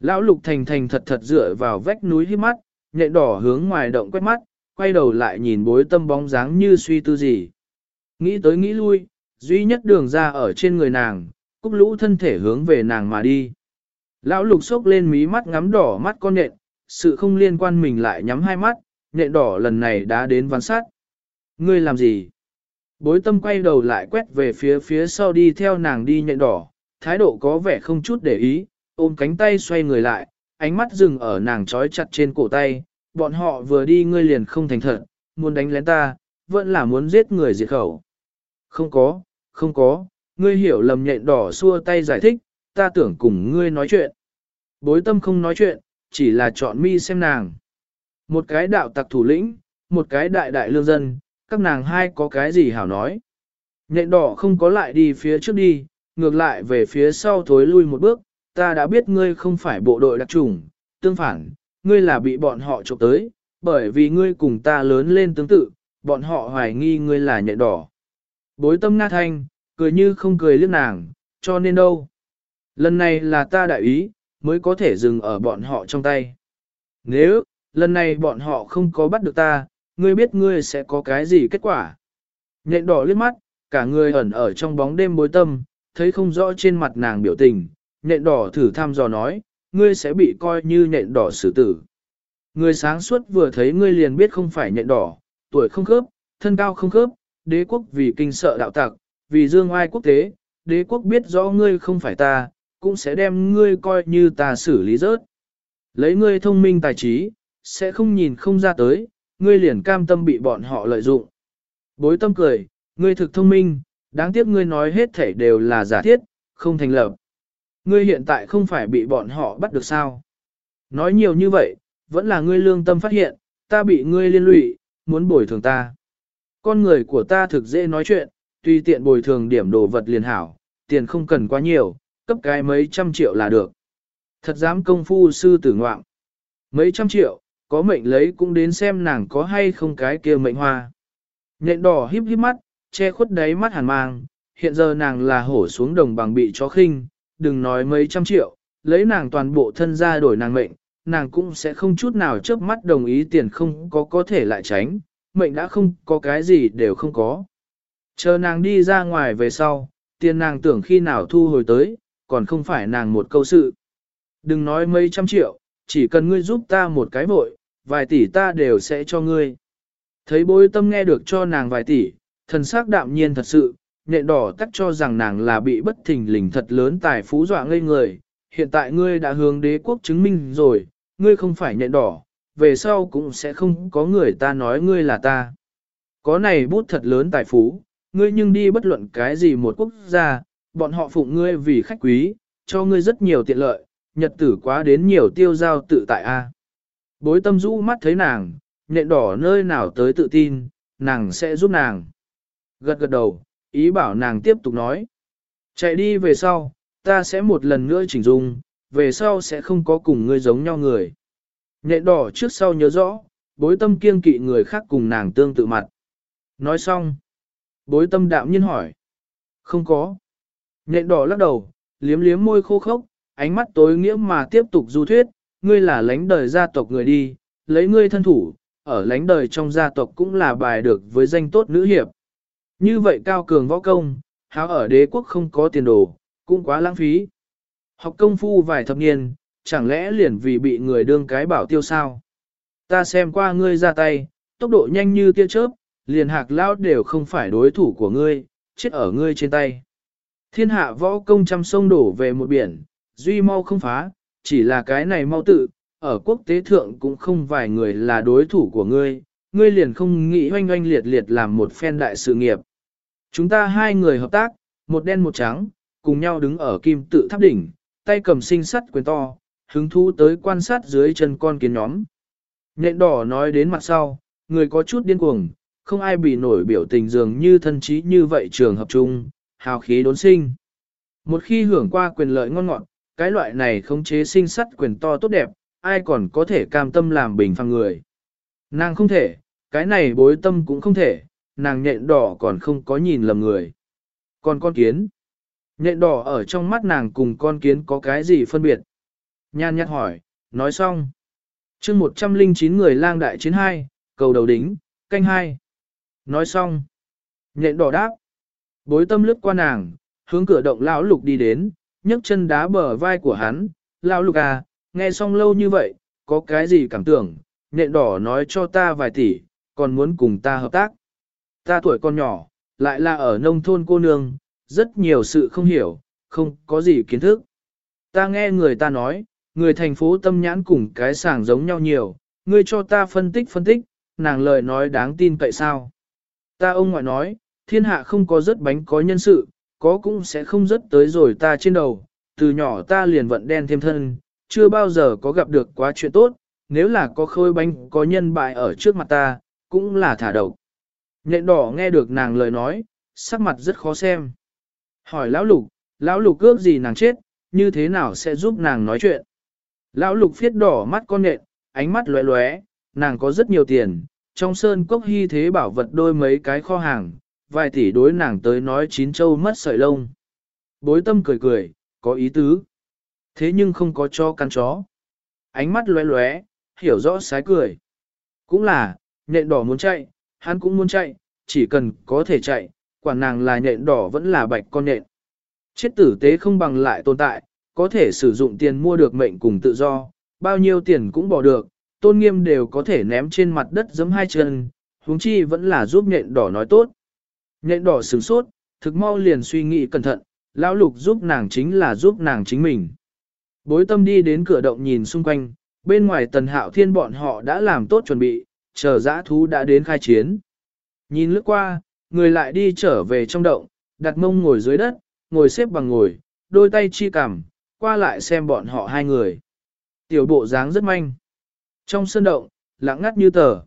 Lão lục thành thành thật thật dựa vào vách núi hít mắt, nhện đỏ hướng ngoài động quét mắt, quay đầu lại nhìn bối tâm bóng dáng như suy tư gì. Nghĩ tới nghĩ lui, duy nhất đường ra ở trên người nàng, cúc lũ thân thể hướng về nàng mà đi. Lão lục sốc lên mí mắt ngắm đỏ mắt con nện, sự không liên quan mình lại nhắm hai mắt, nện đỏ lần này đã đến văn sát. Ngươi làm gì? Bối tâm quay đầu lại quét về phía phía sau đi theo nàng đi nhện đỏ, thái độ có vẻ không chút để ý, ôm cánh tay xoay người lại, ánh mắt dừng ở nàng trói chặt trên cổ tay, bọn họ vừa đi ngươi liền không thành thật, muốn đánh lén ta, vẫn là muốn giết người diệt khẩu. Không có, không có, ngươi hiểu lầm nhện đỏ xua tay giải thích, ta tưởng cùng ngươi nói chuyện. Bối tâm không nói chuyện, chỉ là chọn mi xem nàng. Một cái đạo tặc thủ lĩnh, một cái đại đại lương dân, các nàng hai có cái gì hảo nói. Nhện đỏ không có lại đi phía trước đi, ngược lại về phía sau thối lui một bước, ta đã biết ngươi không phải bộ đội đặc trùng, tương phản, ngươi là bị bọn họ chụp tới, bởi vì ngươi cùng ta lớn lên tương tự, bọn họ hoài nghi ngươi là nhện đỏ. Bối tâm nga thanh, cười như không cười liếc nàng, cho nên đâu. Lần này là ta đại ý, mới có thể dừng ở bọn họ trong tay. Nếu, lần này bọn họ không có bắt được ta, ngươi biết ngươi sẽ có cái gì kết quả. Nhện đỏ liếc mắt, cả người ẩn ở trong bóng đêm bối tâm, thấy không rõ trên mặt nàng biểu tình, nhện đỏ thử thăm dò nói, ngươi sẽ bị coi như nhện đỏ xử tử. Người sáng suốt vừa thấy ngươi liền biết không phải nhện đỏ, tuổi không khớp, thân cao không khớp, đế quốc vì kinh sợ đạo tặc, vì dương oai quốc tế, đế quốc biết rõ ngươi không phải ta, cũng sẽ đem ngươi coi như ta xử lý rớt. Lấy ngươi thông minh tài trí, sẽ không nhìn không ra tới, ngươi liền cam tâm bị bọn họ lợi dụng. Bối tâm cười, ngươi thực thông minh, đáng tiếc ngươi nói hết thể đều là giả thiết, không thành lập. Ngươi hiện tại không phải bị bọn họ bắt được sao. Nói nhiều như vậy, vẫn là ngươi lương tâm phát hiện, ta bị ngươi liên lụy, muốn bồi thường ta. Con người của ta thực dễ nói chuyện, tùy tiện bồi thường điểm đồ vật liền hảo, tiền không cần quá nhiều, cấp cái mấy trăm triệu là được. Thật dám công phu sư tử ngoạm. Mấy trăm triệu, có mệnh lấy cũng đến xem nàng có hay không cái kia mệnh hoa. Nhện đỏ híp híp mắt, che khuất đáy mắt hàn mang, hiện giờ nàng là hổ xuống đồng bằng bị chó khinh, đừng nói mấy trăm triệu, lấy nàng toàn bộ thân ra đổi nàng mệnh, nàng cũng sẽ không chút nào chớp mắt đồng ý tiền không có có thể lại tránh, mệnh đã không có cái gì đều không có. Chờ nàng đi ra ngoài về sau, tiền nàng tưởng khi nào thu hồi tới, còn không phải nàng một câu sự. Đừng nói mấy trăm triệu, chỉ cần ngươi giúp ta một cái vội, vài tỷ ta đều sẽ cho ngươi. Thấy bối tâm nghe được cho nàng vài tỷ, thần sắc đạm nhiên thật sự, nện đỏ tắc cho rằng nàng là bị bất thình lình thật lớn tài phú dọa ngây người. Hiện tại ngươi đã hướng đế quốc chứng minh rồi, ngươi không phải nện đỏ, về sau cũng sẽ không có người ta nói ngươi là ta. Có này bút thật lớn tài phú, ngươi nhưng đi bất luận cái gì một quốc gia, bọn họ phụng ngươi vì khách quý, cho ngươi rất nhiều tiện lợi, nhật tử quá đến nhiều tiêu giao tự tại a. Bối tâm rũ mắt thấy nàng, nện đỏ nơi nào tới tự tin, nàng sẽ giúp nàng. Gật gật đầu, ý bảo nàng tiếp tục nói. Chạy đi về sau, ta sẽ một lần nữa chỉnh dung, về sau sẽ không có cùng ngươi giống nhau người. Nhện đỏ trước sau nhớ rõ, bối tâm kiêng kỵ người khác cùng nàng tương tự mặt. Nói xong, bối tâm đạm nhiên hỏi. Không có. Nhện đỏ lắc đầu, liếm liếm môi khô khốc, ánh mắt tối nghĩa mà tiếp tục du thuyết, ngươi là lãnh đời gia tộc người đi, lấy ngươi thân thủ, ở lãnh đời trong gia tộc cũng là bài được với danh tốt nữ hiệp. Như vậy cao cường võ công, háo ở đế quốc không có tiền đồ, cũng quá lãng phí. Học công phu vài thập niên, chẳng lẽ liền vì bị người đương cái bảo tiêu sao? Ta xem qua ngươi ra tay, tốc độ nhanh như tia chớp, liền hạc lao đều không phải đối thủ của ngươi, chết ở ngươi trên tay. Thiên hạ võ công trăm sông đổ về một biển, duy mau không phá, chỉ là cái này mau tự, ở quốc tế thượng cũng không vài người là đối thủ của ngươi, ngươi liền không nghĩ oanh oanh liệt liệt làm một phen đại sự nghiệp. Chúng ta hai người hợp tác, một đen một trắng, cùng nhau đứng ở kim tự tháp đỉnh, tay cầm sinh sắt quyền to, hứng thú tới quan sát dưới chân con kiến nhóm. Nhện đỏ nói đến mặt sau, người có chút điên cuồng, không ai bị nổi biểu tình dường như thân trí như vậy trường hợp chung, hào khí đốn sinh. Một khi hưởng qua quyền lợi ngon ngọt, cái loại này khống chế sinh sắt quyền to tốt đẹp, ai còn có thể cam tâm làm bình phàm người. Nàng không thể, cái này bối tâm cũng không thể, nàng nhện đỏ còn không có nhìn lầm người. Còn con kiến, nhện đỏ ở trong mắt nàng cùng con kiến có cái gì phân biệt? Nhan nhạt hỏi, nói xong. chương 109 người lang đại chiến 2, cầu đầu đính, canh 2. Nói xong. Nhện đỏ đáp. Bối tâm lướt qua nàng, hướng cửa động lão lục đi đến, nhấc chân đá bờ vai của hắn. Lão lục à, nghe xong lâu như vậy, có cái gì cảm tưởng, nhện đỏ nói cho ta vài tỷ, còn muốn cùng ta hợp tác. Ta tuổi con nhỏ, lại là ở nông thôn cô nương, rất nhiều sự không hiểu, không có gì kiến thức. Ta nghe người ta nói, người thành phố tâm nhãn cùng cái sàng giống nhau nhiều, ngươi cho ta phân tích phân tích, nàng lời nói đáng tin cậy sao. Ta ông ngoại nói, thiên hạ không có rất bánh có nhân sự, có cũng sẽ không rất tới rồi ta trên đầu, từ nhỏ ta liền vận đen thêm thân, chưa bao giờ có gặp được quá chuyện tốt, nếu là có khôi bánh có nhân bại ở trước mặt ta, cũng là thả độc. Nhện đỏ nghe được nàng lời nói, sắc mặt rất khó xem. Hỏi lão lục, lão lục cướp gì nàng chết, như thế nào sẽ giúp nàng nói chuyện? Lão lục phiết đỏ mắt con nhện, ánh mắt lóe lóe, nàng có rất nhiều tiền, trong sơn cốc hy thế bảo vật đôi mấy cái kho hàng, vài tỷ đối nàng tới nói chín châu mất sợi lông. Bối tâm cười cười, có ý tứ. Thế nhưng không có cho căn chó. Ánh mắt lóe lóe, hiểu rõ sái cười. Cũng là, nhện đỏ muốn chạy, hắn cũng muốn chạy, chỉ cần có thể chạy, quả nàng là nhện đỏ vẫn là bạch con nhện. Chết tử tế không bằng lại tồn tại, có thể sử dụng tiền mua được mệnh cùng tự do, bao nhiêu tiền cũng bỏ được, tôn nghiêm đều có thể ném trên mặt đất giấm hai chân, huống chi vẫn là giúp nhện đỏ nói tốt. Nhện đỏ sửng sốt, thực mau liền suy nghĩ cẩn thận, lão lục giúp nàng chính là giúp nàng chính mình. Bối tâm đi đến cửa động nhìn xung quanh, bên ngoài tần hạo thiên bọn họ đã làm tốt chuẩn bị, chờ dã thú đã đến khai chiến. Nhìn lướt qua, người lại đi trở về trong động, đặt mông ngồi dưới đất, ngồi xếp bằng ngồi, đôi tay chi cằm, qua lại xem bọn họ hai người. Tiểu bộ dáng rất manh. Trong sân động, lặng ngắt như tờ.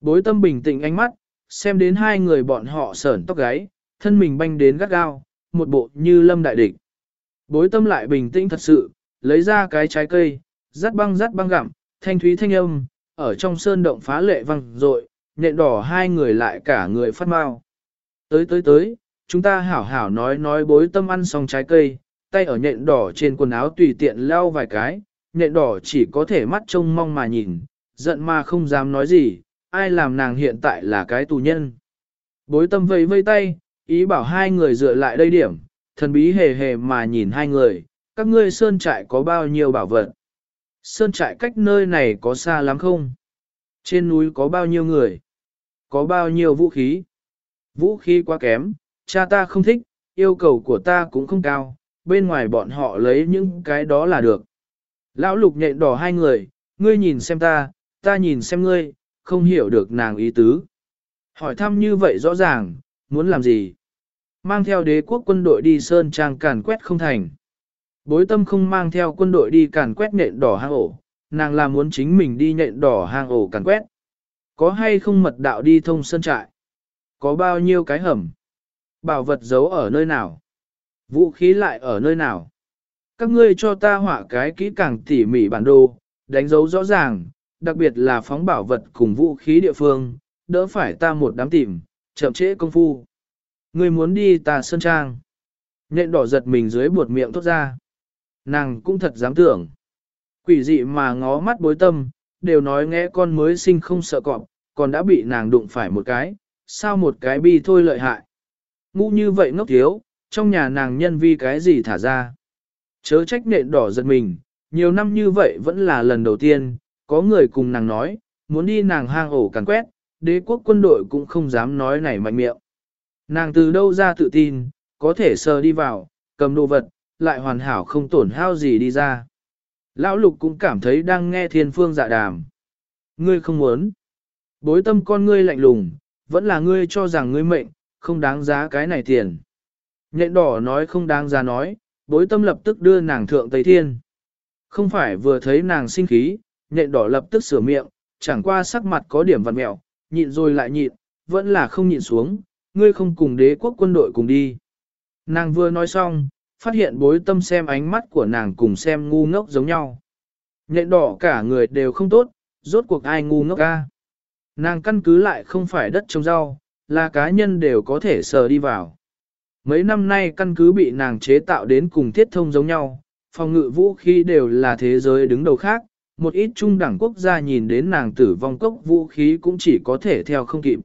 Bối tâm bình tĩnh ánh mắt, xem đến hai người bọn họ sởn tóc gáy, thân mình banh đến gắt gao, một bộ như lâm đại địch. Bối tâm lại bình tĩnh thật sự, lấy ra cái trái cây, rắt băng rắt băng gặm, thanh thúy thanh âm, ở trong sơn động phá lệ văng rội, nện đỏ hai người lại cả người phát mau. Tới tới tới, chúng ta hảo hảo nói nói bối tâm ăn xong trái cây, tay ở nện đỏ trên quần áo tùy tiện leo vài cái, nện đỏ chỉ có thể mắt trông mong mà nhìn, giận mà không dám nói gì, ai làm nàng hiện tại là cái tù nhân. Bối tâm vây vây tay, ý bảo hai người dựa lại đây điểm, thần bí hề hề mà nhìn hai người, các ngươi sơn trại có bao nhiêu bảo vật. Sơn trại cách nơi này có xa lắm không? Trên núi có bao nhiêu người? Có bao nhiêu vũ khí? Vũ khí quá kém, cha ta không thích, yêu cầu của ta cũng không cao, bên ngoài bọn họ lấy những cái đó là được. Lão lục nhện đỏ hai người, ngươi nhìn xem ta, ta nhìn xem ngươi, không hiểu được nàng ý tứ. Hỏi thăm như vậy rõ ràng, muốn làm gì? Mang theo đế quốc quân đội đi sơn trang càn quét không thành. Bối tâm không mang theo quân đội đi càn quét nện đỏ hang ổ, nàng là muốn chính mình đi nện đỏ hang ổ càn quét. Có hay không mật đạo đi thông sân trại? Có bao nhiêu cái hầm? Bảo vật giấu ở nơi nào? Vũ khí lại ở nơi nào? Các ngươi cho ta họa cái kỹ càng tỉ mỉ bản đồ, đánh dấu rõ ràng, đặc biệt là phóng bảo vật cùng vũ khí địa phương, đỡ phải ta một đám tìm, chậm trễ công phu. Ngươi muốn đi ta sơn trang. Nhện đỏ giật mình dưới buột miệng thốt ra. Nàng cũng thật dám tưởng. Quỷ dị mà ngó mắt bối tâm, đều nói nghe con mới sinh không sợ cọp, còn đã bị nàng đụng phải một cái, sao một cái bi thôi lợi hại. Ngu như vậy ngốc thiếu, trong nhà nàng nhân vi cái gì thả ra. Chớ trách nện đỏ giật mình, nhiều năm như vậy vẫn là lần đầu tiên, có người cùng nàng nói, muốn đi nàng hang ổ càn quét, đế quốc quân đội cũng không dám nói này mạnh miệng. Nàng từ đâu ra tự tin, có thể sờ đi vào, cầm đồ vật, lại hoàn hảo không tổn hao gì đi ra. Lão lục cũng cảm thấy đang nghe thiên phương dạ đàm. Ngươi không muốn. Bối tâm con ngươi lạnh lùng, vẫn là ngươi cho rằng ngươi mệnh, không đáng giá cái này tiền. Nhện đỏ nói không đáng giá nói, bối tâm lập tức đưa nàng thượng Tây Thiên. Không phải vừa thấy nàng sinh khí, nhện đỏ lập tức sửa miệng, chẳng qua sắc mặt có điểm vặn mẹo, nhịn rồi lại nhịn, vẫn là không nhịn xuống, ngươi không cùng đế quốc quân đội cùng đi. Nàng vừa nói xong, phát hiện bối tâm xem ánh mắt của nàng cùng xem ngu ngốc giống nhau. Nhện đỏ cả người đều không tốt, rốt cuộc ai ngu ngốc ca. Nàng căn cứ lại không phải đất trồng rau, là cá nhân đều có thể sờ đi vào. Mấy năm nay căn cứ bị nàng chế tạo đến cùng thiết thông giống nhau, phòng ngự vũ khí đều là thế giới đứng đầu khác, một ít trung đẳng quốc gia nhìn đến nàng tử vong cốc vũ khí cũng chỉ có thể theo không kịp.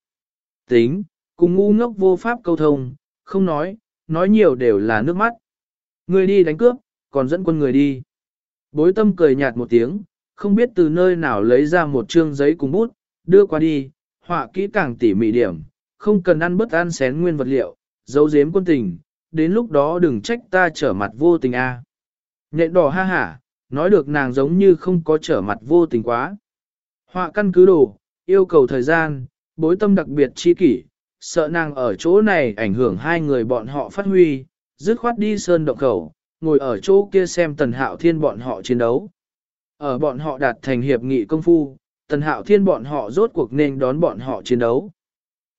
Tính, cùng ngu ngốc vô pháp câu thông, không nói, nói nhiều đều là nước mắt. Người đi đánh cướp, còn dẫn quân người đi. Bối tâm cười nhạt một tiếng, không biết từ nơi nào lấy ra một chương giấy cùng bút, đưa qua đi, họa kỹ càng tỉ mỉ điểm, không cần ăn bất ăn xén nguyên vật liệu, giấu giếm quân tình, đến lúc đó đừng trách ta trở mặt vô tình a. À. Nhện đỏ ha hả, nói được nàng giống như không có trở mặt vô tình quá. Họa căn cứ đồ, yêu cầu thời gian, bối tâm đặc biệt chi kỷ, sợ nàng ở chỗ này ảnh hưởng hai người bọn họ phát huy, dứt khoát đi sơn động khẩu, ngồi ở chỗ kia xem tần hạo thiên bọn họ chiến đấu. Ở bọn họ đạt thành hiệp nghị công phu, tần hạo thiên bọn họ rốt cuộc nên đón bọn họ chiến đấu.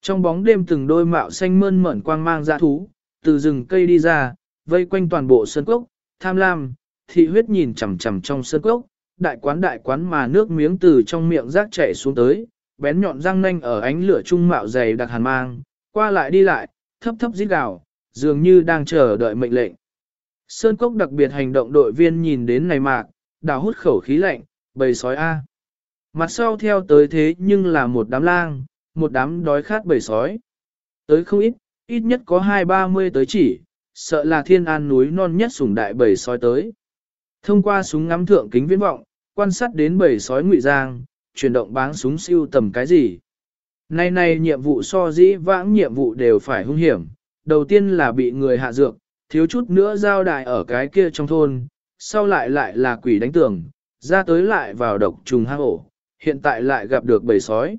Trong bóng đêm từng đôi mạo xanh mơn mởn quang mang ra thú, từ rừng cây đi ra, vây quanh toàn bộ sơn cốc, tham lam, thị huyết nhìn chằm chằm trong sơn cốc, đại quán đại quán mà nước miếng từ trong miệng rác chảy xuống tới, bén nhọn răng nanh ở ánh lửa trung mạo dày đặc hàn mang, qua lại đi lại, thấp thấp rít gào, dường như đang chờ đợi mệnh lệnh. Sơn cốc đặc biệt hành động đội viên nhìn đến này mạc, đào hút khẩu khí lạnh, bầy sói A. Mặt sau theo tới thế nhưng là một đám lang, một đám đói khát bầy sói. Tới không ít, ít nhất có hai ba mươi tới chỉ, sợ là thiên an núi non nhất sủng đại bầy sói tới. Thông qua súng ngắm thượng kính viễn vọng, quan sát đến bầy sói ngụy giang, chuyển động báng súng siêu tầm cái gì. Nay nay nhiệm vụ so dĩ vãng nhiệm vụ đều phải hung hiểm, đầu tiên là bị người hạ dược, thiếu chút nữa giao đại ở cái kia trong thôn, sau lại lại là quỷ đánh tường, ra tới lại vào độc trùng hang ổ, hiện tại lại gặp được bầy sói.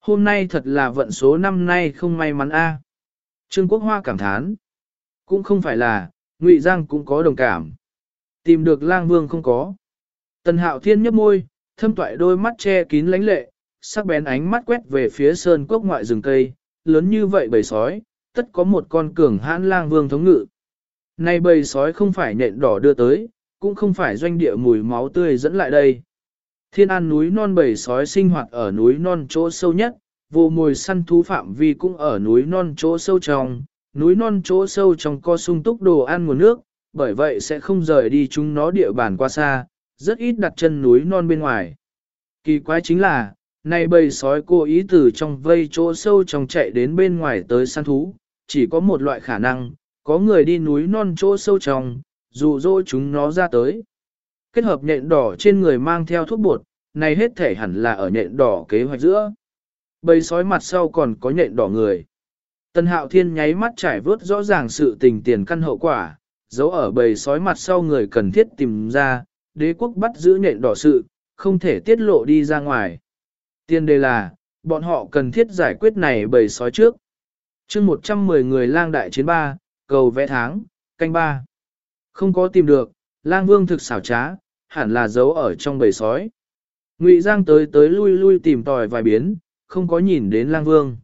Hôm nay thật là vận số năm nay không may mắn a. Trương Quốc Hoa cảm thán. Cũng không phải là, Ngụy Giang cũng có đồng cảm. Tìm được lang vương không có. Tần Hạo Thiên nhấp môi, thâm toại đôi mắt che kín lánh lệ, sắc bén ánh mắt quét về phía sơn cốc ngoại rừng cây, lớn như vậy bầy sói, tất có một con cường hãn lang vương thống ngự. Này bầy sói không phải nện đỏ đưa tới, cũng không phải doanh địa mùi máu tươi dẫn lại đây. Thiên an núi non bầy sói sinh hoạt ở núi non chỗ sâu nhất, vô mồi săn thú phạm vi cũng ở núi non chỗ sâu trong, núi non chỗ sâu trong co sung túc đồ ăn nguồn nước, bởi vậy sẽ không rời đi chúng nó địa bàn qua xa, rất ít đặt chân núi non bên ngoài. Kỳ quái chính là, này bầy sói cố ý từ trong vây chỗ sâu trong chạy đến bên ngoài tới săn thú, chỉ có một loại khả năng, có người đi núi non chỗ sâu trong, dù dỗ chúng nó ra tới. Kết hợp nhện đỏ trên người mang theo thuốc bột, này hết thể hẳn là ở nhện đỏ kế hoạch giữa. Bầy sói mặt sau còn có nhện đỏ người. Tân hạo thiên nháy mắt trải vớt rõ ràng sự tình tiền căn hậu quả, dấu ở bầy sói mặt sau người cần thiết tìm ra, đế quốc bắt giữ nhện đỏ sự, không thể tiết lộ đi ra ngoài. Tiên đề là, bọn họ cần thiết giải quyết này bầy sói trước chương 110 người lang đại chiến ba, cầu vẽ tháng, canh ba. Không có tìm được, lang vương thực xảo trá, hẳn là giấu ở trong bầy sói. Ngụy Giang tới tới lui lui tìm tòi vài biến, không có nhìn đến lang vương.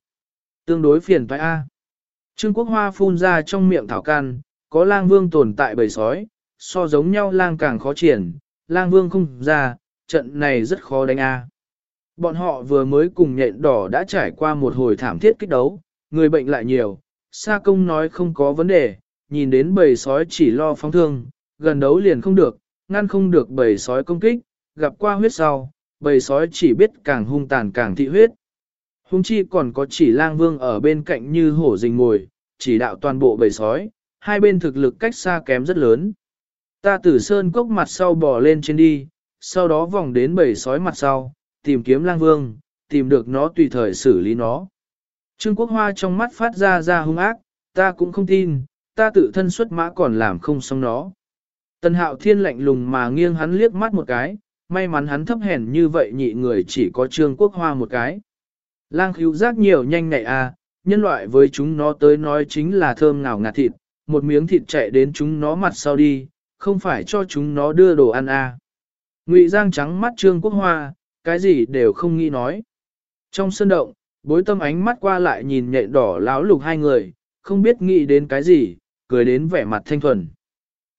Tương đối phiền phải A. Trương Quốc Hoa phun ra trong miệng thảo can, có lang vương tồn tại bầy sói, so giống nhau lang càng khó triển, lang vương không ra, trận này rất khó đánh A. Bọn họ vừa mới cùng nhện đỏ đã trải qua một hồi thảm thiết kích đấu, người bệnh lại nhiều, Sa công nói không có vấn đề, nhìn đến bầy sói chỉ lo phóng thương, gần đấu liền không được, ngăn không được bầy sói công kích, gặp qua huyết sau, bầy sói chỉ biết càng hung tàn càng thị huyết. Hung chi còn có chỉ lang vương ở bên cạnh như hổ rình ngồi, chỉ đạo toàn bộ bầy sói, hai bên thực lực cách xa kém rất lớn. Ta tử sơn cốc mặt sau bò lên trên đi, sau đó vòng đến bầy sói mặt sau, tìm kiếm lang vương, tìm được nó tùy thời xử lý nó. Trương Quốc Hoa trong mắt phát ra ra hung ác, ta cũng không tin, ta tự thân xuất mã còn làm không xong nó. Tần hạo thiên lạnh lùng mà nghiêng hắn liếc mắt một cái, may mắn hắn thấp hèn như vậy nhị người chỉ có Trương Quốc Hoa một cái. Lang khíu giác nhiều nhanh nhạy à, nhân loại với chúng nó tới nói chính là thơm ngào ngạt thịt, một miếng thịt chạy đến chúng nó mặt sau đi, không phải cho chúng nó đưa đồ ăn à. Ngụy Giang trắng mắt Trương Quốc Hoa, cái gì đều không nghĩ nói. Trong sân động, bối tâm ánh mắt qua lại nhìn nhện đỏ láo lục hai người, không biết nghĩ đến cái gì, cười đến vẻ mặt thanh thuần.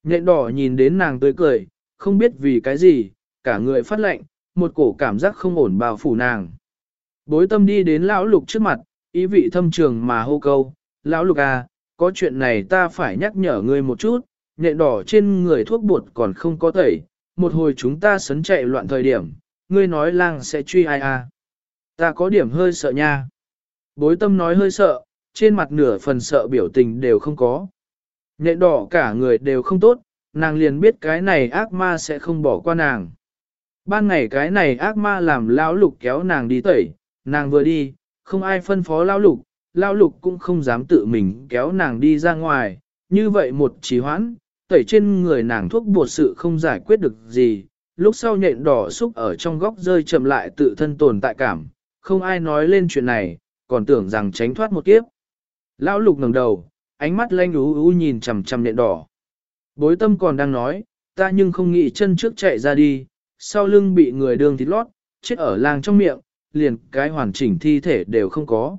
Nhện đỏ nhìn đến nàng tươi cười, không biết vì cái gì, cả người phát lệnh, một cổ cảm giác không ổn bao phủ nàng. Bối tâm đi đến lão lục trước mặt, ý vị thâm trường mà hô câu, lão lục à, có chuyện này ta phải nhắc nhở ngươi một chút, nhện đỏ trên người thuốc bột còn không có tẩy, một hồi chúng ta sấn chạy loạn thời điểm, ngươi nói lang sẽ truy ai à. Ta có điểm hơi sợ nha. Bối tâm nói hơi sợ, trên mặt nửa phần sợ biểu tình đều không có. Nhện đỏ cả người đều không tốt, nàng liền biết cái này ác ma sẽ không bỏ qua nàng. Ban ngày cái này ác ma làm lão lục kéo nàng đi tẩy, nàng vừa đi, không ai phân phó lão lục, lão lục cũng không dám tự mình kéo nàng đi ra ngoài, như vậy một trì hoãn, tẩy trên người nàng thuốc bột sự không giải quyết được gì, lúc sau nhện đỏ xúc ở trong góc rơi chậm lại tự thân tồn tại cảm, không ai nói lên chuyện này, còn tưởng rằng tránh thoát một kiếp. Lão lục ngẩng đầu, ánh mắt lanh ú ú nhìn chằm chằm nện đỏ. Bối tâm còn đang nói, ta nhưng không nghĩ chân trước chạy ra đi, sau lưng bị người đường thịt lót, chết ở làng trong miệng, liền cái hoàn chỉnh thi thể đều không có.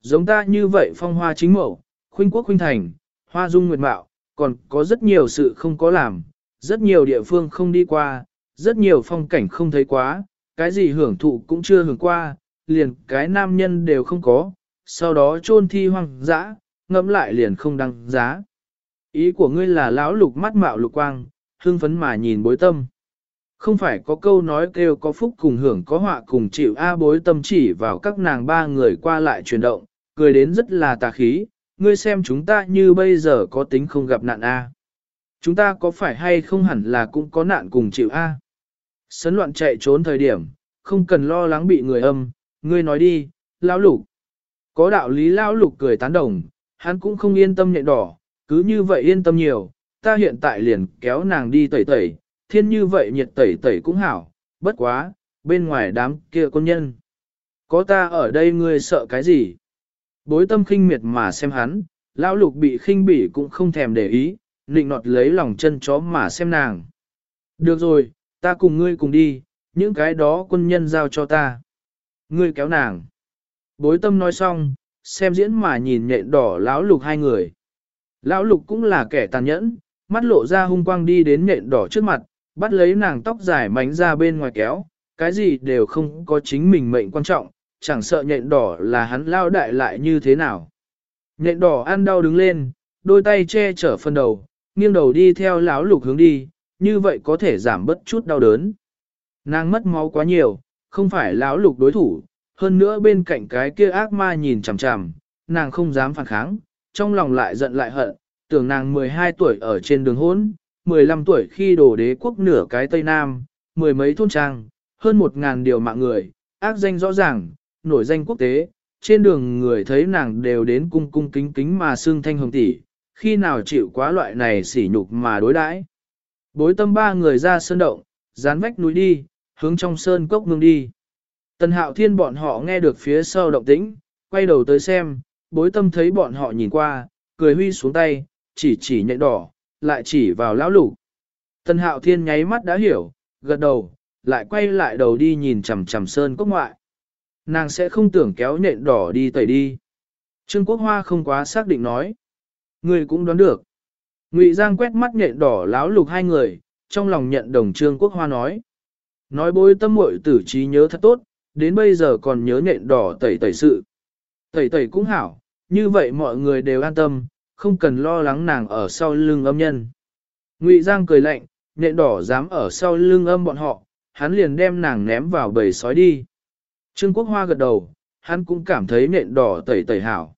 Giống ta như vậy phong hoa chính mẫu, khuynh quốc khuynh thành, hoa dung nguyệt mạo, còn có rất nhiều sự không có làm, rất nhiều địa phương không đi qua, rất nhiều phong cảnh không thấy quá, cái gì hưởng thụ cũng chưa hưởng qua, liền cái nam nhân đều không có, sau đó chôn thi hoang dã, ngẫm lại liền không đăng giá. Ý của ngươi là lão lục mắt mạo lục quang, hương phấn mà nhìn bối tâm. Không phải có câu nói kêu có phúc cùng hưởng có họa cùng chịu A bối tâm chỉ vào các nàng ba người qua lại chuyển động, cười đến rất là tà khí, ngươi xem chúng ta như bây giờ có tính không gặp nạn A. Chúng ta có phải hay không hẳn là cũng có nạn cùng chịu A. Sấn loạn chạy trốn thời điểm, không cần lo lắng bị người âm, ngươi nói đi, lão lục. Có đạo lý lão lục cười tán đồng, hắn cũng không yên tâm nhện đỏ, cứ như vậy yên tâm nhiều, ta hiện tại liền kéo nàng đi tẩy tẩy, thiên như vậy nhiệt tẩy tẩy cũng hảo, bất quá, bên ngoài đám kia con nhân. Có ta ở đây ngươi sợ cái gì? Bối tâm khinh miệt mà xem hắn, lão lục bị khinh bỉ cũng không thèm để ý, nịnh nọt lấy lòng chân chó mà xem nàng. Được rồi, ta cùng ngươi cùng đi, những cái đó quân nhân giao cho ta. Ngươi kéo nàng. Bối tâm nói xong, xem diễn mà nhìn nhện đỏ lão lục hai người. Lão lục cũng là kẻ tàn nhẫn, mắt lộ ra hung quang đi đến nhện đỏ trước mặt, bắt lấy nàng tóc dài mánh ra bên ngoài kéo, cái gì đều không có chính mình mệnh quan trọng, chẳng sợ nhện đỏ là hắn lao đại lại như thế nào. Nhện đỏ ăn đau đứng lên, đôi tay che chở phần đầu, nghiêng đầu đi theo lão lục hướng đi, như vậy có thể giảm bớt chút đau đớn. Nàng mất máu quá nhiều, không phải lão lục đối thủ, hơn nữa bên cạnh cái kia ác ma nhìn chằm chằm, nàng không dám phản kháng, trong lòng lại giận lại hận, tưởng nàng 12 tuổi ở trên đường hỗn, 15 tuổi khi đổ đế quốc nửa cái Tây Nam, mười mấy thôn trang, hơn một ngàn điều mạng người, ác danh rõ ràng, nổi danh quốc tế, trên đường người thấy nàng đều đến cung cung kính kính mà xương thanh hồng tỷ, khi nào chịu quá loại này sỉ nhục mà đối đãi. Bối tâm ba người ra sơn động, dán vách núi đi, hướng trong sơn cốc mương đi. Tần hạo thiên bọn họ nghe được phía sau động tĩnh, quay đầu tới xem, bối tâm thấy bọn họ nhìn qua, cười huy xuống tay, chỉ chỉ nhạy đỏ, lại chỉ vào lão lục. Tần hạo thiên nháy mắt đã hiểu, gật đầu, lại quay lại đầu đi nhìn chằm chằm sơn cốc ngoại. Nàng sẽ không tưởng kéo nhện đỏ đi tẩy đi. Trương Quốc Hoa không quá xác định nói. Người cũng đoán được. Ngụy Giang quét mắt nhện đỏ láo lục hai người, trong lòng nhận đồng Trương Quốc Hoa nói. Nói bối tâm muội tử trí nhớ thật tốt, đến bây giờ còn nhớ nhện đỏ tẩy tẩy sự. Tẩy tẩy cũng hảo, như vậy mọi người đều an tâm, không cần lo lắng nàng ở sau lưng âm nhân. Ngụy Giang cười lạnh, nhện đỏ dám ở sau lưng âm bọn họ, hắn liền đem nàng ném vào bầy sói đi. Trương Quốc Hoa gật đầu, hắn cũng cảm thấy nhện đỏ tẩy tẩy hảo.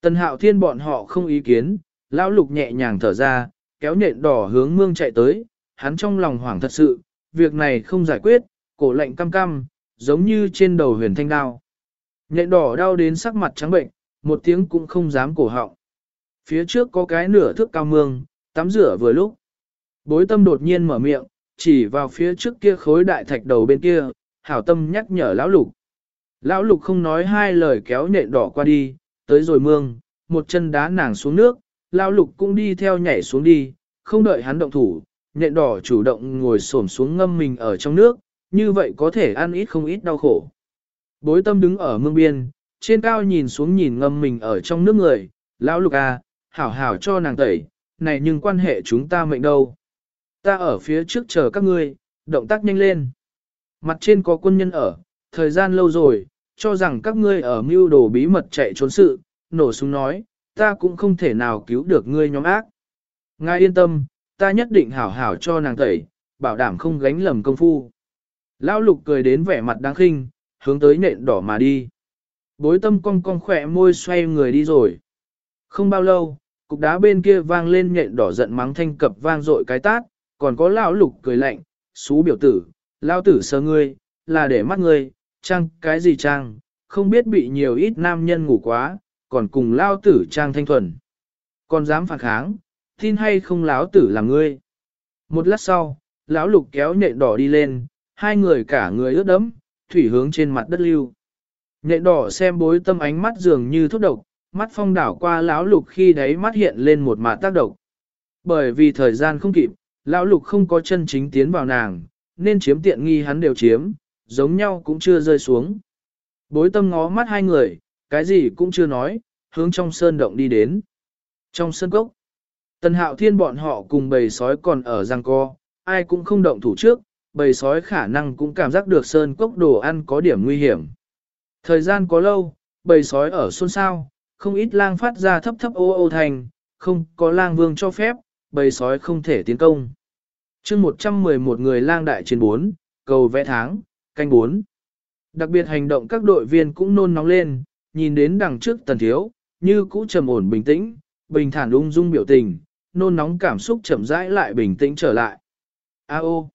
Tần hạo thiên bọn họ không ý kiến, lão lục nhẹ nhàng thở ra, kéo nhện đỏ hướng mương chạy tới, hắn trong lòng hoảng thật sự, việc này không giải quyết, cổ lạnh cam cam, giống như trên đầu huyền thanh đao. Nhện đỏ đau đến sắc mặt trắng bệnh, một tiếng cũng không dám cổ họng. Phía trước có cái nửa thước cao mương, tắm rửa vừa lúc. Bối tâm đột nhiên mở miệng, chỉ vào phía trước kia khối đại thạch đầu bên kia, hảo tâm nhắc nhở lão lục. Lão lục không nói hai lời kéo nhện đỏ qua đi, tới rồi mương, một chân đá nàng xuống nước, lão lục cũng đi theo nhảy xuống đi, không đợi hắn động thủ, nhện đỏ chủ động ngồi xổm xuống ngâm mình ở trong nước, như vậy có thể ăn ít không ít đau khổ. Bối tâm đứng ở mương biên, trên cao nhìn xuống nhìn ngâm mình ở trong nước người, lão lục à, hảo hảo cho nàng tẩy, này nhưng quan hệ chúng ta mệnh đâu. Ta ở phía trước chờ các ngươi, động tác nhanh lên. Mặt trên có quân nhân ở, thời gian lâu rồi, cho rằng các ngươi ở mưu đồ bí mật chạy trốn sự, nổ súng nói, ta cũng không thể nào cứu được ngươi nhóm ác. Ngài yên tâm, ta nhất định hảo hảo cho nàng tẩy, bảo đảm không gánh lầm công phu. Lão lục cười đến vẻ mặt đáng khinh, hướng tới nện đỏ mà đi. Bối tâm cong cong khỏe môi xoay người đi rồi. Không bao lâu, cục đá bên kia vang lên nhện đỏ giận mắng thanh cập vang dội cái tát, còn có lão lục cười lạnh, xú biểu tử, lao tử sơ ngươi, là để mắt ngươi, trang cái gì trang, không biết bị nhiều ít nam nhân ngủ quá, còn cùng lao tử trang thanh thuần. Còn dám phản kháng, tin hay không láo tử là ngươi. Một lát sau, lão lục kéo nhện đỏ đi lên, hai người cả người ướt đẫm, thủy hướng trên mặt đất lưu. Nhện đỏ xem bối tâm ánh mắt dường như thuốc độc, mắt phong đảo qua lão lục khi đấy mắt hiện lên một mạt tác độc. Bởi vì thời gian không kịp, lão lục không có chân chính tiến vào nàng, nên chiếm tiện nghi hắn đều chiếm, giống nhau cũng chưa rơi xuống. Bối tâm ngó mắt hai người, cái gì cũng chưa nói, hướng trong sơn động đi đến. Trong sơn cốc, tần hạo thiên bọn họ cùng bầy sói còn ở giang co, ai cũng không động thủ trước, bầy sói khả năng cũng cảm giác được sơn cốc đồ ăn có điểm nguy hiểm. Thời gian có lâu, bầy sói ở xôn xao, không ít lang phát ra thấp thấp ô ô thành, không có lang vương cho phép, bầy sói không thể tiến công. chương 111 người lang đại chiến 4, cầu vẽ tháng, canh 4. Đặc biệt hành động các đội viên cũng nôn nóng lên, nhìn đến đằng trước tần thiếu, như cũ trầm ổn bình tĩnh, bình thản ung dung biểu tình, nôn nóng cảm xúc chậm rãi lại bình tĩnh trở lại. A ô!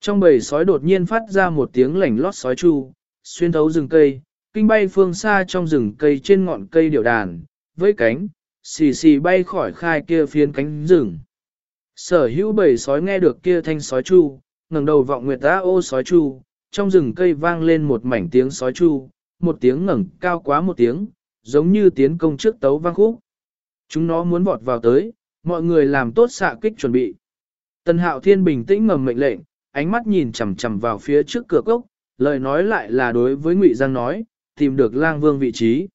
Trong bầy sói đột nhiên phát ra một tiếng lảnh lót sói chu, xuyên thấu rừng cây, kinh bay phương xa trong rừng cây trên ngọn cây điệu đàn, với cánh, xì xì bay khỏi khai kia phiến cánh rừng. Sở hữu bầy sói nghe được kia thanh sói chu, ngẩng đầu vọng nguyệt A ô sói chu, trong rừng cây vang lên một mảnh tiếng sói chu, một tiếng ngẩng cao quá một tiếng, giống như tiến công trước tấu vang khúc. Chúng nó muốn vọt vào tới, mọi người làm tốt xạ kích chuẩn bị. Tần hạo thiên bình tĩnh ngầm mệnh lệnh, ánh mắt nhìn chằm chằm vào phía trước cửa cốc, lời nói lại là đối với Ngụy Giang nói, tìm được lang vương vị trí.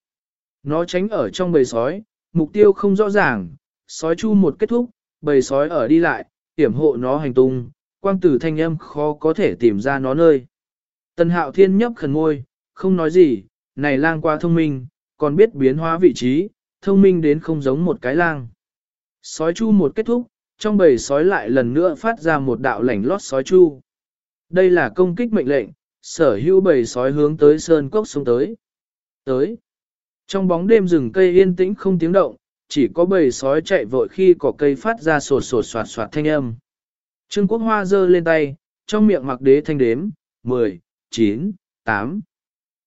Nó tránh ở trong bầy sói, mục tiêu không rõ ràng, sói chu một kết thúc, bầy sói ở đi lại, tiểm hộ nó hành tung, quang tử thanh âm khó có thể tìm ra nó nơi. Tần hạo thiên nhấp khẩn ngôi, không nói gì, này lang qua thông minh, còn biết biến hóa vị trí, thông minh đến không giống một cái lang. Sói chu một kết thúc, trong bầy sói lại lần nữa phát ra một đạo lảnh lót sói chu. Đây là công kích mệnh lệnh, sở hữu bầy sói hướng tới sơn cốc xuống tới. Tới. Trong bóng đêm rừng cây yên tĩnh không tiếng động, chỉ có bầy sói chạy vội khi cỏ cây phát ra sột sột soạt soạt thanh âm. Trương Quốc Hoa giơ lên tay, trong miệng mặc đế thanh đếm, 10, 9, 8.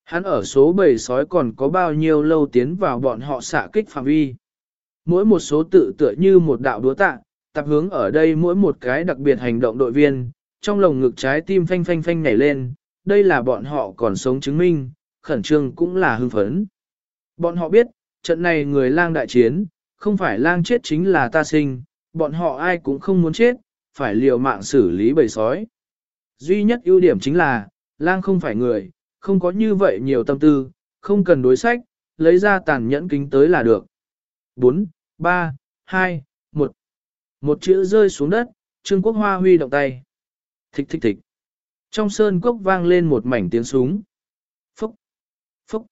Hắn ở số bầy sói còn có bao nhiêu lâu tiến vào bọn họ xạ kích phạm vi. Mỗi một số tự tựa như một đạo đúa tạ, tập hướng ở đây mỗi một cái đặc biệt hành động đội viên, trong lồng ngực trái tim phanh phanh phanh nhảy lên, đây là bọn họ còn sống chứng minh, khẩn trương cũng là hưng phấn. Bọn họ biết, trận này người lang đại chiến, không phải lang chết chính là ta sinh, bọn họ ai cũng không muốn chết, phải liều mạng xử lý bầy sói. Duy nhất ưu điểm chính là, lang không phải người, không có như vậy nhiều tâm tư, không cần đối sách, lấy ra tàn nhẫn kính tới là được. 4, 3, 2, 1. Một chữ rơi xuống đất, Trương Quốc Hoa huy động tay. Thích thích thích. Trong sơn cốc vang lên một mảnh tiếng súng. Phúc, phúc.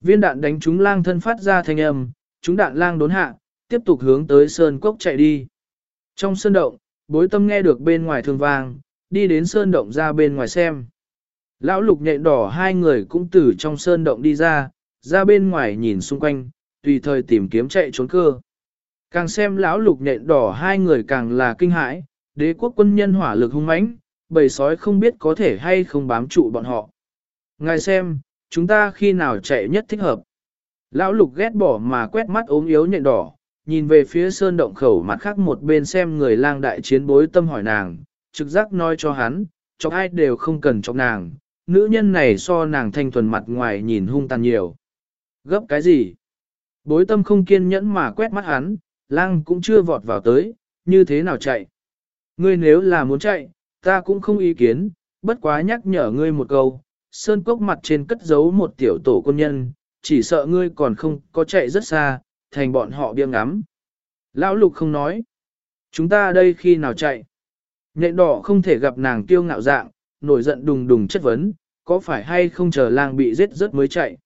Viên đạn đánh trúng lang thân phát ra thanh âm, chúng đạn lang đốn hạ, tiếp tục hướng tới sơn cốc chạy đi. Trong sơn động, bối tâm nghe được bên ngoài thương vang, đi đến sơn động ra bên ngoài xem. Lão lục nhện đỏ hai người cũng từ trong sơn động đi ra, ra bên ngoài nhìn xung quanh, tùy thời tìm kiếm chạy trốn cơ. Càng xem lão lục nhện đỏ hai người càng là kinh hãi, đế quốc quân nhân hỏa lực hung mãnh, bầy sói không biết có thể hay không bám trụ bọn họ. Ngài xem, chúng ta khi nào chạy nhất thích hợp. Lão lục ghét bỏ mà quét mắt ốm yếu nhện đỏ, nhìn về phía sơn động khẩu mặt khác một bên xem người lang đại chiến bối tâm hỏi nàng, trực giác nói cho hắn, cho ai đều không cần cho nàng, nữ nhân này so nàng thanh thuần mặt ngoài nhìn hung tàn nhiều. Gấp cái gì? Bối tâm không kiên nhẫn mà quét mắt hắn, lang cũng chưa vọt vào tới, như thế nào chạy? Ngươi nếu là muốn chạy, ta cũng không ý kiến, bất quá nhắc nhở ngươi một câu, sơn cốc mặt trên cất giấu một tiểu tổ quân nhân, chỉ sợ ngươi còn không có chạy rất xa, thành bọn họ biêng ngắm. Lão lục không nói, chúng ta đây khi nào chạy? Nhện đỏ không thể gặp nàng tiêu ngạo dạng, nổi giận đùng đùng chất vấn, có phải hay không chờ lang bị giết rất mới chạy?